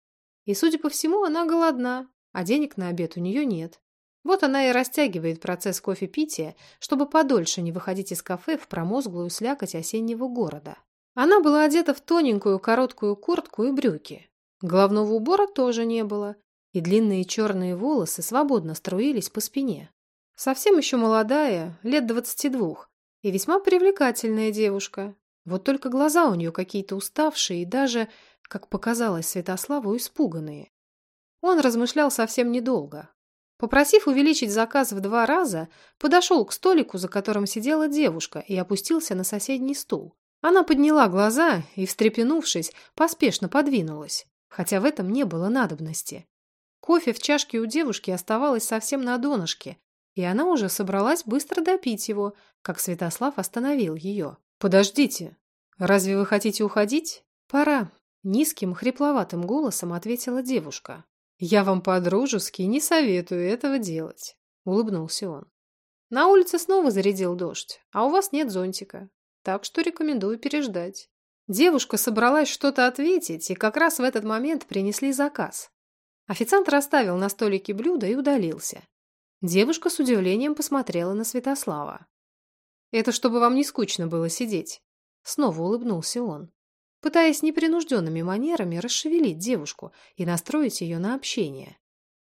И, судя по всему, она голодна, а денег на обед у нее нет. Вот она и растягивает процесс кофепития, чтобы подольше не выходить из кафе в промозглую слякоть осеннего города. Она была одета в тоненькую короткую куртку и брюки. Головного убора тоже не было, и длинные черные волосы свободно струились по спине. Совсем еще молодая, лет двадцати двух, и весьма привлекательная девушка. Вот только глаза у нее какие-то уставшие и даже, как показалось Святославу, испуганные. Он размышлял совсем недолго. Попросив увеличить заказ в два раза, подошел к столику, за которым сидела девушка, и опустился на соседний стул. Она подняла глаза и, встрепенувшись, поспешно подвинулась, хотя в этом не было надобности. Кофе в чашке у девушки оставалось совсем на донышке, и она уже собралась быстро допить его, как Святослав остановил ее. «Подождите. Разве вы хотите уходить?» «Пора», — низким, хрипловатым голосом ответила девушка. «Я вам по-дружески не советую этого делать», — улыбнулся он. «На улице снова зарядил дождь, а у вас нет зонтика, так что рекомендую переждать». Девушка собралась что-то ответить, и как раз в этот момент принесли заказ. Официант расставил на столике блюдо и удалился. Девушка с удивлением посмотрела на Святослава. «Это чтобы вам не скучно было сидеть», — снова улыбнулся он, пытаясь непринужденными манерами расшевелить девушку и настроить ее на общение.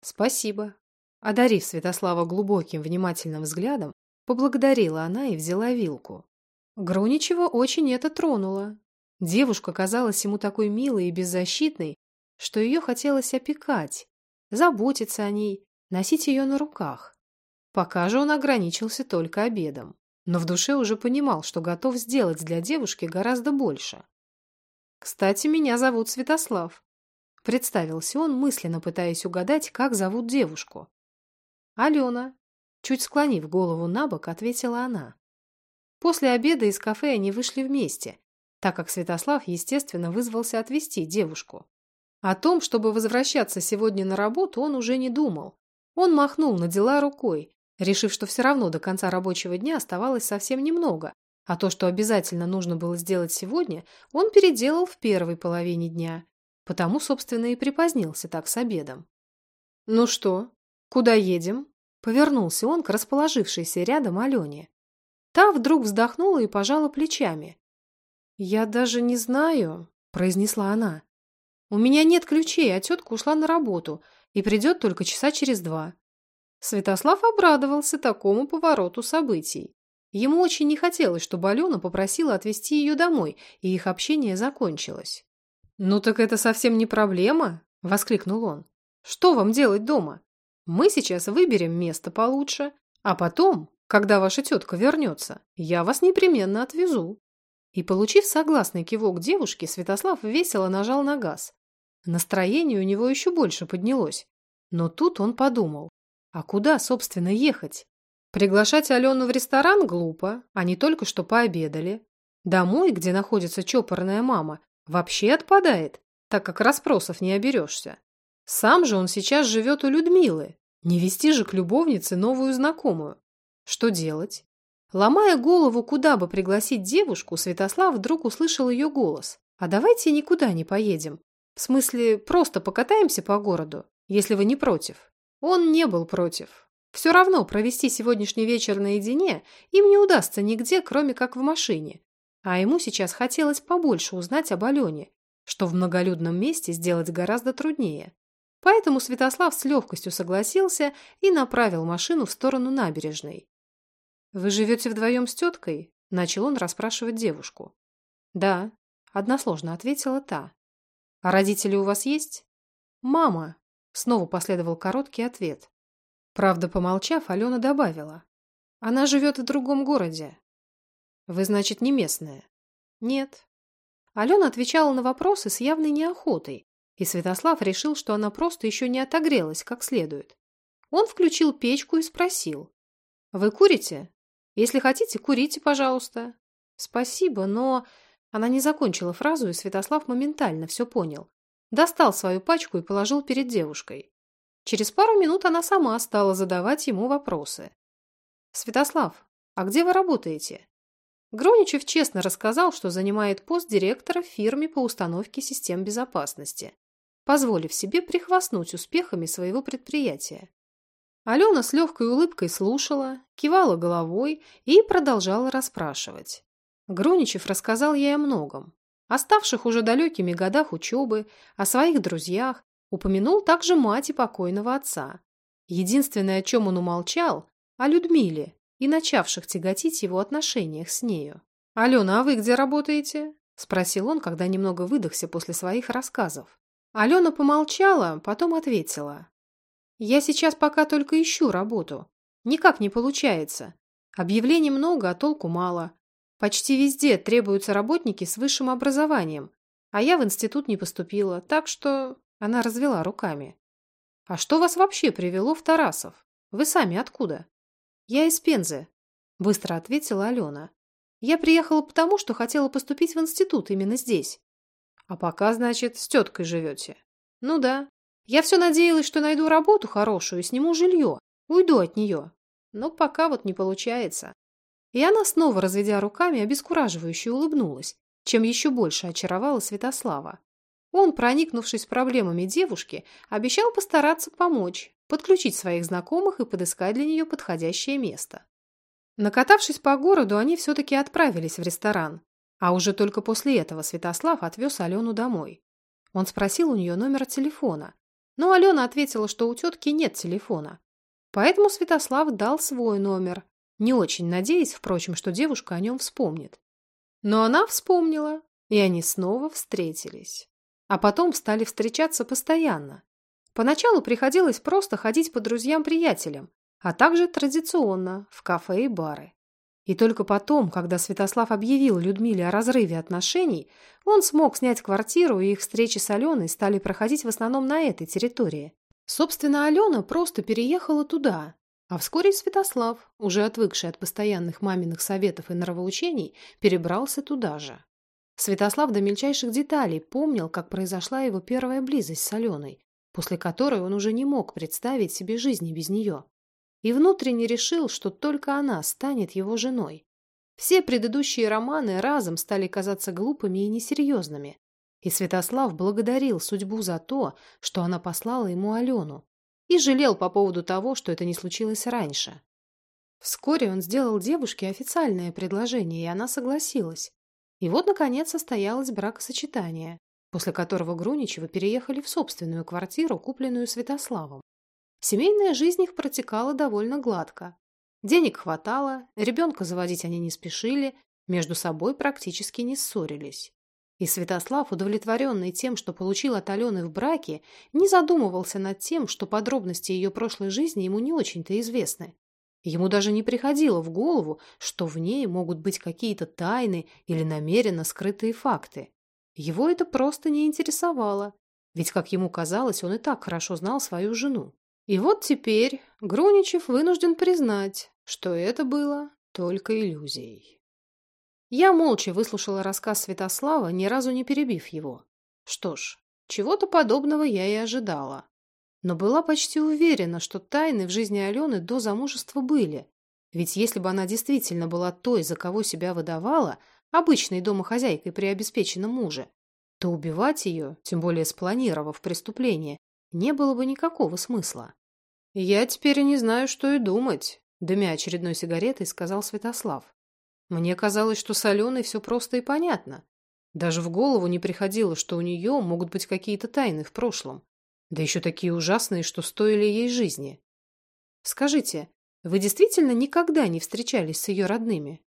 «Спасибо». Одарив Святослава глубоким внимательным взглядом, поблагодарила она и взяла вилку. Груничева очень это тронуло. Девушка казалась ему такой милой и беззащитной, что ее хотелось опекать, заботиться о ней, носить ее на руках. Пока же он ограничился только обедом, но в душе уже понимал, что готов сделать для девушки гораздо больше. «Кстати, меня зовут Святослав», — представился он, мысленно пытаясь угадать, как зовут девушку. «Алена», — чуть склонив голову на бок, ответила она. После обеда из кафе они вышли вместе, так как Святослав, естественно, вызвался отвезти девушку. О том, чтобы возвращаться сегодня на работу, он уже не думал. Он махнул на дела рукой, решив, что все равно до конца рабочего дня оставалось совсем немного, а то, что обязательно нужно было сделать сегодня, он переделал в первой половине дня. Потому, собственно, и припозднился так с обедом. «Ну что, куда едем?» Повернулся он к расположившейся рядом Алене. Та вдруг вздохнула и пожала плечами. «Я даже не знаю», — произнесла она. «У меня нет ключей, а тетка ушла на работу и придет только часа через два». Святослав обрадовался такому повороту событий. Ему очень не хотелось, чтобы Алена попросила отвезти ее домой, и их общение закончилось. «Ну так это совсем не проблема», — воскликнул он. «Что вам делать дома? Мы сейчас выберем место получше, а потом, когда ваша тетка вернется, я вас непременно отвезу». И, получив согласный кивок девушки, Святослав весело нажал на газ. Настроение у него еще больше поднялось. Но тут он подумал, а куда, собственно, ехать? Приглашать Алену в ресторан глупо, они только что пообедали. Домой, где находится чопорная мама, вообще отпадает, так как расспросов не оберешься. Сам же он сейчас живет у Людмилы. Не вести же к любовнице новую знакомую. Что делать? Ломая голову, куда бы пригласить девушку, Святослав вдруг услышал ее голос. «А давайте никуда не поедем. В смысле, просто покатаемся по городу, если вы не против». Он не был против. Все равно провести сегодняшний вечер наедине им не удастся нигде, кроме как в машине. А ему сейчас хотелось побольше узнать об Алене, что в многолюдном месте сделать гораздо труднее. Поэтому Святослав с легкостью согласился и направил машину в сторону набережной. «Вы живете вдвоем с теткой?» – начал он расспрашивать девушку. «Да», – односложно ответила та. «А родители у вас есть?» «Мама», – снова последовал короткий ответ. Правда, помолчав, Алена добавила. «Она живет в другом городе». «Вы, значит, не местная?» «Нет». Алена отвечала на вопросы с явной неохотой, и Святослав решил, что она просто еще не отогрелась как следует. Он включил печку и спросил. «Вы курите?» Если хотите, курите, пожалуйста. Спасибо, но... Она не закончила фразу, и Святослав моментально все понял. Достал свою пачку и положил перед девушкой. Через пару минут она сама стала задавать ему вопросы. «Святослав, а где вы работаете?» Гроничев честно рассказал, что занимает пост директора в фирме по установке систем безопасности, позволив себе прихвастнуть успехами своего предприятия. Алена с легкой улыбкой слушала, кивала головой и продолжала расспрашивать. Груничев рассказал ей о многом. О ставших уже далекими годах учебы, о своих друзьях, упомянул также мать и покойного отца. Единственное, о чем он умолчал, о Людмиле и начавших тяготить его отношениях с нею. «Алена, а вы где работаете?» – спросил он, когда немного выдохся после своих рассказов. Алена помолчала, потом ответила. Я сейчас пока только ищу работу. Никак не получается. Объявлений много, а толку мало. Почти везде требуются работники с высшим образованием, а я в институт не поступила, так что...» Она развела руками. «А что вас вообще привело в Тарасов? Вы сами откуда?» «Я из Пензы», – быстро ответила Алена. «Я приехала потому, что хотела поступить в институт именно здесь». «А пока, значит, с теткой живете?» «Ну да. Я все надеялась, что найду работу хорошую и сниму жилье, уйду от нее. Но пока вот не получается. И она снова, разведя руками, обескураживающе улыбнулась, чем еще больше очаровала Святослава. Он, проникнувшись проблемами девушки, обещал постараться помочь, подключить своих знакомых и подыскать для нее подходящее место. Накатавшись по городу, они все-таки отправились в ресторан, а уже только после этого Святослав отвез Алену домой. Он спросил у нее номер телефона, но Алена ответила, что у тетки нет телефона. Поэтому Святослав дал свой номер, не очень надеясь, впрочем, что девушка о нем вспомнит. Но она вспомнила, и они снова встретились. А потом стали встречаться постоянно. Поначалу приходилось просто ходить по друзьям-приятелям, а также традиционно в кафе и бары. И только потом, когда Святослав объявил Людмиле о разрыве отношений, он смог снять квартиру, и их встречи с Аленой стали проходить в основном на этой территории. Собственно, Алена просто переехала туда, а вскоре Святослав, уже отвыкший от постоянных маминых советов и нравоучений, перебрался туда же. Святослав до мельчайших деталей помнил, как произошла его первая близость с Аленой, после которой он уже не мог представить себе жизни без нее и внутренне решил, что только она станет его женой. Все предыдущие романы разом стали казаться глупыми и несерьезными. И Святослав благодарил судьбу за то, что она послала ему Алену, и жалел по поводу того, что это не случилось раньше. Вскоре он сделал девушке официальное предложение, и она согласилась. И вот, наконец, состоялось бракосочетание, после которого Груничевы переехали в собственную квартиру, купленную Святославом. Семейная жизнь их протекала довольно гладко. Денег хватало, ребенка заводить они не спешили, между собой практически не ссорились. И Святослав, удовлетворенный тем, что получил от Алены в браке, не задумывался над тем, что подробности ее прошлой жизни ему не очень-то известны. Ему даже не приходило в голову, что в ней могут быть какие-то тайны или намеренно скрытые факты. Его это просто не интересовало, ведь, как ему казалось, он и так хорошо знал свою жену. И вот теперь Груничев вынужден признать, что это было только иллюзией. Я молча выслушала рассказ Святослава, ни разу не перебив его. Что ж, чего-то подобного я и ожидала но была почти уверена, что тайны в жизни Алены до замужества были. Ведь если бы она действительно была той, за кого себя выдавала, обычной домохозяйкой при обеспеченном муже, то убивать ее, тем более спланировав преступление, не было бы никакого смысла. «Я теперь не знаю, что и думать», — дымя очередной сигаретой, сказал Святослав. «Мне казалось, что с Аленой все просто и понятно. Даже в голову не приходило, что у нее могут быть какие-то тайны в прошлом. Да еще такие ужасные, что стоили ей жизни. Скажите, вы действительно никогда не встречались с ее родными?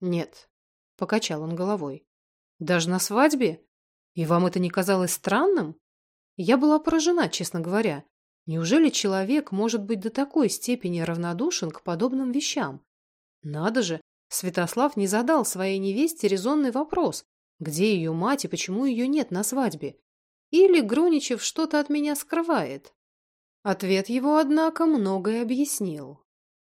Нет, покачал он головой. Даже на свадьбе? И вам это не казалось странным? Я была поражена, честно говоря. Неужели человек может быть до такой степени равнодушен к подобным вещам? Надо же, Святослав не задал своей невесте резонный вопрос, где ее мать и почему ее нет на свадьбе. Или Груничев что-то от меня скрывает? Ответ его, однако, многое объяснил.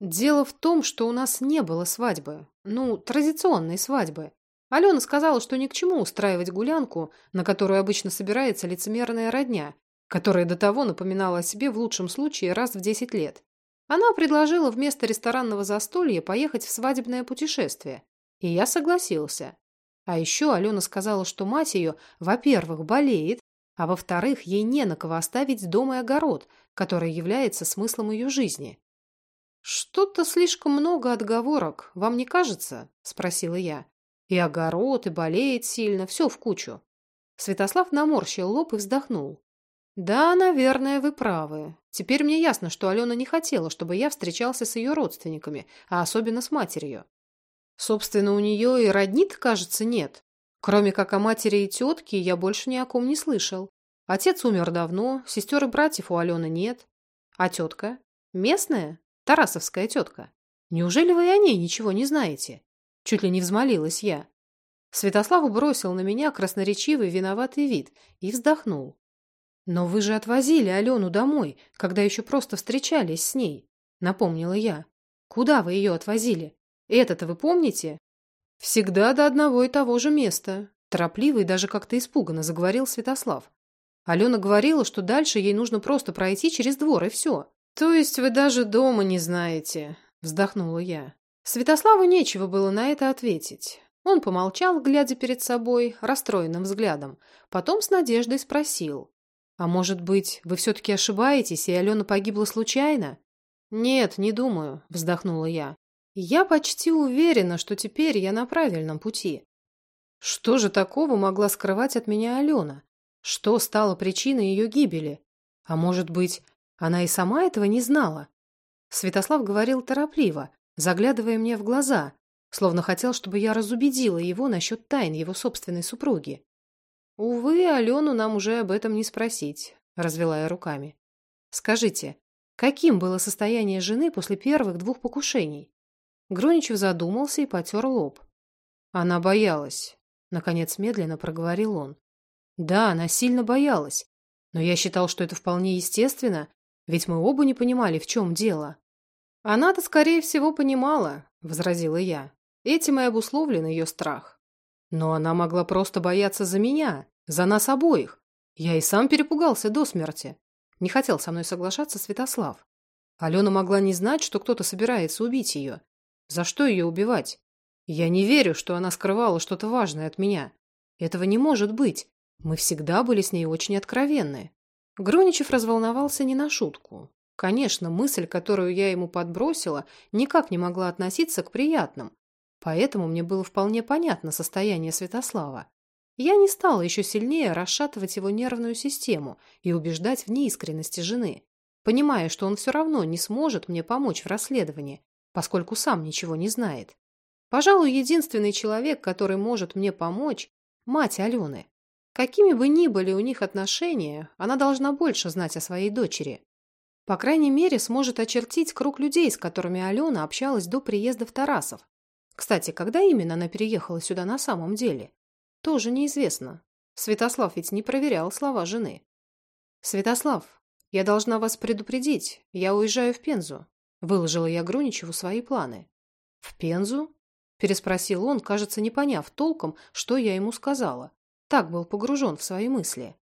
Дело в том, что у нас не было свадьбы. Ну, традиционной свадьбы. Алена сказала, что ни к чему устраивать гулянку, на которую обычно собирается лицемерная родня, которая до того напоминала о себе в лучшем случае раз в десять лет. Она предложила вместо ресторанного застолья поехать в свадебное путешествие. И я согласился. А еще Алена сказала, что мать ее, во-первых, болеет, а во-вторых, ей не на кого оставить дом и огород, который является смыслом ее жизни. «Что-то слишком много отговорок, вам не кажется?» – спросила я. «И огород, и болеет сильно, все в кучу». Святослав наморщил лоб и вздохнул. «Да, наверное, вы правы. Теперь мне ясно, что Алена не хотела, чтобы я встречался с ее родственниками, а особенно с матерью. Собственно, у нее и роднит, кажется, нет. Кроме как о матери и тетке, я больше ни о ком не слышал. Отец умер давно, сестер и братьев у Алены нет. А тетка? Местная? Тарасовская тетка. Неужели вы о ней ничего не знаете? Чуть ли не взмолилась я. Святослав бросил на меня красноречивый виноватый вид и вздохнул. «Но вы же отвозили Алену домой, когда еще просто встречались с ней», — напомнила я. «Куда вы ее отвозили? Это-то вы помните?» Всегда до одного и того же места. Торопливо и даже как-то испуганно заговорил Святослав. Алена говорила, что дальше ей нужно просто пройти через двор, и все. То есть вы даже дома не знаете, вздохнула я. Святославу нечего было на это ответить. Он помолчал, глядя перед собой, расстроенным взглядом. Потом с надеждой спросил. «А может быть, вы все-таки ошибаетесь, и Алена погибла случайно?» «Нет, не думаю», — вздохнула я. Я почти уверена, что теперь я на правильном пути. Что же такого могла скрывать от меня Алена? Что стало причиной ее гибели? А может быть, она и сама этого не знала? Святослав говорил торопливо, заглядывая мне в глаза, словно хотел, чтобы я разубедила его насчет тайн его собственной супруги. «Увы, Алену нам уже об этом не спросить», — развела я руками. «Скажите, каким было состояние жены после первых двух покушений?» Гроничев задумался и потер лоб. Она боялась. Наконец медленно проговорил он. Да, она сильно боялась. Но я считал, что это вполне естественно, ведь мы оба не понимали, в чем дело. Она-то, скорее всего, понимала, возразила я. Этим и обусловлен ее страх. Но она могла просто бояться за меня, за нас обоих. Я и сам перепугался до смерти. Не хотел со мной соглашаться Святослав. Алена могла не знать, что кто-то собирается убить ее. За что ее убивать? Я не верю, что она скрывала что-то важное от меня. Этого не может быть. Мы всегда были с ней очень откровенны. Гроничев разволновался не на шутку. Конечно, мысль, которую я ему подбросила, никак не могла относиться к приятным, поэтому мне было вполне понятно состояние Святослава. Я не стала еще сильнее расшатывать его нервную систему и убеждать в неискренности жены, понимая, что он все равно не сможет мне помочь в расследовании, поскольку сам ничего не знает. Пожалуй, единственный человек, который может мне помочь – мать Алены. Какими бы ни были у них отношения, она должна больше знать о своей дочери. По крайней мере, сможет очертить круг людей, с которыми Алена общалась до приезда в Тарасов. Кстати, когда именно она переехала сюда на самом деле? Тоже неизвестно. Святослав ведь не проверял слова жены. «Святослав, я должна вас предупредить. Я уезжаю в Пензу». Выложила я Груничеву свои планы. «В Пензу?» – переспросил он, кажется, не поняв толком, что я ему сказала. Так был погружен в свои мысли.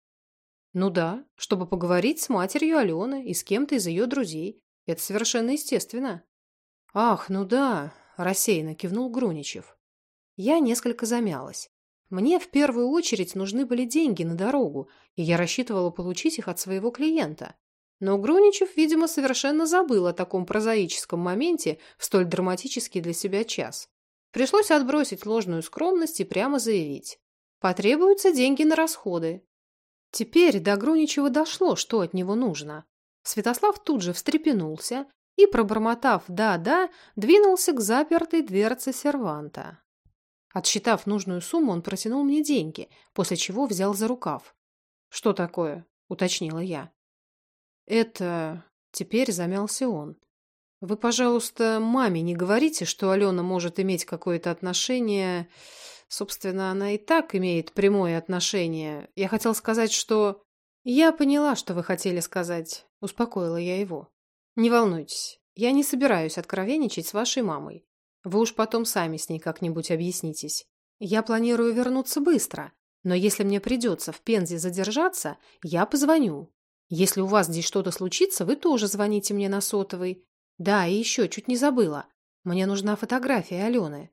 «Ну да, чтобы поговорить с матерью Алены и с кем-то из ее друзей. Это совершенно естественно». «Ах, ну да», – рассеянно кивнул Груничев. Я несколько замялась. Мне в первую очередь нужны были деньги на дорогу, и я рассчитывала получить их от своего клиента. Но Груничев, видимо, совершенно забыл о таком прозаическом моменте в столь драматический для себя час. Пришлось отбросить ложную скромность и прямо заявить. Потребуются деньги на расходы. Теперь до Груничева дошло, что от него нужно. Святослав тут же встрепенулся и, пробормотав «да-да», двинулся к запертой дверце серванта. Отсчитав нужную сумму, он протянул мне деньги, после чего взял за рукав. «Что такое?» – уточнила я. «Это...» – теперь замялся он. «Вы, пожалуйста, маме не говорите, что Алена может иметь какое-то отношение...» Собственно, она и так имеет прямое отношение. Я хотел сказать, что... Я поняла, что вы хотели сказать. Успокоила я его. Не волнуйтесь. Я не собираюсь откровенничать с вашей мамой. Вы уж потом сами с ней как-нибудь объяснитесь. Я планирую вернуться быстро, но если мне придется в Пензе задержаться, я позвоню. Если у вас здесь что-то случится, вы тоже звоните мне на сотовый. Да, и еще, чуть не забыла. Мне нужна фотография Алены.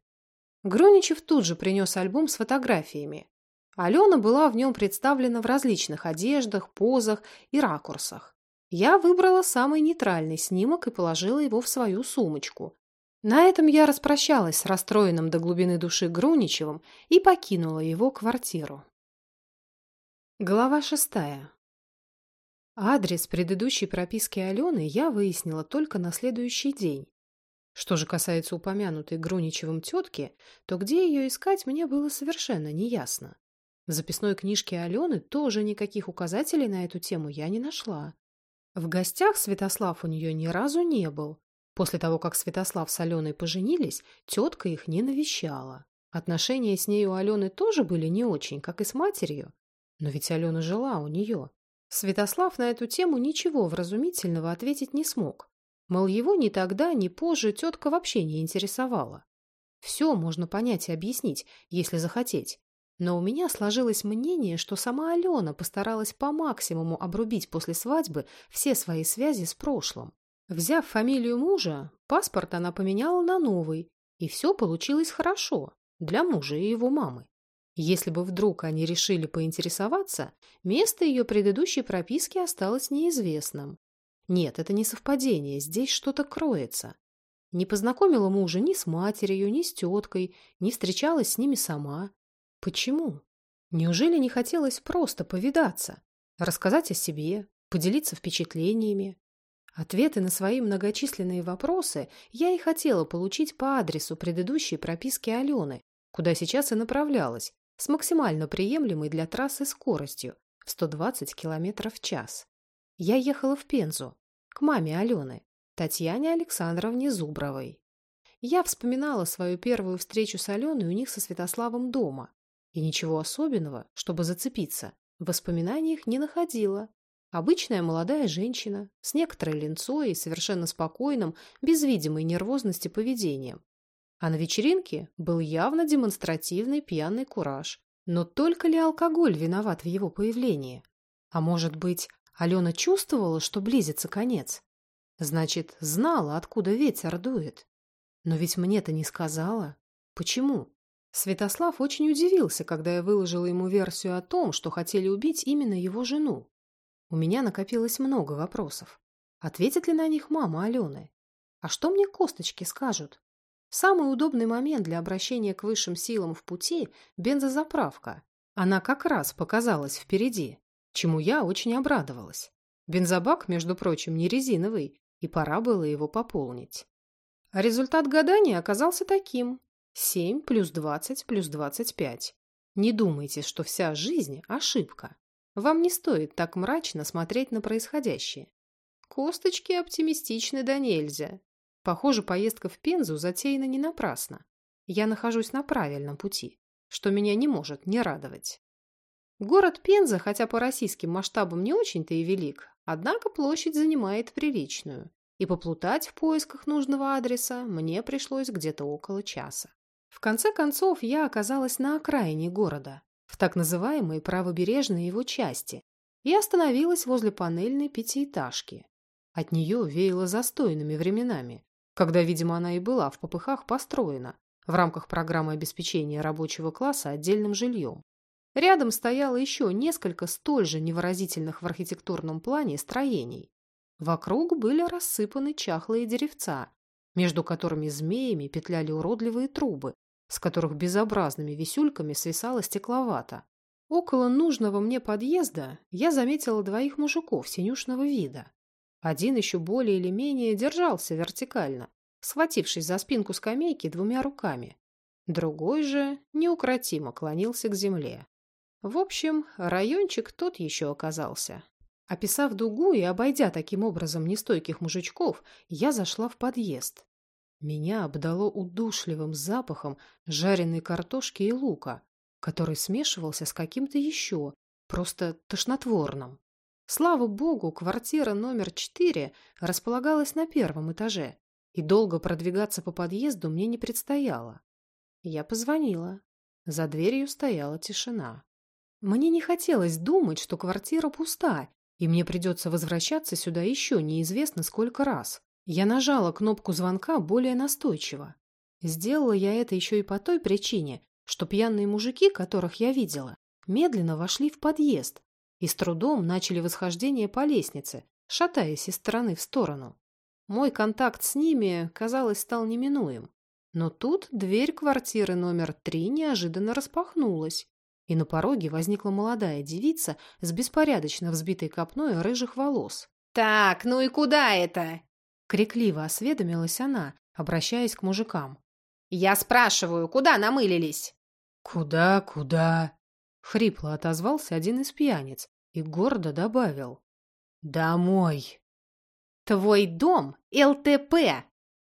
Гроничев тут же принес альбом с фотографиями. Алена была в нем представлена в различных одеждах, позах и ракурсах. Я выбрала самый нейтральный снимок и положила его в свою сумочку, на этом я распрощалась с расстроенным до глубины души Груничевым и покинула его квартиру. Глава шестая. Адрес предыдущей прописки Алены я выяснила только на следующий день. Что же касается упомянутой Груничевым тетки, то где ее искать мне было совершенно неясно. В записной книжке Алены тоже никаких указателей на эту тему я не нашла. В гостях Святослав у нее ни разу не был, После того, как Святослав с Аленой поженились, тетка их не навещала. Отношения с ней у Алены тоже были не очень, как и с матерью. Но ведь Алена жила у нее. Святослав на эту тему ничего вразумительного ответить не смог. Мол, его ни тогда, ни позже тетка вообще не интересовала. Все можно понять и объяснить, если захотеть. Но у меня сложилось мнение, что сама Алена постаралась по максимуму обрубить после свадьбы все свои связи с прошлым. Взяв фамилию мужа, паспорт она поменяла на новый, и все получилось хорошо для мужа и его мамы. Если бы вдруг они решили поинтересоваться, место ее предыдущей прописки осталось неизвестным. Нет, это не совпадение, здесь что-то кроется. Не познакомила мужа ни с матерью, ни с теткой, не встречалась с ними сама. Почему? Неужели не хотелось просто повидаться, рассказать о себе, поделиться впечатлениями? Ответы на свои многочисленные вопросы я и хотела получить по адресу предыдущей прописки Алены, куда сейчас и направлялась, с максимально приемлемой для трассы скоростью в 120 км в час. Я ехала в Пензу, к маме Алены, Татьяне Александровне Зубровой. Я вспоминала свою первую встречу с Аленой у них со Святославом дома, и ничего особенного, чтобы зацепиться, в воспоминаниях не находила. Обычная молодая женщина, с некоторой линцой и совершенно спокойным, без видимой нервозности поведением. А на вечеринке был явно демонстративный пьяный кураж. Но только ли алкоголь виноват в его появлении? А может быть, Алена чувствовала, что близится конец? Значит, знала, откуда ветер дует. Но ведь мне-то не сказала. Почему? Святослав очень удивился, когда я выложила ему версию о том, что хотели убить именно его жену. У меня накопилось много вопросов. Ответит ли на них мама Алены? А что мне косточки скажут? Самый удобный момент для обращения к высшим силам в пути – бензозаправка. Она как раз показалась впереди, чему я очень обрадовалась. Бензобак, между прочим, не резиновый, и пора было его пополнить. А результат гадания оказался таким. 7 плюс 20 плюс 25. Не думайте, что вся жизнь – ошибка. Вам не стоит так мрачно смотреть на происходящее. Косточки оптимистичны да нельзя. Похоже, поездка в Пензу затеяна не напрасно. Я нахожусь на правильном пути, что меня не может не радовать. Город Пенза, хотя по российским масштабам не очень-то и велик, однако площадь занимает приличную, и поплутать в поисках нужного адреса мне пришлось где-то около часа. В конце концов, я оказалась на окраине города, в так называемой правобережной его части, и остановилась возле панельной пятиэтажки. От нее веяло застойными временами, когда, видимо, она и была в попыхах построена в рамках программы обеспечения рабочего класса отдельным жильем. Рядом стояло еще несколько столь же невыразительных в архитектурном плане строений. Вокруг были рассыпаны чахлые деревца, между которыми змеями петляли уродливые трубы, с которых безобразными висюльками свисала стекловата. Около нужного мне подъезда я заметила двоих мужиков синюшного вида. Один еще более или менее держался вертикально, схватившись за спинку скамейки двумя руками. Другой же неукротимо клонился к земле. В общем, райончик тот еще оказался. Описав дугу и обойдя таким образом нестойких мужичков, я зашла в подъезд. Меня обдало удушливым запахом жареной картошки и лука, который смешивался с каким-то еще, просто тошнотворным. Слава богу, квартира номер четыре располагалась на первом этаже, и долго продвигаться по подъезду мне не предстояло. Я позвонила. За дверью стояла тишина. Мне не хотелось думать, что квартира пуста, и мне придется возвращаться сюда еще неизвестно сколько раз. Я нажала кнопку звонка более настойчиво. Сделала я это еще и по той причине, что пьяные мужики, которых я видела, медленно вошли в подъезд и с трудом начали восхождение по лестнице, шатаясь из стороны в сторону. Мой контакт с ними, казалось, стал неминуем. Но тут дверь квартиры номер три неожиданно распахнулась, и на пороге возникла молодая девица с беспорядочно взбитой копной рыжих волос. «Так, ну и куда это?» Крикливо осведомилась она, обращаясь к мужикам. «Я спрашиваю, куда намылились?» «Куда, куда?» Хрипло отозвался один из пьяниц и гордо добавил. «Домой!» «Твой дом — ЛТП!»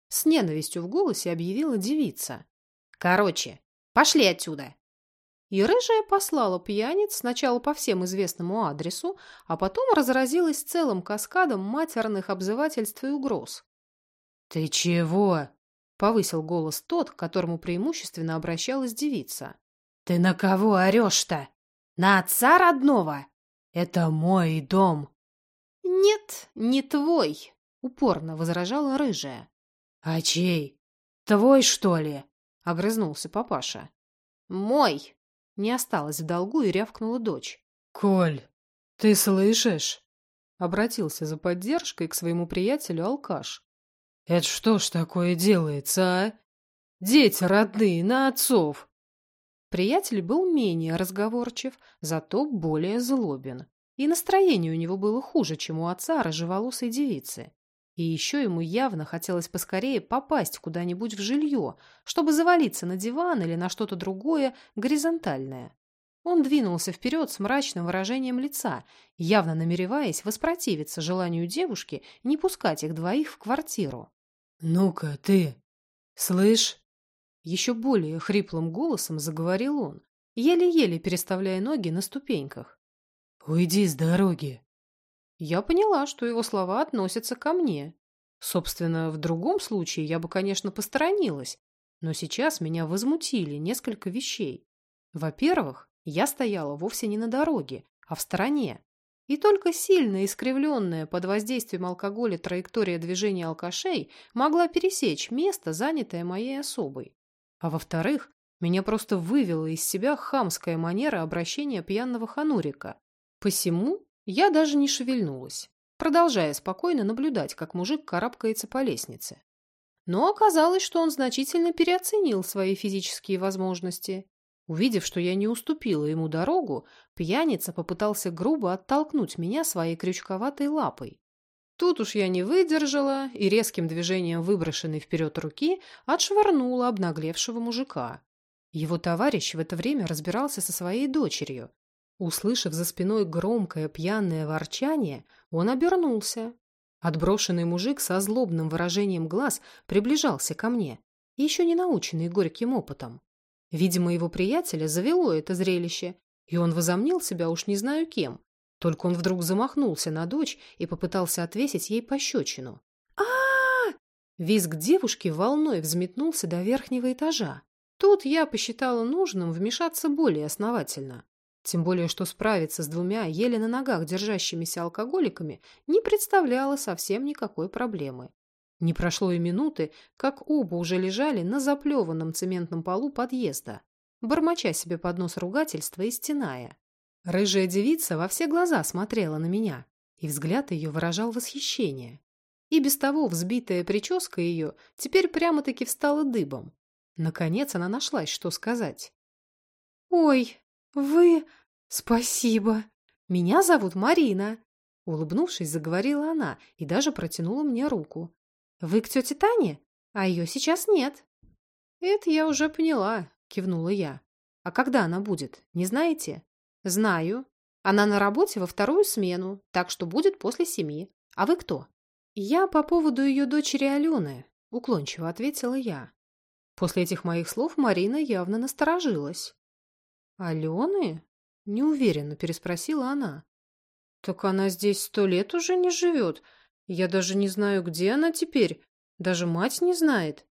С ненавистью в голосе объявила девица. «Короче, пошли отсюда!» И рыжая послала пьяниц сначала по всем известному адресу, а потом разразилась целым каскадом матерных обзывательств и угроз. «Ты чего?» — повысил голос тот, к которому преимущественно обращалась девица. «Ты на кого орешь-то? На отца родного? Это мой дом!» «Нет, не твой!» — упорно возражала рыжая. «А чей? Твой, что ли?» — огрызнулся папаша. «Мой!» Не осталась в долгу и рявкнула дочь. «Коль, ты слышишь?» Обратился за поддержкой к своему приятелю алкаш. «Это что ж такое делается, а? Дети родные на отцов!» Приятель был менее разговорчив, зато более злобен. И настроение у него было хуже, чем у отца рыжеволосой девицы. И еще ему явно хотелось поскорее попасть куда-нибудь в жилье, чтобы завалиться на диван или на что-то другое горизонтальное. Он двинулся вперед с мрачным выражением лица, явно намереваясь воспротивиться желанию девушки не пускать их двоих в квартиру. «Ну-ка, ты, слышь?» Еще более хриплым голосом заговорил он, еле-еле переставляя ноги на ступеньках. «Уйди с дороги. Я поняла, что его слова относятся ко мне. Собственно, в другом случае я бы, конечно, посторонилась, но сейчас меня возмутили несколько вещей. Во-первых, я стояла вовсе не на дороге, а в стороне. И только сильно искривленная под воздействием алкоголя траектория движения алкашей могла пересечь место, занятое моей особой. А во-вторых, Меня просто вывела из себя хамская манера обращения пьяного ханурика. Посему я даже не шевельнулась, продолжая спокойно наблюдать, как мужик карабкается по лестнице. Но оказалось, что он значительно переоценил свои физические возможности. Увидев, что я не уступила ему дорогу, пьяница попытался грубо оттолкнуть меня своей крючковатой лапой. Тут уж я не выдержала и резким движением выброшенной вперед руки отшвырнула обнаглевшего мужика. Его товарищ в это время разбирался со своей дочерью. Услышав за спиной громкое пьяное ворчание, он обернулся. Отброшенный мужик со злобным выражением глаз приближался ко мне, еще не наученный горьким опытом. Видимо, его приятеля завело это зрелище, и он возомнил себя уж не знаю кем. Только он вдруг замахнулся на дочь и попытался отвесить ей пощечину. а, -а, -а Визг девушки волной взметнулся до верхнего этажа. Тут я посчитала нужным вмешаться более основательно. Тем более, что справиться с двумя еле на ногах держащимися алкоголиками не представляло совсем никакой проблемы. Не прошло и минуты, как оба уже лежали на заплеванном цементном полу подъезда, бормоча себе под нос ругательства и стеная. Рыжая девица во все глаза смотрела на меня, и взгляд ее выражал восхищение. И без того взбитая прическа ее теперь прямо-таки встала дыбом. Наконец она нашлась, что сказать. «Ой, вы... Спасибо. Меня зовут Марина». Улыбнувшись, заговорила она и даже протянула мне руку. «Вы к тете Тане? А ее сейчас нет». «Это я уже поняла», — кивнула я. «А когда она будет, не знаете?» «Знаю. Она на работе во вторую смену, так что будет после семи. А вы кто?» «Я по поводу ее дочери Алены», — уклончиво ответила я. После этих моих слов Марина явно насторожилась. «Алены?» — неуверенно переспросила она. «Так она здесь сто лет уже не живет. Я даже не знаю, где она теперь. Даже мать не знает.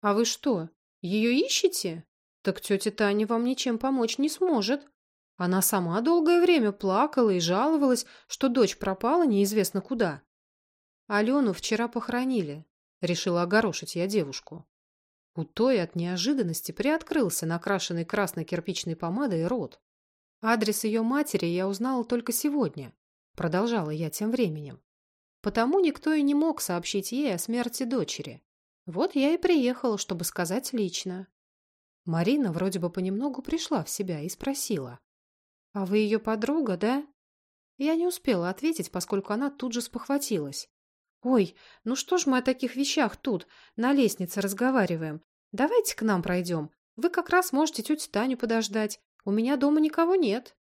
А вы что, ее ищете? Так тетя Таня вам ничем помочь не сможет. Она сама долгое время плакала и жаловалась, что дочь пропала неизвестно куда. Алену вчера похоронили. Решила огорошить я девушку. У той от неожиданности приоткрылся накрашенный красной кирпичной помадой рот. Адрес ее матери я узнала только сегодня. Продолжала я тем временем. Потому никто и не мог сообщить ей о смерти дочери. Вот я и приехала, чтобы сказать лично. Марина вроде бы понемногу пришла в себя и спросила. «А вы ее подруга, да?» Я не успела ответить, поскольку она тут же спохватилась. «Ой, ну что ж мы о таких вещах тут, на лестнице разговариваем? Давайте к нам пройдем. Вы как раз можете тетю Таню подождать. У меня дома никого нет».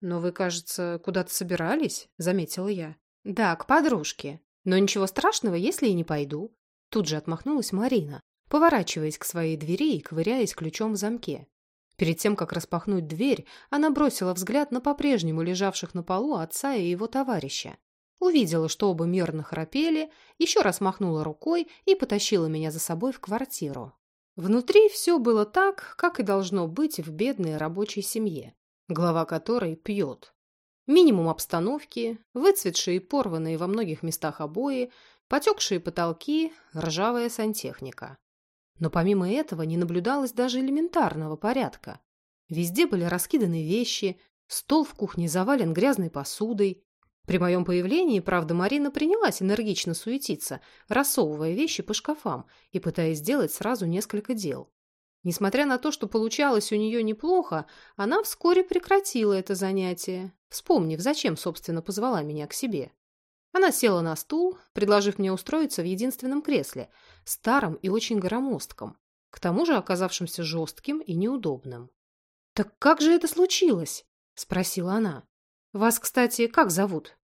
«Но вы, кажется, куда-то собирались?» – заметила я. «Да, к подружке. Но ничего страшного, если и не пойду». Тут же отмахнулась Марина, поворачиваясь к своей двери и ковыряясь ключом в замке. Перед тем, как распахнуть дверь, она бросила взгляд на по-прежнему лежавших на полу отца и его товарища. Увидела, что оба мирно храпели, еще раз махнула рукой и потащила меня за собой в квартиру. Внутри все было так, как и должно быть в бедной рабочей семье, глава которой пьет. Минимум обстановки, выцветшие и порванные во многих местах обои, потекшие потолки, ржавая сантехника. Но помимо этого не наблюдалось даже элементарного порядка. Везде были раскиданы вещи, стол в кухне завален грязной посудой. При моем появлении, правда, Марина принялась энергично суетиться, рассовывая вещи по шкафам и пытаясь сделать сразу несколько дел. Несмотря на то, что получалось у нее неплохо, она вскоре прекратила это занятие, вспомнив, зачем, собственно, позвала меня к себе. Она села на стул, предложив мне устроиться в единственном кресле, старом и очень громоздком, к тому же оказавшимся жестким и неудобным. «Так как же это случилось?» – спросила она. «Вас, кстати, как зовут?»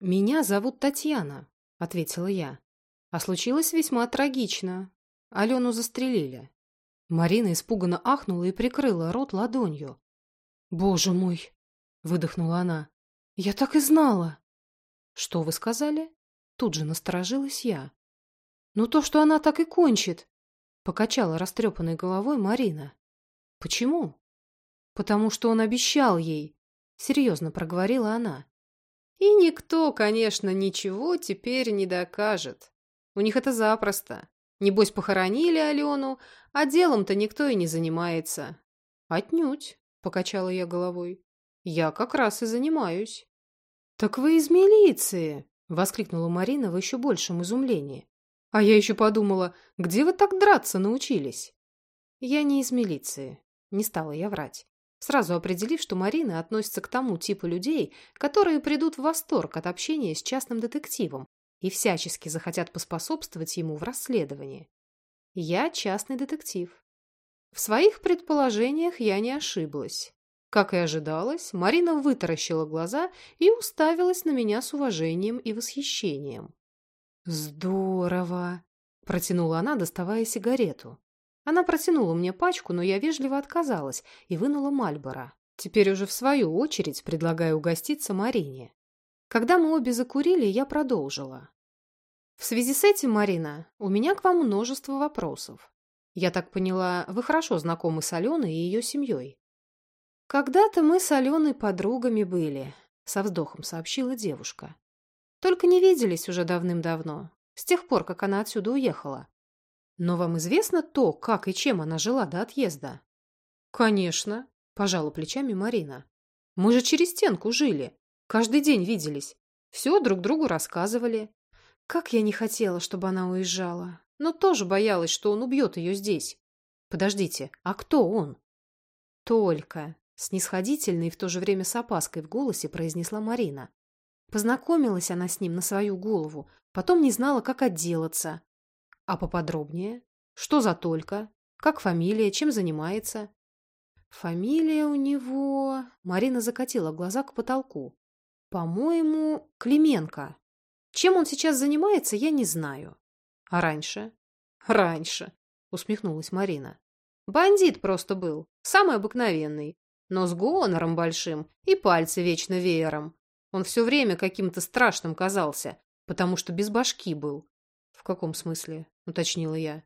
«Меня зовут Татьяна», – ответила я. «А случилось весьма трагично. Алену застрелили». Марина испуганно ахнула и прикрыла рот ладонью. «Боже мой!» – выдохнула она. «Я так и знала!» «Что вы сказали?» Тут же насторожилась я. «Ну то, что она так и кончит!» Покачала растрепанной головой Марина. «Почему?» «Потому что он обещал ей!» Серьезно проговорила она. «И никто, конечно, ничего теперь не докажет. У них это запросто. Небось, похоронили Алену, а делом-то никто и не занимается. Отнюдь, покачала я головой. Я как раз и занимаюсь. Так вы из милиции, воскликнула Марина в еще большем изумлении. А я еще подумала, где вы так драться научились? Я не из милиции, не стала я врать сразу определив, что Марина относится к тому типу людей, которые придут в восторг от общения с частным детективом и всячески захотят поспособствовать ему в расследовании. Я частный детектив. В своих предположениях я не ошиблась. Как и ожидалось, Марина вытаращила глаза и уставилась на меня с уважением и восхищением. «Здорово!» – протянула она, доставая сигарету. Она протянула мне пачку, но я вежливо отказалась и вынула Мальбора. Теперь уже в свою очередь предлагаю угоститься Марине. Когда мы обе закурили, я продолжила. В связи с этим, Марина, у меня к вам множество вопросов. Я так поняла, вы хорошо знакомы с Аленой и ее семьей. Когда-то мы с Аленой подругами были, со вздохом сообщила девушка. Только не виделись уже давным-давно, с тех пор, как она отсюда уехала. Но вам известно то, как и чем она жила до отъезда? Конечно, пожала плечами Марина. Мы же через стенку жили. Каждый день виделись. Все друг другу рассказывали. Как я не хотела, чтобы она уезжала. Но тоже боялась, что он убьет ее здесь. Подождите, а кто он? Только, снисходительно и в то же время с опаской в голосе произнесла Марина. Познакомилась она с ним на свою голову, потом не знала, как отделаться. А поподробнее? Что за только? Как фамилия? Чем занимается? Фамилия у него... Марина закатила глаза к потолку. По-моему, Клименко. Чем он сейчас занимается, я не знаю. А раньше? Раньше, усмехнулась Марина. Бандит просто был, самый обыкновенный, но с гонором большим и пальцы вечно веером. Он все время каким-то страшным казался, потому что без башки был. В каком смысле? Уточнила я.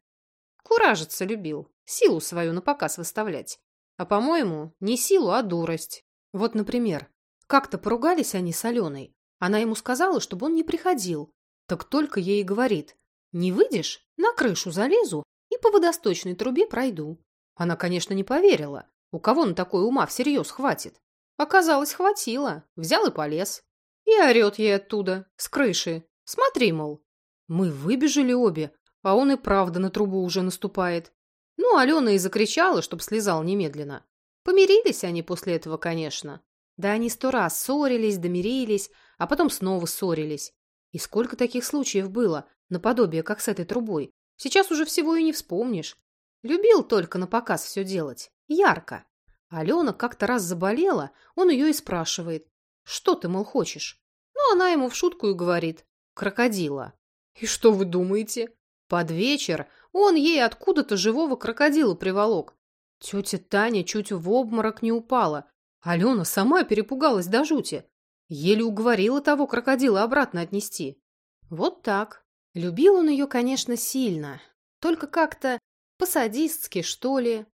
Куражиться любил, силу свою на показ выставлять. А, по-моему, не силу, а дурость. Вот, например, как-то поругались они с Аленой. Она ему сказала, чтобы он не приходил. Так только ей и говорит, не выйдешь, на крышу залезу и по водосточной трубе пройду. Она, конечно, не поверила. У кого на такое ума всерьез хватит? Оказалось, хватило. Взял и полез. И орет ей оттуда, с крыши. Смотри, мол. Мы выбежали обе, а он и правда на трубу уже наступает. Ну, Алена и закричала, чтоб слезал немедленно. Помирились они после этого, конечно. Да они сто раз ссорились, домирились, а потом снова ссорились. И сколько таких случаев было, наподобие, как с этой трубой. Сейчас уже всего и не вспомнишь. Любил только на показ все делать. Ярко. Алена как-то раз заболела, он ее и спрашивает. Что ты, мол, хочешь? Ну, она ему в шутку и говорит. Крокодила. И что вы думаете? Под вечер он ей откуда-то живого крокодила приволок. Тетя Таня чуть в обморок не упала. Алена сама перепугалась до жути. Еле уговорила того крокодила обратно отнести. Вот так. Любил он ее, конечно, сильно. Только как-то по-садистски, что ли.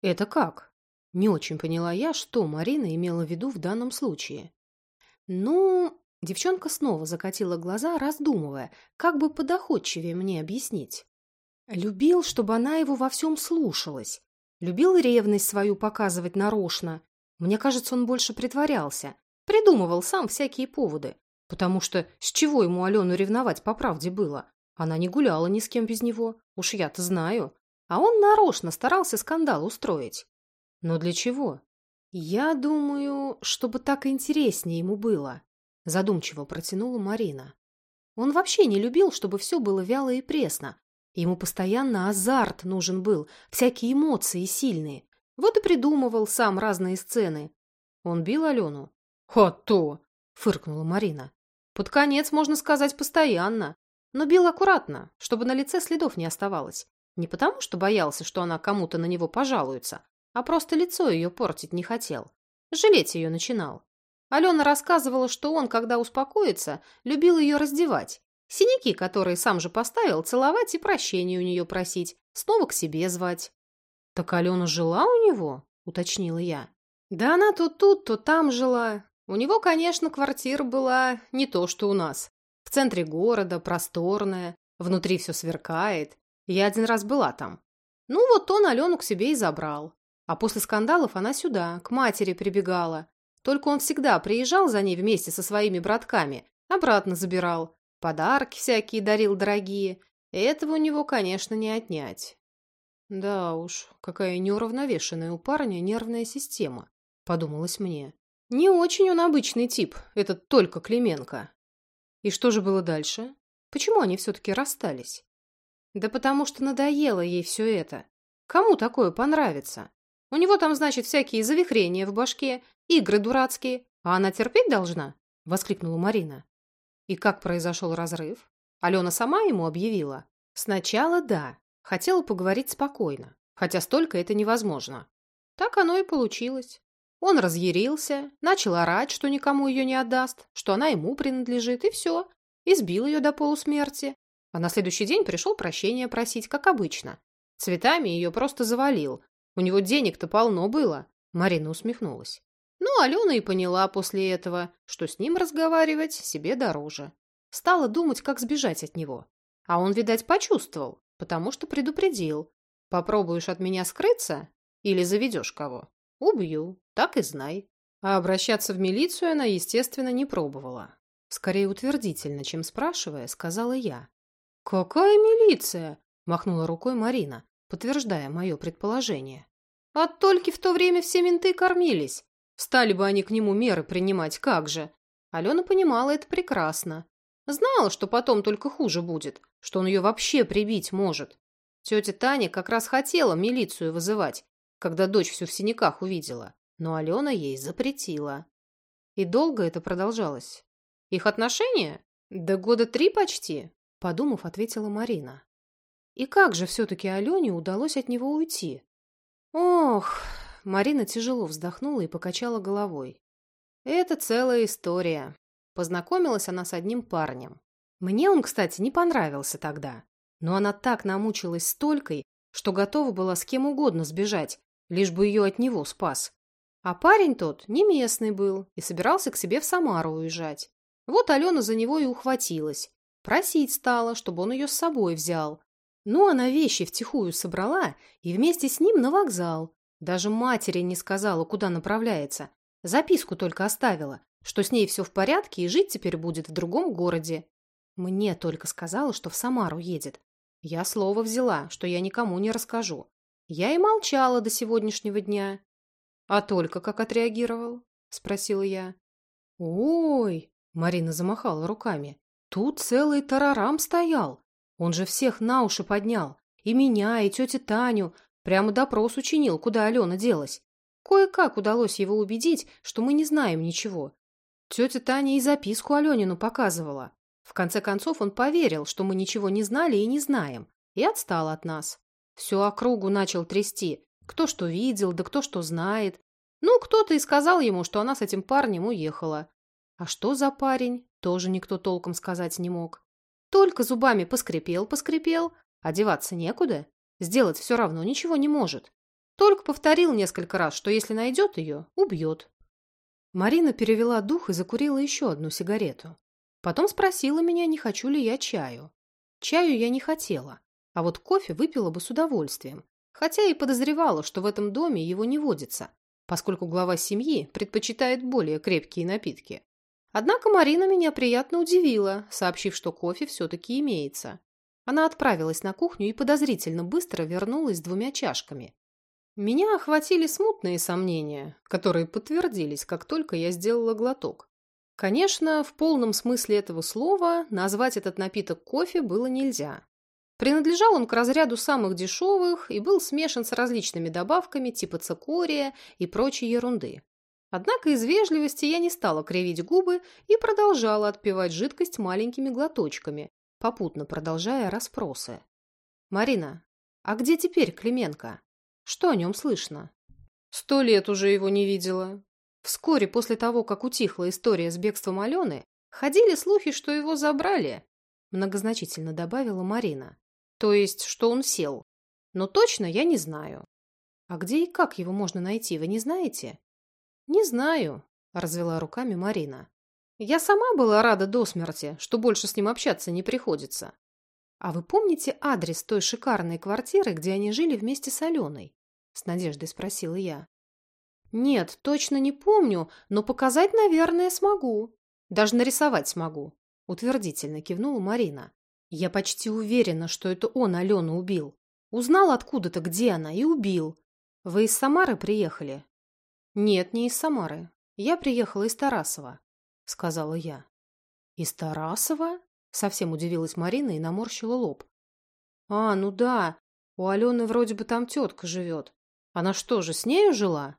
Это как? Не очень поняла я, что Марина имела в виду в данном случае. Ну, Девчонка снова закатила глаза, раздумывая, как бы подоходчивее мне объяснить. Любил, чтобы она его во всем слушалась. Любил ревность свою показывать нарочно. Мне кажется, он больше притворялся. Придумывал сам всякие поводы. Потому что с чего ему Алену ревновать по правде было? Она не гуляла ни с кем без него. Уж я-то знаю. А он нарочно старался скандал устроить. Но для чего? Я думаю, чтобы так интереснее ему было задумчиво протянула Марина. Он вообще не любил, чтобы все было вяло и пресно. Ему постоянно азарт нужен был, всякие эмоции сильные. Вот и придумывал сам разные сцены. Он бил Алену? «А то!» — фыркнула Марина. «Под конец, можно сказать, постоянно. Но бил аккуратно, чтобы на лице следов не оставалось. Не потому, что боялся, что она кому-то на него пожалуется, а просто лицо ее портить не хотел. Жалеть ее начинал. Алена рассказывала, что он, когда успокоится, любил ее раздевать. Синяки, которые сам же поставил, целовать и прощения у нее просить, снова к себе звать. «Так Алена жила у него?» – уточнила я. «Да она то тут, то там жила. У него, конечно, квартира была не то, что у нас. В центре города, просторная, внутри все сверкает. Я один раз была там. Ну вот он Алену к себе и забрал. А после скандалов она сюда, к матери прибегала. Только он всегда приезжал за ней вместе со своими братками, обратно забирал. Подарки всякие дарил дорогие. Этого у него, конечно, не отнять. Да уж, какая неуравновешенная у парня нервная система, подумалось мне. Не очень он обычный тип, этот только Клименко. И что же было дальше? Почему они все-таки расстались? Да потому что надоело ей все это. Кому такое понравится? У него там, значит, всякие завихрения в башке, игры дурацкие, а она терпеть должна? Воскликнула Марина. И как произошел разрыв? Алена сама ему объявила? Сначала да, хотела поговорить спокойно, хотя столько это невозможно. Так оно и получилось. Он разъярился, начал орать, что никому ее не отдаст, что она ему принадлежит, и все. Избил ее до полусмерти. А на следующий день пришел прощения просить, как обычно. Цветами ее просто завалил, у него денег-то полно было. Марина усмехнулась. Ну, Алена и поняла после этого, что с ним разговаривать себе дороже. Стала думать, как сбежать от него. А он, видать, почувствовал, потому что предупредил. Попробуешь от меня скрыться или заведешь кого? Убью, так и знай. А обращаться в милицию она, естественно, не пробовала. Скорее утвердительно, чем спрашивая, сказала я. «Какая милиция?» – махнула рукой Марина подтверждая мое предположение. От только в то время все менты кормились. Стали бы они к нему меры принимать, как же. Алена понимала это прекрасно. Знала, что потом только хуже будет, что он ее вообще прибить может. Тетя Таня как раз хотела милицию вызывать, когда дочь всю в синяках увидела, но Алена ей запретила. И долго это продолжалось? Их отношения? Да года три почти, подумав, ответила Марина. И как же все-таки Алене удалось от него уйти? Ох, Марина тяжело вздохнула и покачала головой. Это целая история. Познакомилась она с одним парнем. Мне он, кстати, не понравился тогда. Но она так намучилась столькой, что готова была с кем угодно сбежать, лишь бы ее от него спас. А парень тот не местный был и собирался к себе в Самару уезжать. Вот Алена за него и ухватилась. Просить стала, чтобы он ее с собой взял. Ну, она вещи втихую собрала и вместе с ним на вокзал. Даже матери не сказала, куда направляется. Записку только оставила, что с ней все в порядке и жить теперь будет в другом городе. Мне только сказала, что в Самару едет. Я слово взяла, что я никому не расскажу. Я и молчала до сегодняшнего дня. — А только как отреагировал? — спросила я. — Ой! — Марина замахала руками. — Тут целый тарарам стоял. Он же всех на уши поднял. И меня, и тетю Таню. Прямо допрос учинил, куда Алена делась. Кое-как удалось его убедить, что мы не знаем ничего. Тетя Таня и записку Аленину показывала. В конце концов он поверил, что мы ничего не знали и не знаем, и отстал от нас. Всю округу начал трясти. Кто что видел, да кто что знает. Ну, кто-то и сказал ему, что она с этим парнем уехала. А что за парень, тоже никто толком сказать не мог. Только зубами поскрипел-поскрипел, одеваться некуда, сделать все равно ничего не может. Только повторил несколько раз, что если найдет ее, убьет. Марина перевела дух и закурила еще одну сигарету. Потом спросила меня, не хочу ли я чаю. Чаю я не хотела, а вот кофе выпила бы с удовольствием, хотя и подозревала, что в этом доме его не водится, поскольку глава семьи предпочитает более крепкие напитки. Однако Марина меня приятно удивила, сообщив, что кофе все-таки имеется. Она отправилась на кухню и подозрительно быстро вернулась с двумя чашками. Меня охватили смутные сомнения, которые подтвердились, как только я сделала глоток. Конечно, в полном смысле этого слова назвать этот напиток кофе было нельзя. Принадлежал он к разряду самых дешевых и был смешан с различными добавками типа цикория и прочей ерунды. Однако из вежливости я не стала кривить губы и продолжала отпивать жидкость маленькими глоточками, попутно продолжая расспросы. «Марина, а где теперь Клименко? Что о нем слышно?» «Сто лет уже его не видела». Вскоре после того, как утихла история с бегством Алены, ходили слухи, что его забрали, многозначительно добавила Марина. То есть, что он сел. Но точно я не знаю. А где и как его можно найти, вы не знаете? «Не знаю», — развела руками Марина. «Я сама была рада до смерти, что больше с ним общаться не приходится. «А вы помните адрес той шикарной квартиры, где они жили вместе с Аленой?» С надеждой спросила я. «Нет, точно не помню, но показать, наверное, смогу. Даже нарисовать смогу», — утвердительно кивнула Марина. «Я почти уверена, что это он Алену убил. Узнал откуда-то, где она, и убил. Вы из Самары приехали?» «Нет, не из Самары. Я приехала из Тарасова», — сказала я. «Из Тарасова?» — совсем удивилась Марина и наморщила лоб. «А, ну да, у Алены вроде бы там тетка живет. Она что же, с нею жила?»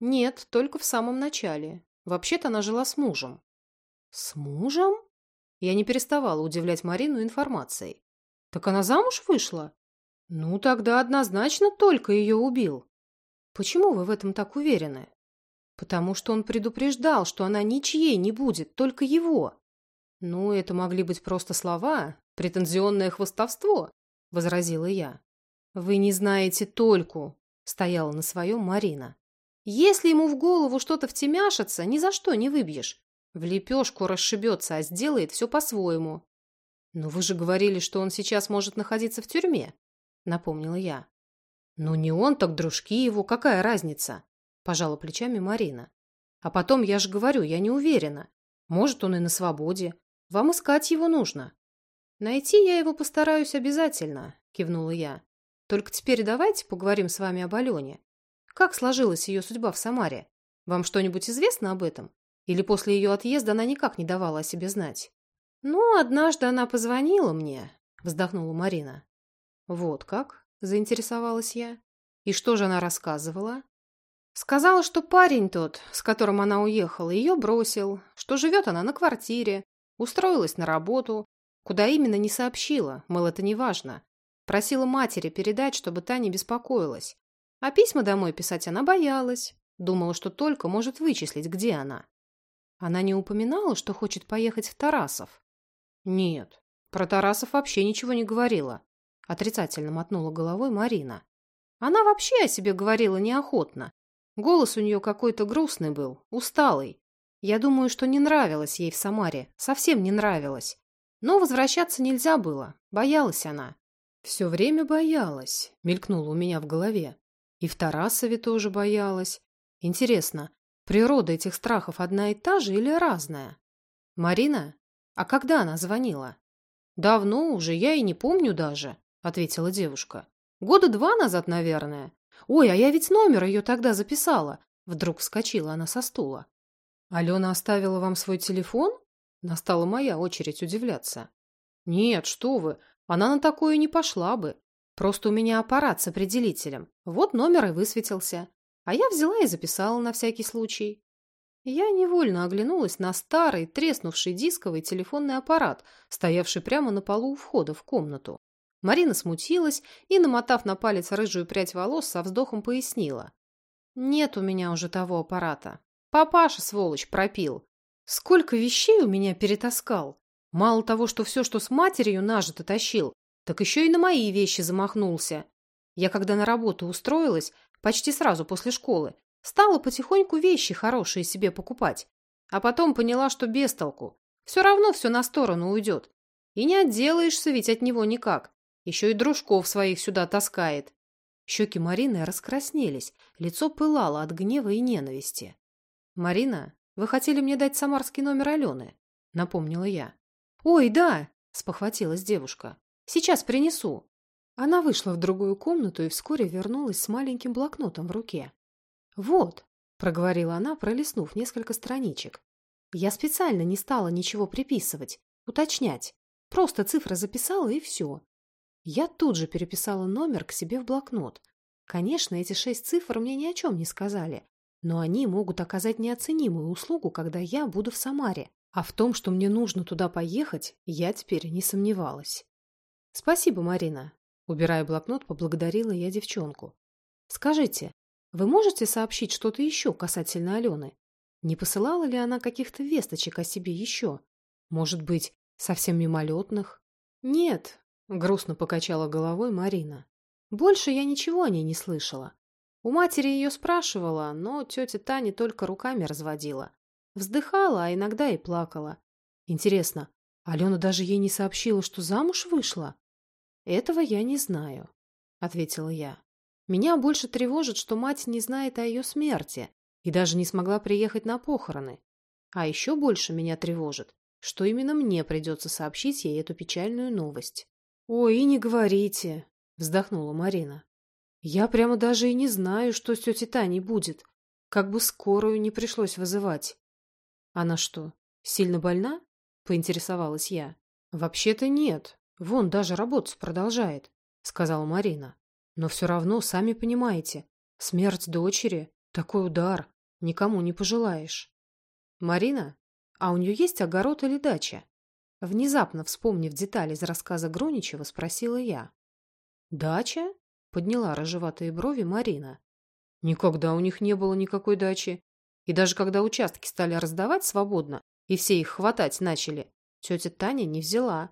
«Нет, только в самом начале. Вообще-то она жила с мужем». «С мужем?» Я не переставала удивлять Марину информацией. «Так она замуж вышла?» «Ну, тогда однозначно только ее убил». «Почему вы в этом так уверены?» «Потому что он предупреждал, что она ничьей не будет, только его». «Ну, это могли быть просто слова, претензионное хвостовство», — возразила я. «Вы не знаете только», — стояла на своем Марина. «Если ему в голову что-то втемяшится, ни за что не выбьешь. В лепешку расшибется, а сделает все по-своему». «Но вы же говорили, что он сейчас может находиться в тюрьме», — напомнила я. «Ну не он, так дружки его, какая разница?» — пожала плечами Марина. «А потом, я же говорю, я не уверена. Может, он и на свободе. Вам искать его нужно». «Найти я его постараюсь обязательно», — кивнула я. «Только теперь давайте поговорим с вами об Алене. Как сложилась ее судьба в Самаре? Вам что-нибудь известно об этом? Или после ее отъезда она никак не давала о себе знать?» «Ну, однажды она позвонила мне», — вздохнула Марина. «Вот как?» – заинтересовалась я. «И что же она рассказывала?» Сказала, что парень тот, с которым она уехала, ее бросил, что живет она на квартире, устроилась на работу, куда именно не сообщила, мол, это не важно. Просила матери передать, чтобы та не беспокоилась. А письма домой писать она боялась, думала, что только может вычислить, где она. Она не упоминала, что хочет поехать в Тарасов? Нет, про Тарасов вообще ничего не говорила. Отрицательно мотнула головой Марина. Она вообще о себе говорила неохотно. Голос у нее какой-то грустный был, усталый. Я думаю, что не нравилось ей в Самаре, совсем не нравилось. Но возвращаться нельзя было, боялась она. Все время боялась, мелькнуло у меня в голове. И в Тарасове тоже боялась. Интересно, природа этих страхов одна и та же или разная? Марина? А когда она звонила? Давно уже, я и не помню даже. — ответила девушка. «Года два назад, наверное. Ой, а я ведь номер ее тогда записала». Вдруг вскочила она со стула. «Алена оставила вам свой телефон?» Настала моя очередь удивляться. «Нет, что вы, она на такое не пошла бы. Просто у меня аппарат с определителем. Вот номер и высветился. А я взяла и записала на всякий случай». Я невольно оглянулась на старый, треснувший дисковый телефонный аппарат, стоявший прямо на полу у входа в комнату. Марина смутилась и, намотав на палец рыжую прядь волос, со вздохом пояснила. «Нет у меня уже того аппарата. Папаша, сволочь, пропил. Сколько вещей у меня перетаскал. Мало того, что все, что с матерью нажито тащил, так еще и на мои вещи замахнулся. Я, когда на работу устроилась, почти сразу после школы, стала потихоньку вещи хорошие себе покупать. А потом поняла, что без толку. Все равно все на сторону уйдет. И не отделаешься ведь от него никак. Еще и дружков своих сюда таскает. Щеки Марины раскраснелись, лицо пылало от гнева и ненависти. «Марина, вы хотели мне дать самарский номер Алены?» — напомнила я. «Ой, да!» — спохватилась девушка. «Сейчас принесу». Она вышла в другую комнату и вскоре вернулась с маленьким блокнотом в руке. «Вот», — проговорила она, пролистнув несколько страничек. «Я специально не стала ничего приписывать, уточнять. Просто цифры записала и все. Я тут же переписала номер к себе в блокнот. Конечно, эти шесть цифр мне ни о чем не сказали, но они могут оказать неоценимую услугу, когда я буду в Самаре. А в том, что мне нужно туда поехать, я теперь не сомневалась. «Спасибо, Марина», — убирая блокнот, поблагодарила я девчонку. «Скажите, вы можете сообщить что-то еще касательно Алены? Не посылала ли она каких-то весточек о себе еще? Может быть, совсем мимолетных?» «Нет, Грустно покачала головой Марина. Больше я ничего о ней не слышала. У матери ее спрашивала, но тетя Таня только руками разводила. Вздыхала, а иногда и плакала. Интересно, Алена даже ей не сообщила, что замуж вышла. Этого я не знаю, ответила я. Меня больше тревожит, что мать не знает о ее смерти и даже не смогла приехать на похороны. А еще больше меня тревожит, что именно мне придется сообщить ей эту печальную новость. «Ой, и не говорите», — вздохнула Марина. «Я прямо даже и не знаю, что с тетей Таней будет. Как бы скорую не пришлось вызывать». «Она что, сильно больна?» — поинтересовалась я. «Вообще-то нет. Вон даже работать продолжает», — сказала Марина. «Но все равно, сами понимаете, смерть дочери — такой удар, никому не пожелаешь». «Марина, а у нее есть огород или дача?» Внезапно вспомнив детали из рассказа Гроничева, спросила я. «Дача?» — подняла рыжеватые брови Марина. «Никогда у них не было никакой дачи. И даже когда участки стали раздавать свободно, и все их хватать начали, тетя Таня не взяла.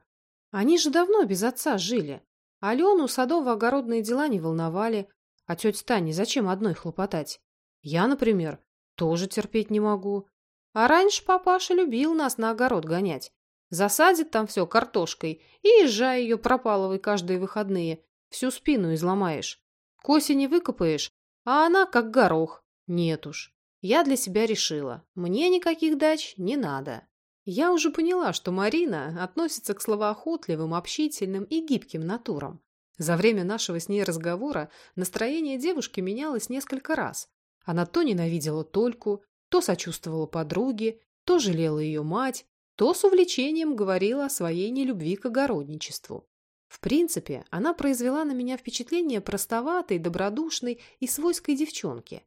Они же давно без отца жили. Алену садово-огородные дела не волновали, а тетя Таня зачем одной хлопотать? Я, например, тоже терпеть не могу. А раньше папаша любил нас на огород гонять. Засадит там все картошкой и езжай ее пропалывай каждые выходные. Всю спину изломаешь. К осени выкопаешь, а она как горох. Нет уж. Я для себя решила. Мне никаких дач не надо. Я уже поняла, что Марина относится к словоохотливым, общительным и гибким натурам. За время нашего с ней разговора настроение девушки менялось несколько раз. Она то ненавидела Тольку, то сочувствовала подруге, то жалела ее мать, то с увлечением говорила о своей нелюбви к огородничеству. В принципе, она произвела на меня впечатление простоватой, добродушной и свойской девчонки.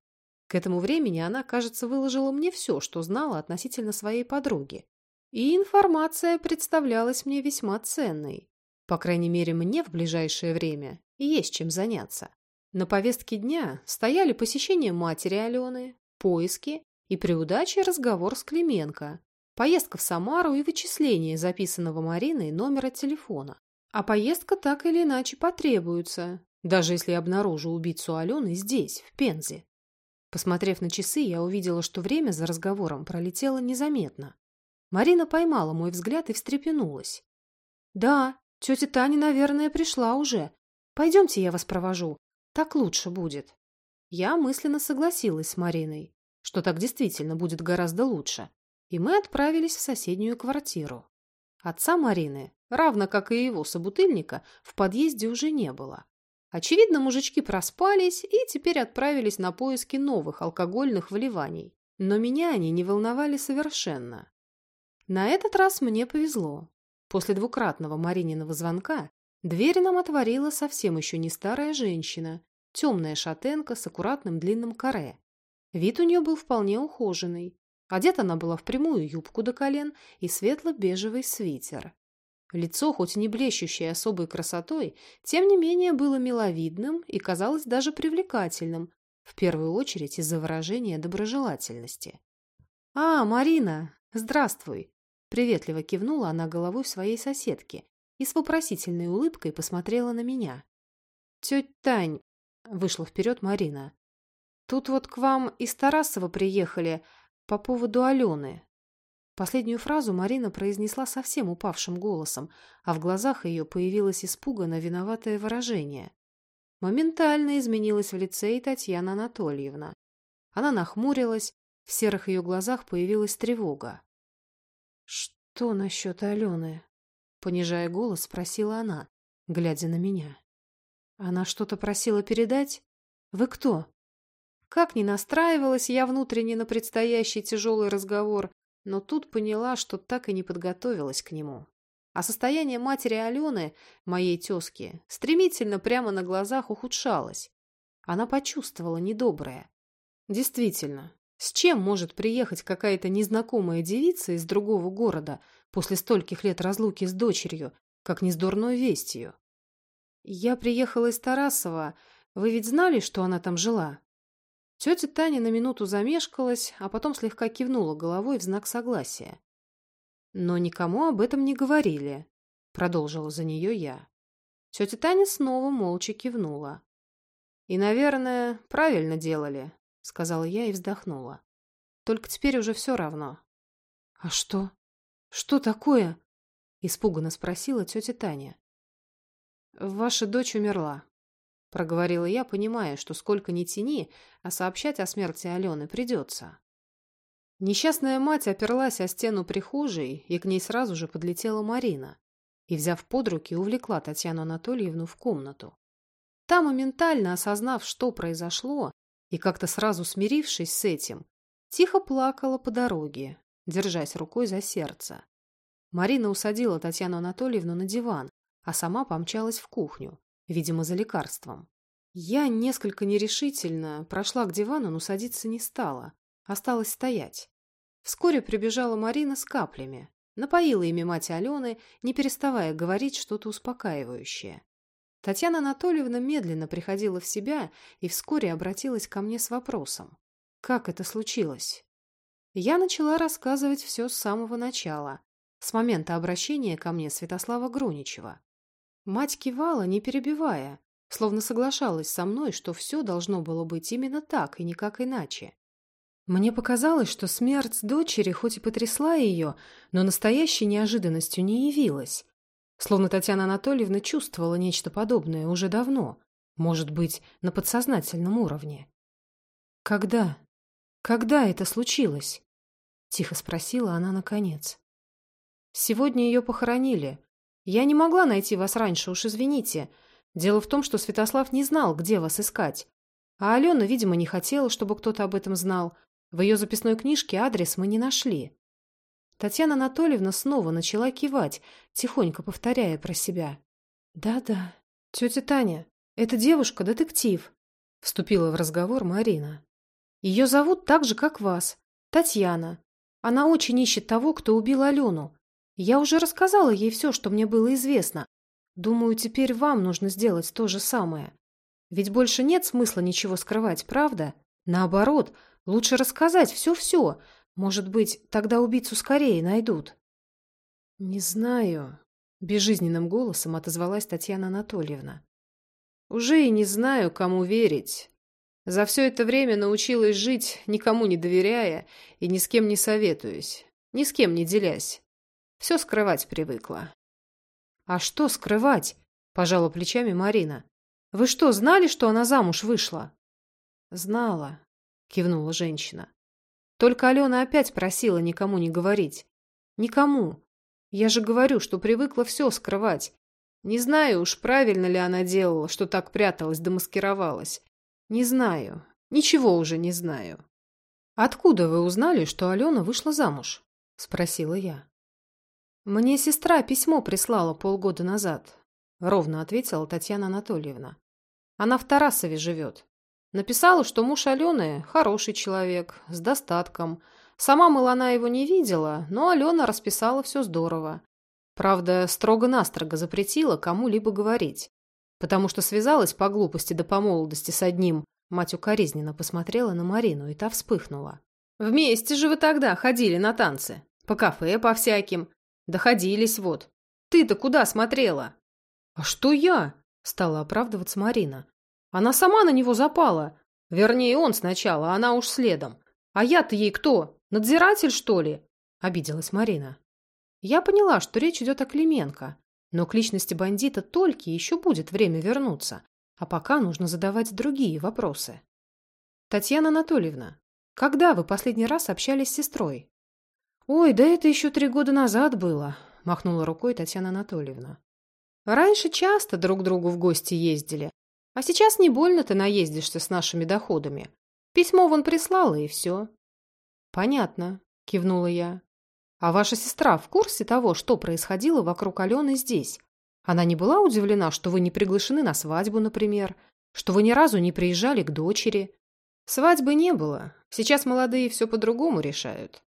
К этому времени она, кажется, выложила мне все, что знала относительно своей подруги. И информация представлялась мне весьма ценной. По крайней мере, мне в ближайшее время есть чем заняться. На повестке дня стояли посещение матери Алены, поиски и при удаче разговор с Клименко, поездка в Самару и вычисление записанного Мариной номера телефона. А поездка так или иначе потребуется, даже если обнаружу убийцу Алены здесь, в Пензе. Посмотрев на часы, я увидела, что время за разговором пролетело незаметно. Марина поймала мой взгляд и встрепенулась. «Да, тетя Таня, наверное, пришла уже. Пойдемте, я вас провожу. Так лучше будет». Я мысленно согласилась с Мариной, что так действительно будет гораздо лучше, и мы отправились в соседнюю квартиру. Отца Марины, равно как и его собутыльника, в подъезде уже не было. Очевидно, мужички проспались и теперь отправились на поиски новых алкогольных вливаний. Но меня они не волновали совершенно. На этот раз мне повезло. После двукратного Марининого звонка дверь нам отворила совсем еще не старая женщина, темная шатенка с аккуратным длинным каре. Вид у нее был вполне ухоженный. Одета она была в прямую юбку до колен и светло-бежевый свитер. Лицо, хоть и не блещущее особой красотой, тем не менее было миловидным и казалось даже привлекательным, в первую очередь из-за выражения доброжелательности. «А, Марина, здравствуй!» Приветливо кивнула она головой своей соседке и с вопросительной улыбкой посмотрела на меня. «Тетя Тань!» — вышла вперед Марина. «Тут вот к вам из Тарасова приехали по поводу Алены. Последнюю фразу Марина произнесла совсем упавшим голосом, а в глазах ее появилось испуганно виноватое выражение. Моментально изменилась в лице и Татьяна Анатольевна. Она нахмурилась, в серых ее глазах появилась тревога. «Что насчет Алены?» Понижая голос, спросила она, глядя на меня. «Она что-то просила передать? Вы кто?» Как ни настраивалась я внутренне на предстоящий тяжелый разговор, но тут поняла, что так и не подготовилась к нему. А состояние матери Алены, моей тезки, стремительно прямо на глазах ухудшалось. Она почувствовала недоброе. Действительно, с чем может приехать какая-то незнакомая девица из другого города после стольких лет разлуки с дочерью, как не с дурной вестью? Я приехала из Тарасова. Вы ведь знали, что она там жила? Тетя Таня на минуту замешкалась, а потом слегка кивнула головой в знак согласия. «Но никому об этом не говорили», — продолжила за нее я. Тетя Таня снова молча кивнула. «И, наверное, правильно делали», — сказала я и вздохнула. «Только теперь уже все равно». «А что? Что такое?» Испуганно спросила тетя Таня. «Ваша дочь умерла», — проговорила я, понимая, что сколько ни тяни, а сообщать о смерти Алены придется. Несчастная мать оперлась о стену прихожей, и к ней сразу же подлетела Марина и, взяв под руки, увлекла Татьяну Анатольевну в комнату. Та, моментально осознав, что произошло, и как-то сразу смирившись с этим, тихо плакала по дороге, держась рукой за сердце. Марина усадила Татьяну Анатольевну на диван, а сама помчалась в кухню, видимо, за лекарством. Я несколько нерешительно прошла к дивану, но садиться не стала, осталась стоять. Вскоре прибежала Марина с каплями, напоила ими мать Алены, не переставая говорить что-то успокаивающее. Татьяна Анатольевна медленно приходила в себя и вскоре обратилась ко мне с вопросом. Как это случилось? Я начала рассказывать все с самого начала, с момента обращения ко мне Святослава Груничева. Мать кивала, не перебивая, словно соглашалась со мной, что все должно было быть именно так и никак иначе. Мне показалось, что смерть дочери хоть и потрясла ее, но настоящей неожиданностью не явилась. Словно Татьяна Анатольевна чувствовала нечто подобное уже давно, может быть, на подсознательном уровне. «Когда? Когда это случилось?» — тихо спросила она наконец. Сегодня ее похоронили. Я не могла найти вас раньше, уж извините. Дело в том, что Святослав не знал, где вас искать. А Алена, видимо, не хотела, чтобы кто-то об этом знал. В ее записной книжке адрес мы не нашли. Татьяна Анатольевна снова начала кивать, тихонько повторяя про себя. «Да-да, тетя Таня, эта девушка – детектив», – вступила в разговор Марина. «Ее зовут так же, как вас, Татьяна. Она очень ищет того, кто убил Алену. Я уже рассказала ей все, что мне было известно. Думаю, теперь вам нужно сделать то же самое. Ведь больше нет смысла ничего скрывать, правда? Наоборот, лучше рассказать все-все. Может быть, тогда убийцу скорее найдут. Не знаю, безжизненным голосом отозвалась Татьяна Анатольевна. Уже и не знаю, кому верить. За все это время научилась жить, никому не доверяя и ни с кем не советуясь, ни с кем не делясь. Все скрывать привыкла. «А что скрывать?» – пожала плечами Марина. «Вы что, знали, что она замуж вышла?» «Знала», – кивнула женщина. «Только Алена опять просила никому не говорить. Никому. Я же говорю, что привыкла все скрывать. Не знаю уж, правильно ли она делала, что так пряталась да маскировалась. Не знаю. Ничего уже не знаю». «Откуда вы узнали, что Алена вышла замуж?» – спросила я. «Мне сестра письмо прислала полгода назад», — ровно ответила Татьяна Анатольевна. «Она в Тарасове живет. Написала, что муж Алены хороший человек, с достатком. Сама, мол, она его не видела, но Алена расписала все здорово. Правда, строго-настрого запретила кому-либо говорить, потому что связалась по глупости да по молодости с одним. Мать укоризненно посмотрела на Марину, и та вспыхнула. «Вместе же вы тогда ходили на танцы. По кафе по всяким. Доходились вот. Ты-то куда смотрела? А что я? Стала оправдываться Марина. Она сама на него запала. Вернее, он сначала, а она уж следом. А я-то ей кто? Надзиратель, что ли? Обиделась Марина. Я поняла, что речь идет о Клименко. Но к личности бандита только еще будет время вернуться. А пока нужно задавать другие вопросы. Татьяна Анатольевна, когда вы последний раз общались с сестрой? «Ой, да это еще три года назад было», – махнула рукой Татьяна Анатольевна. «Раньше часто друг другу в гости ездили, а сейчас не больно ты наездишься с нашими доходами. Письмо вон прислала, и все». «Понятно», – кивнула я. «А ваша сестра в курсе того, что происходило вокруг Алены здесь? Она не была удивлена, что вы не приглашены на свадьбу, например, что вы ни разу не приезжали к дочери?» «Свадьбы не было. Сейчас молодые все по-другому решают.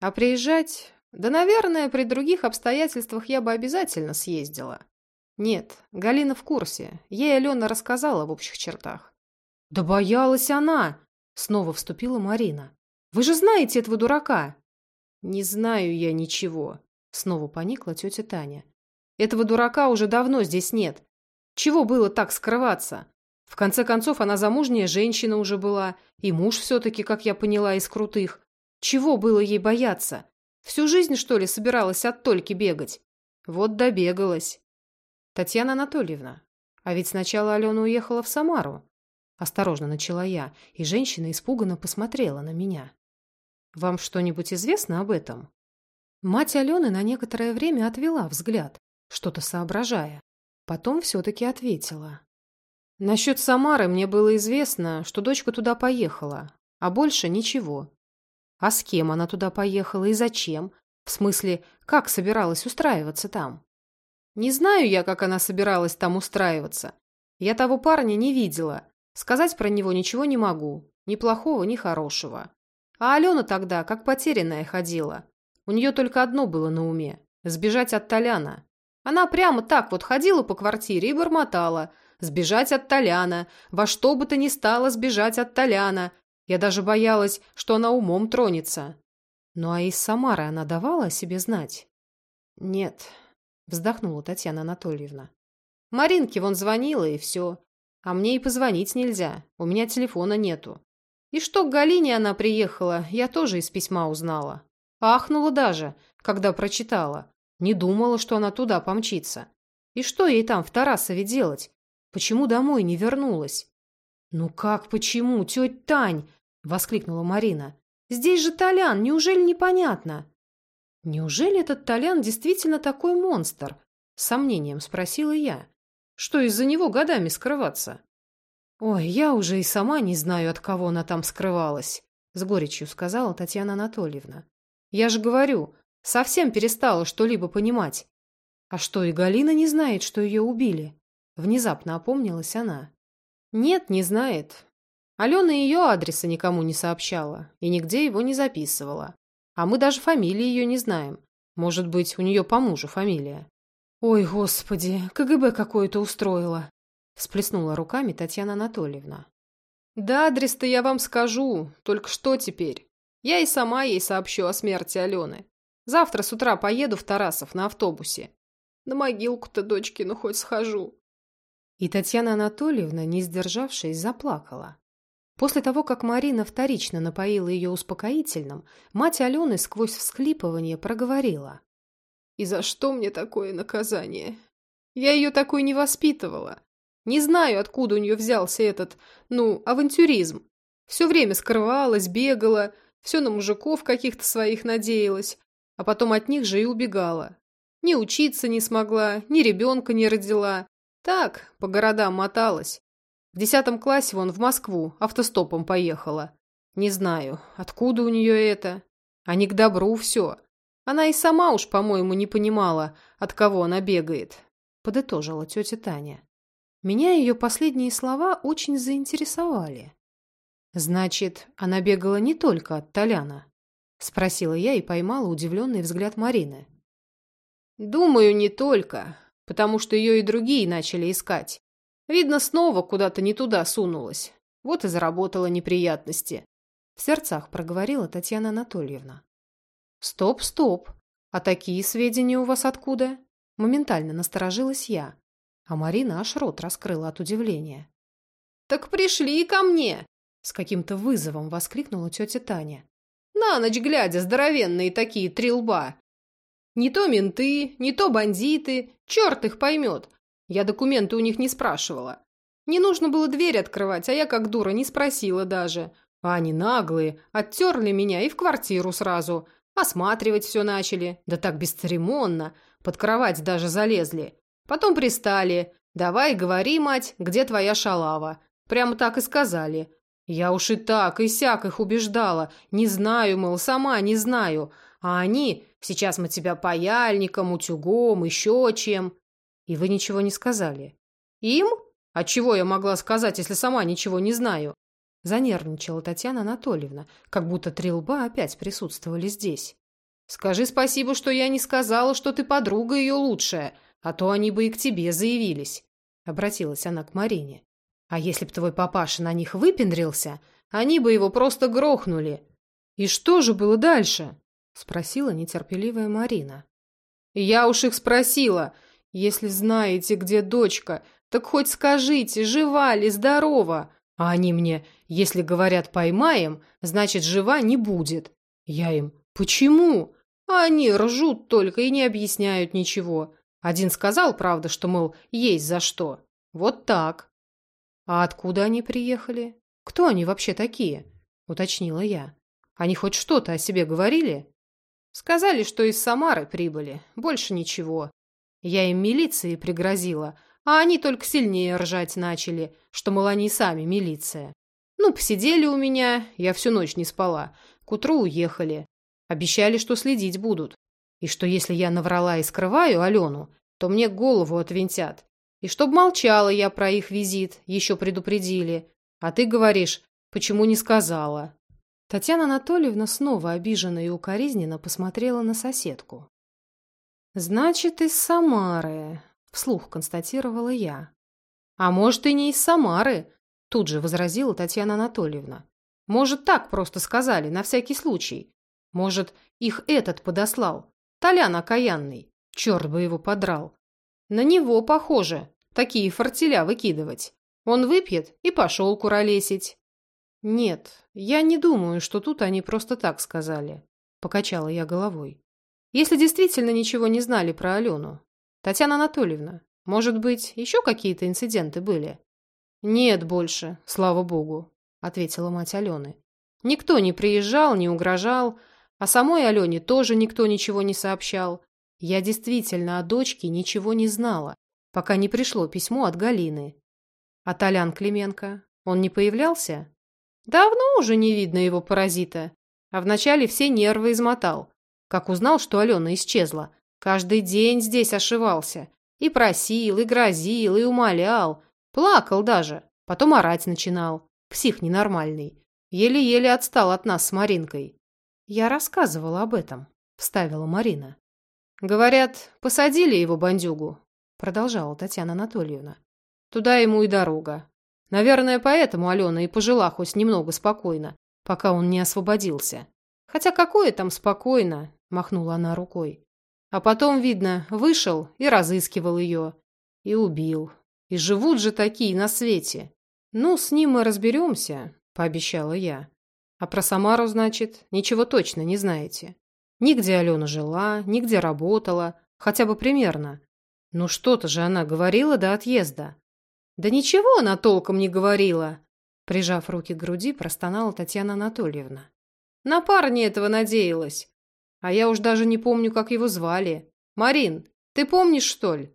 А приезжать... Да, наверное, при других обстоятельствах я бы обязательно съездила. Нет, Галина в курсе. Ей Алена рассказала в общих чертах. Да боялась она! Снова вступила Марина. Вы же знаете этого дурака. Не знаю я ничего. Снова поникла тетя Таня. Этого дурака уже давно здесь нет. Чего было так скрываться? В конце концов, она замужняя женщина уже была, и муж все-таки, как я поняла, из крутых. Чего было ей бояться? Всю жизнь, что ли, собиралась от Тольки бегать? Вот добегалась. Татьяна Анатольевна, а ведь сначала Алена уехала в Самару. Осторожно начала я, и женщина испуганно посмотрела на меня. Вам что-нибудь известно об этом? Мать Алены на некоторое время отвела взгляд, что-то соображая. Потом все-таки ответила. Насчет Самары мне было известно, что дочка туда поехала, а больше ничего. А с кем она туда поехала и зачем? В смысле, как собиралась устраиваться там? Не знаю я, как она собиралась там устраиваться. Я того парня не видела. Сказать про него ничего не могу. Ни плохого, ни хорошего. А Алена тогда, как потерянная, ходила. У нее только одно было на уме – сбежать от Толяна. Она прямо так вот ходила по квартире и бормотала – сбежать от Толяна, во что бы то ни стало сбежать от Толяна. Я даже боялась, что она умом тронется. Ну а из Самары она давала о себе знать? Нет, вздохнула Татьяна Анатольевна. Маринке вон звонила, и все. А мне и позвонить нельзя, у меня телефона нету. И что к Галине она приехала, я тоже из письма узнала. Ахнула даже, когда прочитала. Не думала, что она туда помчится. И что ей там в Тарасове делать? Почему домой не вернулась? «Ну как почему, тетя Тань?» – воскликнула Марина. «Здесь же Толян, неужели непонятно?» «Неужели этот Толян действительно такой монстр?» – с сомнением спросила я. «Что из-за него годами скрываться?» «Ой, я уже и сама не знаю, от кого она там скрывалась», – с горечью сказала Татьяна Анатольевна. «Я же говорю, совсем перестала что-либо понимать. А что, и Галина не знает, что ее убили?» Внезапно опомнилась она. Нет, не знает. Алена ее адреса никому не сообщала и нигде его не записывала. А мы даже фамилии ее не знаем. Может быть, у нее по мужу фамилия. «Ой, господи, КГБ какое-то устроила!» Всплеснула руками Татьяна Анатольевна. «Да адрес-то я вам скажу, только что теперь? Я и сама ей сообщу о смерти Алены. Завтра с утра поеду в Тарасов на автобусе. На могилку-то дочкину хоть схожу. И Татьяна Анатольевна, не сдержавшись, заплакала. После того, как Марина вторично напоила ее успокоительным, мать Алены сквозь всхлипывание проговорила. «И за что мне такое наказание? Я ее такой не воспитывала. Не знаю, откуда у нее взялся этот, ну, авантюризм. Все время скрывалась, бегала, все на мужиков каких-то своих надеялась, а потом от них же и убегала. Ни учиться не смогла, ни ребенка не родила, так, по городам моталась. В десятом классе вон в Москву автостопом поехала. Не знаю, откуда у нее это. А не к добру все. Она и сама уж, по-моему, не понимала, от кого она бегает. Подытожила тетя Таня. Меня ее последние слова очень заинтересовали. Значит, она бегала не только от Толяна? Спросила я и поймала удивленный взгляд Марины. Думаю, не только потому что ее и другие начали искать. Видно, снова куда-то не туда сунулась. Вот и заработала неприятности. В сердцах проговорила Татьяна Анатольевна. «Стоп, стоп! А такие сведения у вас откуда?» Моментально насторожилась я, а Марина аж рот раскрыла от удивления. «Так пришли ко мне!» С каким-то вызовом воскликнула тетя Таня. «На ночь глядя, здоровенные такие три лба! Не то менты, не то бандиты, черт их поймет. Я документы у них не спрашивала. Не нужно было дверь открывать, а я как дура не спросила даже. А они наглые, оттерли меня и в квартиру сразу. Осматривать все начали, да так бесцеремонно. Под кровать даже залезли. Потом пристали. «Давай, говори, мать, где твоя шалава?» Прямо так и сказали. Я уж и так, и сяк их убеждала. Не знаю, мол, сама не знаю. А они, сейчас мы тебя паяльником, утюгом, еще чем. И вы ничего не сказали. Им? А чего я могла сказать, если сама ничего не знаю? Занервничала Татьяна Анатольевна, как будто три лба опять присутствовали здесь. Скажи спасибо, что я не сказала, что ты подруга ее лучшая, а то они бы и к тебе заявились. Обратилась она к Марине. А если б твой папаша на них выпендрился, они бы его просто грохнули. И что же было дальше? Спросила нетерпеливая Марина. «Я уж их спросила. Если знаете, где дочка, так хоть скажите, жива ли, здорова. А они мне, если говорят «поймаем», значит, жива не будет. Я им «почему?» А они ржут только и не объясняют ничего. Один сказал, правда, что, мол, есть за что. Вот так. А откуда они приехали? Кто они вообще такие? Уточнила я. Они хоть что-то о себе говорили? Сказали, что из Самары прибыли. Больше ничего. Я им милиции пригрозила, а они только сильнее ржать начали, что, мол, они сами милиция. Ну, посидели у меня, я всю ночь не спала. К утру уехали. Обещали, что следить будут. И что если я наврала и скрываю Алену, то мне голову отвинтят. И чтоб молчала я про их визит, еще предупредили. А ты говоришь, почему не сказала? Татьяна Анатольевна снова обиженно и укоризненно посмотрела на соседку. «Значит, из Самары», — вслух констатировала я. «А может, и не из Самары», — тут же возразила Татьяна Анатольевна. «Может, так просто сказали, на всякий случай. Может, их этот подослал, Толян окаянный, черт бы его подрал. На него похоже, такие фортеля выкидывать. Он выпьет и пошел куролесить». «Нет, я не думаю, что тут они просто так сказали», – покачала я головой. «Если действительно ничего не знали про Алену. Татьяна Анатольевна, может быть, еще какие-то инциденты были?» «Нет больше, слава богу», – ответила мать Алены. «Никто не приезжал, не угрожал, а самой Алене тоже никто ничего не сообщал. Я действительно о дочке ничего не знала, пока не пришло письмо от Галины. А Толян Клименко, он не появлялся?» Давно уже не видно его паразита. А вначале все нервы измотал. Как узнал, что Алена исчезла. Каждый день здесь ошивался. И просил, и грозил, и умолял. Плакал даже. Потом орать начинал. Псих ненормальный. Еле-еле отстал от нас с Маринкой. Я рассказывала об этом, вставила Марина. Говорят, посадили его бандюгу, продолжала Татьяна Анатольевна. Туда ему и дорога. Наверное, поэтому Алена и пожила хоть немного спокойно, пока он не освободился. Хотя какое там спокойно, махнула она рукой. А потом, видно, вышел и разыскивал ее. И убил. И живут же такие на свете. Ну, с ним мы разберемся, пообещала я. А про Самару, значит, ничего точно не знаете. Нигде Алена жила, нигде работала, хотя бы примерно. Ну что-то же она говорила до отъезда. «Да ничего она толком не говорила!» Прижав руки к груди, простонала Татьяна Анатольевна. «На парня этого надеялась. А я уж даже не помню, как его звали. Марин, ты помнишь, что ли?»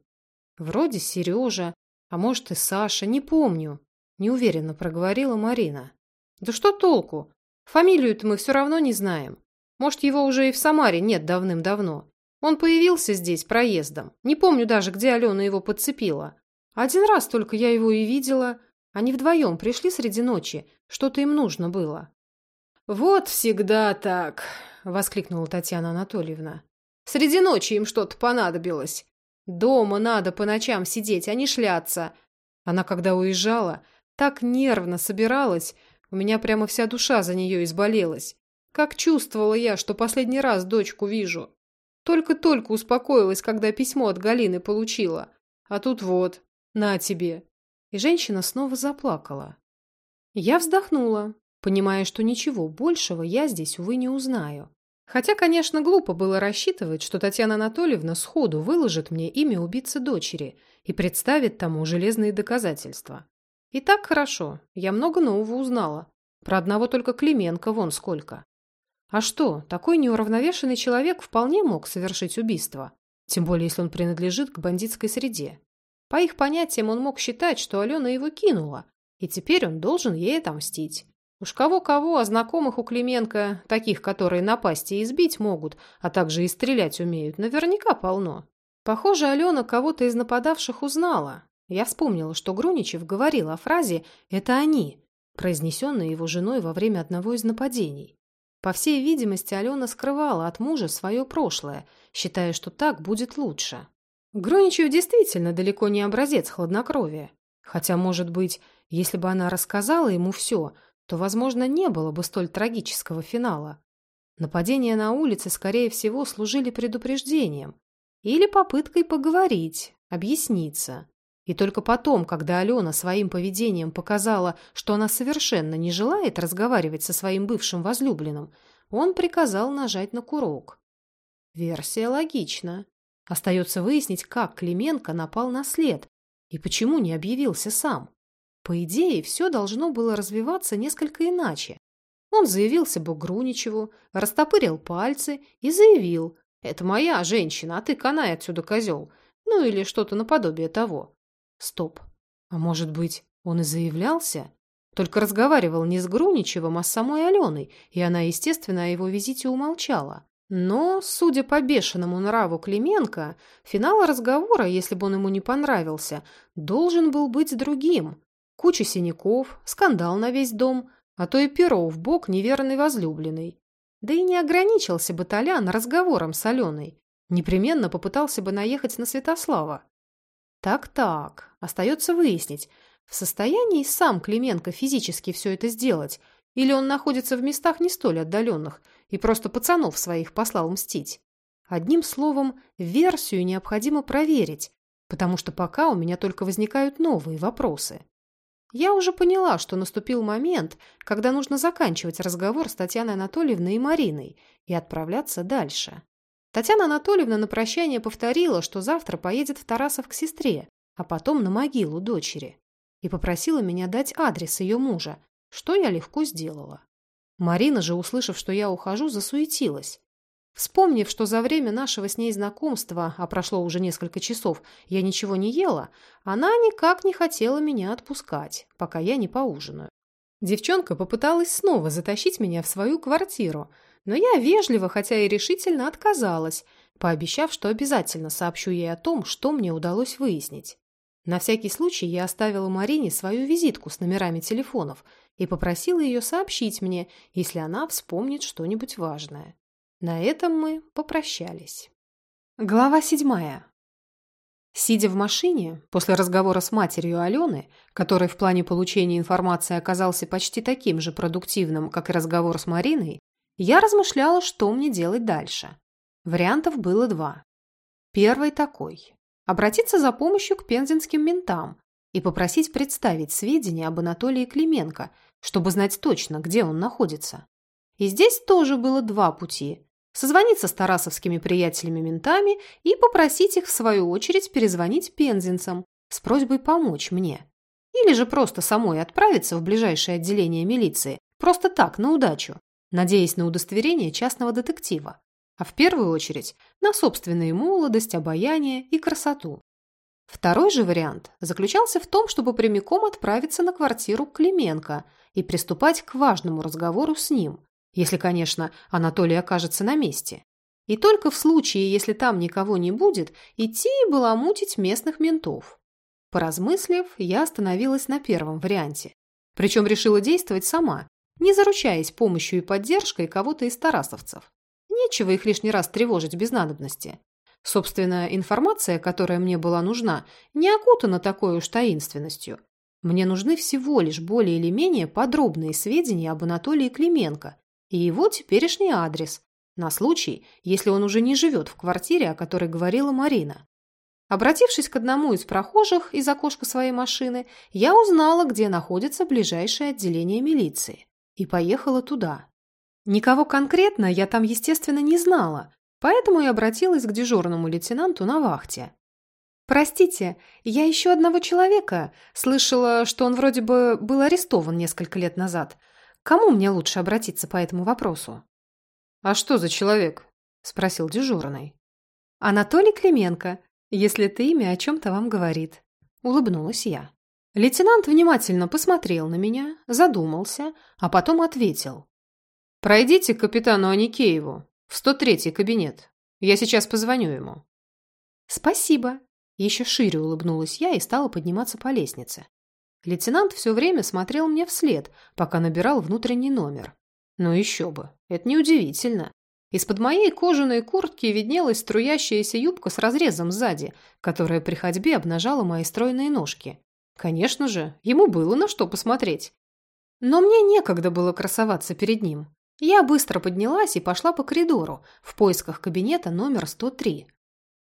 «Вроде Сережа, а может и Саша, не помню», – неуверенно проговорила Марина. «Да что толку? Фамилию-то мы все равно не знаем. Может, его уже и в Самаре нет давным-давно. Он появился здесь проездом. Не помню даже, где Алена его подцепила. Один раз только я его и видела. Они вдвоем пришли среди ночи. Что-то им нужно было. «Вот всегда так!» — воскликнула Татьяна Анатольевна. «Среди ночи им что-то понадобилось. Дома надо по ночам сидеть, а не шляться. Она, когда уезжала, так нервно собиралась, у меня прямо вся душа за нее изболелась. Как чувствовала я, что последний раз дочку вижу. Только-только успокоилась, когда письмо от Галины получила. А тут вот, на тебе!» И женщина снова заплакала. Я вздохнула, понимая, что ничего большего я здесь, увы, не узнаю. Хотя, конечно, глупо было рассчитывать, что Татьяна Анатольевна сходу выложит мне имя убийцы дочери и представит тому железные доказательства. И так хорошо, я много нового узнала. Про одного только Клименко вон сколько. А что, такой неуравновешенный человек вполне мог совершить убийство, тем более если он принадлежит к бандитской среде. По их понятиям он мог считать, что Алена его кинула, и теперь он должен ей отомстить. Уж кого-кого, а знакомых у Клименко, таких, которые напасть и избить могут, а также и стрелять умеют, наверняка полно. Похоже, Алена кого-то из нападавших узнала. Я вспомнила, что Груничев говорил о фразе «это они», произнесенной его женой во время одного из нападений. По всей видимости, Алена скрывала от мужа свое прошлое, считая, что так будет лучше. Гроничев действительно далеко не образец хладнокровия. Хотя, может быть, если бы она рассказала ему все, то, возможно, не было бы столь трагического финала. Нападения на улице, скорее всего, служили предупреждением или попыткой поговорить, объясниться. И только потом, когда Алена своим поведением показала, что она совершенно не желает разговаривать со своим бывшим возлюбленным, он приказал нажать на курок. Версия логична. Остается выяснить, как Клименко напал на след и почему не объявился сам. По идее, все должно было развиваться несколько иначе. Он заявился бы Груничеву, растопырил пальцы и заявил «Это моя женщина, а ты канай отсюда, козел». Ну или что-то наподобие того. Стоп. А может быть, он и заявлялся? Только разговаривал не с Груничевым, а с самой Аленой, и она, естественно, о его визите умолчала. Но, судя по бешеному нраву Клименко, финал разговора, если бы он ему не понравился, должен был быть другим. Куча синяков, скандал на весь дом, а то и перо в бок неверной возлюбленной. Да и не ограничился бы Толян разговором с Аленой. Непременно попытался бы наехать на Святослава. Так-так, остается выяснить, в состоянии сам Клименко физически все это сделать, или он находится в местах не столь отдаленных и просто пацанов своих послал мстить. Одним словом, версию необходимо проверить, потому что пока у меня только возникают новые вопросы. Я уже поняла, что наступил момент, когда нужно заканчивать разговор с Татьяной Анатольевной и Мариной и отправляться дальше. Татьяна Анатольевна на прощание повторила, что завтра поедет в Тарасов к сестре, а потом на могилу дочери, и попросила меня дать адрес ее мужа, что я легко сделала. Марина же, услышав, что я ухожу, засуетилась. Вспомнив, что за время нашего с ней знакомства, а прошло уже несколько часов, я ничего не ела, она никак не хотела меня отпускать, пока я не поужинаю. Девчонка попыталась снова затащить меня в свою квартиру, но я вежливо, хотя и решительно отказалась, пообещав, что обязательно сообщу ей о том, что мне удалось выяснить. На всякий случай я оставила Марине свою визитку с номерами телефонов и попросила ее сообщить мне, если она вспомнит что-нибудь важное. На этом мы попрощались. Глава седьмая. Сидя в машине, после разговора с матерью Алены, который в плане получения информации оказался почти таким же продуктивным, как и разговор с Мариной, я размышляла, что мне делать дальше. Вариантов было два. Первый такой обратиться за помощью к пензенским ментам и попросить представить сведения об Анатолии Клименко, чтобы знать точно, где он находится. И здесь тоже было два пути – созвониться с тарасовскими приятелями-ментами и попросить их, в свою очередь, перезвонить пензенцам с просьбой помочь мне. Или же просто самой отправиться в ближайшее отделение милиции, просто так, на удачу, надеясь на удостоверение частного детектива а в первую очередь на собственную молодость, обаяние и красоту. Второй же вариант заключался в том, чтобы прямиком отправиться на квартиру Клименко и приступать к важному разговору с ним, если, конечно, Анатолий окажется на месте. И только в случае, если там никого не будет, идти и баламутить местных ментов. Поразмыслив, я остановилась на первом варианте. Причем решила действовать сама, не заручаясь помощью и поддержкой кого-то из тарасовцев. Нечего их лишний раз тревожить без надобности. Собственно, информация, которая мне была нужна, не окутана такой уж таинственностью. Мне нужны всего лишь более или менее подробные сведения об Анатолии Клименко и его теперешний адрес, на случай, если он уже не живет в квартире, о которой говорила Марина. Обратившись к одному из прохожих из окошка своей машины, я узнала, где находится ближайшее отделение милиции, и поехала туда. Никого конкретно я там, естественно, не знала, поэтому и обратилась к дежурному лейтенанту на вахте. «Простите, я еще одного человека. Слышала, что он вроде бы был арестован несколько лет назад. Кому мне лучше обратиться по этому вопросу?» «А что за человек?» – спросил дежурный. «Анатолий Клименко, если это имя о чем-то вам говорит», – улыбнулась я. Лейтенант внимательно посмотрел на меня, задумался, а потом ответил. Пройдите к капитану Аникееву в 103-й кабинет. Я сейчас позвоню ему. Спасибо. Еще шире улыбнулась я и стала подниматься по лестнице. Лейтенант все время смотрел мне вслед, пока набирал внутренний номер. Ну еще бы, это неудивительно. Из-под моей кожаной куртки виднелась струящаяся юбка с разрезом сзади, которая при ходьбе обнажала мои стройные ножки. Конечно же, ему было на что посмотреть. Но мне некогда было красоваться перед ним. Я быстро поднялась и пошла по коридору в поисках кабинета номер 103.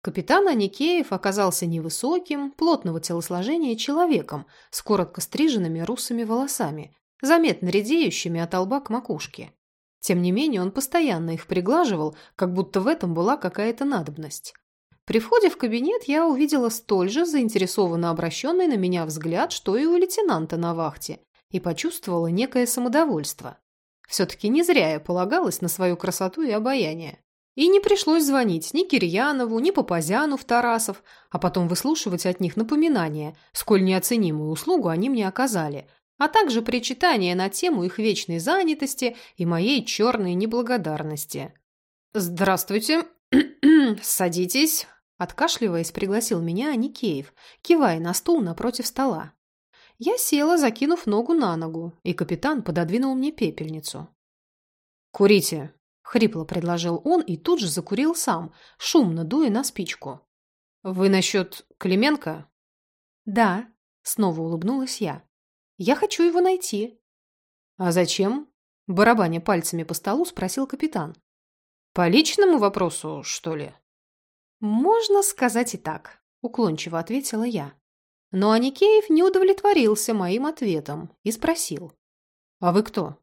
Капитан Аникеев оказался невысоким, плотного телосложения человеком с коротко стриженными русыми волосами, заметно редеющими от лба к макушке. Тем не менее, он постоянно их приглаживал, как будто в этом была какая-то надобность. При входе в кабинет я увидела столь же заинтересованно обращенный на меня взгляд, что и у лейтенанта на вахте, и почувствовала некое самодовольство. Все-таки не зря я полагалась на свою красоту и обаяние. И не пришлось звонить ни Кирьянову, ни Папазяну в Тарасов, а потом выслушивать от них напоминания, сколь неоценимую услугу они мне оказали, а также причитания на тему их вечной занятости и моей черной неблагодарности. «Здравствуйте. (clears throat) Садитесь», – откашливаясь, пригласил меня Аникеев, кивая на стул напротив стола. Я села, закинув ногу на ногу, и капитан пододвинул мне пепельницу. «Курите», Хрипло предложил он и тут же закурил сам, шумно дуя на спичку. «Вы насчет Клименко?» «Да», — снова улыбнулась я. «Я хочу его найти». «А зачем?» — барабаня пальцами по столу спросил капитан. «По личному вопросу, что ли?» «Можно сказать и так», — уклончиво ответила я. Но Аникеев не удовлетворился моим ответом и спросил. «А вы кто?»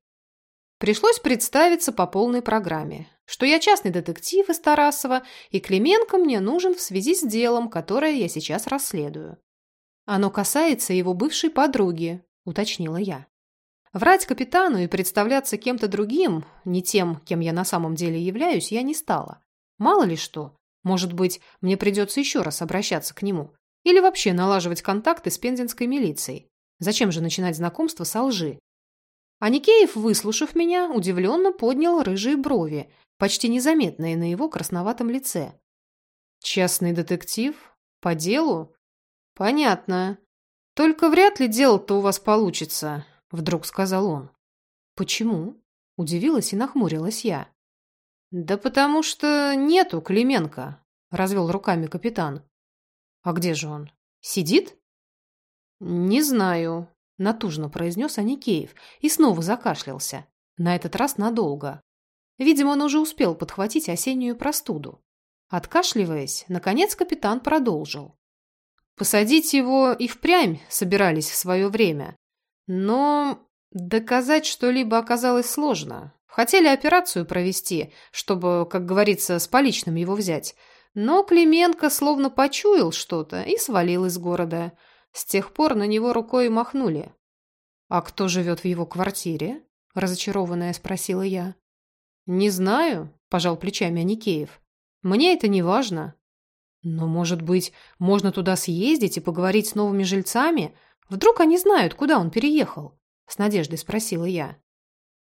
Пришлось представиться по полной программе, что я частный детектив из Тарасова, и Клименко мне нужен в связи с делом, которое я сейчас расследую. Оно касается его бывшей подруги, уточнила я. Врать капитану и представляться кем-то другим, не тем, кем я на самом деле являюсь, я не стала. Мало ли что, может быть, мне придется еще раз обращаться к нему. Или вообще налаживать контакты с пензенской милицией. Зачем же начинать знакомство со лжи? Аникеев, выслушав меня, удивленно поднял рыжие брови, почти незаметные на его красноватом лице. «Частный детектив? По делу? Понятно. Только вряд ли дело-то у вас получится», — вдруг сказал он. «Почему?» — удивилась и нахмурилась я. «Да потому что нету Клименко», — развел руками капитан. «А где же он? Сидит?» «Не знаю», натужно произнес Аникеев и снова закашлялся. На этот раз надолго. Видимо, он уже успел подхватить осеннюю простуду. Откашливаясь, наконец капитан продолжил. Посадить его и впрямь собирались в свое время. Но доказать что-либо оказалось сложно. Хотели операцию провести, чтобы, как говорится, с поличным его взять. Но Клименко словно почуял что-то и свалил из города. С тех пор на него рукой махнули. «А кто живет в его квартире?» – разочарованная спросила я. «Не знаю», – пожал плечами Аникеев. «Мне это не важно». «Но, может быть, можно туда съездить и поговорить с новыми жильцами? Вдруг они знают, куда он переехал?» – с надеждой спросила я.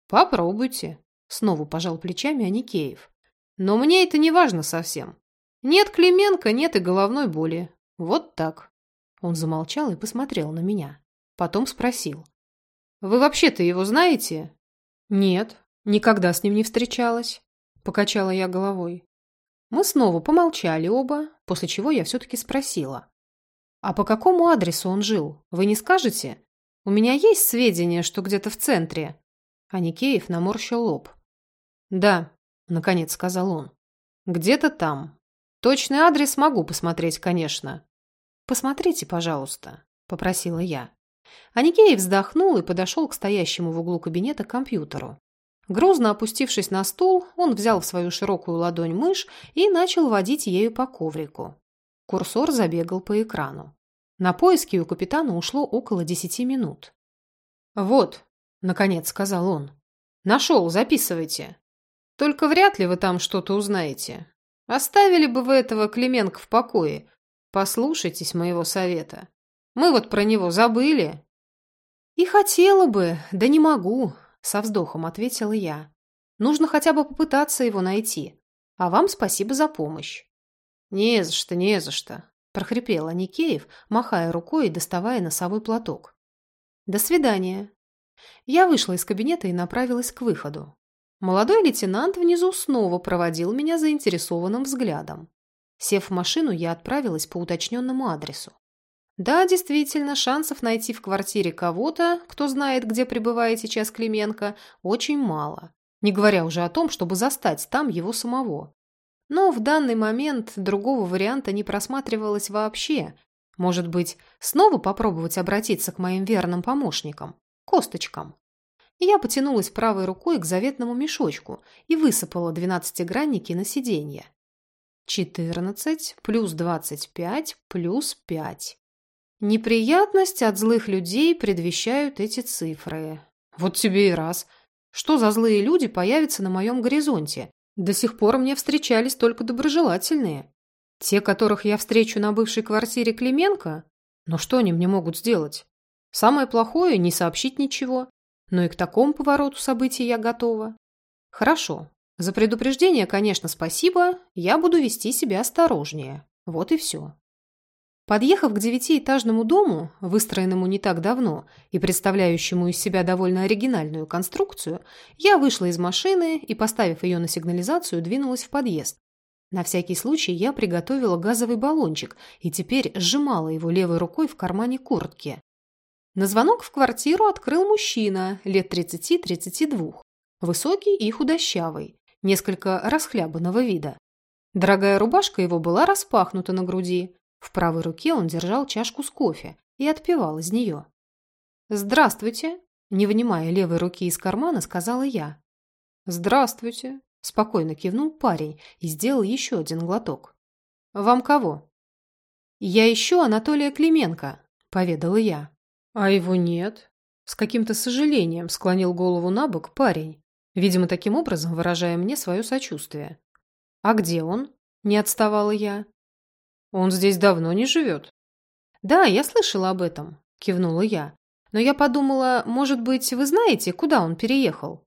«Попробуйте», – снова пожал плечами Аникеев. «Но мне это не важно совсем. Нет Клименко, нет и головной боли. Вот так». Он замолчал и посмотрел на меня. Потом спросил. «Вы вообще-то его знаете?» «Нет, никогда с ним не встречалась», – покачала я головой. Мы снова помолчали оба, после чего я все-таки спросила. «А по какому адресу он жил? Вы не скажете? У меня есть сведения, что где-то в центре». Аникеев наморщил лоб. «Да», – наконец сказал он. «Где-то там. Точный адрес могу посмотреть, конечно. «Посмотрите, пожалуйста», – попросила я. Аникей вздохнул и подошел к стоящему в углу кабинета компьютеру. Грузно опустившись на стул, он взял в свою широкую ладонь мышь и начал водить ею по коврику. Курсор забегал по экрану. На поиски у капитана ушло около десяти минут. «Вот», — наконец сказал он, — «нашел, записывайте. Только вряд ли вы там что-то узнаете. Оставили бы вы этого Клименко в покое, Послушайтесь моего совета. Мы вот про него забыли. И хотела бы, да не могу, со вздохом ответила я. Нужно хотя бы попытаться его найти. А вам спасибо за помощь. Не за что, не за что, прохрипел Аникеев, махая рукой и доставая носовой платок. До свидания. Я вышла из кабинета и направилась к выходу. Молодой лейтенант внизу снова проводил меня заинтересованным взглядом. Сев в машину, я отправилась по уточненному адресу. Да, действительно, шансов найти в квартире кого-то, кто знает, где пребывает сейчас Клименко, очень мало. Не говоря уже о том, чтобы застать там его самого. Но в данный момент другого варианта не просматривалось вообще. Может быть, снова попробовать обратиться к моим верным помощникам, косточкам. Я потянулась правой рукой к заветному мешочку и высыпала двенадцатигранники на сиденье. 14 плюс 25 плюс 5. Неприятность от злых людей предвещают эти цифры. Вот тебе и раз. Что за злые люди появятся на моем горизонте? До сих пор мне встречались только доброжелательные. Те, которых я встречу на бывшей квартире Клименко? Но что они мне могут сделать? Самое плохое – не сообщить ничего. Но и к такому повороту событий я готова. Хорошо. За предупреждение, конечно, спасибо. Я буду вести себя осторожнее. Вот и все. Подъехав к девятиэтажному дому, выстроенному не так давно и представляющему из себя довольно оригинальную конструкцию, я вышла из машины и, поставив ее на сигнализацию, двинулась в подъезд. На всякий случай я приготовила газовый баллончик и теперь сжимала его левой рукой в кармане куртки. На звонок в квартиру открыл мужчина лет 30-32, высокий и худощавый, несколько расхлябанного вида. Дорогая рубашка его была распахнута на груди. В правой руке он держал чашку с кофе и отпивал из нее. «Здравствуйте!» – не вынимая левой руки из кармана, сказала я. «Здравствуйте!» – спокойно кивнул парень и сделал еще один глоток. «Вам кого?» «Я ищу Анатолия Клименко», – поведала я. «А его нет?» С каким-то сожалением склонил голову на бок парень, видимо, таким образом выражая мне свое сочувствие. «А где он?» – не отставала я. «Он здесь давно не живет». «Да, я слышала об этом», – кивнула я. «Но я подумала, может быть, вы знаете, куда он переехал?»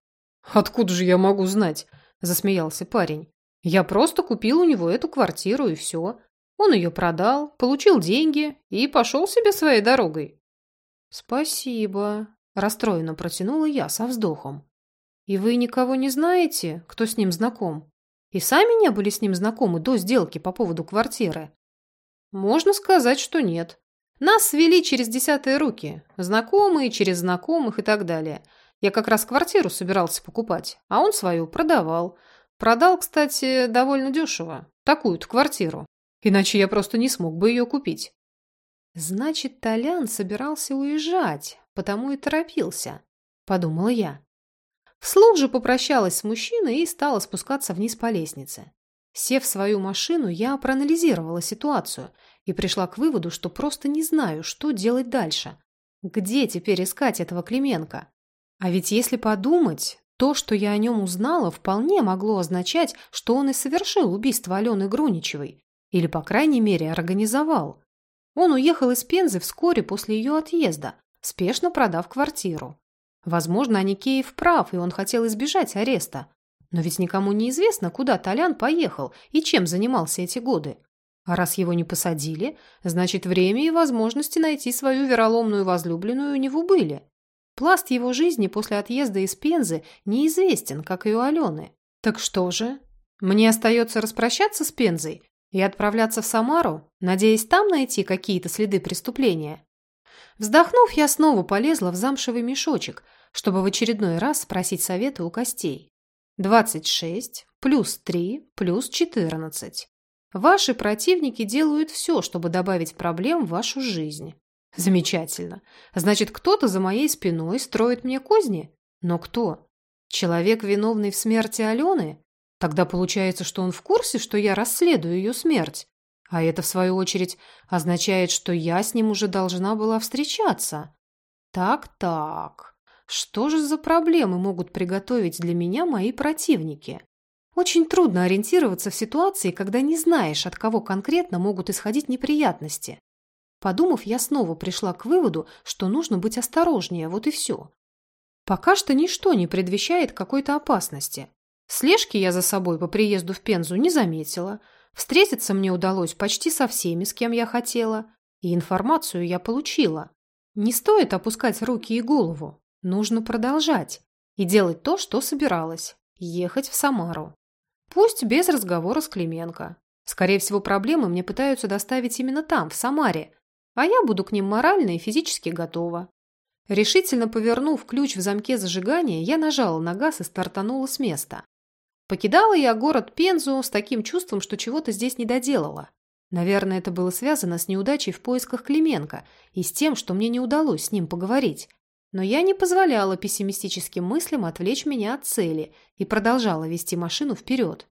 «Откуда же я могу знать?» – засмеялся парень. «Я просто купил у него эту квартиру и все. Он ее продал, получил деньги и пошел себе своей дорогой. «Спасибо», – расстроенно протянула я со вздохом. «И вы никого не знаете, кто с ним знаком? И сами не были с ним знакомы до сделки по поводу квартиры?» «Можно сказать, что нет. Нас свели через десятые руки, знакомые через знакомых и так далее. Я как раз квартиру собирался покупать, а он свою продавал. Продал, кстати, довольно дешево. Такую-то квартиру. Иначе я просто не смог бы ее купить. Значит, Толян собирался уезжать, потому и торопился, подумала я. Вслух же попрощалась с мужчиной и стала спускаться вниз по лестнице. Сев в свою машину, я проанализировала ситуацию и пришла к выводу, что просто не знаю, что делать дальше. Где теперь искать этого Клименко? А ведь если подумать, то, что я о нем узнала, вполне могло означать, что он и совершил убийство Алены Груничевой. Или, по крайней мере, организовал. Он уехал из Пензы вскоре после ее отъезда, спешно продав квартиру. Возможно, Аникеев прав, и он хотел избежать ареста. Но ведь никому не известно, куда Толян поехал и чем занимался эти годы. А раз его не посадили, значит, время и возможности найти свою вероломную возлюбленную у него были. Пласт его жизни после отъезда из Пензы неизвестен, как и у Алены. Так что же? Мне остается распрощаться с Пензой и отправляться в Самару, надеясь там найти какие-то следы преступления. Вздохнув, я снова полезла в замшевый мешочек, чтобы в очередной раз спросить совета у костей. 26 плюс 3 плюс 14. Ваши противники делают все, чтобы добавить проблем в вашу жизнь. Замечательно. Значит, кто-то за моей спиной строит мне козни? Но кто? Человек, виновный в смерти Алены? Тогда получается, что он в курсе, что я расследую ее смерть. А это, в свою очередь, означает, что я с ним уже должна была встречаться. Так-так. Что же за проблемы могут приготовить для меня мои противники? Очень трудно ориентироваться в ситуации, когда не знаешь, от кого конкретно могут исходить неприятности. Подумав, я снова пришла к выводу, что нужно быть осторожнее, вот и все. Пока что ничто не предвещает какой-то опасности. Слежки я за собой по приезду в Пензу не заметила. Встретиться мне удалось почти со всеми, с кем я хотела. И информацию я получила. Не стоит опускать руки и голову. Нужно продолжать. И делать то, что собиралась. Ехать в Самару. Пусть без разговора с Клименко. Скорее всего, проблемы мне пытаются доставить именно там, в Самаре. А я буду к ним морально и физически готова. Решительно повернув ключ в замке зажигания, я нажала на газ и стартанула с места. Покидала я город Пензу с таким чувством, что чего-то здесь не доделала. Наверное, это было связано с неудачей в поисках Клименко и с тем, что мне не удалось с ним поговорить. Но я не позволяла пессимистическим мыслям отвлечь меня от цели и продолжала вести машину вперед.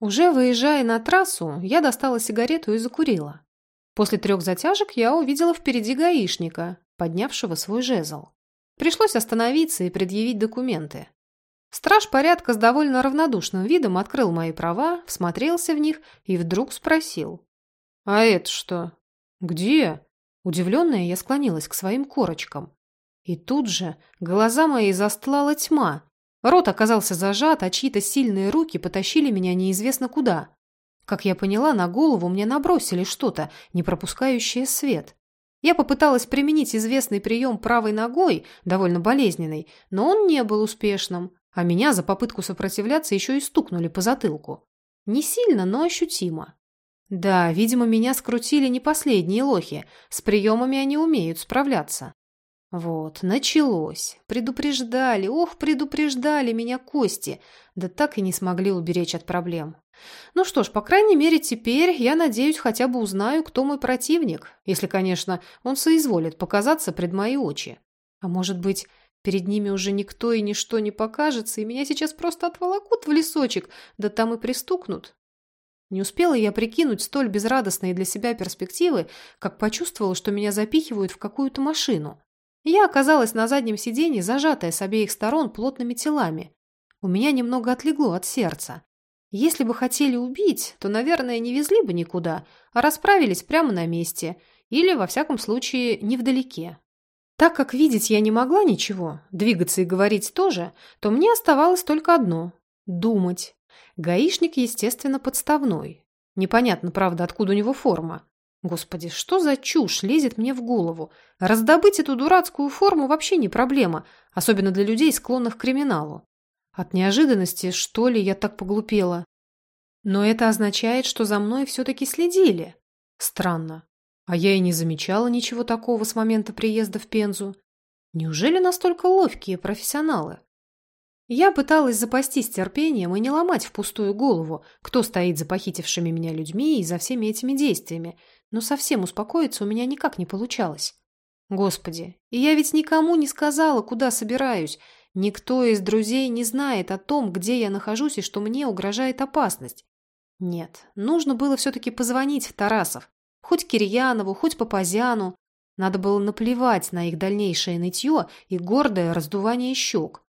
Уже выезжая на трассу, я достала сигарету и закурила. После трех затяжек я увидела впереди гаишника, поднявшего свой жезл. Пришлось остановиться и предъявить документы. Страж порядка с довольно равнодушным видом открыл мои права, всмотрелся в них и вдруг спросил. «А это что?» «Где?» Удивленная, я склонилась к своим корочкам. И тут же глаза мои застлала тьма. Рот оказался зажат, а чьи-то сильные руки потащили меня неизвестно куда. Как я поняла, на голову мне набросили что-то, не пропускающее свет. Я попыталась применить известный прием правой ногой, довольно болезненный, но он не был успешным, а меня за попытку сопротивляться еще и стукнули по затылку. Не сильно, но ощутимо. Да, видимо, меня скрутили не последние лохи, с приемами они умеют справляться. Вот, началось. Предупреждали, ох, предупреждали меня кости, да так и не смогли уберечь от проблем. Ну что ж, по крайней мере, теперь, я надеюсь, хотя бы узнаю, кто мой противник, если, конечно, он соизволит показаться пред мои очи. А может быть, перед ними уже никто и ничто не покажется, и меня сейчас просто отволокут в лесочек, да там и пристукнут? Не успела я прикинуть столь безрадостные для себя перспективы, как почувствовала, что меня запихивают в какую-то машину. Я оказалась на заднем сиденье, зажатая с обеих сторон плотными телами. У меня немного отлегло от сердца. Если бы хотели убить, то, наверное, не везли бы никуда, а расправились прямо на месте или, во всяком случае, невдалеке. Так как видеть я не могла ничего, двигаться и говорить тоже, то мне оставалось только одно – думать. Гаишник, естественно, подставной. Непонятно, правда, откуда у него форма. Господи, что за чушь лезет мне в голову? Раздобыть эту дурацкую форму вообще не проблема, особенно для людей, склонных к криминалу. От неожиданности, что ли, я так поглупела. Но это означает, что за мной все-таки следили. Странно. А я и не замечала ничего такого с момента приезда в Пензу. Неужели настолько ловкие профессионалы? Я пыталась запастись терпением и не ломать впустую голову, кто стоит за похитившими меня людьми и за всеми этими действиями, но совсем успокоиться у меня никак не получалось. Господи, и я ведь никому не сказала, куда собираюсь. Никто из друзей не знает о том, где я нахожусь и что мне угрожает опасность. Нет, нужно было все-таки позвонить в Тарасов. Хоть Кирьянову, хоть Папазяну. Надо было наплевать на их дальнейшее нытье и гордое раздувание щек.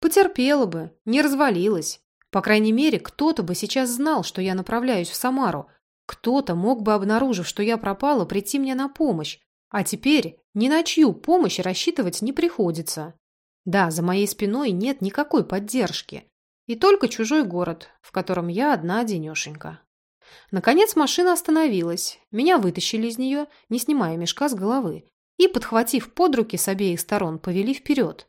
Потерпела бы, не развалилась. По крайней мере, кто-то бы сейчас знал, что я направляюсь в Самару. Кто-то мог бы, обнаружив, что я пропала, прийти мне на помощь. А теперь ни на чью помощь рассчитывать не приходится. Да, за моей спиной нет никакой поддержки. И только чужой город, в котором я одна денешенька. Наконец машина остановилась. Меня вытащили из нее, не снимая мешка с головы. И, подхватив под руки с обеих сторон, повели вперед.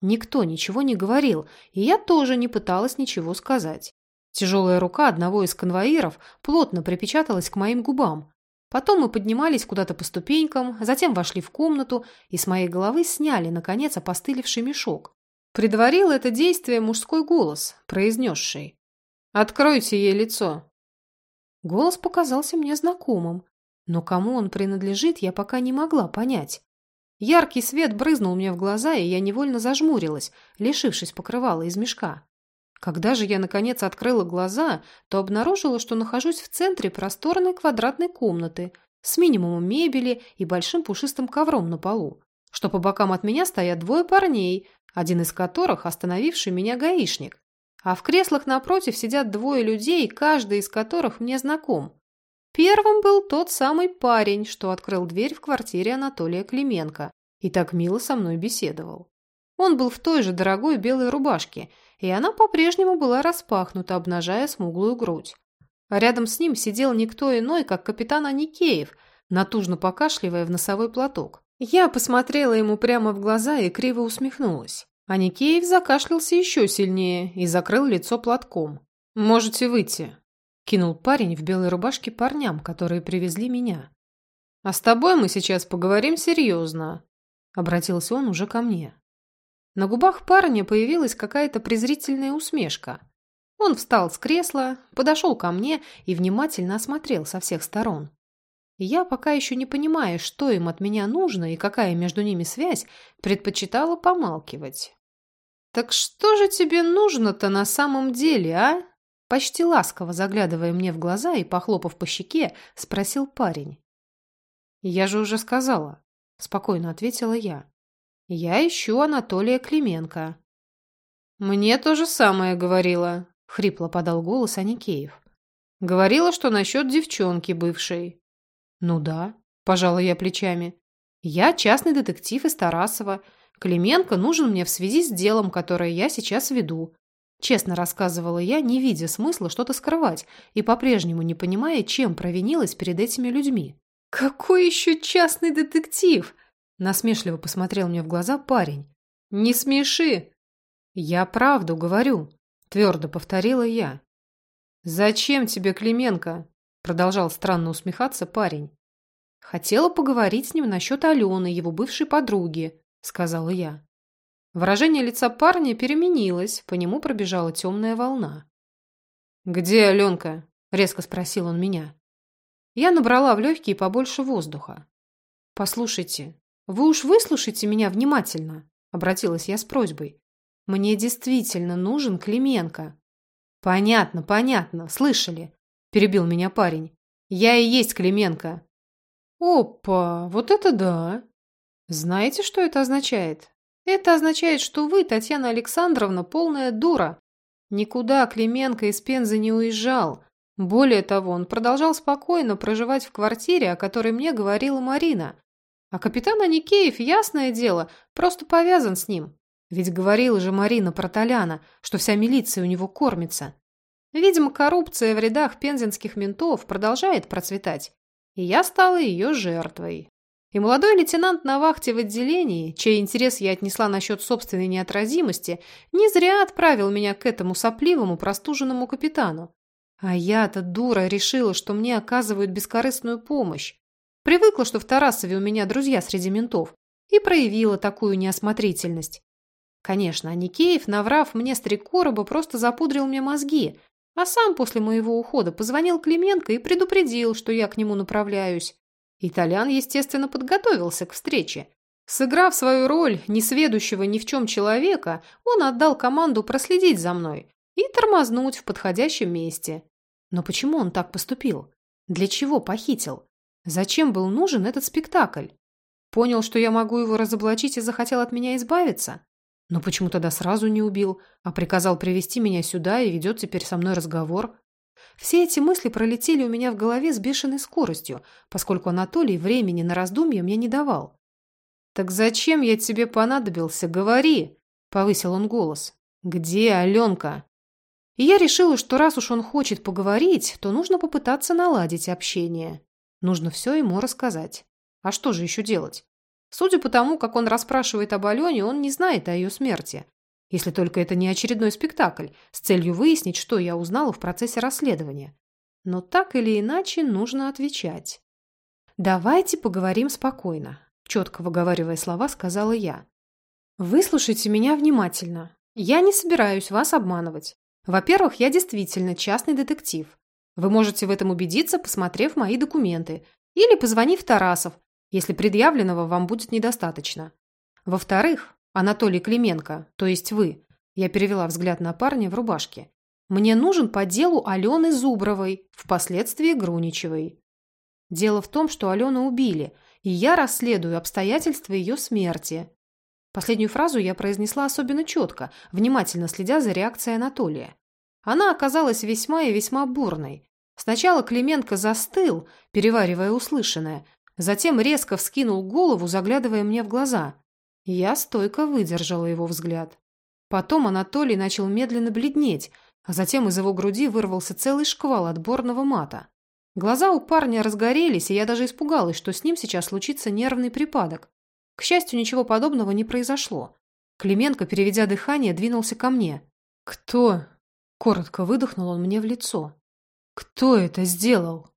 Никто ничего не говорил, и я тоже не пыталась ничего сказать. Тяжелая рука одного из конвоиров плотно припечаталась к моим губам. Потом мы поднимались куда-то по ступенькам, затем вошли в комнату и с моей головы сняли, наконец, опостылевший мешок. Предварил это действие мужской голос, произнесший «Откройте ей лицо». Голос показался мне знакомым, но кому он принадлежит, я пока не могла понять. Яркий свет брызнул мне в глаза, и я невольно зажмурилась, лишившись покрывала из мешка. Когда же я, наконец, открыла глаза, то обнаружила, что нахожусь в центре просторной квадратной комнаты с минимумом мебели и большим пушистым ковром на полу, что по бокам от меня стоят двое парней, один из которых остановивший меня гаишник, а в креслах напротив сидят двое людей, каждый из которых мне знаком. Первым был тот самый парень, что открыл дверь в квартире Анатолия Клименко и так мило со мной беседовал. Он был в той же дорогой белой рубашке, и она по-прежнему была распахнута, обнажая смуглую грудь. А рядом с ним сидел никто иной, как капитан Аникеев, натужно покашливая в носовой платок. Я посмотрела ему прямо в глаза и криво усмехнулась. Аникеев закашлялся еще сильнее и закрыл лицо платком. «Можете выйти», кинул парень в белой рубашке парням, которые привезли меня. «А с тобой мы сейчас поговорим серьезно», — обратился он уже ко мне. На губах парня появилась какая-то презрительная усмешка. Он встал с кресла, подошел ко мне и внимательно осмотрел со всех сторон. Я, пока еще не понимая, что им от меня нужно и какая между ними связь, предпочитала помалкивать. «Так что же тебе нужно-то на самом деле, а?» Почти ласково заглядывая мне в глаза и похлопав по щеке, спросил парень. «Я же уже сказала», — спокойно ответила я. «Я ищу Анатолия Клименко». «Мне то же самое говорила», — хрипло подал голос Аникеев. «Говорила, что насчет девчонки бывшей». «Ну да», — пожала я плечами. «Я частный детектив из Тарасова. Клименко нужен мне в связи с делом, которое я сейчас веду. Честно рассказывала я, не видя смысла что-то скрывать и по-прежнему не понимая, чем провинилась перед этими людьми. «Какой еще частный детектив?» Насмешливо посмотрел мне в глаза парень. «Не смеши!» «Я правду говорю», — твердо повторила я. «Зачем тебе Клименко?» — продолжал странно усмехаться парень. «Хотела поговорить с ним насчет Алены, его бывшей подруги», — сказала я. Выражение лица парня переменилось, по нему пробежала темная волна. «Где Аленка?» — резко спросил он меня. Я набрала в легкие побольше воздуха. «Послушайте, вы уж выслушайте меня внимательно», — обратилась я с просьбой. «Мне действительно нужен Клименко». «Понятно, понятно, слышали», — перебил меня парень. «Я и есть Клименко». «Опа, вот это да!» «Знаете, что это означает?» «Это означает, что вы, Татьяна Александровна, полная дура. Никуда Клименко из Пензы не уезжал. Более того, он продолжал спокойно проживать в квартире, о которой мне говорила Марина. А капитан Аникеев, ясное дело, просто повязан с ним. Ведь говорила же Марина про Толяна, что вся милиция у него кормится. Видимо, коррупция в рядах пензенских ментов продолжает процветать. И я стала ее жертвой. И молодой лейтенант на вахте в отделении, чей интерес я отнесла насчет собственной неотразимости, не зря отправил меня к этому сопливому простуженному капитану. А я-то, дура, решила, что мне оказывают бескорыстную помощь. Привыкла, что в Тарасове у меня друзья среди ментов, и проявила такую неосмотрительность. Конечно, Аникеев, наврав мне с три короба, просто запудрил мне мозги, а сам после моего ухода позвонил Клименко и предупредил, что я к нему направляюсь. Итальян, естественно, подготовился к встрече. Сыграв свою роль несведущего ни в чем человека, он отдал команду проследить за мной и тормознуть в подходящем месте. Но почему он так поступил? Для чего похитил? Зачем был нужен этот спектакль? Понял, что я могу его разоблачить и захотел от меня избавиться? Но почему тогда сразу не убил, а приказал привести меня сюда и ведет теперь со мной разговор? Все эти мысли пролетели у меня в голове с бешеной скоростью, поскольку Анатолий времени на раздумья мне не давал. «Так зачем я тебе понадобился? Говори!» — повысил он голос. «Где Аленка?» И я решила, что раз уж он хочет поговорить, то нужно попытаться наладить общение. Нужно все ему рассказать. А что же еще делать? Судя по тому, как он расспрашивает об Алене, он не знает о ее смерти. Если только это не очередной спектакль, с целью выяснить, что я узнала в процессе расследования. Но так или иначе нужно отвечать. «Давайте поговорим спокойно», – четко выговаривая слова, сказала я. «Выслушайте меня внимательно. Я не собираюсь вас обманывать. Во-первых, я действительно частный детектив. Вы можете в этом убедиться, посмотрев мои документы или позвонив Тарасов, если предъявленного вам будет недостаточно. Во-вторых, Анатолий Клименко, то есть вы, я перевела взгляд на парня в рубашке, мне нужен по делу Алены Зубровой, впоследствии Груничевой. Дело в том, что Алену убили, и я расследую обстоятельства ее смерти. Последнюю фразу я произнесла особенно четко, внимательно следя за реакцией Анатолия. Она оказалась весьма и весьма бурной. Сначала Клименко застыл, переваривая услышанное, затем резко вскинул голову, заглядывая мне в глаза. Я стойко выдержала его взгляд. Потом Анатолий начал медленно бледнеть, а затем из его груди вырвался целый шквал отборного мата. Глаза у парня разгорелись, и я даже испугалась, что с ним сейчас случится нервный припадок. К счастью, ничего подобного не произошло. Клименко, переведя дыхание, двинулся ко мне. «Кто?» – коротко выдохнул он мне в лицо. «Кто это сделал?»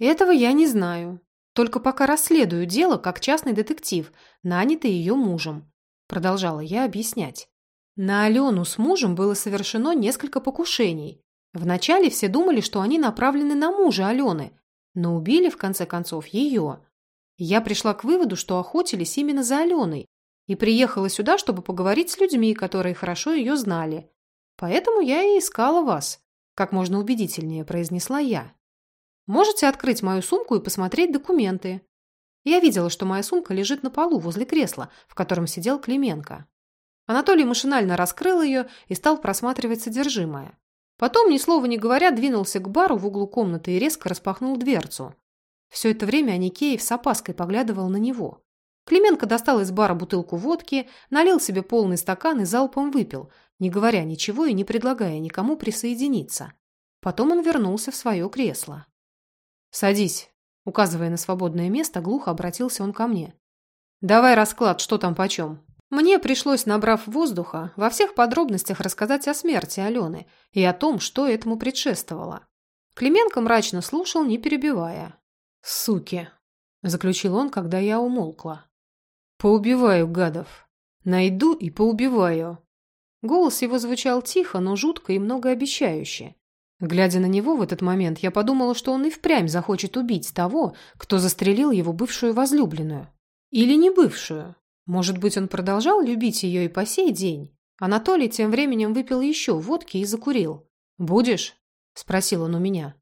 «Этого я не знаю. Только пока расследую дело как частный детектив, нанятый ее мужем», – продолжала я объяснять. На Алену с мужем было совершено несколько покушений. Вначале все думали, что они направлены на мужа Алены, но убили, в конце концов, ее. Я пришла к выводу, что охотились именно за Аленой, и приехала сюда, чтобы поговорить с людьми, которые хорошо ее знали. Поэтому я и искала вас. как можно убедительнее произнесла я. Можете открыть мою сумку и посмотреть документы. Я видела, что моя сумка лежит на полу возле кресла, в котором сидел Клименко. Анатолий машинально раскрыл ее и стал просматривать содержимое. Потом, ни слова не говоря, двинулся к бару в углу комнаты и резко распахнул дверцу. Все это время Аникеев с опаской поглядывал на него. Клименко достал из бара бутылку водки, налил себе полный стакан и залпом выпил, не говоря ничего и не предлагая никому присоединиться. Потом он вернулся в свое кресло. «Садись», — указывая на свободное место, глухо обратился он ко мне. «Давай расклад, что там почем». Мне пришлось, набрав воздуха, во всех подробностях рассказать о смерти Алены и о том, что этому предшествовало. Клименко мрачно слушал, не перебивая. «Суки!» – заключил он, когда я умолкла. «Поубиваю гадов. Найду и поубиваю». Голос его звучал тихо, но жутко и многообещающе. Глядя на него в этот момент, я подумала, что он и впрямь захочет убить того, кто застрелил его бывшую возлюбленную. Или не бывшую. Может быть, он продолжал любить ее и по сей день? Анатолий тем временем выпил еще водки и закурил. «Будешь?» – спросил он у меня.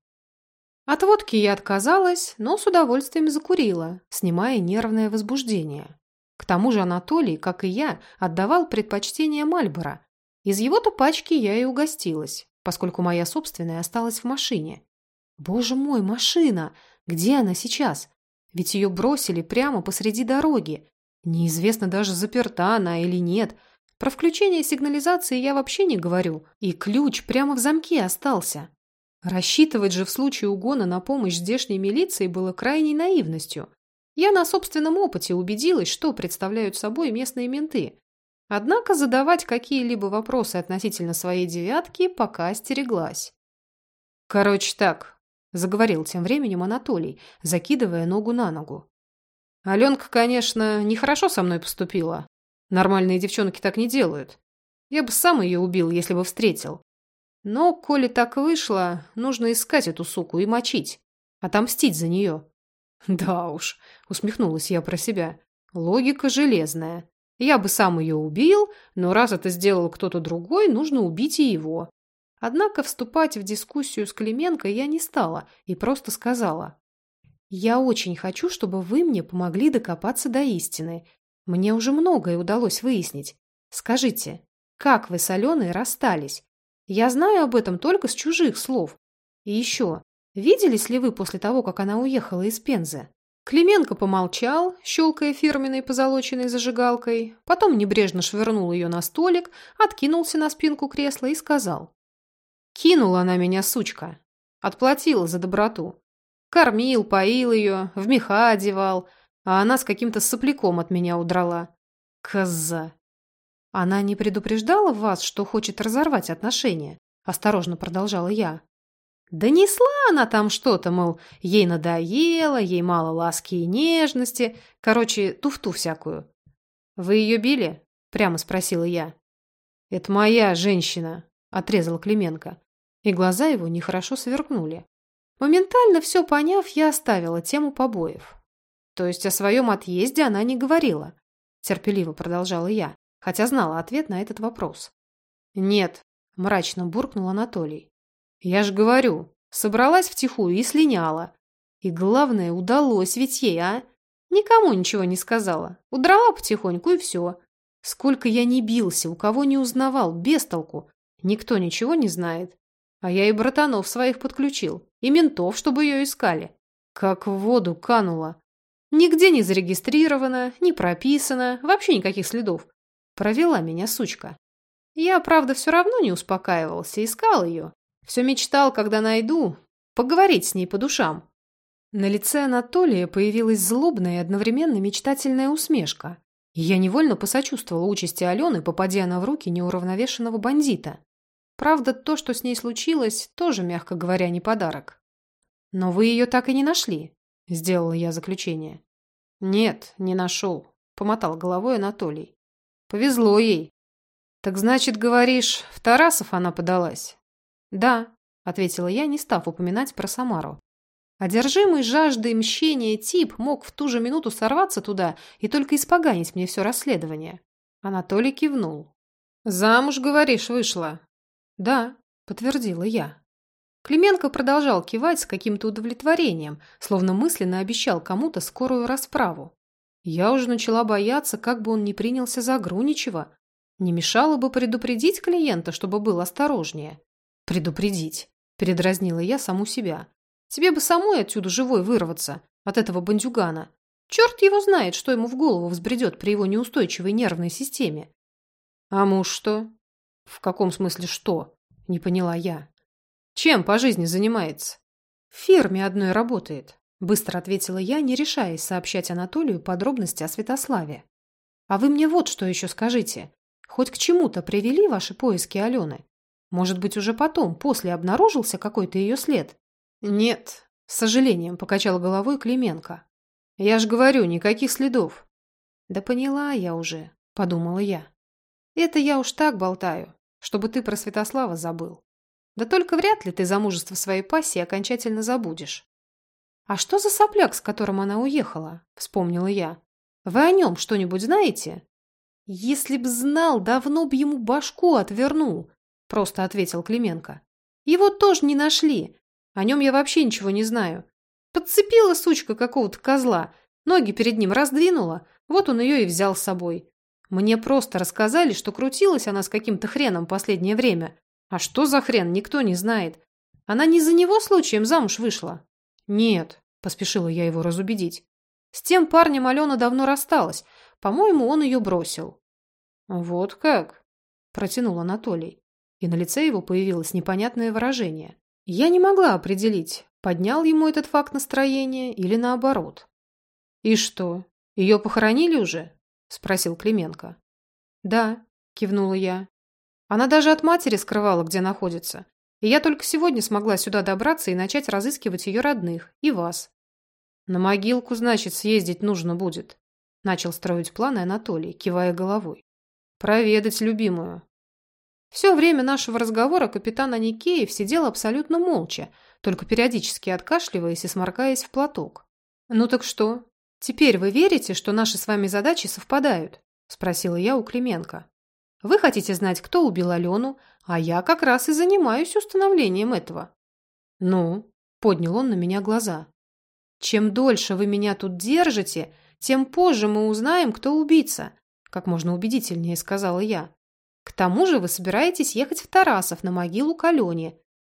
От водки я отказалась, но с удовольствием закурила, снимая нервное возбуждение. К тому же Анатолий, как и я, отдавал предпочтение Мальборо. Из его-то пачки я и угостилась поскольку моя собственная осталась в машине. Боже мой, машина! Где она сейчас? Ведь ее бросили прямо посреди дороги. Неизвестно даже, заперта она или нет. Про включение сигнализации я вообще не говорю. И ключ прямо в замке остался. Рассчитывать же в случае угона на помощь здешней милиции было крайней наивностью. Я на собственном опыте убедилась, что представляют собой местные менты. Однако задавать какие-либо вопросы относительно своей девятки пока остереглась. «Короче так», – заговорил тем временем Анатолий, закидывая ногу на ногу. «Аленка, конечно, нехорошо со мной поступила. Нормальные девчонки так не делают. Я бы сам ее убил, если бы встретил. Но, коли так вышло, нужно искать эту суку и мочить. Отомстить за нее». «Да уж», – усмехнулась я про себя. «Логика железная. Я бы сам ее убил, но раз это сделал кто-то другой, нужно убить и его. Однако вступать в дискуссию с Клименко я не стала и просто сказала. «Я очень хочу, чтобы вы мне помогли докопаться до истины. Мне уже многое удалось выяснить. Скажите, как вы с Аленой расстались? Я знаю об этом только с чужих слов. И еще, виделись ли вы после того, как она уехала из Пензы?» Клименко помолчал, щелкая фирменной позолоченной зажигалкой, потом небрежно швырнул ее на столик, откинулся на спинку кресла и сказал. «Кинула она меня, сучка. Отплатила за доброту. Кормил, поил ее, в меха одевал, а она с каким-то сопляком от меня удрала. Коза!» «Она не предупреждала вас, что хочет разорвать отношения?» – осторожно продолжала я. Да несла она там что-то, мол, ей надоело, ей мало ласки и нежности. Короче, туфту всякую. «Вы ее били?» – прямо спросила я. «Это моя женщина», – отрезал Клименко. И глаза его нехорошо сверкнули. Моментально все поняв, я оставила тему побоев. То есть о своем отъезде она не говорила. Терпеливо продолжала я, хотя знала ответ на этот вопрос. «Нет», – мрачно буркнул Анатолий. Я ж говорю, собралась втихую и слиняла. И главное, удалось ведь ей, а? Никому ничего не сказала. Удрала потихоньку и все. Сколько я не бился, у кого не узнавал, без толку. Никто ничего не знает. А я и братанов своих подключил, и ментов, чтобы ее искали. Как в воду канула. Нигде не зарегистрировано, не прописано, вообще никаких следов. Провела меня сучка. Я, правда, все равно не успокаивался, искал ее. Все мечтал, когда найду, поговорить с ней по душам. На лице Анатолия появилась злобная и одновременно мечтательная усмешка. Я невольно посочувствовала участи Алены, попадя она в руки неуравновешенного бандита. Правда, то, что с ней случилось, тоже, мягко говоря, не подарок. «Но вы ее так и не нашли», – сделала я заключение. «Нет, не нашел», – помотал головой Анатолий. «Повезло ей». «Так значит, говоришь, в Тарасов она подалась?» «Да», — ответила я, не став упоминать про Самару. Одержимый жаждой мщения тип мог в ту же минуту сорваться туда и только испоганить мне все расследование. Анатолий кивнул. «Замуж, говоришь, вышла?» «Да», — подтвердила я. Клименко продолжал кивать с каким-то удовлетворением, словно мысленно обещал кому-то скорую расправу. Я уже начала бояться, как бы он не принялся за Груничева. Не мешало бы предупредить клиента, чтобы был осторожнее. Предупредить. Передразнила я саму себя. Тебе бы самой отсюда живой вырваться, от этого бандюгана. Черт его знает, что ему в голову взбредет при его неустойчивой нервной системе. А муж что? В каком смысле что? Не поняла я. Чем по жизни занимается? В фирме одной работает. Быстро ответила я, не решаясь сообщать Анатолию подробности о Святославе. А вы мне вот что еще скажите. Хоть к чему-то привели ваши поиски Алены? Может быть, уже потом, после обнаружился какой-то ее след? Нет, с сожалением покачал головой Клименко. Я ж говорю, никаких следов. Да поняла я уже, подумала я. Это я уж так болтаю, чтобы ты про Святослава забыл. Да только вряд ли ты замужество своей пассии окончательно забудешь. «А что за сопляк, с которым она уехала?» – вспомнила я. «Вы о нем что-нибудь знаете?» «Если б знал, давно б ему башку отвернул», – просто ответил Клименко. «Его тоже не нашли. О нем я вообще ничего не знаю. Подцепила сучка какого-то козла, ноги перед ним раздвинула, вот он ее и взял с собой. Мне просто рассказали, что крутилась она с каким-то хреном последнее время. А что за хрен, никто не знает. Она не за него случаем замуж вышла?» «Нет», – поспешила я его разубедить. «С тем парнем Алена давно рассталась. По-моему, он ее бросил». «Вот как?» – протянул Анатолий. И на лице его появилось непонятное выражение. Я не могла определить, поднял ему этот факт настроения или наоборот. «И что, ее похоронили уже?» – спросил Клименко. «Да», – кивнула я. «Она даже от матери скрывала, где находится. И я только сегодня смогла сюда добраться и начать разыскивать ее родных и вас. На могилку, значит, съездить нужно будет. Начал строить планы Анатолий, кивая головой. Проведать любимую. Все время нашего разговора капитан Аникеев сидел абсолютно молча, только периодически откашливаясь и сморкаясь в платок. «Ну так что? Теперь вы верите, что наши с вами задачи совпадают?» – спросила я у Клименко. «Вы хотите знать, кто убил Алену, а я как раз и занимаюсь установлением этого. Ну, поднял он на меня глаза. Чем дольше вы меня тут держите, тем позже мы узнаем, кто убийца, как можно убедительнее сказала я. К тому же вы собираетесь ехать в Тарасов на могилу к.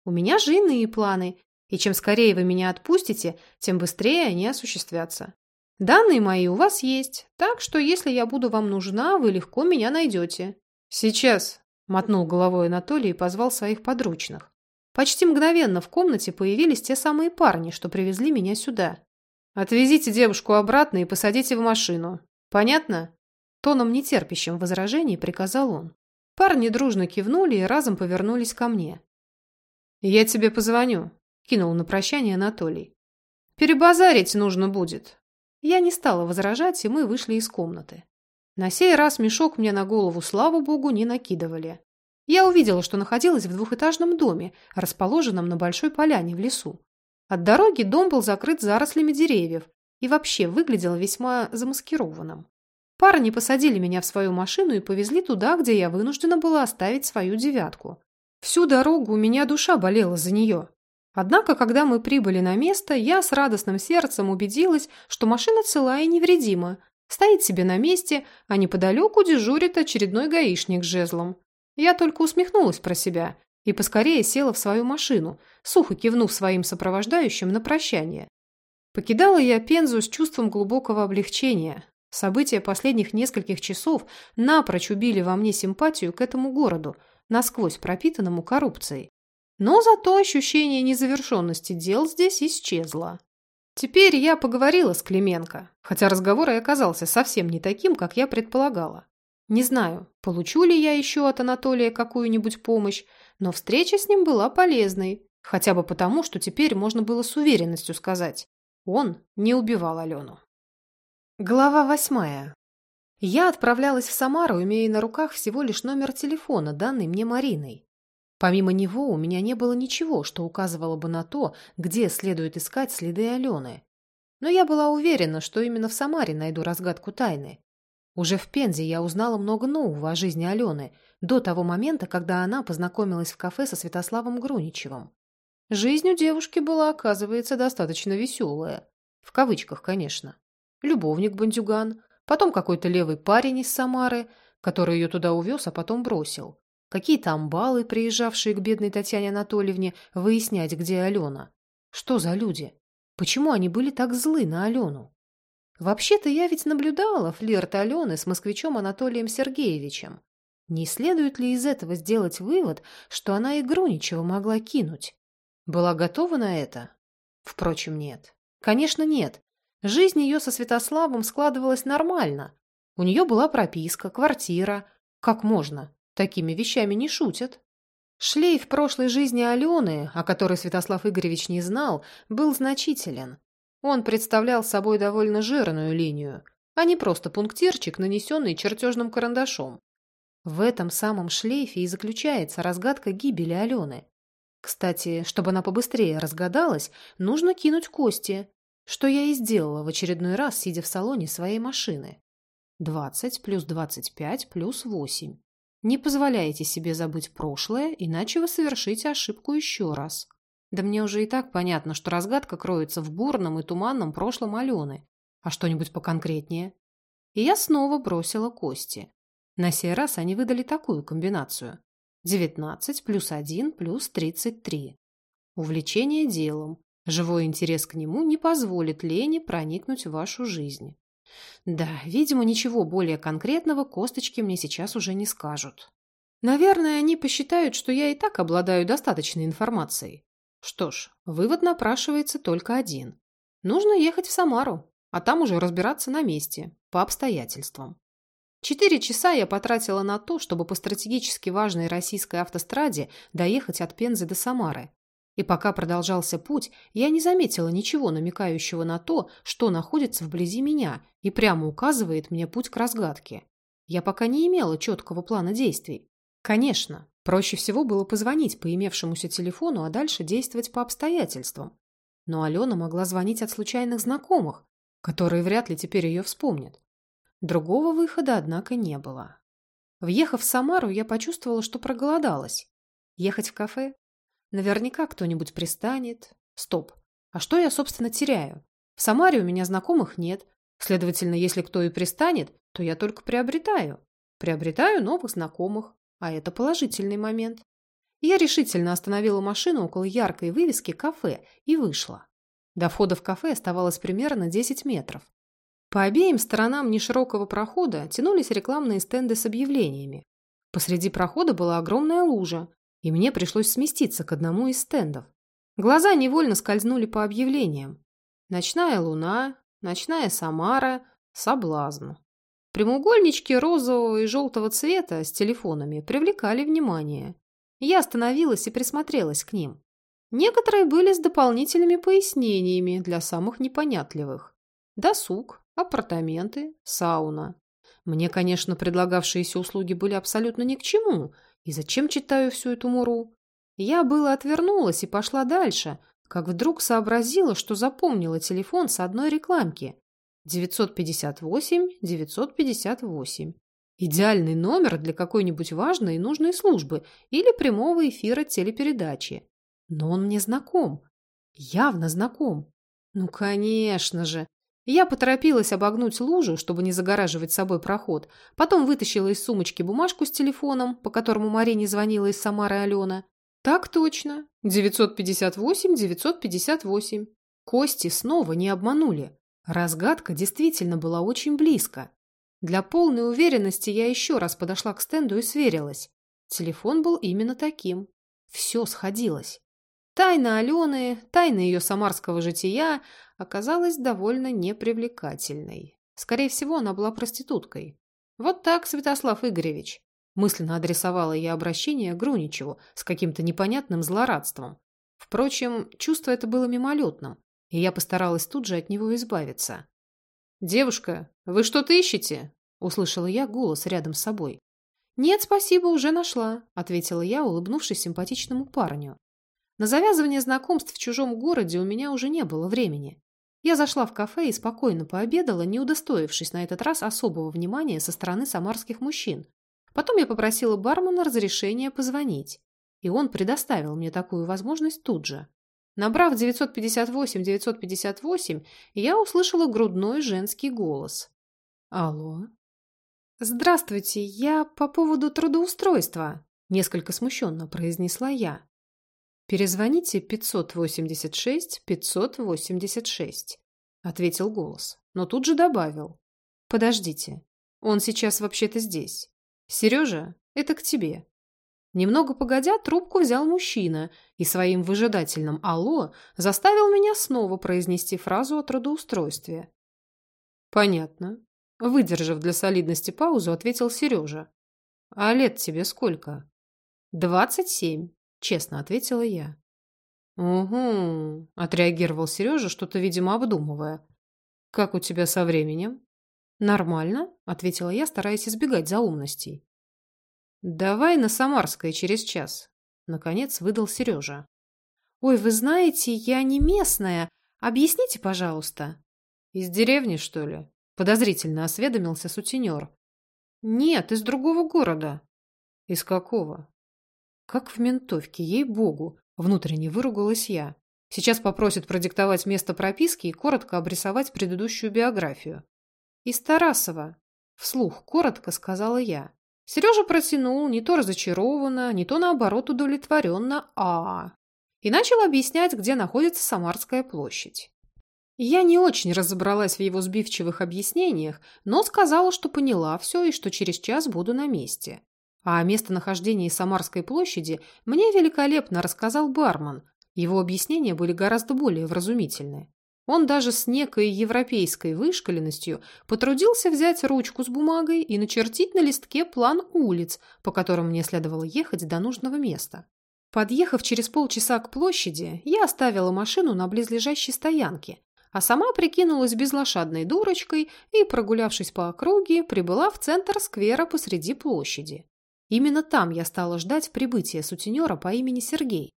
У меня же иные планы, и чем скорее вы меня отпустите, тем быстрее они осуществятся. Данные мои у вас есть, так что если я буду вам нужна, вы легко меня найдете. Сейчас, Мотнул головой Анатолий и позвал своих подручных. Почти мгновенно в комнате появились те самые парни, что привезли меня сюда. «Отвезите девушку обратно и посадите в машину. Понятно?» Тоном нетерпящим возражений приказал он. Парни дружно кивнули и разом повернулись ко мне. «Я тебе позвоню», – кинул на прощание Анатолий. «Перебазарить нужно будет». Я не стала возражать, и мы вышли из комнаты. На сей раз мешок мне на голову, слава богу, не накидывали. Я увидела, что находилась в двухэтажном доме, расположенном на большой поляне в лесу. От дороги дом был закрыт зарослями деревьев и вообще выглядел весьма замаскированным. Парни посадили меня в свою машину и повезли туда, где я вынуждена была оставить свою девятку. Всю дорогу у меня душа болела за нее. Однако, когда мы прибыли на место, я с радостным сердцем убедилась, что машина цела и невредима, Стоит себе на месте, а неподалеку дежурит очередной гаишник с жезлом. Я только усмехнулась про себя и поскорее села в свою машину, сухо кивнув своим сопровождающим на прощание. Покидала я Пензу с чувством глубокого облегчения. События последних нескольких часов напрочь убили во мне симпатию к этому городу, насквозь пропитанному коррупцией. Но зато ощущение незавершенности дел здесь исчезло. Теперь я поговорила с Клименко, хотя разговор и оказался совсем не таким, как я предполагала. Не знаю, получу ли я еще от Анатолия какую-нибудь помощь, но встреча с ним была полезной, хотя бы потому, что теперь можно было с уверенностью сказать, он не убивал Алену. Глава восьмая. Я отправлялась в Самару, имея на руках всего лишь номер телефона, данный мне Мариной. Помимо него у меня не было ничего, что указывало бы на то, где следует искать следы Алены. Но я была уверена, что именно в Самаре найду разгадку тайны. Уже в Пензе я узнала много нового о жизни Алены, до того момента, когда она познакомилась в кафе со Святославом Груничевым. Жизнь у девушки была, оказывается, достаточно веселая. В кавычках, конечно. Любовник-бандюган, потом какой-то левый парень из Самары, который ее туда увез, а потом бросил. Какие-то амбалы, приезжавшие к бедной Татьяне Анатольевне, выяснять, где Алена. Что за люди? Почему они были так злы на Алену? Вообще-то я ведь наблюдала флирт Алены с москвичом Анатолием Сергеевичем. Не следует ли из этого сделать вывод, что она игру ничего могла кинуть? Была готова на это? Впрочем, нет. Конечно, нет. Жизнь ее со Святославом складывалась нормально. У нее была прописка, квартира. Как можно? Такими вещами не шутят. Шлейф прошлой жизни Алены, о которой Святослав Игоревич не знал, был значителен. Он представлял собой довольно жирную линию, а не просто пунктирчик, нанесенный чертежным карандашом. В этом самом шлейфе и заключается разгадка гибели Алены. Кстати, чтобы она побыстрее разгадалась, нужно кинуть кости, что я и сделала в очередной раз, сидя в салоне своей машины. 20 плюс 25 плюс 8. Не позволяйте себе забыть прошлое, иначе вы совершите ошибку еще раз. Да мне уже и так понятно, что разгадка кроется в бурном и туманном прошлом Алены. А что-нибудь поконкретнее? И я снова бросила кости. На сей раз они выдали такую комбинацию. 19 плюс 1 плюс 33. Увлечение делом. Живой интерес к нему не позволит лени проникнуть в вашу жизнь. Да, видимо, ничего более конкретного косточки мне сейчас уже не скажут. Наверное, они посчитают, что я и так обладаю достаточной информацией. Что ж, вывод напрашивается только один. Нужно ехать в Самару, а там уже разбираться на месте, по обстоятельствам. Четыре часа я потратила на то, чтобы по стратегически важной российской автостраде доехать от Пензы до Самары. И пока продолжался путь, я не заметила ничего намекающего на то, что находится вблизи меня и прямо указывает мне путь к разгадке. Я пока не имела четкого плана действий. Конечно, проще всего было позвонить по имевшемуся телефону, а дальше действовать по обстоятельствам. Но Алена могла звонить от случайных знакомых, которые вряд ли теперь ее вспомнят. Другого выхода, однако, не было. Въехав в Самару, я почувствовала, что проголодалась. Ехать в кафе? Наверняка кто-нибудь пристанет. Стоп. А что я, собственно, теряю? В Самаре у меня знакомых нет. Следовательно, если кто и пристанет, то я только приобретаю. Приобретаю новых знакомых. А это положительный момент. Я решительно остановила машину около яркой вывески «Кафе» и вышла. До входа в кафе оставалось примерно 10 метров. По обеим сторонам неширокого прохода тянулись рекламные стенды с объявлениями. Посреди прохода была огромная лужа, и мне пришлось сместиться к одному из стендов. Глаза невольно скользнули по объявлениям. Ночная луна, ночная Самара, соблазн. Прямоугольнички розового и желтого цвета с телефонами привлекали внимание. Я остановилась и присмотрелась к ним. Некоторые были с дополнительными пояснениями для самых непонятливых. Досуг, апартаменты, сауна. Мне, конечно, предлагавшиеся услуги были абсолютно ни к чему. И зачем читаю всю эту муру? Я было отвернулась и пошла дальше, как вдруг сообразила, что запомнила телефон с одной рекламки. 958-958. Идеальный номер для какой-нибудь важной и нужной службы или прямого эфира телепередачи. Но он мне знаком. Явно знаком. Ну, конечно же. Я поторопилась обогнуть лужу, чтобы не загораживать собой проход. Потом вытащила из сумочки бумажку с телефоном, по которому Марине звонила из Самары Алена. Так точно. 958-958. Кости снова не обманули. Разгадка действительно была очень близко. Для полной уверенности я еще раз подошла к стенду и сверилась. Телефон был именно таким. Все сходилось. Тайна Алены, тайна ее самарского жития оказалась довольно непривлекательной. Скорее всего, она была проституткой. Вот так, Святослав Игоревич. Мысленно адресовала я обращение Груничеву с каким-то непонятным злорадством. Впрочем, чувство это было мимолетным, и я постаралась тут же от него избавиться. «Девушка, вы что-то ищете?» – услышала я голос рядом с собой. «Нет, спасибо, уже нашла», – ответила я, улыбнувшись симпатичному парню. На завязывание знакомств в чужом городе у меня уже не было времени. Я зашла в кафе и спокойно пообедала, не удостоившись на этот раз особого внимания со стороны самарских мужчин. Потом я попросила бармена разрешения позвонить, и он предоставил мне такую возможность тут же. Набрав 958-958, я услышала грудной женский голос. «Алло?» «Здравствуйте, я по поводу трудоустройства», – несколько смущенно произнесла я. «Перезвоните 586-586», – ответил голос, но тут же добавил. «Подождите, он сейчас вообще-то здесь. Сережа, это к тебе». Немного погодя, трубку взял мужчина и своим выжидательным «Алло» заставил меня снова произнести фразу о трудоустройстве. «Понятно». Выдержав для солидности паузу, ответил Сережа. «А лет тебе сколько?» «Двадцать семь», — честно ответила я. «Угу», — отреагировал Сережа, что-то, видимо, обдумывая. «Как у тебя со временем?» «Нормально», — ответила я, стараясь избегать заумностей. «Давай на Самарское через час», — наконец выдал Сережа. «Ой, вы знаете, я не местная. Объясните, пожалуйста». «Из деревни, что ли?» — подозрительно осведомился сутенер. «Нет, из другого города». «Из какого?» «Как в ментовке, ей-богу!» — внутренне выругалась я. Сейчас попросят продиктовать место прописки и коротко обрисовать предыдущую биографию. «Из Тарасова», — вслух коротко сказала я. Сережа протянул не то разочарованно, не то наоборот удовлетворенно «а». И начал объяснять, где находится Самарская площадь. Я не очень разобралась в его сбивчивых объяснениях, но сказала, что поняла все и что через час буду на месте. А о местонахождении Самарской площади мне великолепно рассказал бармен. Его объяснения были гораздо более вразумительны. Он даже с некой европейской вышкаленностью потрудился взять ручку с бумагой и начертить на листке план улиц, по которым мне следовало ехать до нужного места. Подъехав через полчаса к площади, я оставила машину на близлежащей стоянке, а сама прикинулась безлошадной дурочкой и, прогулявшись по округе, прибыла в центр сквера посреди площади. Именно там я стала ждать прибытия сутенера по имени Сергей.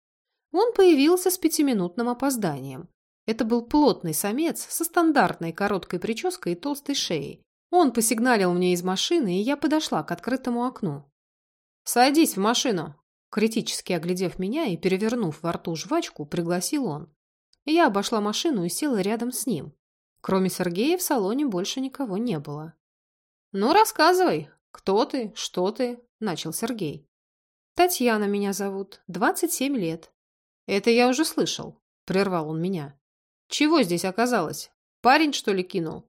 Он появился с пятиминутным опозданием. Это был плотный самец со стандартной короткой прической и толстой шеей. Он посигналил мне из машины, и я подошла к открытому окну. «Садись в машину!» Критически оглядев меня и перевернув во рту жвачку, пригласил он. Я обошла машину и села рядом с ним. Кроме Сергея в салоне больше никого не было. «Ну, рассказывай, кто ты, что ты?» – начал Сергей. «Татьяна меня зовут, 27 лет». «Это я уже слышал», – прервал он меня. Чего здесь оказалось? Парень, что ли, кинул?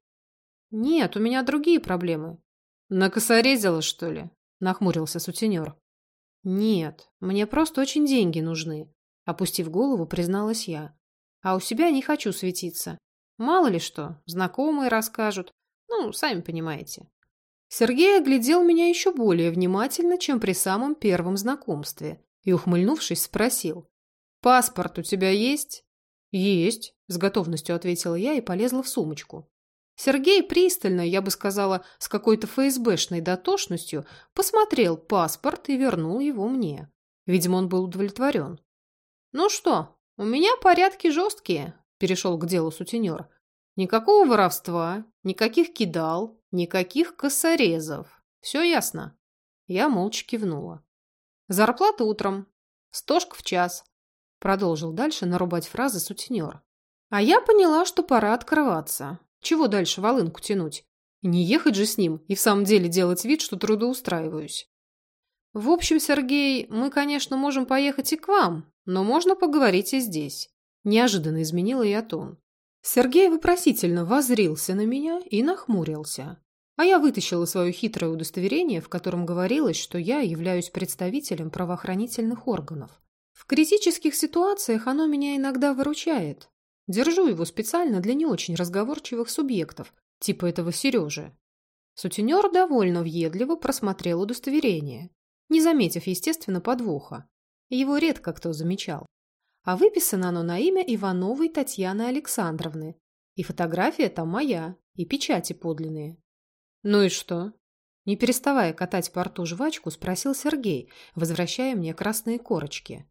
Нет, у меня другие проблемы. Накосорезила, что ли? Нахмурился сутенер. Нет, мне просто очень деньги нужны. Опустив голову, призналась я. А у себя не хочу светиться. Мало ли что, знакомые расскажут. Ну, сами понимаете. Сергей оглядел меня еще более внимательно, чем при самом первом знакомстве, и, ухмыльнувшись, спросил. «Паспорт у тебя есть?» «Есть», – с готовностью ответила я и полезла в сумочку. Сергей пристально, я бы сказала, с какой-то ФСБшной дотошностью, посмотрел паспорт и вернул его мне. Видимо, он был удовлетворен. «Ну что, у меня порядки жесткие», – перешел к делу сутенер. «Никакого воровства, никаких кидал, никаких косорезов. Все ясно?» Я молча кивнула. «Зарплата утром, стошка в час, Продолжил дальше нарубать фразы сутенер. А я поняла, что пора открываться. Чего дальше волынку тянуть? Не ехать же с ним и в самом деле делать вид, что трудоустраиваюсь. В общем, Сергей, мы, конечно, можем поехать и к вам, но можно поговорить и здесь. Неожиданно изменила я тон. Сергей вопросительно возрился на меня и нахмурился. А я вытащила свое хитрое удостоверение, в котором говорилось, что я являюсь представителем правоохранительных органов. В критических ситуациях оно меня иногда выручает. Держу его специально для не очень разговорчивых субъектов, типа этого Сережи. Сутенер довольно въедливо просмотрел удостоверение, не заметив, естественно, подвоха. Его редко кто замечал. А выписано оно на имя Ивановой Татьяны Александровны. И фотография там моя, и печати подлинные. Ну и что? Не переставая катать по рту жвачку, спросил Сергей, возвращая мне красные корочки.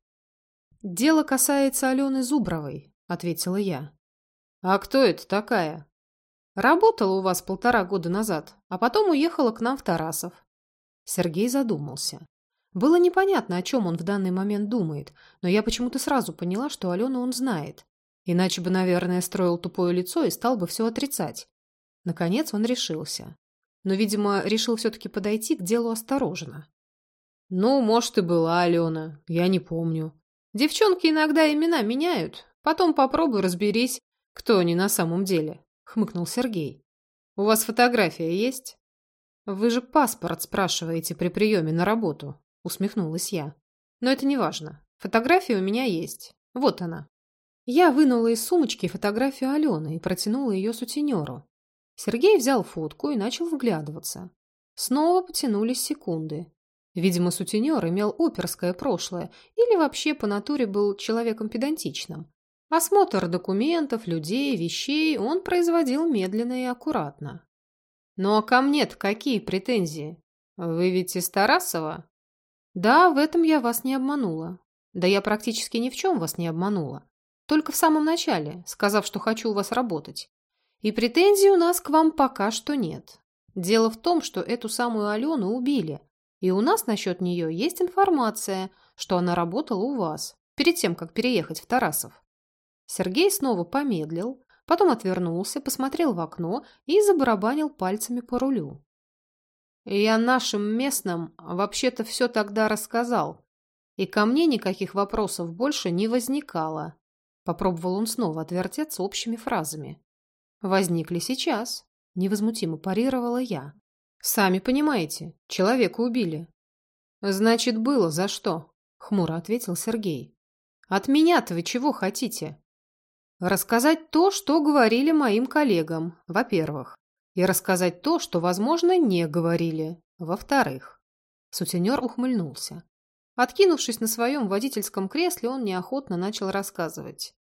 «Дело касается Алены Зубровой», — ответила я. «А кто это такая?» «Работала у вас полтора года назад, а потом уехала к нам в Тарасов». Сергей задумался. Было непонятно, о чем он в данный момент думает, но я почему-то сразу поняла, что Алену он знает. Иначе бы, наверное, строил тупое лицо и стал бы все отрицать. Наконец он решился. Но, видимо, решил все-таки подойти к делу осторожно. «Ну, может, и была Алена. Я не помню. Девчонки иногда имена меняют. Потом попробуй разберись, кто они на самом деле», — хмыкнул Сергей. «У вас фотография есть?» «Вы же паспорт спрашиваете при приеме на работу», — усмехнулась я. «Но это не важно. Фотография у меня есть. Вот она». Я вынула из сумочки фотографию Алены и протянула ее сутенеру. Сергей взял фотку и начал вглядываться. Снова потянулись секунды. Видимо, сутенер имел оперское прошлое или вообще по натуре был человеком педантичным. Осмотр документов, людей, вещей он производил медленно и аккуратно. «Ну а ко мне-то какие претензии? Вы ведь из Тарасова?» «Да, в этом я вас не обманула. Да я практически ни в чем вас не обманула. Только в самом начале, сказав, что хочу у вас работать. И претензий у нас к вам пока что нет. Дело в том, что эту самую Алену убили. И у нас насчет нее есть информация, что она работала у вас, перед тем, как переехать в Тарасов. Сергей снова помедлил, потом отвернулся, посмотрел в окно и забарабанил пальцами по рулю. Я нашим местным вообще-то все тогда рассказал, и ко мне никаких вопросов больше не возникало. Попробовал он снова отвертеться общими фразами. «Возникли сейчас», — невозмутимо парировала я. «Сами понимаете, человека убили». «Значит, было за что?» — хмуро ответил Сергей. «От меня-то вы чего хотите?» «Рассказать то, что говорили моим коллегам, во-первых, и рассказать то, что, возможно, не говорили, во-вторых». Сутенер ухмыльнулся. Откинувшись на своем водительском кресле, он неохотно начал рассказывать.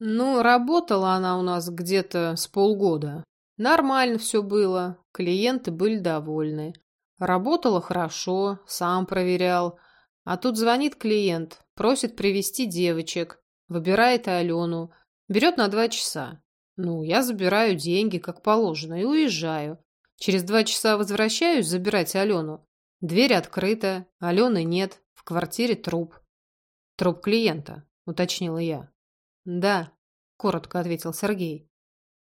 Ну, работала она у нас где-то с полгода. Нормально все было, клиенты были довольны. Работала хорошо, сам проверял. А тут звонит клиент, просит привести девочек, выбирает Алену, берет на два часа. Ну, я забираю деньги, как положено, и уезжаю. Через два часа возвращаюсь забирать Алену. Дверь открыта, Алены нет, в квартире труп. Труп клиента, уточнила я. «Да», — коротко ответил Сергей.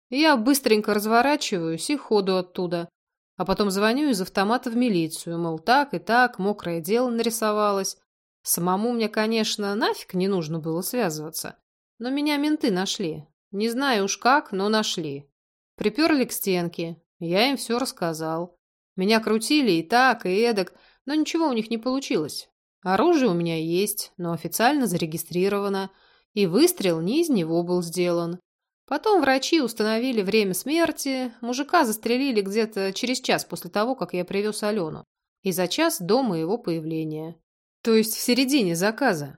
«Я быстренько разворачиваюсь и ходу оттуда, а потом звоню из автомата в милицию, мол, так и так, мокрое дело нарисовалось. Самому мне, конечно, нафиг не нужно было связываться, но меня менты нашли. Не знаю уж как, но нашли. Приперли к стенке, я им все рассказал. Меня крутили и так, и эдак, но ничего у них не получилось. Оружие у меня есть, но официально зарегистрировано, и выстрел не из него был сделан. Потом врачи установили время смерти, мужика застрелили где-то через час после того, как я привез Алену, и за час до моего появления. То есть в середине заказа.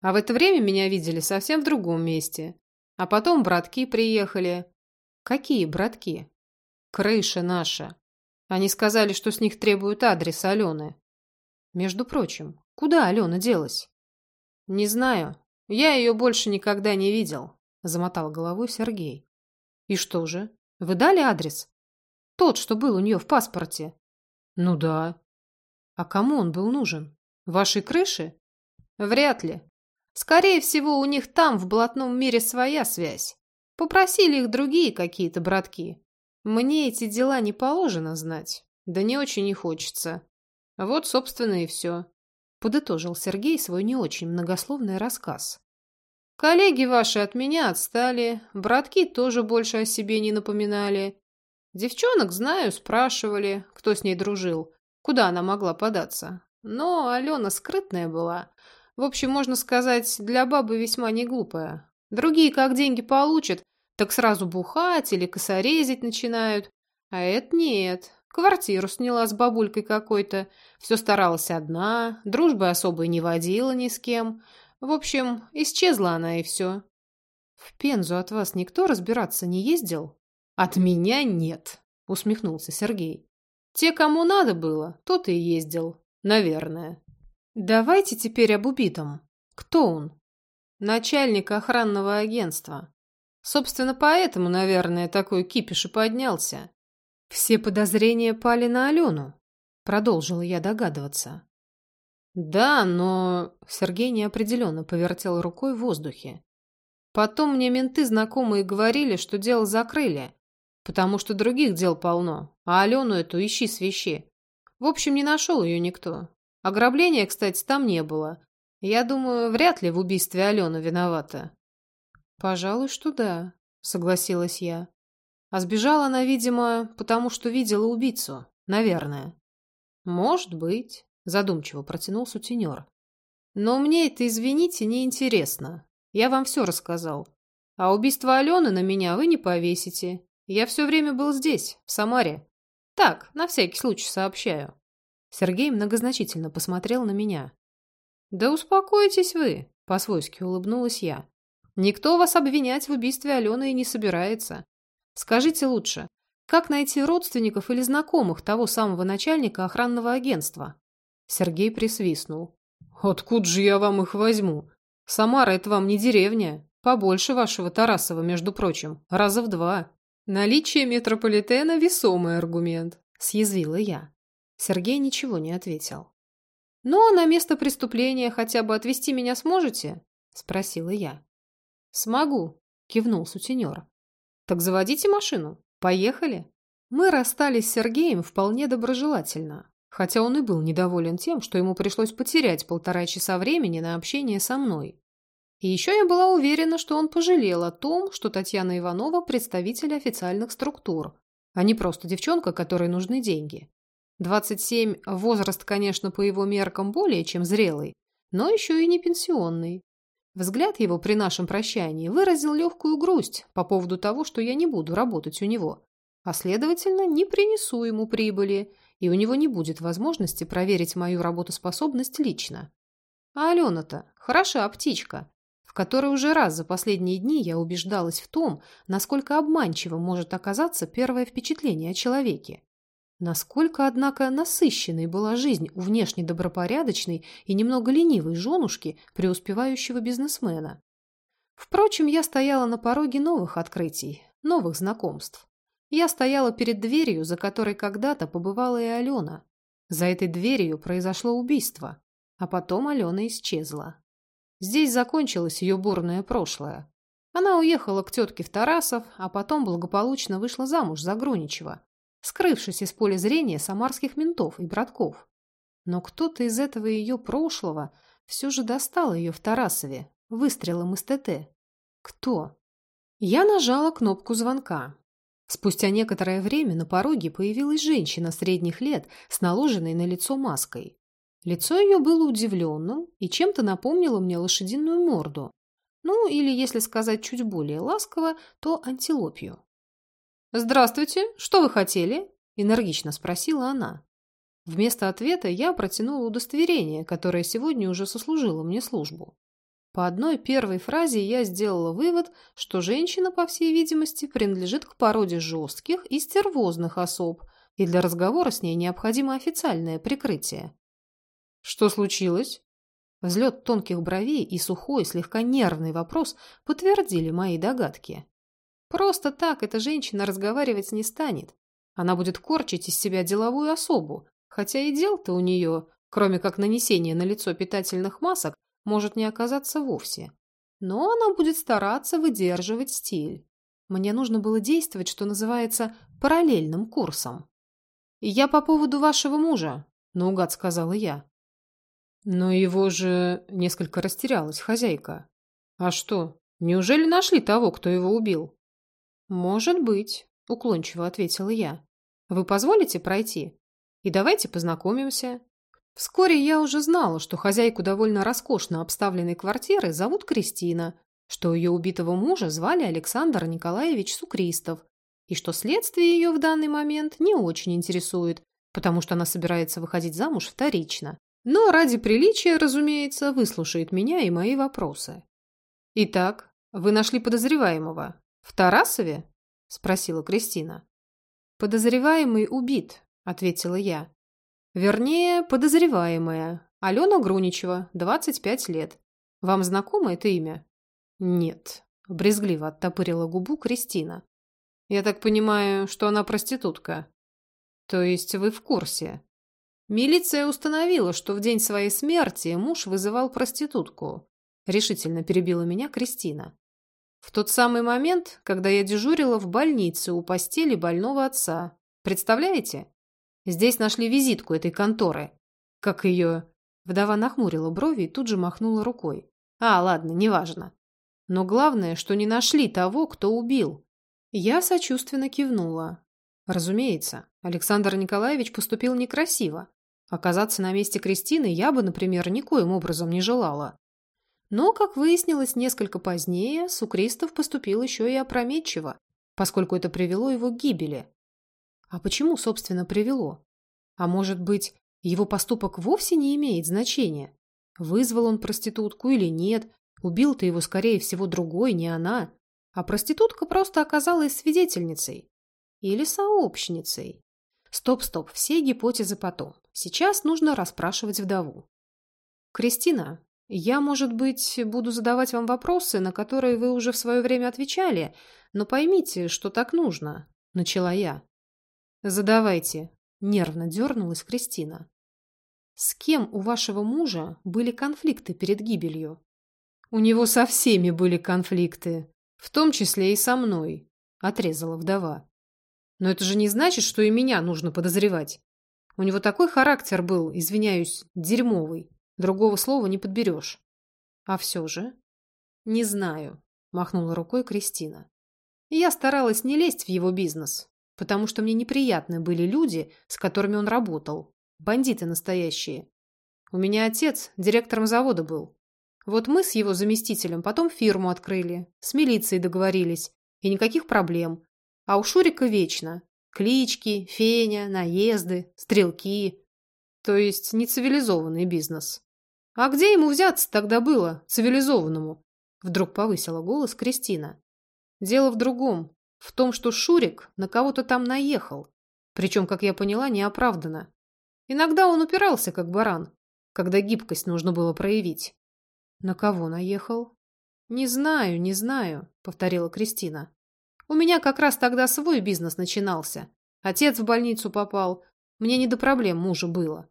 А в это время меня видели совсем в другом месте. А потом братки приехали. Какие братки? Крыша наша. Они сказали, что с них требуют адрес Алены. Между прочим, куда Алена делась? Не знаю, «Я ее больше никогда не видел», — замотал головой Сергей. «И что же? Вы дали адрес? Тот, что был у нее в паспорте?» «Ну да». «А кому он был нужен? Вашей крыше?» «Вряд ли. Скорее всего, у них там, в блатном мире, своя связь. Попросили их другие какие-то братки. Мне эти дела не положено знать. Да не очень и хочется. Вот, собственно, и все подытожил Сергей свой не очень многословный рассказ. Коллеги ваши от меня отстали, братки тоже больше о себе не напоминали. Девчонок, знаю, спрашивали, кто с ней дружил, куда она могла податься. Но Алена скрытная была. В общем, можно сказать, для бабы весьма не глупая. Другие, как деньги получат, так сразу бухать или косорезить начинают. А это нет. Квартиру сняла с бабулькой какой-то. Все старалась одна, дружбы особой не водила ни с кем. В общем, исчезла она и все. В Пензу от вас никто разбираться не ездил? От меня нет, усмехнулся Сергей. Те, кому надо было, тот и ездил. Наверное. Давайте теперь об убитом. Кто он? Начальник охранного агентства. Собственно, поэтому, наверное, такой кипиш и поднялся. Все подозрения пали на Алену, продолжила я догадываться. Да, но... Сергей неопределенно повертел рукой в воздухе. Потом мне менты знакомые говорили, что дело закрыли, потому что других дел полно, а Алену эту ищи свищи. В общем, не нашел ее никто. Ограбления, кстати, там не было. Я думаю, вряд ли в убийстве Алена виновата. Пожалуй, что да, согласилась я. А сбежала она, видимо, потому что видела убийцу. Наверное. Может быть, задумчиво протянул сутенер. Но мне это, извините, не интересно. Я вам все рассказал. А убийство Алены на меня вы не повесите. Я все время был здесь, в Самаре. Так, на всякий случай сообщаю. Сергей многозначительно посмотрел на меня. «Да успокойтесь вы», — по-свойски улыбнулась я. «Никто вас обвинять в убийстве Алены и не собирается. Скажите лучше, как найти родственников или знакомых того самого начальника охранного агентства?» Сергей присвистнул. «Откуда же я вам их возьму? Самара — это вам не деревня. Побольше вашего Тарасова, между прочим, раза в два. Наличие метрополитена — весомый аргумент», — съязвила я. Сергей ничего не ответил. «Ну, а на место преступления хотя бы отвезти меня сможете?» — спросила я. «Смогу», — кивнул сутенер. «Так заводите машину. Поехали». Мы расстались с Сергеем вполне доброжелательно, хотя он и был недоволен тем, что ему пришлось потерять полтора часа времени на общение со мной. И еще я была уверена, что он пожалел о том, что Татьяна Иванова – представитель официальных структур, а не просто девчонка, которой нужны деньги. 27 – возраст, конечно, по его меркам более чем зрелый, но еще и не пенсионный. Взгляд его при нашем прощании выразил легкую грусть по поводу того, что я не буду работать у него, а, следовательно, не принесу ему прибыли, и у него не будет возможности проверить мою работоспособность лично. А Алена-то хороша птичка, в которой уже раз за последние дни я убеждалась в том, насколько обманчивым может оказаться первое впечатление о человеке. Насколько, однако, насыщенной была жизнь у внешне добропорядочной и немного ленивой женушки преуспевающего бизнесмена. Впрочем, я стояла на пороге новых открытий, новых знакомств. Я стояла перед дверью, за которой когда-то побывала и Алена. За этой дверью произошло убийство, а потом Алена исчезла. Здесь закончилось ее бурное прошлое. Она уехала к тетке в Тарасов, а потом благополучно вышла замуж за Груничева, скрывшись из поля зрения самарских ментов и братков. Но кто-то из этого ее прошлого все же достал ее в Тарасове, выстрелом из ТТ. Кто? Я нажала кнопку звонка. Спустя некоторое время на пороге появилась женщина средних лет с наложенной на лицо маской. Лицо ее было удивленным и чем-то напомнило мне лошадиную морду. Ну, или, если сказать чуть более ласково, то антилопью. «Здравствуйте, что вы хотели?» – энергично спросила она. Вместо ответа я протянула удостоверение, которое сегодня уже сослужило мне службу. По одной первой фразе я сделала вывод, что женщина, по всей видимости, принадлежит к породе жестких и стервозных особ, и для разговора с ней необходимо официальное прикрытие. «Что случилось?» Взлет тонких бровей и сухой, слегка нервный вопрос подтвердили мои догадки. Просто так эта женщина разговаривать не станет. Она будет корчить из себя деловую особу, хотя и дел-то у нее, кроме как нанесения на лицо питательных масок, может не оказаться вовсе. Но она будет стараться выдерживать стиль. Мне нужно было действовать, что называется, параллельным курсом. «Я по поводу вашего мужа», — наугад сказала я. Но его же несколько растерялась хозяйка. «А что, неужели нашли того, кто его убил?» «Может быть», — уклончиво ответила я. «Вы позволите пройти? И давайте познакомимся». Вскоре я уже знала, что хозяйку довольно роскошно обставленной квартиры зовут Кристина, что ее убитого мужа звали Александр Николаевич Сукристов, и что следствие ее в данный момент не очень интересует, потому что она собирается выходить замуж вторично. Но ради приличия, разумеется, выслушает меня и мои вопросы. «Итак, вы нашли подозреваемого?» «В Тарасове?» – спросила Кристина. «Подозреваемый убит», – ответила я. «Вернее, подозреваемая. Алена Груничева, 25 лет. Вам знакомо это имя?» «Нет», – брезгливо оттопырила губу Кристина. «Я так понимаю, что она проститутка?» «То есть вы в курсе?» Милиция установила, что в день своей смерти муж вызывал проститутку. Решительно перебила меня Кристина. В тот самый момент, когда я дежурила в больнице у постели больного отца. Представляете? Здесь нашли визитку этой конторы. Как ее... Вдова нахмурила брови и тут же махнула рукой. А, ладно, неважно. Но главное, что не нашли того, кто убил. Я сочувственно кивнула. Разумеется, Александр Николаевич поступил некрасиво. Оказаться на месте Кристины я бы, например, никоим образом не желала. Но, как выяснилось несколько позднее, Сукристов поступил еще и опрометчиво, поскольку это привело его к гибели. А почему, собственно, привело? А может быть, его поступок вовсе не имеет значения? Вызвал он проститутку или нет, убил-то его, скорее всего, другой, не она. А проститутка просто оказалась свидетельницей. Или сообщницей. Стоп-стоп, все гипотезы потом. Сейчас нужно расспрашивать вдову. Кристина, я, может быть, буду задавать вам вопросы, на которые вы уже в свое время отвечали, но поймите, что так нужно, начала я. Задавайте, нервно дернулась Кристина. С кем у вашего мужа были конфликты перед гибелью? У него со всеми были конфликты, в том числе и со мной, отрезала вдова. Но это же не значит, что и меня нужно подозревать. У него такой характер был, извиняюсь, дерьмовый. Другого слова не подберешь. А все же? Не знаю, махнула рукой Кристина. Я старалась не лезть в его бизнес, потому что мне неприятны были люди, с которыми он работал. Бандиты настоящие. У меня отец директором завода был. Вот мы с его заместителем потом фирму открыли, с милицией договорились, и никаких проблем. А у Шурика вечно. Клички, феня, наезды, стрелки. То есть нецивилизованный бизнес. А где ему взяться тогда было, цивилизованному? Вдруг повысила голос Кристина. Дело в другом. В том, что Шурик на кого-то там наехал. Причем, как я поняла, неоправданно. Иногда он упирался, как баран, когда гибкость нужно было проявить. На кого наехал? Не знаю, не знаю, повторила Кристина. У меня как раз тогда свой бизнес начинался. Отец в больницу попал. Мне не до проблем мужа было.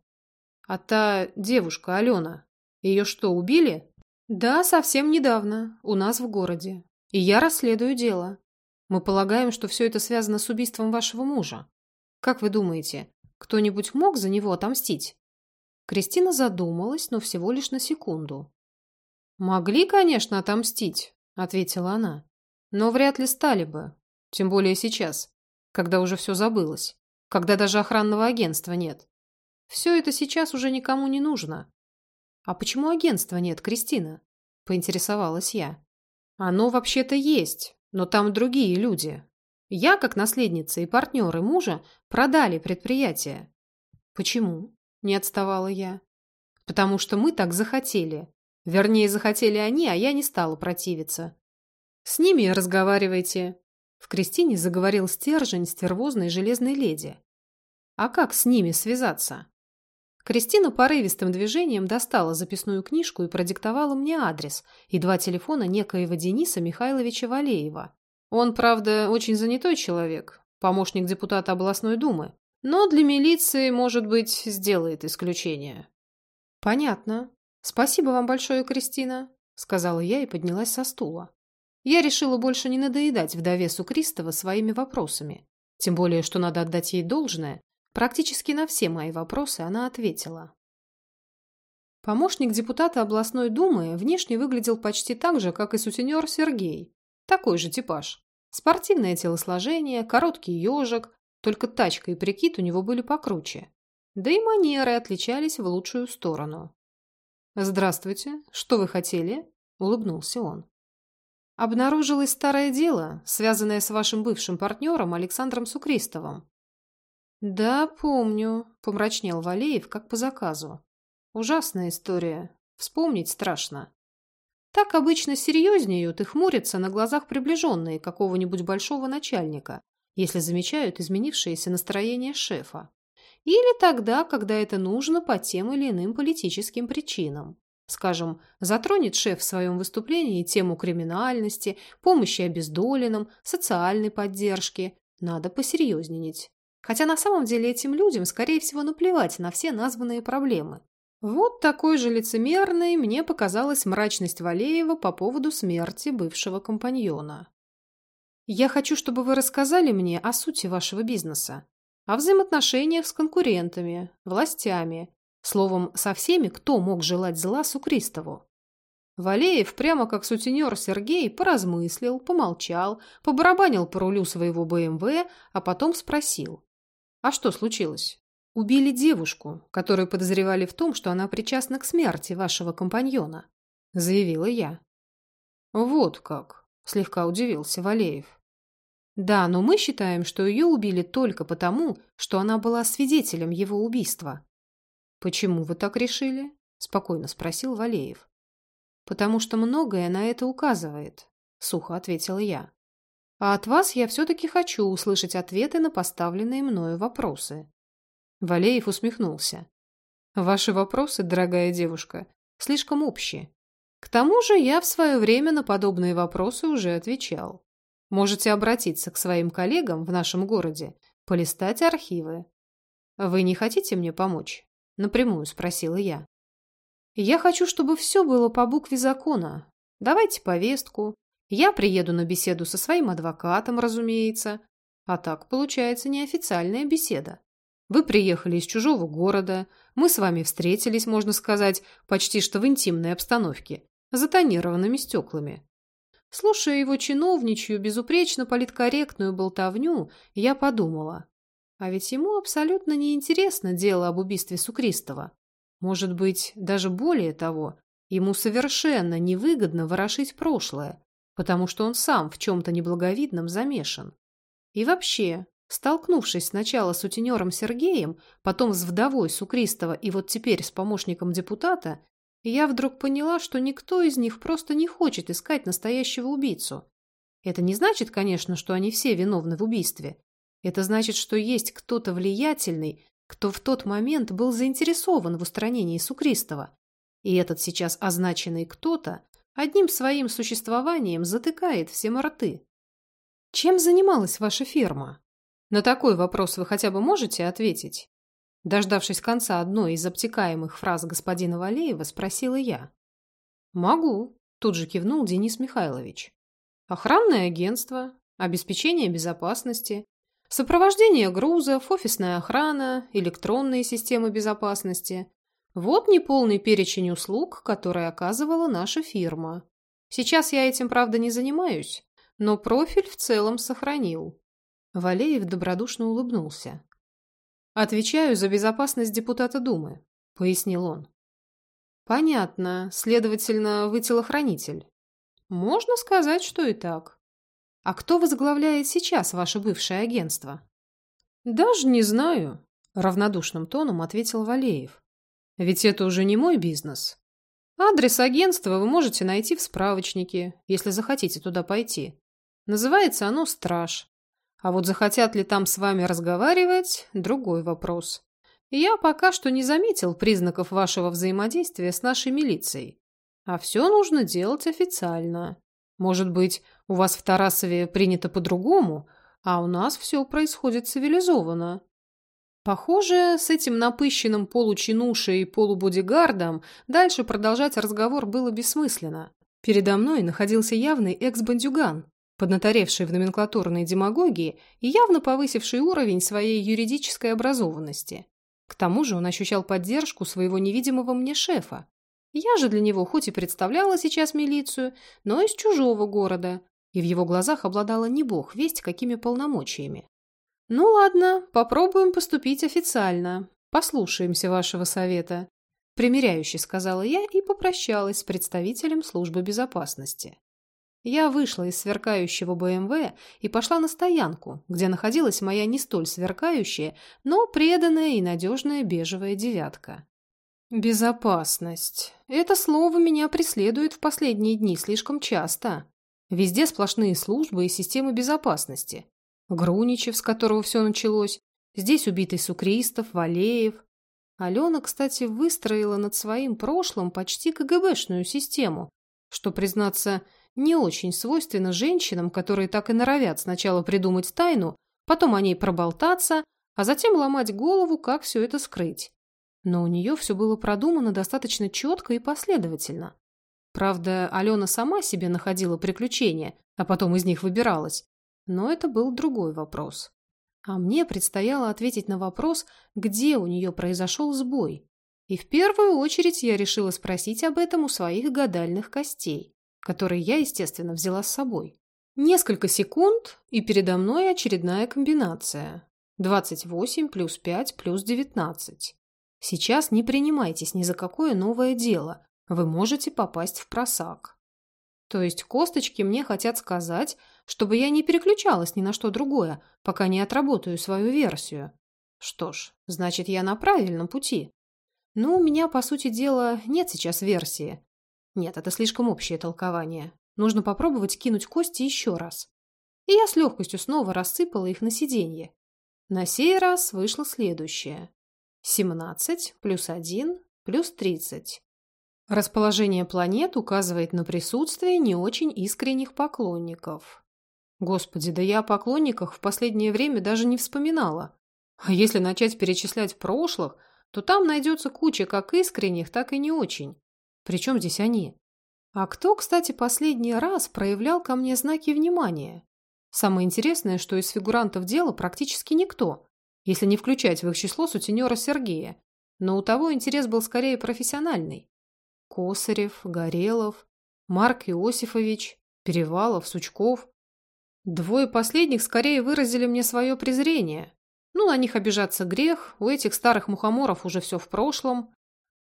А та девушка, Алена, ее что, убили? Да, совсем недавно, у нас в городе. И я расследую дело. Мы полагаем, что все это связано с убийством вашего мужа. Как вы думаете, кто-нибудь мог за него отомстить? Кристина задумалась, но всего лишь на секунду. «Могли, конечно, отомстить», — ответила она. Но вряд ли стали бы. Тем более сейчас, когда уже все забылось. Когда даже охранного агентства нет. Все это сейчас уже никому не нужно. А почему агентства нет, Кристина? Поинтересовалась я. Оно вообще-то есть, но там другие люди. Я, как наследница и партнеры мужа, продали предприятие. Почему? Не отставала я. Потому что мы так захотели. Вернее, захотели они, а я не стала противиться. С ними разговаривайте. В Кристине заговорил стержень стервозной железной леди. А как с ними связаться? Кристина порывистым движением достала записную книжку и продиктовала мне адрес и два телефона некоего Дениса Михайловича Валеева. Он, правда, очень занятой человек, помощник депутата областной думы, но для милиции, может быть, сделает исключение. Понятно. Спасибо вам большое, Кристина, сказала я и поднялась со стула. Я решила больше не надоедать вдове Сукристова своими вопросами. Тем более, что надо отдать ей должное. Практически на все мои вопросы она ответила. Помощник депутата областной думы внешне выглядел почти так же, как и сутенер Сергей. Такой же типаж. Спортивное телосложение, короткий ежик, только тачка и прикид у него были покруче. Да и манеры отличались в лучшую сторону. «Здравствуйте, что вы хотели?» – улыбнулся он. Обнаружилось старое дело, связанное с вашим бывшим партнером Александром Сукристовым. Да, помню, помрачнел Валеев, как по заказу. Ужасная история. Вспомнить страшно. Так обычно серьезнеют и хмурятся на глазах приближенные какого-нибудь большого начальника, если замечают изменившееся настроение шефа. Или тогда, когда это нужно по тем или иным политическим причинам. Скажем, затронет шеф в своем выступлении тему криминальности, помощи обездоленным, социальной поддержки. Надо посерьезненить. Хотя на самом деле этим людям, скорее всего, наплевать на все названные проблемы. Вот такой же лицемерной мне показалась мрачность Валеева по поводу смерти бывшего компаньона. «Я хочу, чтобы вы рассказали мне о сути вашего бизнеса, о взаимоотношениях с конкурентами, властями, словом, со всеми, кто мог желать зла Сукристову. Валеев, прямо как сутенер Сергей, поразмыслил, помолчал, побарабанил по рулю своего БМВ, а потом спросил. «А что случилось?» «Убили девушку, которую подозревали в том, что она причастна к смерти вашего компаньона», — заявила я. «Вот как», — слегка удивился Валеев. «Да, но мы считаем, что ее убили только потому, что она была свидетелем его убийства». «Почему вы так решили?» — спокойно спросил Валеев. «Потому что многое на это указывает», — сухо ответила я. «А от вас я все-таки хочу услышать ответы на поставленные мною вопросы». Валеев усмехнулся. «Ваши вопросы, дорогая девушка, слишком общие. К тому же я в свое время на подобные вопросы уже отвечал. Можете обратиться к своим коллегам в нашем городе, полистать архивы. Вы не хотите мне помочь?» Напрямую спросила я. Я хочу, чтобы все было по букве закона. Давайте повестку. Я приеду на беседу со своим адвокатом, разумеется. А так получается неофициальная беседа. Вы приехали из чужого города, мы с вами встретились, можно сказать, почти что в интимной обстановке, за тонированными стеклами. Слушая его чиновничью, безупречно политкорректную болтовню, я подумала, а ведь ему абсолютно неинтересно дело об убийстве Сукристова. Может быть, даже более того, ему совершенно невыгодно ворошить прошлое, потому что он сам в чем-то неблаговидном замешан. И вообще, столкнувшись сначала с утенером Сергеем, потом с вдовой Сукристова и вот теперь с помощником депутата, я вдруг поняла, что никто из них просто не хочет искать настоящего убийцу. Это не значит, конечно, что они все виновны в убийстве. Это значит, что есть кто-то влиятельный, кто в тот момент был заинтересован в устранении Сукристова. И этот сейчас означенный кто-то одним своим существованием затыкает всем рты. Чем занималась ваша фирма? На такой вопрос вы хотя бы можете ответить? Дождавшись конца одной из обтекаемых фраз господина Валеева, спросила я. «Могу», – тут же кивнул Денис Михайлович. «Охранное агентство, обеспечение безопасности, Сопровождение грузов, офисная охрана, электронные системы безопасности. Вот неполный перечень услуг, которые оказывала наша фирма. Сейчас я этим, правда, не занимаюсь, но профиль в целом сохранил. Валеев добродушно улыбнулся. «Отвечаю за безопасность депутата Думы», — пояснил он. «Понятно. Следовательно, вы телохранитель». «Можно сказать, что и так. А кто возглавляет сейчас ваше бывшее агентство? Даже не знаю, равнодушным тоном ответил Валеев. Ведь это уже не мой бизнес. Адрес агентства вы можете найти в справочнике, если захотите туда пойти. Называется оно «Страж». А вот захотят ли там с вами разговаривать – другой вопрос. Я пока что не заметил признаков вашего взаимодействия с нашей милицией. А все нужно делать официально. Может быть, у вас в Тарасове принято по-другому, а у нас все происходит цивилизованно. Похоже, с этим напыщенным получинушей и полубодигардом дальше продолжать разговор было бессмысленно. Передо мной находился явный экс-бандюган, поднаторевший в номенклатурной демагогии и явно повысивший уровень своей юридической образованности. К тому же он ощущал поддержку своего невидимого мне шефа, я же для него хоть и представляла сейчас милицию, но из чужого города, и в его глазах обладала не бог весть какими полномочиями. «Ну ладно, попробуем поступить официально. Послушаемся вашего совета», – примиряюще сказала я и попрощалась с представителем службы безопасности. Я вышла из сверкающего БМВ и пошла на стоянку, где находилась моя не столь сверкающая, но преданная и надежная бежевая девятка. Безопасность. Это слово меня преследует в последние дни слишком часто. Везде сплошные службы и системы безопасности. Груничев, с которого все началось. Здесь убитый Сукристов, Валеев. Алена, кстати, выстроила над своим прошлым почти КГБшную систему, что, признаться, не очень свойственно женщинам, которые так и норовят сначала придумать тайну, потом о ней проболтаться, а затем ломать голову, как все это скрыть. Но у нее все было продумано достаточно четко и последовательно. Правда, Алена сама себе находила приключения, а потом из них выбиралась. Но это был другой вопрос. А мне предстояло ответить на вопрос, где у нее произошел сбой. И в первую очередь я решила спросить об этом у своих гадальных костей, которые я, естественно, взяла с собой. Несколько секунд, и передо мной очередная комбинация. 28 плюс 5 плюс 19. Сейчас не принимайтесь ни за какое новое дело. Вы можете попасть в просак. То есть косточки мне хотят сказать, чтобы я не переключалась ни на что другое, пока не отработаю свою версию. Что ж, значит, я на правильном пути. Но у меня, по сути дела, нет сейчас версии. Нет, это слишком общее толкование. Нужно попробовать кинуть кости еще раз. И я с легкостью снова рассыпала их на сиденье. На сей раз вышло следующее. 17 плюс 1 плюс 30. Расположение планет указывает на присутствие не очень искренних поклонников. Господи, да я о поклонниках в последнее время даже не вспоминала. А если начать перечислять прошлых, то там найдется куча как искренних, так и не очень. Причем здесь они? А кто, кстати, последний раз проявлял ко мне знаки внимания? Самое интересное, что из фигурантов дела практически никто, если не включать в их число сутенера Сергея. Но у того интерес был скорее профессиональный. Косарев, Горелов, Марк Иосифович, Перевалов, Сучков. Двое последних скорее выразили мне свое презрение. Ну, на них обижаться грех, у этих старых мухоморов уже все в прошлом.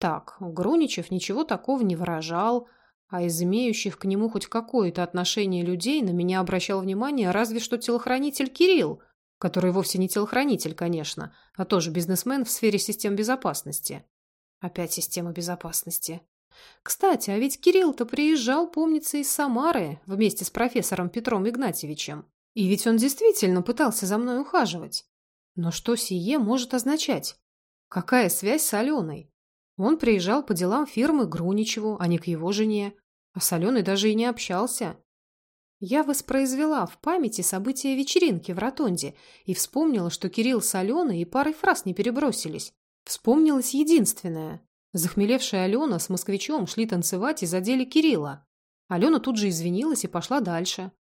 Так, Груничев ничего такого не выражал, а из имеющих к нему хоть какое-то отношение людей на меня обращал внимание разве что телохранитель Кирилл, который вовсе не телохранитель, конечно, а тоже бизнесмен в сфере систем безопасности. Опять система безопасности. Кстати, а ведь Кирилл-то приезжал, помнится, из Самары вместе с профессором Петром Игнатьевичем. И ведь он действительно пытался за мной ухаживать. Но что сие может означать? Какая связь с Аленой? Он приезжал по делам фирмы Груничеву, а не к его жене. А с Аленой даже и не общался. Я воспроизвела в памяти события вечеринки в Ротонде и вспомнила, что Кирилл с Аленой и парой фраз не перебросились. Вспомнилось единственное. Захмелевшая Алена с москвичом шли танцевать и задели Кирилла. Алена тут же извинилась и пошла дальше.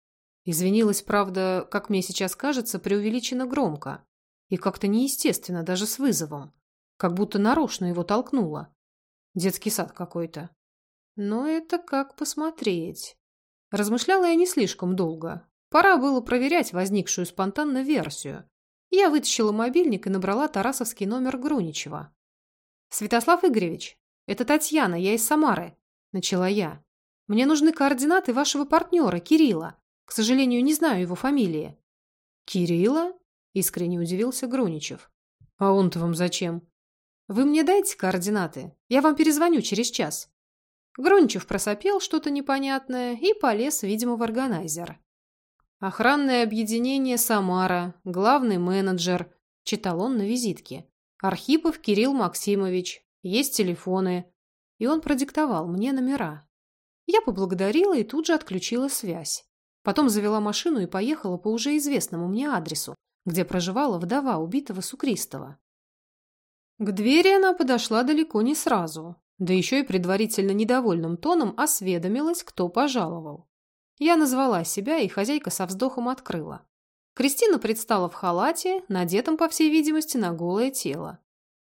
Извинилась, правда, как мне сейчас кажется, преувеличенно громко. И как-то неестественно, даже с вызовом. Как будто нарочно его толкнула. Детский сад какой-то. Но это как посмотреть. Размышляла я не слишком долго. Пора было проверять возникшую спонтанно версию. Я вытащила мобильник и набрала тарасовский номер Груничева. «Святослав Игоревич, это Татьяна, я из Самары», – начала я. «Мне нужны координаты вашего партнера, Кирилла. К сожалению, не знаю его фамилии». «Кирилла?» – искренне удивился Груничев. «А он-то вам зачем?» «Вы мне дайте координаты. Я вам перезвоню через час». Груничев просопел что-то непонятное и полез, видимо, в органайзер. «Охранное объединение «Самара», главный менеджер», – читал он на визитке. Архипов Кирилл Максимович. Есть телефоны. И он продиктовал мне номера. Я поблагодарила и тут же отключила связь. Потом завела машину и поехала по уже известному мне адресу, где проживала вдова убитого Сукристова. К двери она подошла далеко не сразу, да еще и предварительно недовольным тоном осведомилась, кто пожаловал. Я назвала себя, и хозяйка со вздохом открыла. Кристина предстала в халате, надетом, по всей видимости, на голое тело.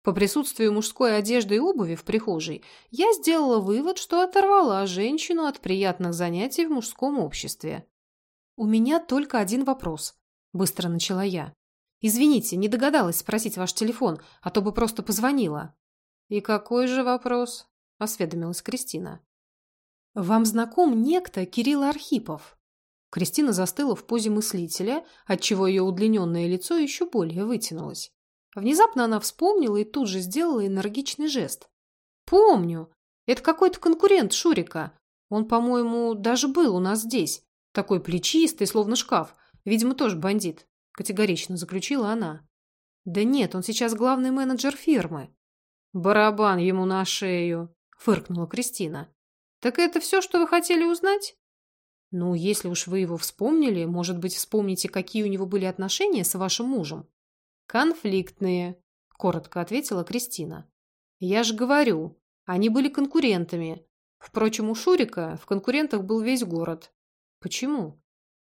По присутствию мужской одежды и обуви в прихожей я сделала вывод, что оторвала женщину от приятных занятий в мужском обществе. «У меня только один вопрос», – быстро начала я. «Извините, не догадалась спросить ваш телефон, а то бы просто позвонила». «И какой же вопрос?» – осведомилась Кристина. «Вам знаком некто Кирилл Архипов?» Кристина застыла в позе мыслителя, отчего ее удлиненное лицо еще более вытянулось. Внезапно она вспомнила и тут же сделала энергичный жест. «Помню. Это какой-то конкурент Шурика. Он, по-моему, даже был у нас здесь. Такой плечистый, словно шкаф. Видимо, тоже бандит», – категорично заключила она. «Да нет, он сейчас главный менеджер фирмы». «Барабан ему на шею», – фыркнула Кристина. «Так это все, что вы хотели узнать?» Ну, если уж вы его вспомнили, может быть, вспомните, какие у него были отношения с вашим мужем? Конфликтные, коротко ответила Кристина. Я же говорю, они были конкурентами. Впрочем, у Шурика в конкурентах был весь город. Почему?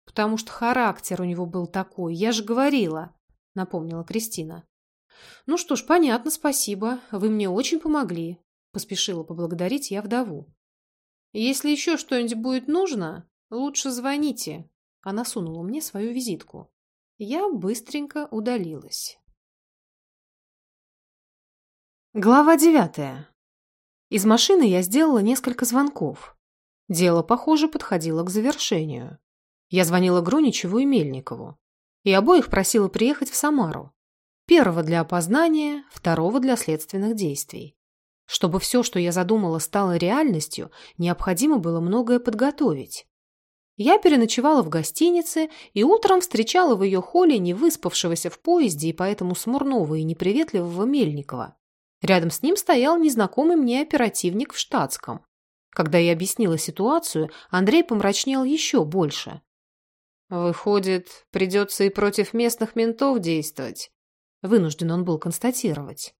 Потому что характер у него был такой, я же говорила, напомнила Кристина. Ну что ж, понятно, спасибо. Вы мне очень помогли, поспешила поблагодарить я вдову. Если еще что-нибудь будет нужно, лучше звоните. Она сунула мне свою визитку. Я быстренько удалилась. Глава девятая. Из машины я сделала несколько звонков. Дело, похоже, подходило к завершению. Я звонила Груничеву и Мельникову. И обоих просила приехать в Самару. Первого для опознания, второго для следственных действий. Чтобы все, что я задумала, стало реальностью, необходимо было многое подготовить. Я переночевала в гостинице и утром встречала в ее холле невыспавшегося в поезде и поэтому смурного и неприветливого Мельникова. Рядом с ним стоял незнакомый мне оперативник в штатском. Когда я объяснила ситуацию, Андрей помрачнел еще больше. «Выходит, придется и против местных ментов действовать», — вынужден он был констатировать.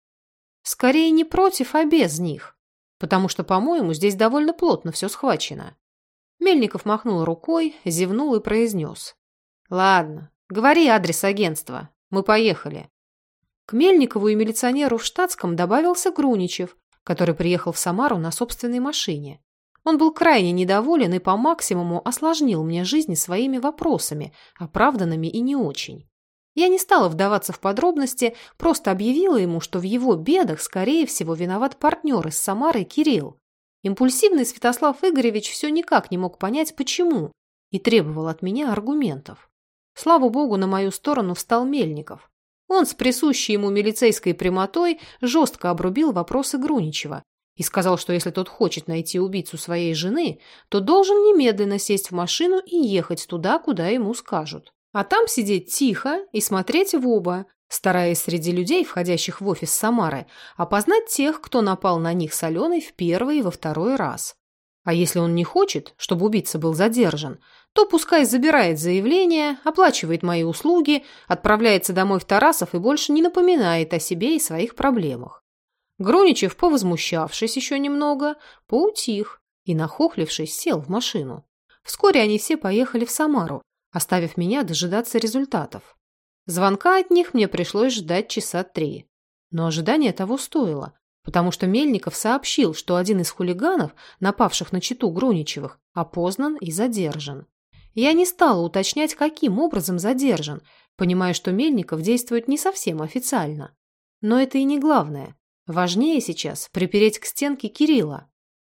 «Скорее не против, а без них, потому что, по-моему, здесь довольно плотно все схвачено». Мельников махнул рукой, зевнул и произнес. «Ладно, говори адрес агентства. Мы поехали». К Мельникову и милиционеру в штатском добавился Груничев, который приехал в Самару на собственной машине. Он был крайне недоволен и по максимуму осложнил мне жизнь своими вопросами, оправданными и не очень. Я не стала вдаваться в подробности, просто объявила ему, что в его бедах, скорее всего, виноват партнер из Самары Кирилл. Импульсивный Святослав Игоревич все никак не мог понять, почему, и требовал от меня аргументов. Слава богу, на мою сторону встал Мельников. Он с присущей ему милицейской прямотой жестко обрубил вопросы Груничева и сказал, что если тот хочет найти убийцу своей жены, то должен немедленно сесть в машину и ехать туда, куда ему скажут. А там сидеть тихо и смотреть в оба, стараясь среди людей, входящих в офис Самары, опознать тех, кто напал на них с Аленой в первый и во второй раз. А если он не хочет, чтобы убийца был задержан, то пускай забирает заявление, оплачивает мои услуги, отправляется домой в Тарасов и больше не напоминает о себе и своих проблемах. Гроничев, повозмущавшись еще немного, поутих и, нахохлившись, сел в машину. Вскоре они все поехали в Самару, оставив меня дожидаться результатов. Звонка от них мне пришлось ждать часа три. Но ожидание того стоило, потому что Мельников сообщил, что один из хулиганов, напавших на читу Груничевых, опознан и задержан. Я не стала уточнять, каким образом задержан, понимая, что Мельников действует не совсем официально. Но это и не главное. Важнее сейчас припереть к стенке Кирилла.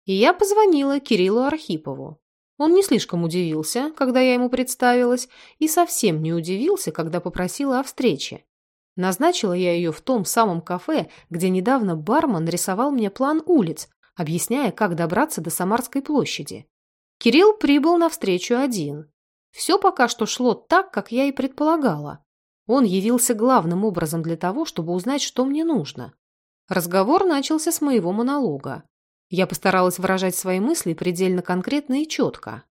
И я позвонила Кириллу Архипову. Он не слишком удивился, когда я ему представилась, и совсем не удивился, когда попросила о встрече. Назначила я ее в том самом кафе, где недавно бармен рисовал мне план улиц, объясняя, как добраться до Самарской площади. Кирилл прибыл навстречу один. Все пока что шло так, как я и предполагала. Он явился главным образом для того, чтобы узнать, что мне нужно. Разговор начался с моего монолога. Я постаралась выражать свои мысли предельно конкретно и четко.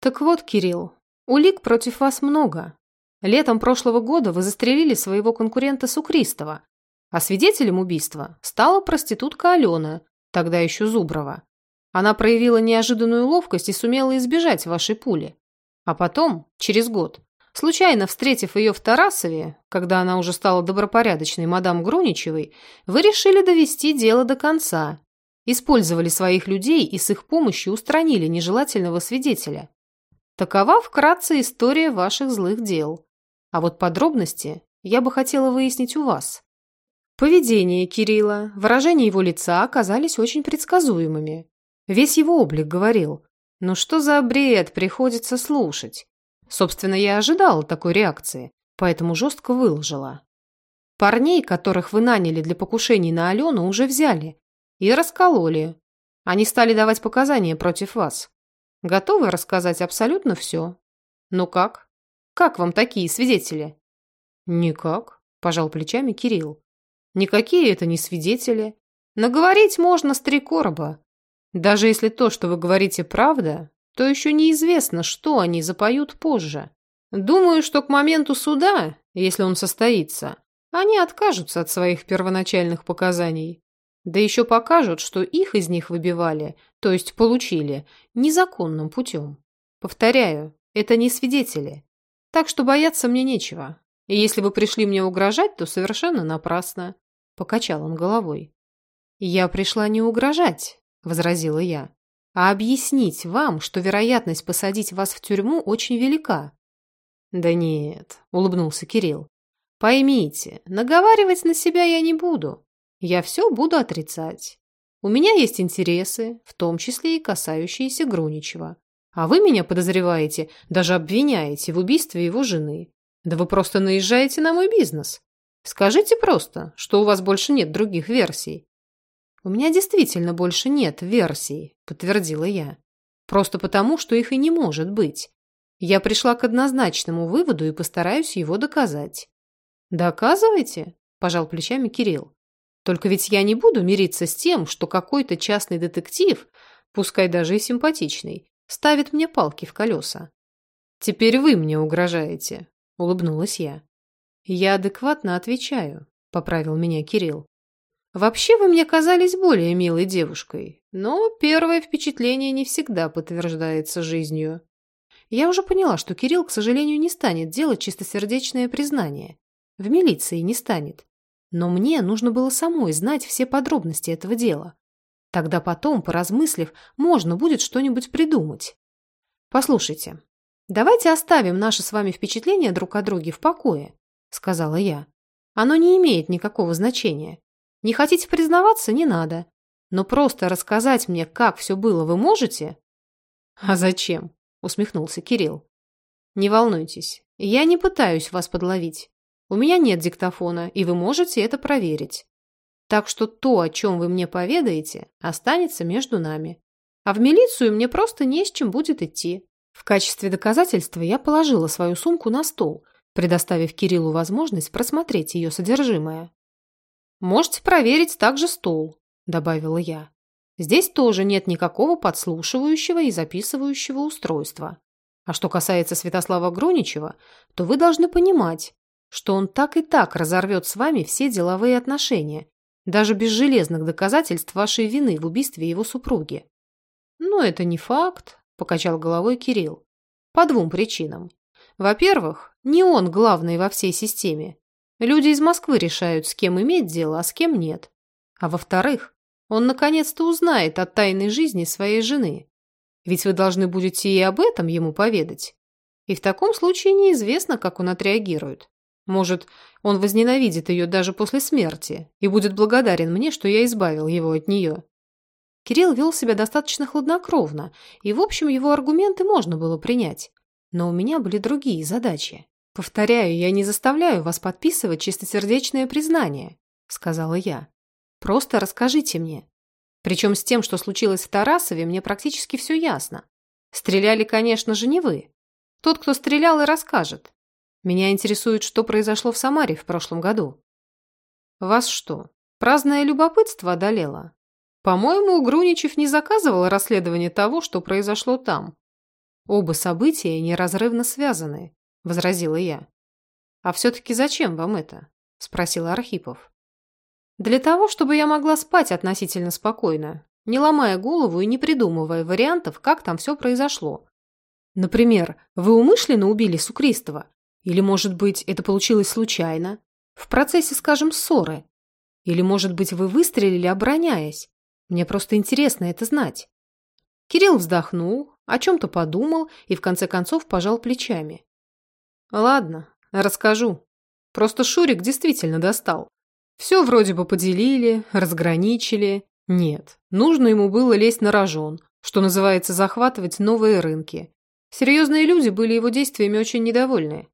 «Так вот, Кирилл, улик против вас много. Летом прошлого года вы застрелили своего конкурента Сукристова, а свидетелем убийства стала проститутка Алена, тогда еще Зуброва. Она проявила неожиданную ловкость и сумела избежать вашей пули. А потом, через год, случайно встретив ее в Тарасове, когда она уже стала добропорядочной мадам Груничевой, вы решили довести дело до конца. Использовали своих людей и с их помощью устранили нежелательного свидетеля. Такова вкратце история ваших злых дел. А вот подробности я бы хотела выяснить у вас. Поведение Кирилла, выражение его лица оказались очень предсказуемыми. Весь его облик говорил. Ну что за бред приходится слушать? Собственно, я ожидала такой реакции, поэтому жестко выложила. Парней, которых вы наняли для покушений на Алену, уже взяли и раскололи. Они стали давать показания против вас. Готовы рассказать абсолютно все? Ну как? Как вам такие свидетели? Никак, пожал плечами Кирилл. Никакие это не свидетели. Наговорить можно с три короба. Даже если то, что вы говорите, правда, то еще неизвестно, что они запоют позже. Думаю, что к моменту суда, если он состоится, Они откажутся от своих первоначальных показаний. Да еще покажут, что их из них выбивали, то есть получили, незаконным путем. Повторяю, это не свидетели. Так что бояться мне нечего. И если вы пришли мне угрожать, то совершенно напрасно. Покачал он головой. Я пришла не угрожать, возразила я, а объяснить вам, что вероятность посадить вас в тюрьму очень велика. Да нет, улыбнулся Кирилл. Поймите, наговаривать на себя я не буду. Я все буду отрицать. У меня есть интересы, в том числе и касающиеся Груничева. А вы меня подозреваете, даже обвиняете в убийстве его жены. Да вы просто наезжаете на мой бизнес. Скажите просто, что у вас больше нет других версий. У меня действительно больше нет версий, подтвердила я. Просто потому, что их и не может быть. Я пришла к однозначному выводу и постараюсь его доказать. Доказывайте, пожал плечами Кирилл. Только ведь я не буду мириться с тем, что какой-то частный детектив, пускай даже и симпатичный, ставит мне палки в колеса. «Теперь вы мне угрожаете», — улыбнулась я. «Я адекватно отвечаю», — поправил меня Кирилл. «Вообще вы мне казались более милой девушкой, но первое впечатление не всегда подтверждается жизнью». Я уже поняла, что Кирилл, к сожалению, не станет делать чистосердечное признание. В милиции не станет. Но мне нужно было самой знать все подробности этого дела. Тогда потом, поразмыслив, можно будет что-нибудь придумать. Послушайте, давайте оставим наши с вами впечатления друг о друге в покое, сказала я. Оно не имеет никакого значения. Не хотите признаваться, не надо. Но просто рассказать мне, как все было, вы можете? А зачем? усмехнулся Кирилл. Не волнуйтесь, я не пытаюсь вас подловить. У меня нет диктофона, и вы можете это проверить. Так что то, о чем вы мне поведаете, останется между нами. А в милицию мне просто не с чем будет идти. В качестве доказательства я положила свою сумку на стол, предоставив Кириллу возможность просмотреть ее содержимое. «Можете проверить также стол», – добавила я. «Здесь тоже нет никакого подслушивающего и записывающего устройства. А что касается Святослава Груничева, то вы должны понимать, что он так и так разорвет с вами все деловые отношения, даже без железных доказательств вашей вины в убийстве его супруги. Но это не факт, покачал головой Кирилл. По двум причинам. Во-первых, не он главный во всей системе. Люди из Москвы решают, с кем иметь дело, а с кем нет. А во-вторых, он наконец-то узнает о тайной жизни своей жены. Ведь вы должны будете и об этом ему поведать. И в таком случае неизвестно, как он отреагирует. Может, он возненавидит ее даже после смерти и будет благодарен мне, что я избавил его от нее. Кирилл вел себя достаточно хладнокровно, и, в общем, его аргументы можно было принять. Но у меня были другие задачи. «Повторяю, я не заставляю вас подписывать чистосердечное признание», — сказала я. «Просто расскажите мне. Причем с тем, что случилось в Тарасове, мне практически все ясно. Стреляли, конечно же, не вы. Тот, кто стрелял, и расскажет. Меня интересует, что произошло в Самаре в прошлом году. Вас что, праздное любопытство одолело? По-моему, Груничев не заказывал расследование того, что произошло там. Оба события неразрывно связаны, возразила я. А все-таки зачем вам это? Спросил Архипов. Для того, чтобы я могла спать относительно спокойно, не ломая голову и не придумывая вариантов, как там все произошло. Например, вы умышленно убили Сукристова или, может быть, это получилось случайно? В процессе, скажем, ссоры? Или, может быть, вы выстрелили, обороняясь? Мне просто интересно это знать. Кирилл вздохнул, о чем-то подумал и, в конце концов, пожал плечами. Ладно, расскажу. Просто Шурик действительно достал. Все вроде бы поделили, разграничили. Нет, нужно ему было лезть на рожон, что называется захватывать новые рынки. Серьезные люди были его действиями очень недовольны.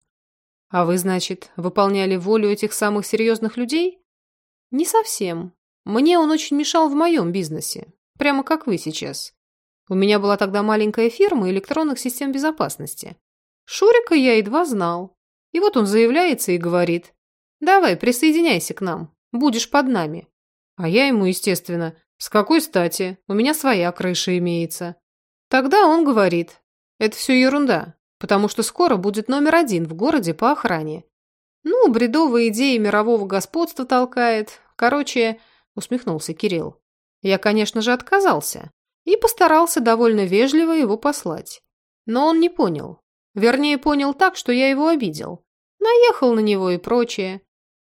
А вы, значит, выполняли волю этих самых серьезных людей? Не совсем. Мне он очень мешал в моем бизнесе. Прямо как вы сейчас. У меня была тогда маленькая фирма электронных систем безопасности. Шурика я едва знал. И вот он заявляется и говорит, давай, присоединяйся к нам, будешь под нами. А я ему, естественно, с какой стати, у меня своя крыша имеется. Тогда он говорит, это все ерунда, потому что скоро будет номер один в городе по охране. Ну, бредовые идеи мирового господства толкает. Короче, усмехнулся Кирилл. Я, конечно же, отказался и постарался довольно вежливо его послать. Но он не понял. Вернее, понял так, что я его обидел. Наехал на него и прочее.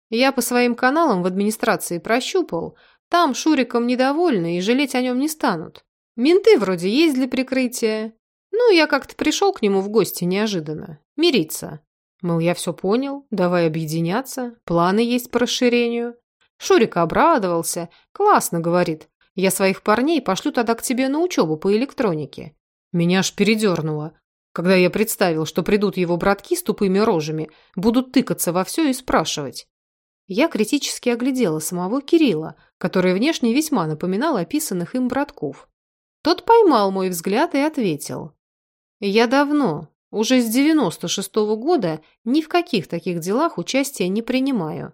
Я по своим каналам в администрации прощупал. Там Шуриком недовольны и жалеть о нем не станут. Менты вроде есть для прикрытия. Ну, я как-то пришел к нему в гости неожиданно. Мириться. Мол, я все понял, давай объединяться, планы есть по расширению. Шурик обрадовался. Классно, говорит. Я своих парней пошлю тогда к тебе на учебу по электронике. Меня аж передернуло, когда я представил, что придут его братки с тупыми рожами, будут тыкаться во все и спрашивать. Я критически оглядела самого Кирилла, который внешне весьма напоминал описанных им братков. Тот поймал мой взгляд и ответил. «Я давно, уже с 96-го года, ни в каких таких делах участия не принимаю.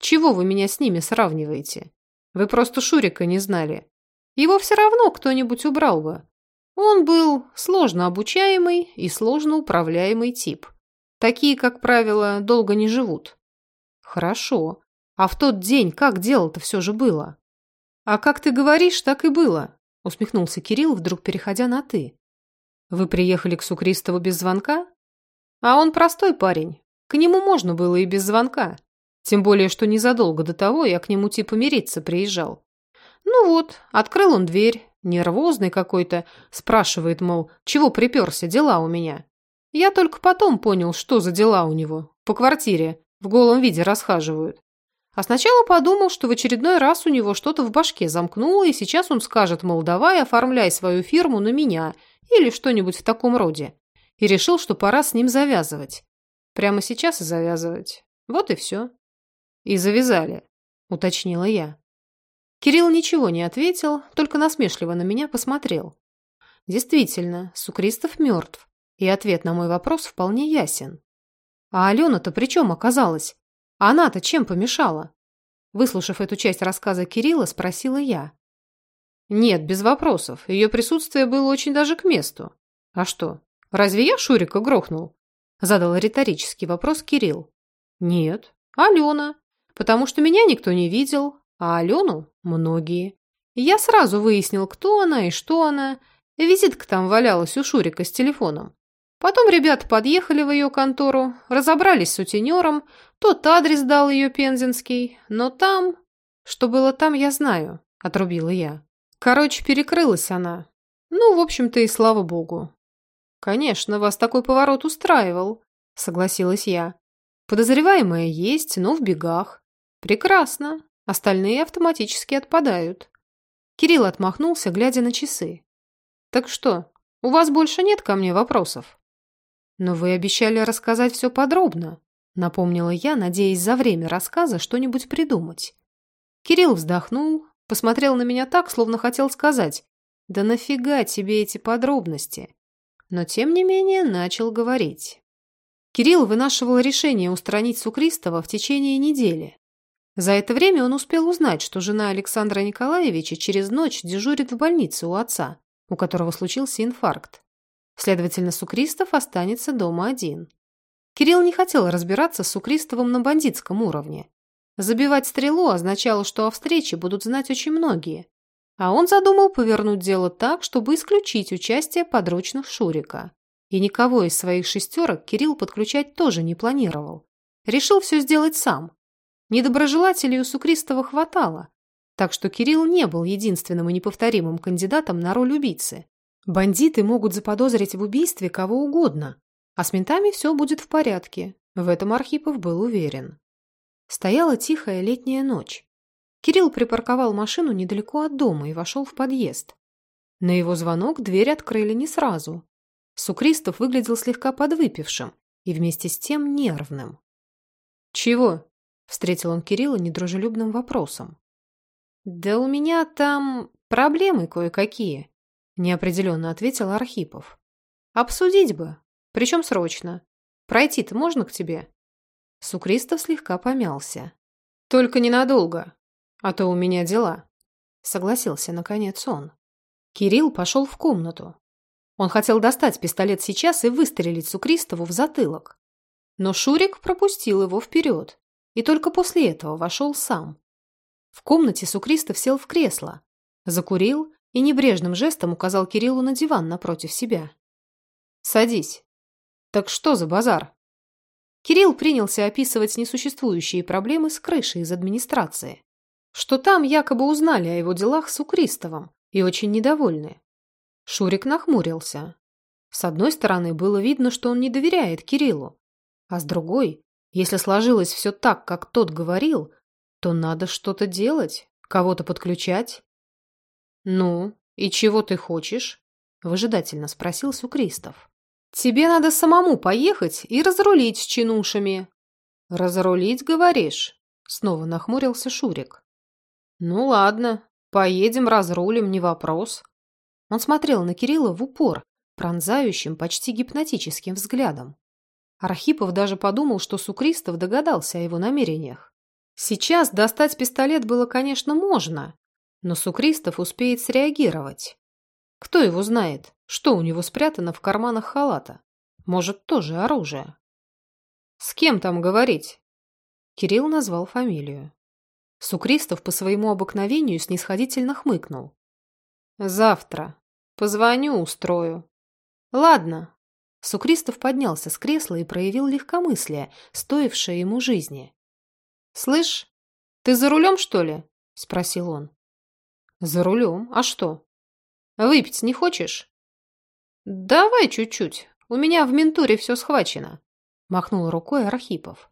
Чего вы меня с ними сравниваете? Вы просто Шурика не знали. Его все равно кто-нибудь убрал бы. Он был сложно обучаемый и сложно управляемый тип. Такие, как правило, долго не живут. Хорошо. А в тот день как дело-то все же было? А как ты говоришь, так и было, усмехнулся Кирилл, вдруг переходя на «ты». Вы приехали к Сукристову без звонка? А он простой парень. К нему можно было и без звонка. Тем более, что незадолго до того я к нему типа мириться приезжал. Ну вот, открыл он дверь, нервозный какой-то, спрашивает, мол, чего приперся, дела у меня. Я только потом понял, что за дела у него. По квартире, в голом виде расхаживают. А сначала подумал, что в очередной раз у него что-то в башке замкнуло, и сейчас он скажет, мол, давай оформляй свою фирму на меня или что-нибудь в таком роде. И решил, что пора с ним завязывать. Прямо сейчас и завязывать. Вот и все. «И завязали», — уточнила я. Кирилл ничего не ответил, только насмешливо на меня посмотрел. Действительно, Сукристов мертв, и ответ на мой вопрос вполне ясен. А Алена-то при чем оказалась? Она-то чем помешала? Выслушав эту часть рассказа Кирилла, спросила я. Нет, без вопросов. Ее присутствие было очень даже к месту. А что, разве я Шурика грохнул? Задал риторический вопрос Кирилл. Нет, Алена потому что меня никто не видел, а Алену – многие. я сразу выяснил, кто она и что она. Визитка там валялась у Шурика с телефоном. Потом ребята подъехали в ее контору, разобрались с сутенером, тот адрес дал ее пензенский, но там... Что было там, я знаю, отрубила я. Короче, перекрылась она. Ну, в общем-то, и слава богу. Конечно, вас такой поворот устраивал, согласилась я. Подозреваемая есть, но в бегах. Прекрасно. Остальные автоматически отпадают. Кирилл отмахнулся, глядя на часы. Так что, у вас больше нет ко мне вопросов? Но вы обещали рассказать все подробно, напомнила я, надеясь за время рассказа что-нибудь придумать. Кирилл вздохнул, посмотрел на меня так, словно хотел сказать «Да нафига тебе эти подробности?» Но тем не менее начал говорить. Кирилл вынашивал решение устранить Сукристова в течение недели. За это время он успел узнать, что жена Александра Николаевича через ночь дежурит в больнице у отца, у которого случился инфаркт. Следовательно, Сукристов останется дома один. Кирилл не хотел разбираться с Сукристовым на бандитском уровне. Забивать стрелу означало, что о встрече будут знать очень многие. А он задумал повернуть дело так, чтобы исключить участие подручных Шурика. И никого из своих шестерок Кирилл подключать тоже не планировал. Решил все сделать сам, Недоброжелателей у Сукристова хватало, так что Кирилл не был единственным и неповторимым кандидатом на роль убийцы. Бандиты могут заподозрить в убийстве кого угодно, а с ментами все будет в порядке. В этом Архипов был уверен. Стояла тихая летняя ночь. Кирилл припарковал машину недалеко от дома и вошел в подъезд. На его звонок дверь открыли не сразу. Сукристов выглядел слегка подвыпившим и вместе с тем нервным. «Чего?» Встретил он Кирилла недружелюбным вопросом. «Да у меня там проблемы кое-какие», – неопределенно ответил Архипов. «Обсудить бы. Причем срочно. Пройти-то можно к тебе?» Сукристов слегка помялся. «Только ненадолго, а то у меня дела», – согласился наконец он. Кирилл пошел в комнату. Он хотел достать пистолет сейчас и выстрелить Сукристову в затылок. Но Шурик пропустил его вперед и только после этого вошел сам. В комнате Сукристов сел в кресло, закурил и небрежным жестом указал Кириллу на диван напротив себя. «Садись. Так что за базар?» Кирилл принялся описывать несуществующие проблемы с крышей из администрации. Что там якобы узнали о его делах с Укристовым и очень недовольны. Шурик нахмурился. С одной стороны, было видно, что он не доверяет Кириллу, а с другой, если сложилось все так, как тот говорил, то надо что-то делать, кого-то подключать. «Ну, и чего ты хочешь?» – выжидательно спросил Сукристов. «Тебе надо самому поехать и разрулить с чинушами». «Разрулить, говоришь?» – снова нахмурился Шурик. «Ну ладно, поедем, разрулим, не вопрос». Он смотрел на Кирилла в упор, пронзающим, почти гипнотическим взглядом. Архипов даже подумал, что Сукристов догадался о его намерениях. Сейчас достать пистолет было, конечно, можно, но Сукристов успеет среагировать. Кто его знает, что у него спрятано в карманах халата? Может, тоже оружие? С кем там говорить? Кирилл назвал фамилию. Сукристов по своему обыкновению снисходительно хмыкнул. Завтра. Позвоню, устрою. Ладно. Сукристов поднялся с кресла и проявил легкомыслие, стоившее ему жизни. «Слышь, ты за рулем, что ли?» – спросил он. «За рулем? А что?» «Выпить не хочешь?» «Давай чуть-чуть. У меня в ментуре все схвачено», – махнул рукой Архипов.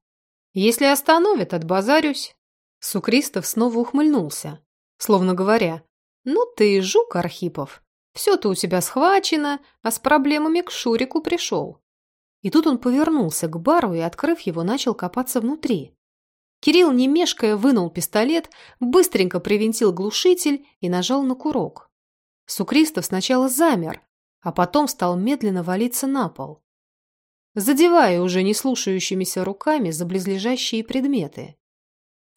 «Если остановят, отбазарюсь». Сукристов снова ухмыльнулся, словно говоря, «Ну ты жук, Архипов, все-то у тебя схвачено, а с проблемами к Шурику пришел». И тут он повернулся к бару и, открыв его, начал копаться внутри. Кирилл, не мешкая, вынул пистолет, быстренько привинтил глушитель и нажал на курок. Сукристов сначала замер, а потом стал медленно валиться на пол, задевая уже не слушающимися руками за близлежащие предметы.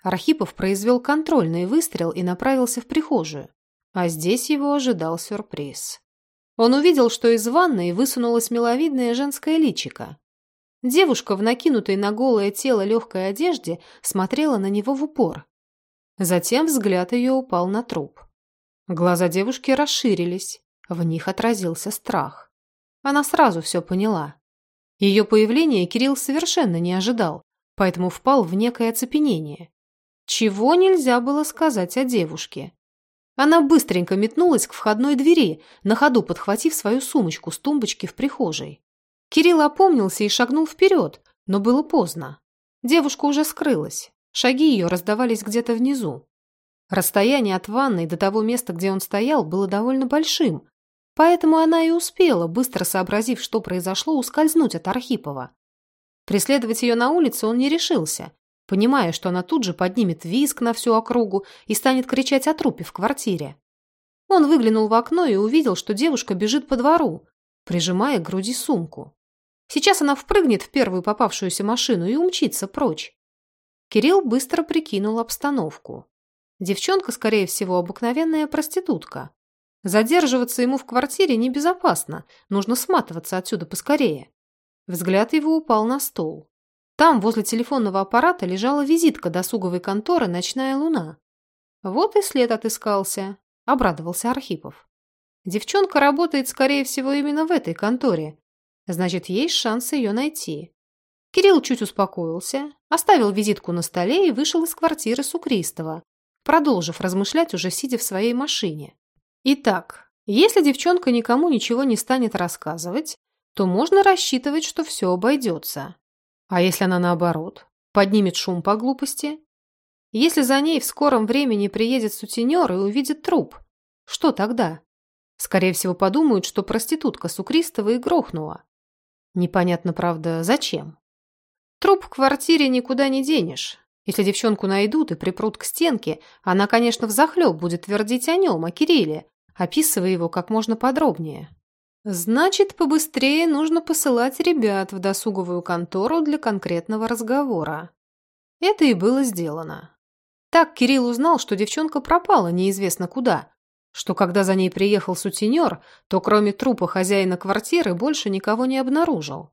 Архипов произвел контрольный выстрел и направился в прихожую, а здесь его ожидал сюрприз. Он увидел, что из ванной высунулась миловидная женская личика. Девушка в накинутой на голое тело легкой одежде смотрела на него в упор. Затем взгляд ее упал на труп. Глаза девушки расширились, в них отразился страх. Она сразу все поняла. Ее появление Кирилл совершенно не ожидал, поэтому впал в некое оцепенение. Чего нельзя было сказать о девушке? Она быстренько метнулась к входной двери, на ходу подхватив свою сумочку с тумбочки в прихожей. Кирилл опомнился и шагнул вперед, но было поздно. Девушка уже скрылась. Шаги ее раздавались где-то внизу. Расстояние от ванной до того места, где он стоял, было довольно большим, поэтому она и успела, быстро сообразив, что произошло, ускользнуть от Архипова. Преследовать ее на улице он не решился, понимая, что она тут же поднимет виск на всю округу и станет кричать о трупе в квартире. Он выглянул в окно и увидел, что девушка бежит по двору, прижимая к груди сумку. Сейчас она впрыгнет в первую попавшуюся машину и умчится прочь. Кирилл быстро прикинул обстановку. Девчонка, скорее всего, обыкновенная проститутка. Задерживаться ему в квартире небезопасно, нужно сматываться отсюда поскорее. Взгляд его упал на стол. Там, возле телефонного аппарата, лежала визитка досуговой конторы «Ночная луна». Вот и след отыскался, обрадовался Архипов. Девчонка работает, скорее всего, именно в этой конторе, Значит, есть шанс ее найти. Кирилл чуть успокоился, оставил визитку на столе и вышел из квартиры Сукристова, продолжив размышлять уже сидя в своей машине. Итак, если девчонка никому ничего не станет рассказывать, то можно рассчитывать, что все обойдется. А если она наоборот, поднимет шум по глупости? Если за ней в скором времени приедет сутенер и увидит труп, что тогда? Скорее всего, подумают, что проститутка Сукристова и грохнула. Непонятно, правда, зачем. Труп в квартире никуда не денешь. Если девчонку найдут и припрут к стенке, она, конечно, взахлеб будет твердить о нем, о Кирилле, описывая его как можно подробнее. Значит, побыстрее нужно посылать ребят в досуговую контору для конкретного разговора. Это и было сделано. Так Кирилл узнал, что девчонка пропала неизвестно куда, что когда за ней приехал сутенер, то кроме трупа хозяина квартиры больше никого не обнаружил.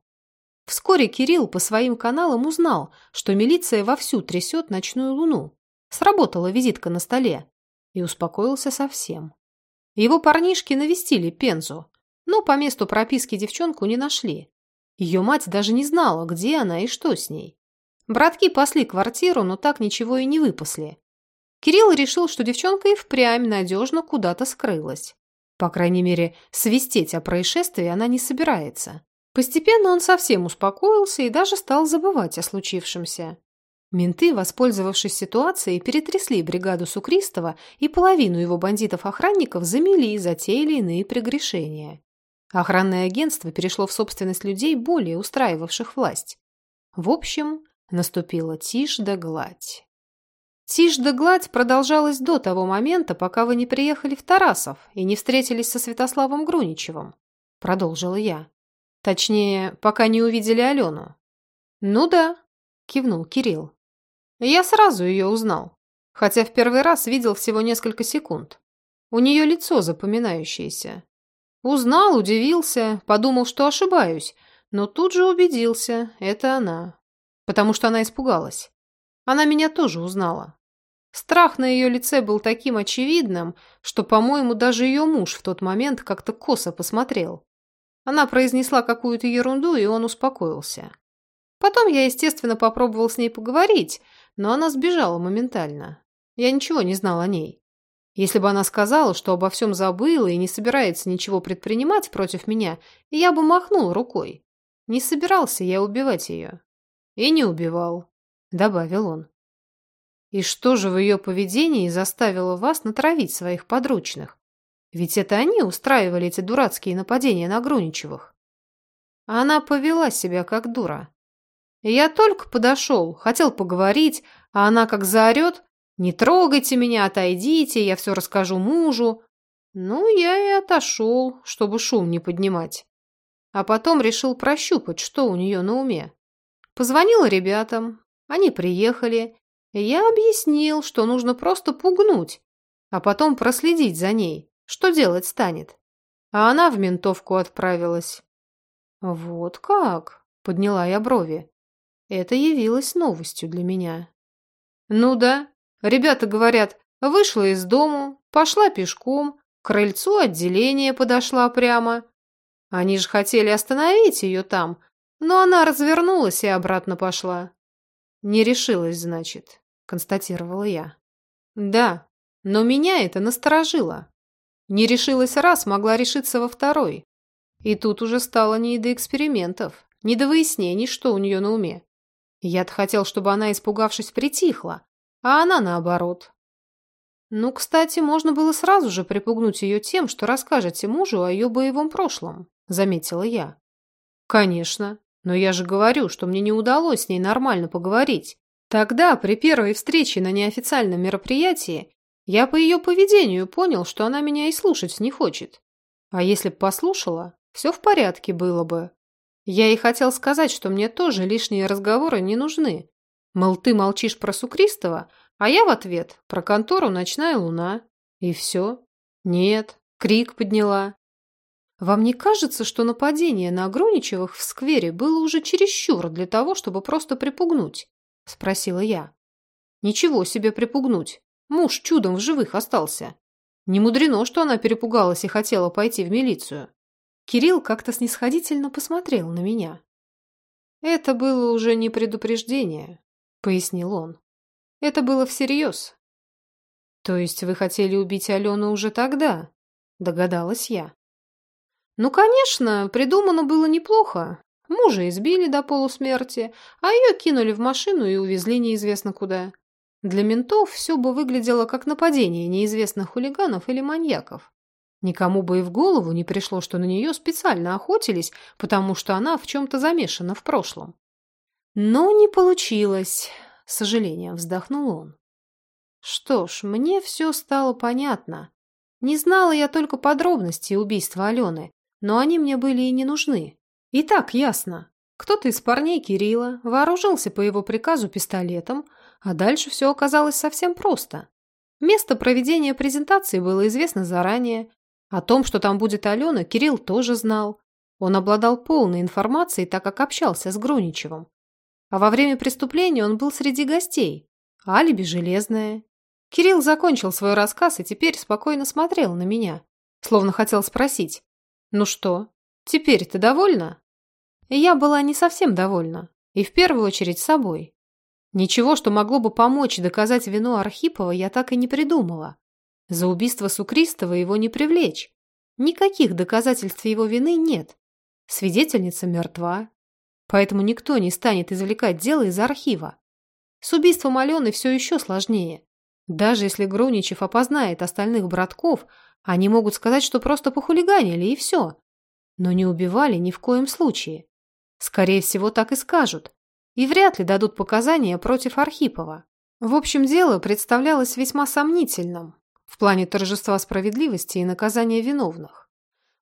Вскоре Кирилл по своим каналам узнал, что милиция вовсю трясет ночную луну. Сработала визитка на столе. И успокоился совсем. Его парнишки навестили Пензу, но по месту прописки девчонку не нашли. Ее мать даже не знала, где она и что с ней. Братки пасли квартиру, но так ничего и не выпасли. Кирилл решил, что девчонка и впрямь надежно куда-то скрылась. По крайней мере, свистеть о происшествии она не собирается. Постепенно он совсем успокоился и даже стал забывать о случившемся. Менты, воспользовавшись ситуацией, перетрясли бригаду Сукристова и половину его бандитов-охранников замели и те или иные прегрешения. Охранное агентство перешло в собственность людей, более устраивавших власть. В общем, наступила тишь да гладь. Тишь да гладь продолжалась до того момента, пока вы не приехали в Тарасов и не встретились со Святославом Груничевым, продолжила я. Точнее, пока не увидели Алену. Ну да, кивнул Кирилл. Я сразу ее узнал, хотя в первый раз видел всего несколько секунд. У нее лицо запоминающееся. Узнал, удивился, подумал, что ошибаюсь, но тут же убедился, это она. Потому что она испугалась. Она меня тоже узнала. Страх на ее лице был таким очевидным, что, по-моему, даже ее муж в тот момент как-то косо посмотрел. Она произнесла какую-то ерунду, и он успокоился. Потом я, естественно, попробовал с ней поговорить, но она сбежала моментально. Я ничего не знал о ней. Если бы она сказала, что обо всем забыла и не собирается ничего предпринимать против меня, я бы махнул рукой. Не собирался я убивать ее. И не убивал, добавил он. И что же в ее поведении заставило вас натравить своих подручных? Ведь это они устраивали эти дурацкие нападения на Груничевых. Она повела себя как дура. Я только подошел, хотел поговорить, а она как заорет «Не трогайте меня, отойдите, я все расскажу мужу». Ну, я и отошел, чтобы шум не поднимать. А потом решил прощупать, что у нее на уме. Позвонил ребятам, они приехали, я объяснил, что нужно просто пугнуть, а потом проследить за ней, что делать станет. А она в ментовку отправилась. «Вот как?» – подняла я брови. Это явилось новостью для меня. «Ну да, ребята говорят, вышла из дому, пошла пешком, к крыльцу отделения подошла прямо. Они же хотели остановить ее там, но она развернулась и обратно пошла. Не решилась, значит, констатировала я. Да, но меня это насторожило. Не решилась раз, могла решиться во второй. И тут уже стало не до экспериментов, не до выяснений, что у нее на уме. Я-то хотел, чтобы она, испугавшись, притихла, а она наоборот. Ну, кстати, можно было сразу же припугнуть ее тем, что расскажете мужу о ее боевом прошлом, заметила я. Конечно, но я же говорю, что мне не удалось с ней нормально поговорить. Тогда, при первой встрече на неофициальном мероприятии, я по ее поведению понял, что она меня и слушать не хочет. А если б послушала, все в порядке было бы. Я ей хотел сказать, что мне тоже лишние разговоры не нужны. Мол, ты молчишь про Сукристова, а я в ответ про контору «Ночная луна». И все. Нет, крик подняла. Вам не кажется, что нападение на Груничевых в сквере было уже чересчур для того, чтобы просто припугнуть? Спросила я. Ничего себе припугнуть. Муж чудом в живых остался. Не мудрено, что она перепугалась и хотела пойти в милицию. Кирилл как-то снисходительно посмотрел на меня. «Это было уже не предупреждение», — пояснил он. «Это было всерьез». «То есть вы хотели убить Алену уже тогда?» — догадалась я. Ну, конечно, придумано было неплохо. Мужа избили до полусмерти, а ее кинули в машину и увезли неизвестно куда. Для ментов все бы выглядело как нападение неизвестных хулиганов или маньяков. Никому бы и в голову не пришло, что на нее специально охотились, потому что она в чем-то замешана в прошлом. Но не получилось, с сожалением вздохнул он. Что ж, мне все стало понятно. Не знала я только подробностей убийства Алены, но они мне были и не нужны. И так ясно. Кто-то из парней Кирилла вооружился по его приказу пистолетом, а дальше все оказалось совсем просто. Место проведения презентации было известно заранее. О том, что там будет Алена, Кирилл тоже знал. Он обладал полной информацией, так как общался с Груничевым. А во время преступления он был среди гостей. Алиби железное. Кирилл закончил свой рассказ и теперь спокойно смотрел на меня, словно хотел спросить. «Ну что, теперь ты довольна?» Я была не совсем довольна, и в первую очередь собой. Ничего, что могло бы помочь доказать вину Архипова, я так и не придумала. За убийство Сукристова его не привлечь. Никаких доказательств его вины нет. Свидетельница мертва. Поэтому никто не станет извлекать дело из архива. С убийством Алены все еще сложнее. Даже если Груничев опознает остальных братков, они могут сказать, что просто похулиганили, и все. Но не убивали ни в коем случае. Скорее всего, так и скажут. И вряд ли дадут показания против Архипова. В общем, дело представлялось весьма сомнительным в плане торжества справедливости и наказания виновных.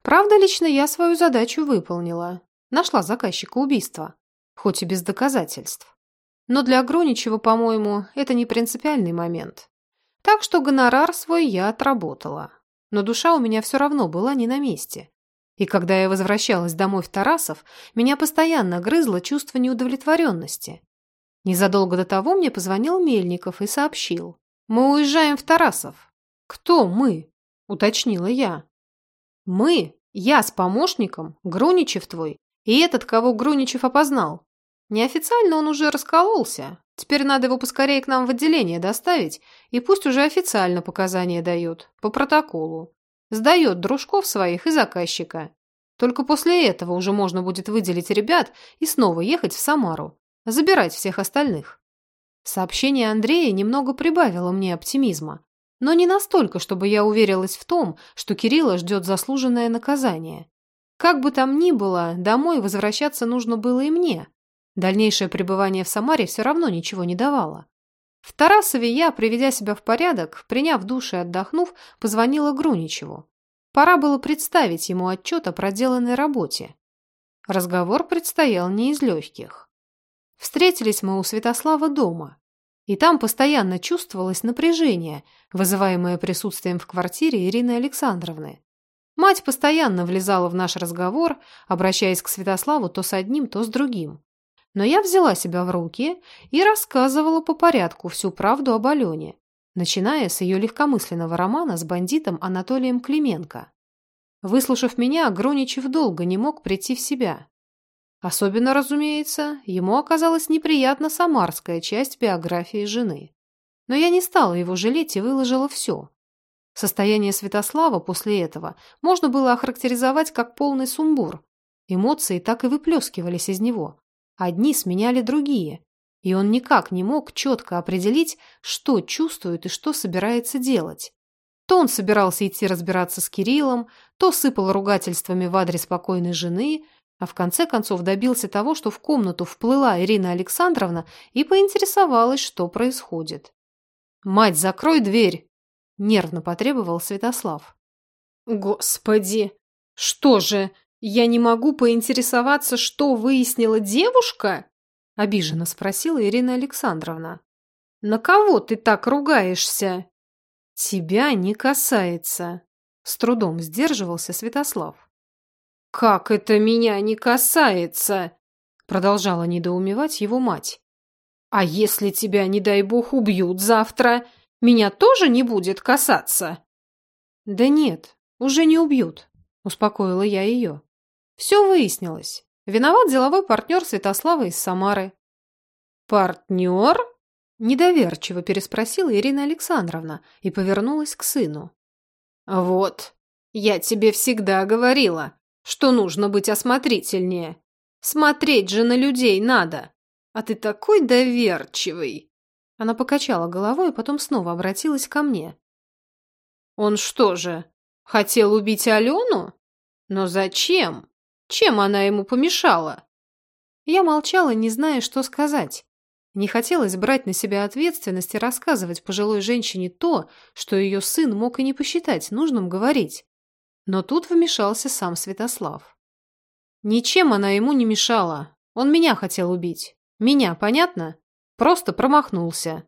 Правда, лично я свою задачу выполнила. Нашла заказчика убийства, хоть и без доказательств. Но для Гроничева, по-моему, это не принципиальный момент. Так что гонорар свой я отработала. Но душа у меня все равно была не на месте. И когда я возвращалась домой в Тарасов, меня постоянно грызло чувство неудовлетворенности. Незадолго до того мне позвонил Мельников и сообщил. «Мы уезжаем в Тарасов». «Кто мы?» – уточнила я. Мы, я с помощником, Груничев твой, и этот, кого Груничев опознал. Неофициально он уже раскололся. Теперь надо его поскорее к нам в отделение доставить, и пусть уже официально показания дает, по протоколу. Сдает дружков своих и заказчика. Только после этого уже можно будет выделить ребят и снова ехать в Самару, забирать всех остальных. Сообщение Андрея немного прибавило мне оптимизма. Но не настолько, чтобы я уверилась в том, что Кирилла ждет заслуженное наказание. Как бы там ни было, домой возвращаться нужно было и мне. Дальнейшее пребывание в Самаре все равно ничего не давало. В Тарасове я, приведя себя в порядок, приняв душ и отдохнув, позвонила Груничеву. Пора было представить ему отчет о проделанной работе. Разговор предстоял не из легких. Встретились мы у Святослава дома. И там постоянно чувствовалось напряжение, вызываемое присутствием в квартире Ирины Александровны. Мать постоянно влезала в наш разговор, обращаясь к Святославу то с одним, то с другим. Но я взяла себя в руки и рассказывала по порядку всю правду об Алене, начиная с ее легкомысленного романа с бандитом Анатолием Клименко. Выслушав меня, Гроничев долго не мог прийти в себя. Особенно, разумеется, ему оказалась неприятна самарская часть биографии жены. Но я не стала его жалеть и выложила все. Состояние Святослава после этого можно было охарактеризовать как полный сумбур. Эмоции так и выплескивались из него. Одни сменяли другие, и он никак не мог четко определить, что чувствует и что собирается делать. То он собирался идти разбираться с Кириллом, то сыпал ругательствами в адрес спокойной жены, а в конце концов добился того, что в комнату вплыла Ирина Александровна и поинтересовалась, что происходит. «Мать, закрой дверь!» – нервно потребовал Святослав. «Господи! Что же, я не могу поинтересоваться, что выяснила девушка?» – обиженно спросила Ирина Александровна. «На кого ты так ругаешься?» «Тебя не касается», – с трудом сдерживался Святослав. «Как это меня не касается?» Продолжала недоумевать его мать. «А если тебя, не дай бог, убьют завтра, меня тоже не будет касаться?» «Да нет, уже не убьют», – успокоила я ее. «Все выяснилось. Виноват деловой партнер Святослава из Самары». «Партнер?» – недоверчиво переспросила Ирина Александровна и повернулась к сыну. «Вот, я тебе всегда говорила, что нужно быть осмотрительнее. Смотреть же на людей надо. А ты такой доверчивый. Она покачала головой и потом снова обратилась ко мне. Он что же, хотел убить Алену? Но зачем? Чем она ему помешала? Я молчала, не зная, что сказать. Не хотелось брать на себя ответственность и рассказывать пожилой женщине то, что ее сын мог и не посчитать нужным говорить. Но тут вмешался сам Святослав. Ничем она ему не мешала. Он меня хотел убить. Меня, понятно? Просто промахнулся.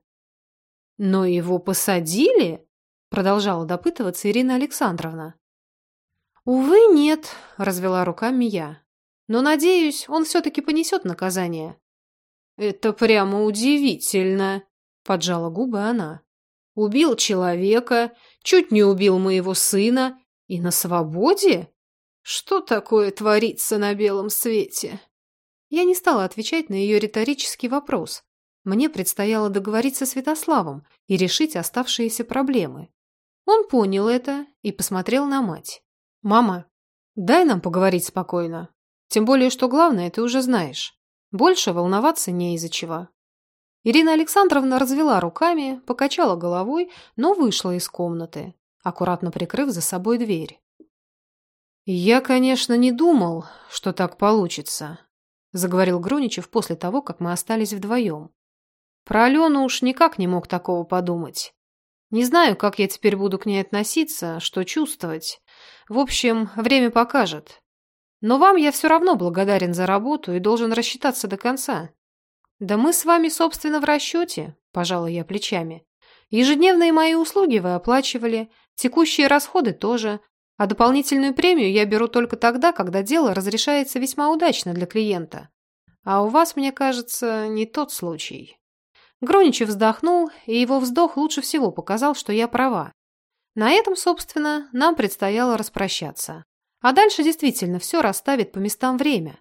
Но его посадили? Продолжала допытываться Ирина Александровна. «Увы, нет», — развела руками я. «Но, надеюсь, он все-таки понесет наказание». «Это прямо удивительно», — поджала губы она. «Убил человека, чуть не убил моего сына и на свободе? Что такое творится на белом свете?» Я не стала отвечать на ее риторический вопрос. Мне предстояло договориться с Святославом и решить оставшиеся проблемы. Он понял это и посмотрел на мать. «Мама, дай нам поговорить спокойно. Тем более, что главное ты уже знаешь. Больше волноваться не из-за чего». Ирина Александровна развела руками, покачала головой, но вышла из комнаты, аккуратно прикрыв за собой дверь. «Я, конечно, не думал, что так получится», — заговорил Груничев после того, как мы остались вдвоем. «Про Алену уж никак не мог такого подумать. Не знаю, как я теперь буду к ней относиться, что чувствовать. В общем, время покажет. Но вам я все равно благодарен за работу и должен рассчитаться до конца. Да мы с вами, собственно, в расчете, пожала я плечами. Ежедневные мои услуги вы оплачивали, текущие расходы тоже, а дополнительную премию я беру только тогда, когда дело разрешается весьма удачно для клиента. А у вас, мне кажется, не тот случай. Гроничев вздохнул, и его вздох лучше всего показал, что я права. На этом, собственно, нам предстояло распрощаться. А дальше действительно все расставит по местам время.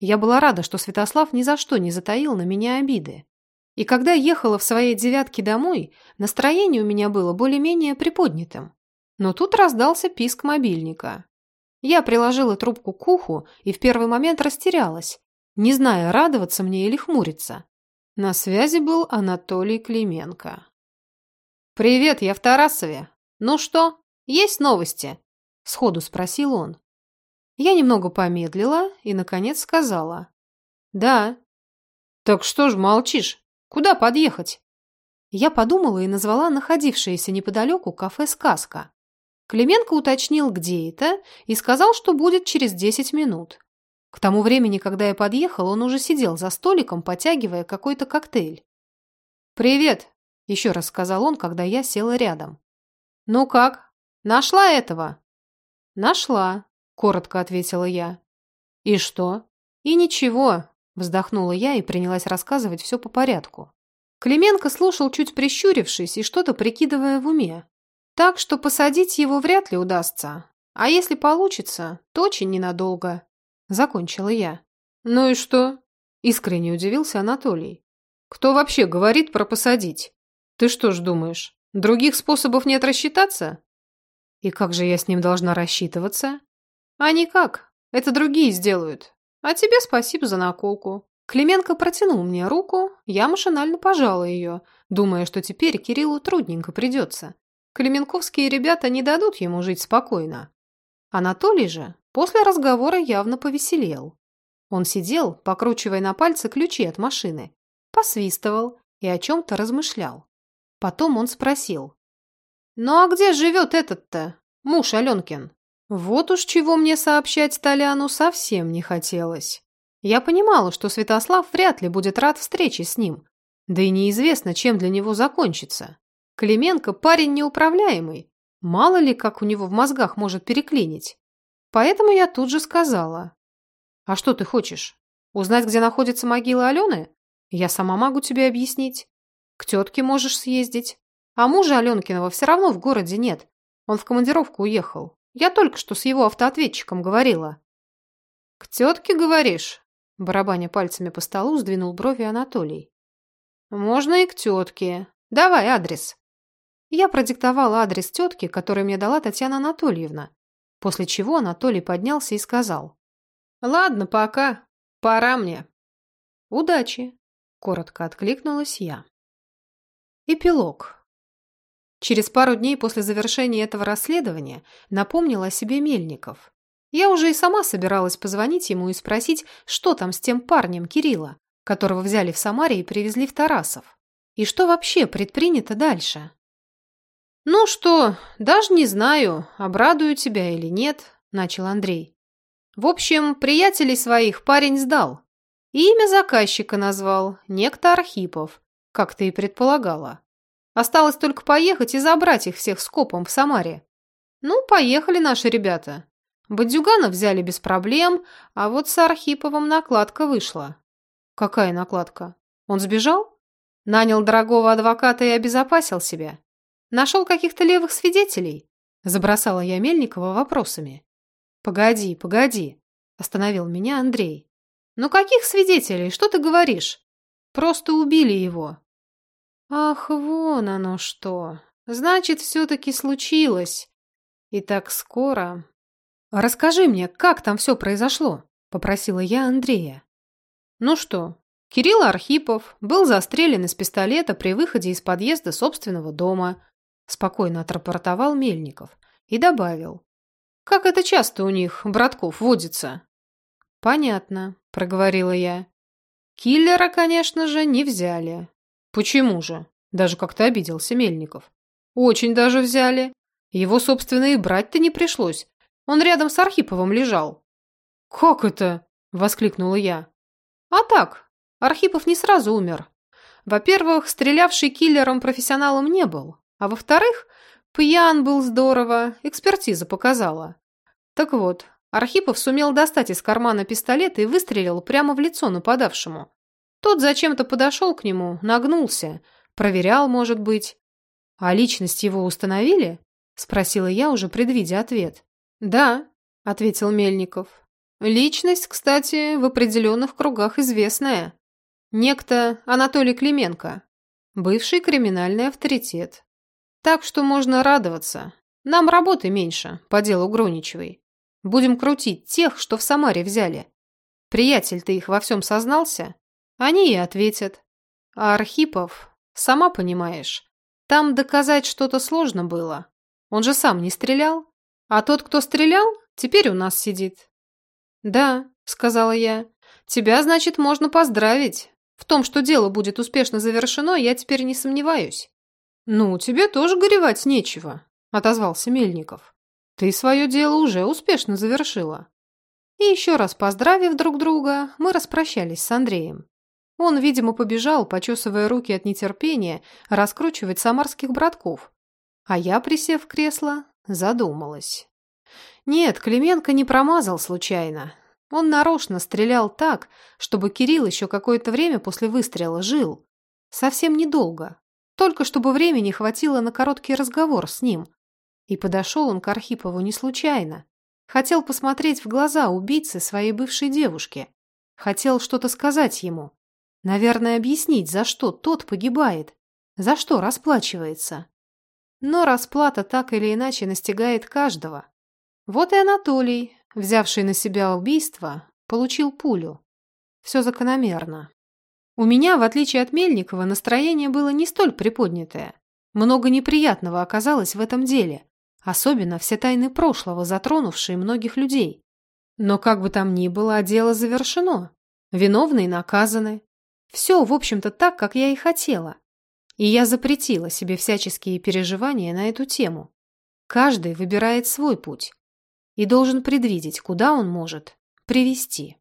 Я была рада, что Святослав ни за что не затаил на меня обиды. И когда ехала в своей девятке домой, настроение у меня было более-менее приподнятым. Но тут раздался писк мобильника. Я приложила трубку к уху и в первый момент растерялась, не зная, радоваться мне или хмуриться. На связи был Анатолий Клименко. «Привет, я в Тарасове. Ну что, есть новости?» Сходу спросил он. Я немного помедлила и, наконец, сказала. «Да». «Так что ж молчишь? Куда подъехать?» Я подумала и назвала находившееся неподалеку кафе «Сказка». Клименко уточнил, где это, и сказал, что будет через десять минут. К тому времени, когда я подъехал, он уже сидел за столиком, потягивая какой-то коктейль. «Привет!» – еще раз сказал он, когда я села рядом. «Ну как? Нашла этого?» «Нашла», – коротко ответила я. «И что?» «И ничего», – вздохнула я и принялась рассказывать все по порядку. Клименко слушал, чуть прищурившись и что-то прикидывая в уме. Так что посадить его вряд ли удастся. А если получится, то очень ненадолго. Закончила я. «Ну и что?» – искренне удивился Анатолий. «Кто вообще говорит про посадить? Ты что ж думаешь, других способов нет рассчитаться?» «И как же я с ним должна рассчитываться?» «А никак. Это другие сделают. А тебе спасибо за наколку». Клименко протянул мне руку, я машинально пожала ее, думая, что теперь Кириллу трудненько придется. Клименковские ребята не дадут ему жить спокойно. Анатолий же После разговора явно повеселел. Он сидел, покручивая на пальце ключи от машины, посвистывал и о чем-то размышлял. Потом он спросил. «Ну а где живет этот-то, муж Аленкин?» Вот уж чего мне сообщать Толяну совсем не хотелось. Я понимала, что Святослав вряд ли будет рад встрече с ним, да и неизвестно, чем для него закончится. Клименко парень неуправляемый, мало ли, как у него в мозгах может переклинить. Поэтому я тут же сказала. «А что ты хочешь? Узнать, где находится могила Алены? Я сама могу тебе объяснить. К тетке можешь съездить. А мужа Аленкиного все равно в городе нет. Он в командировку уехал. Я только что с его автоответчиком говорила». «К тетке, говоришь?» Барабаня пальцами по столу, сдвинул брови Анатолий. «Можно и к тетке. Давай адрес». Я продиктовала адрес тетки, который мне дала Татьяна Анатольевна, После чего Анатолий поднялся и сказал. «Ладно, пока. Пора мне». «Удачи», — коротко откликнулась я. Эпилог. Через пару дней после завершения этого расследования напомнил о себе Мельников. Я уже и сама собиралась позвонить ему и спросить, что там с тем парнем Кирилла, которого взяли в Самаре и привезли в Тарасов. И что вообще предпринято дальше? «Ну что, даже не знаю, обрадую тебя или нет», – начал Андрей. «В общем, приятелей своих парень сдал. И имя заказчика назвал, некто Архипов, как ты и предполагала. Осталось только поехать и забрать их всех скопом в Самаре. Ну, поехали наши ребята. Бадюгана взяли без проблем, а вот с Архиповым накладка вышла. Какая накладка? Он сбежал? Нанял дорогого адвоката и обезопасил себя? Нашел каких-то левых свидетелей? Забросала я Мельникова вопросами. Погоди, погоди, остановил меня Андрей. Ну каких свидетелей? Что ты говоришь? Просто убили его. Ах, вон оно что. Значит, все-таки случилось. И так скоро. Расскажи мне, как там все произошло? Попросила я Андрея. Ну что, Кирилл Архипов был застрелен из пистолета при выходе из подъезда собственного дома, спокойно отрапортовал Мельников и добавил. Как это часто у них, братков, водится? Понятно, проговорила я. Киллера, конечно же, не взяли. Почему же? Даже как-то обиделся Мельников. Очень даже взяли. Его, собственно, и брать-то не пришлось. Он рядом с Архиповым лежал. Как это? Воскликнула я. А так, Архипов не сразу умер. Во-первых, стрелявший киллером профессионалом не был. А во-вторых, пьян был здорово, экспертиза показала. Так вот, Архипов сумел достать из кармана пистолет и выстрелил прямо в лицо нападавшему. Тот зачем-то подошел к нему, нагнулся, проверял, может быть. «А личность его установили?» – спросила я, уже предвидя ответ. «Да», – ответил Мельников. Личность, кстати, в определенных кругах известная. Некто Анатолий Клименко, бывший криминальный авторитет. Так что можно радоваться. Нам работы меньше по делу Гроничевой. Будем крутить тех, что в Самаре взяли. Приятель, ты их во всем сознался? Они и ответят. А Архипов, сама понимаешь, там доказать что-то сложно было. Он же сам не стрелял. А тот, кто стрелял, теперь у нас сидит. «Да», — сказала я. «Тебя, значит, можно поздравить. В том, что дело будет успешно завершено, я теперь не сомневаюсь». «Ну, тебе тоже горевать нечего», — отозвался Мельников. «Ты свое дело уже успешно завершила». И еще раз поздравив друг друга, мы распрощались с Андреем. Он, видимо, побежал, почесывая руки от нетерпения, раскручивать самарских братков. А я, присев в кресло, задумалась. Нет, Клименко не промазал случайно. Он нарочно стрелял так, чтобы Кирилл еще какое-то время после выстрела жил. Совсем недолго. Только чтобы времени хватило на короткий разговор с ним. И подошел он к Архипову не случайно. Хотел посмотреть в глаза убийцы своей бывшей девушки. Хотел что-то сказать ему. Наверное, объяснить, за что тот погибает. За что расплачивается. Но расплата так или иначе настигает каждого. Вот и Анатолий, взявший на себя убийство, получил пулю. Все закономерно. У меня, в отличие от Мельникова, настроение было не столь приподнятое. Много неприятного оказалось в этом деле, особенно все тайны прошлого, затронувшие многих людей. Но как бы там ни было, дело завершено. Виновные наказаны. Все, в общем-то, так, как я и хотела. И я запретила себе всяческие переживания на эту тему. Каждый выбирает свой путь и должен предвидеть, куда он может привести.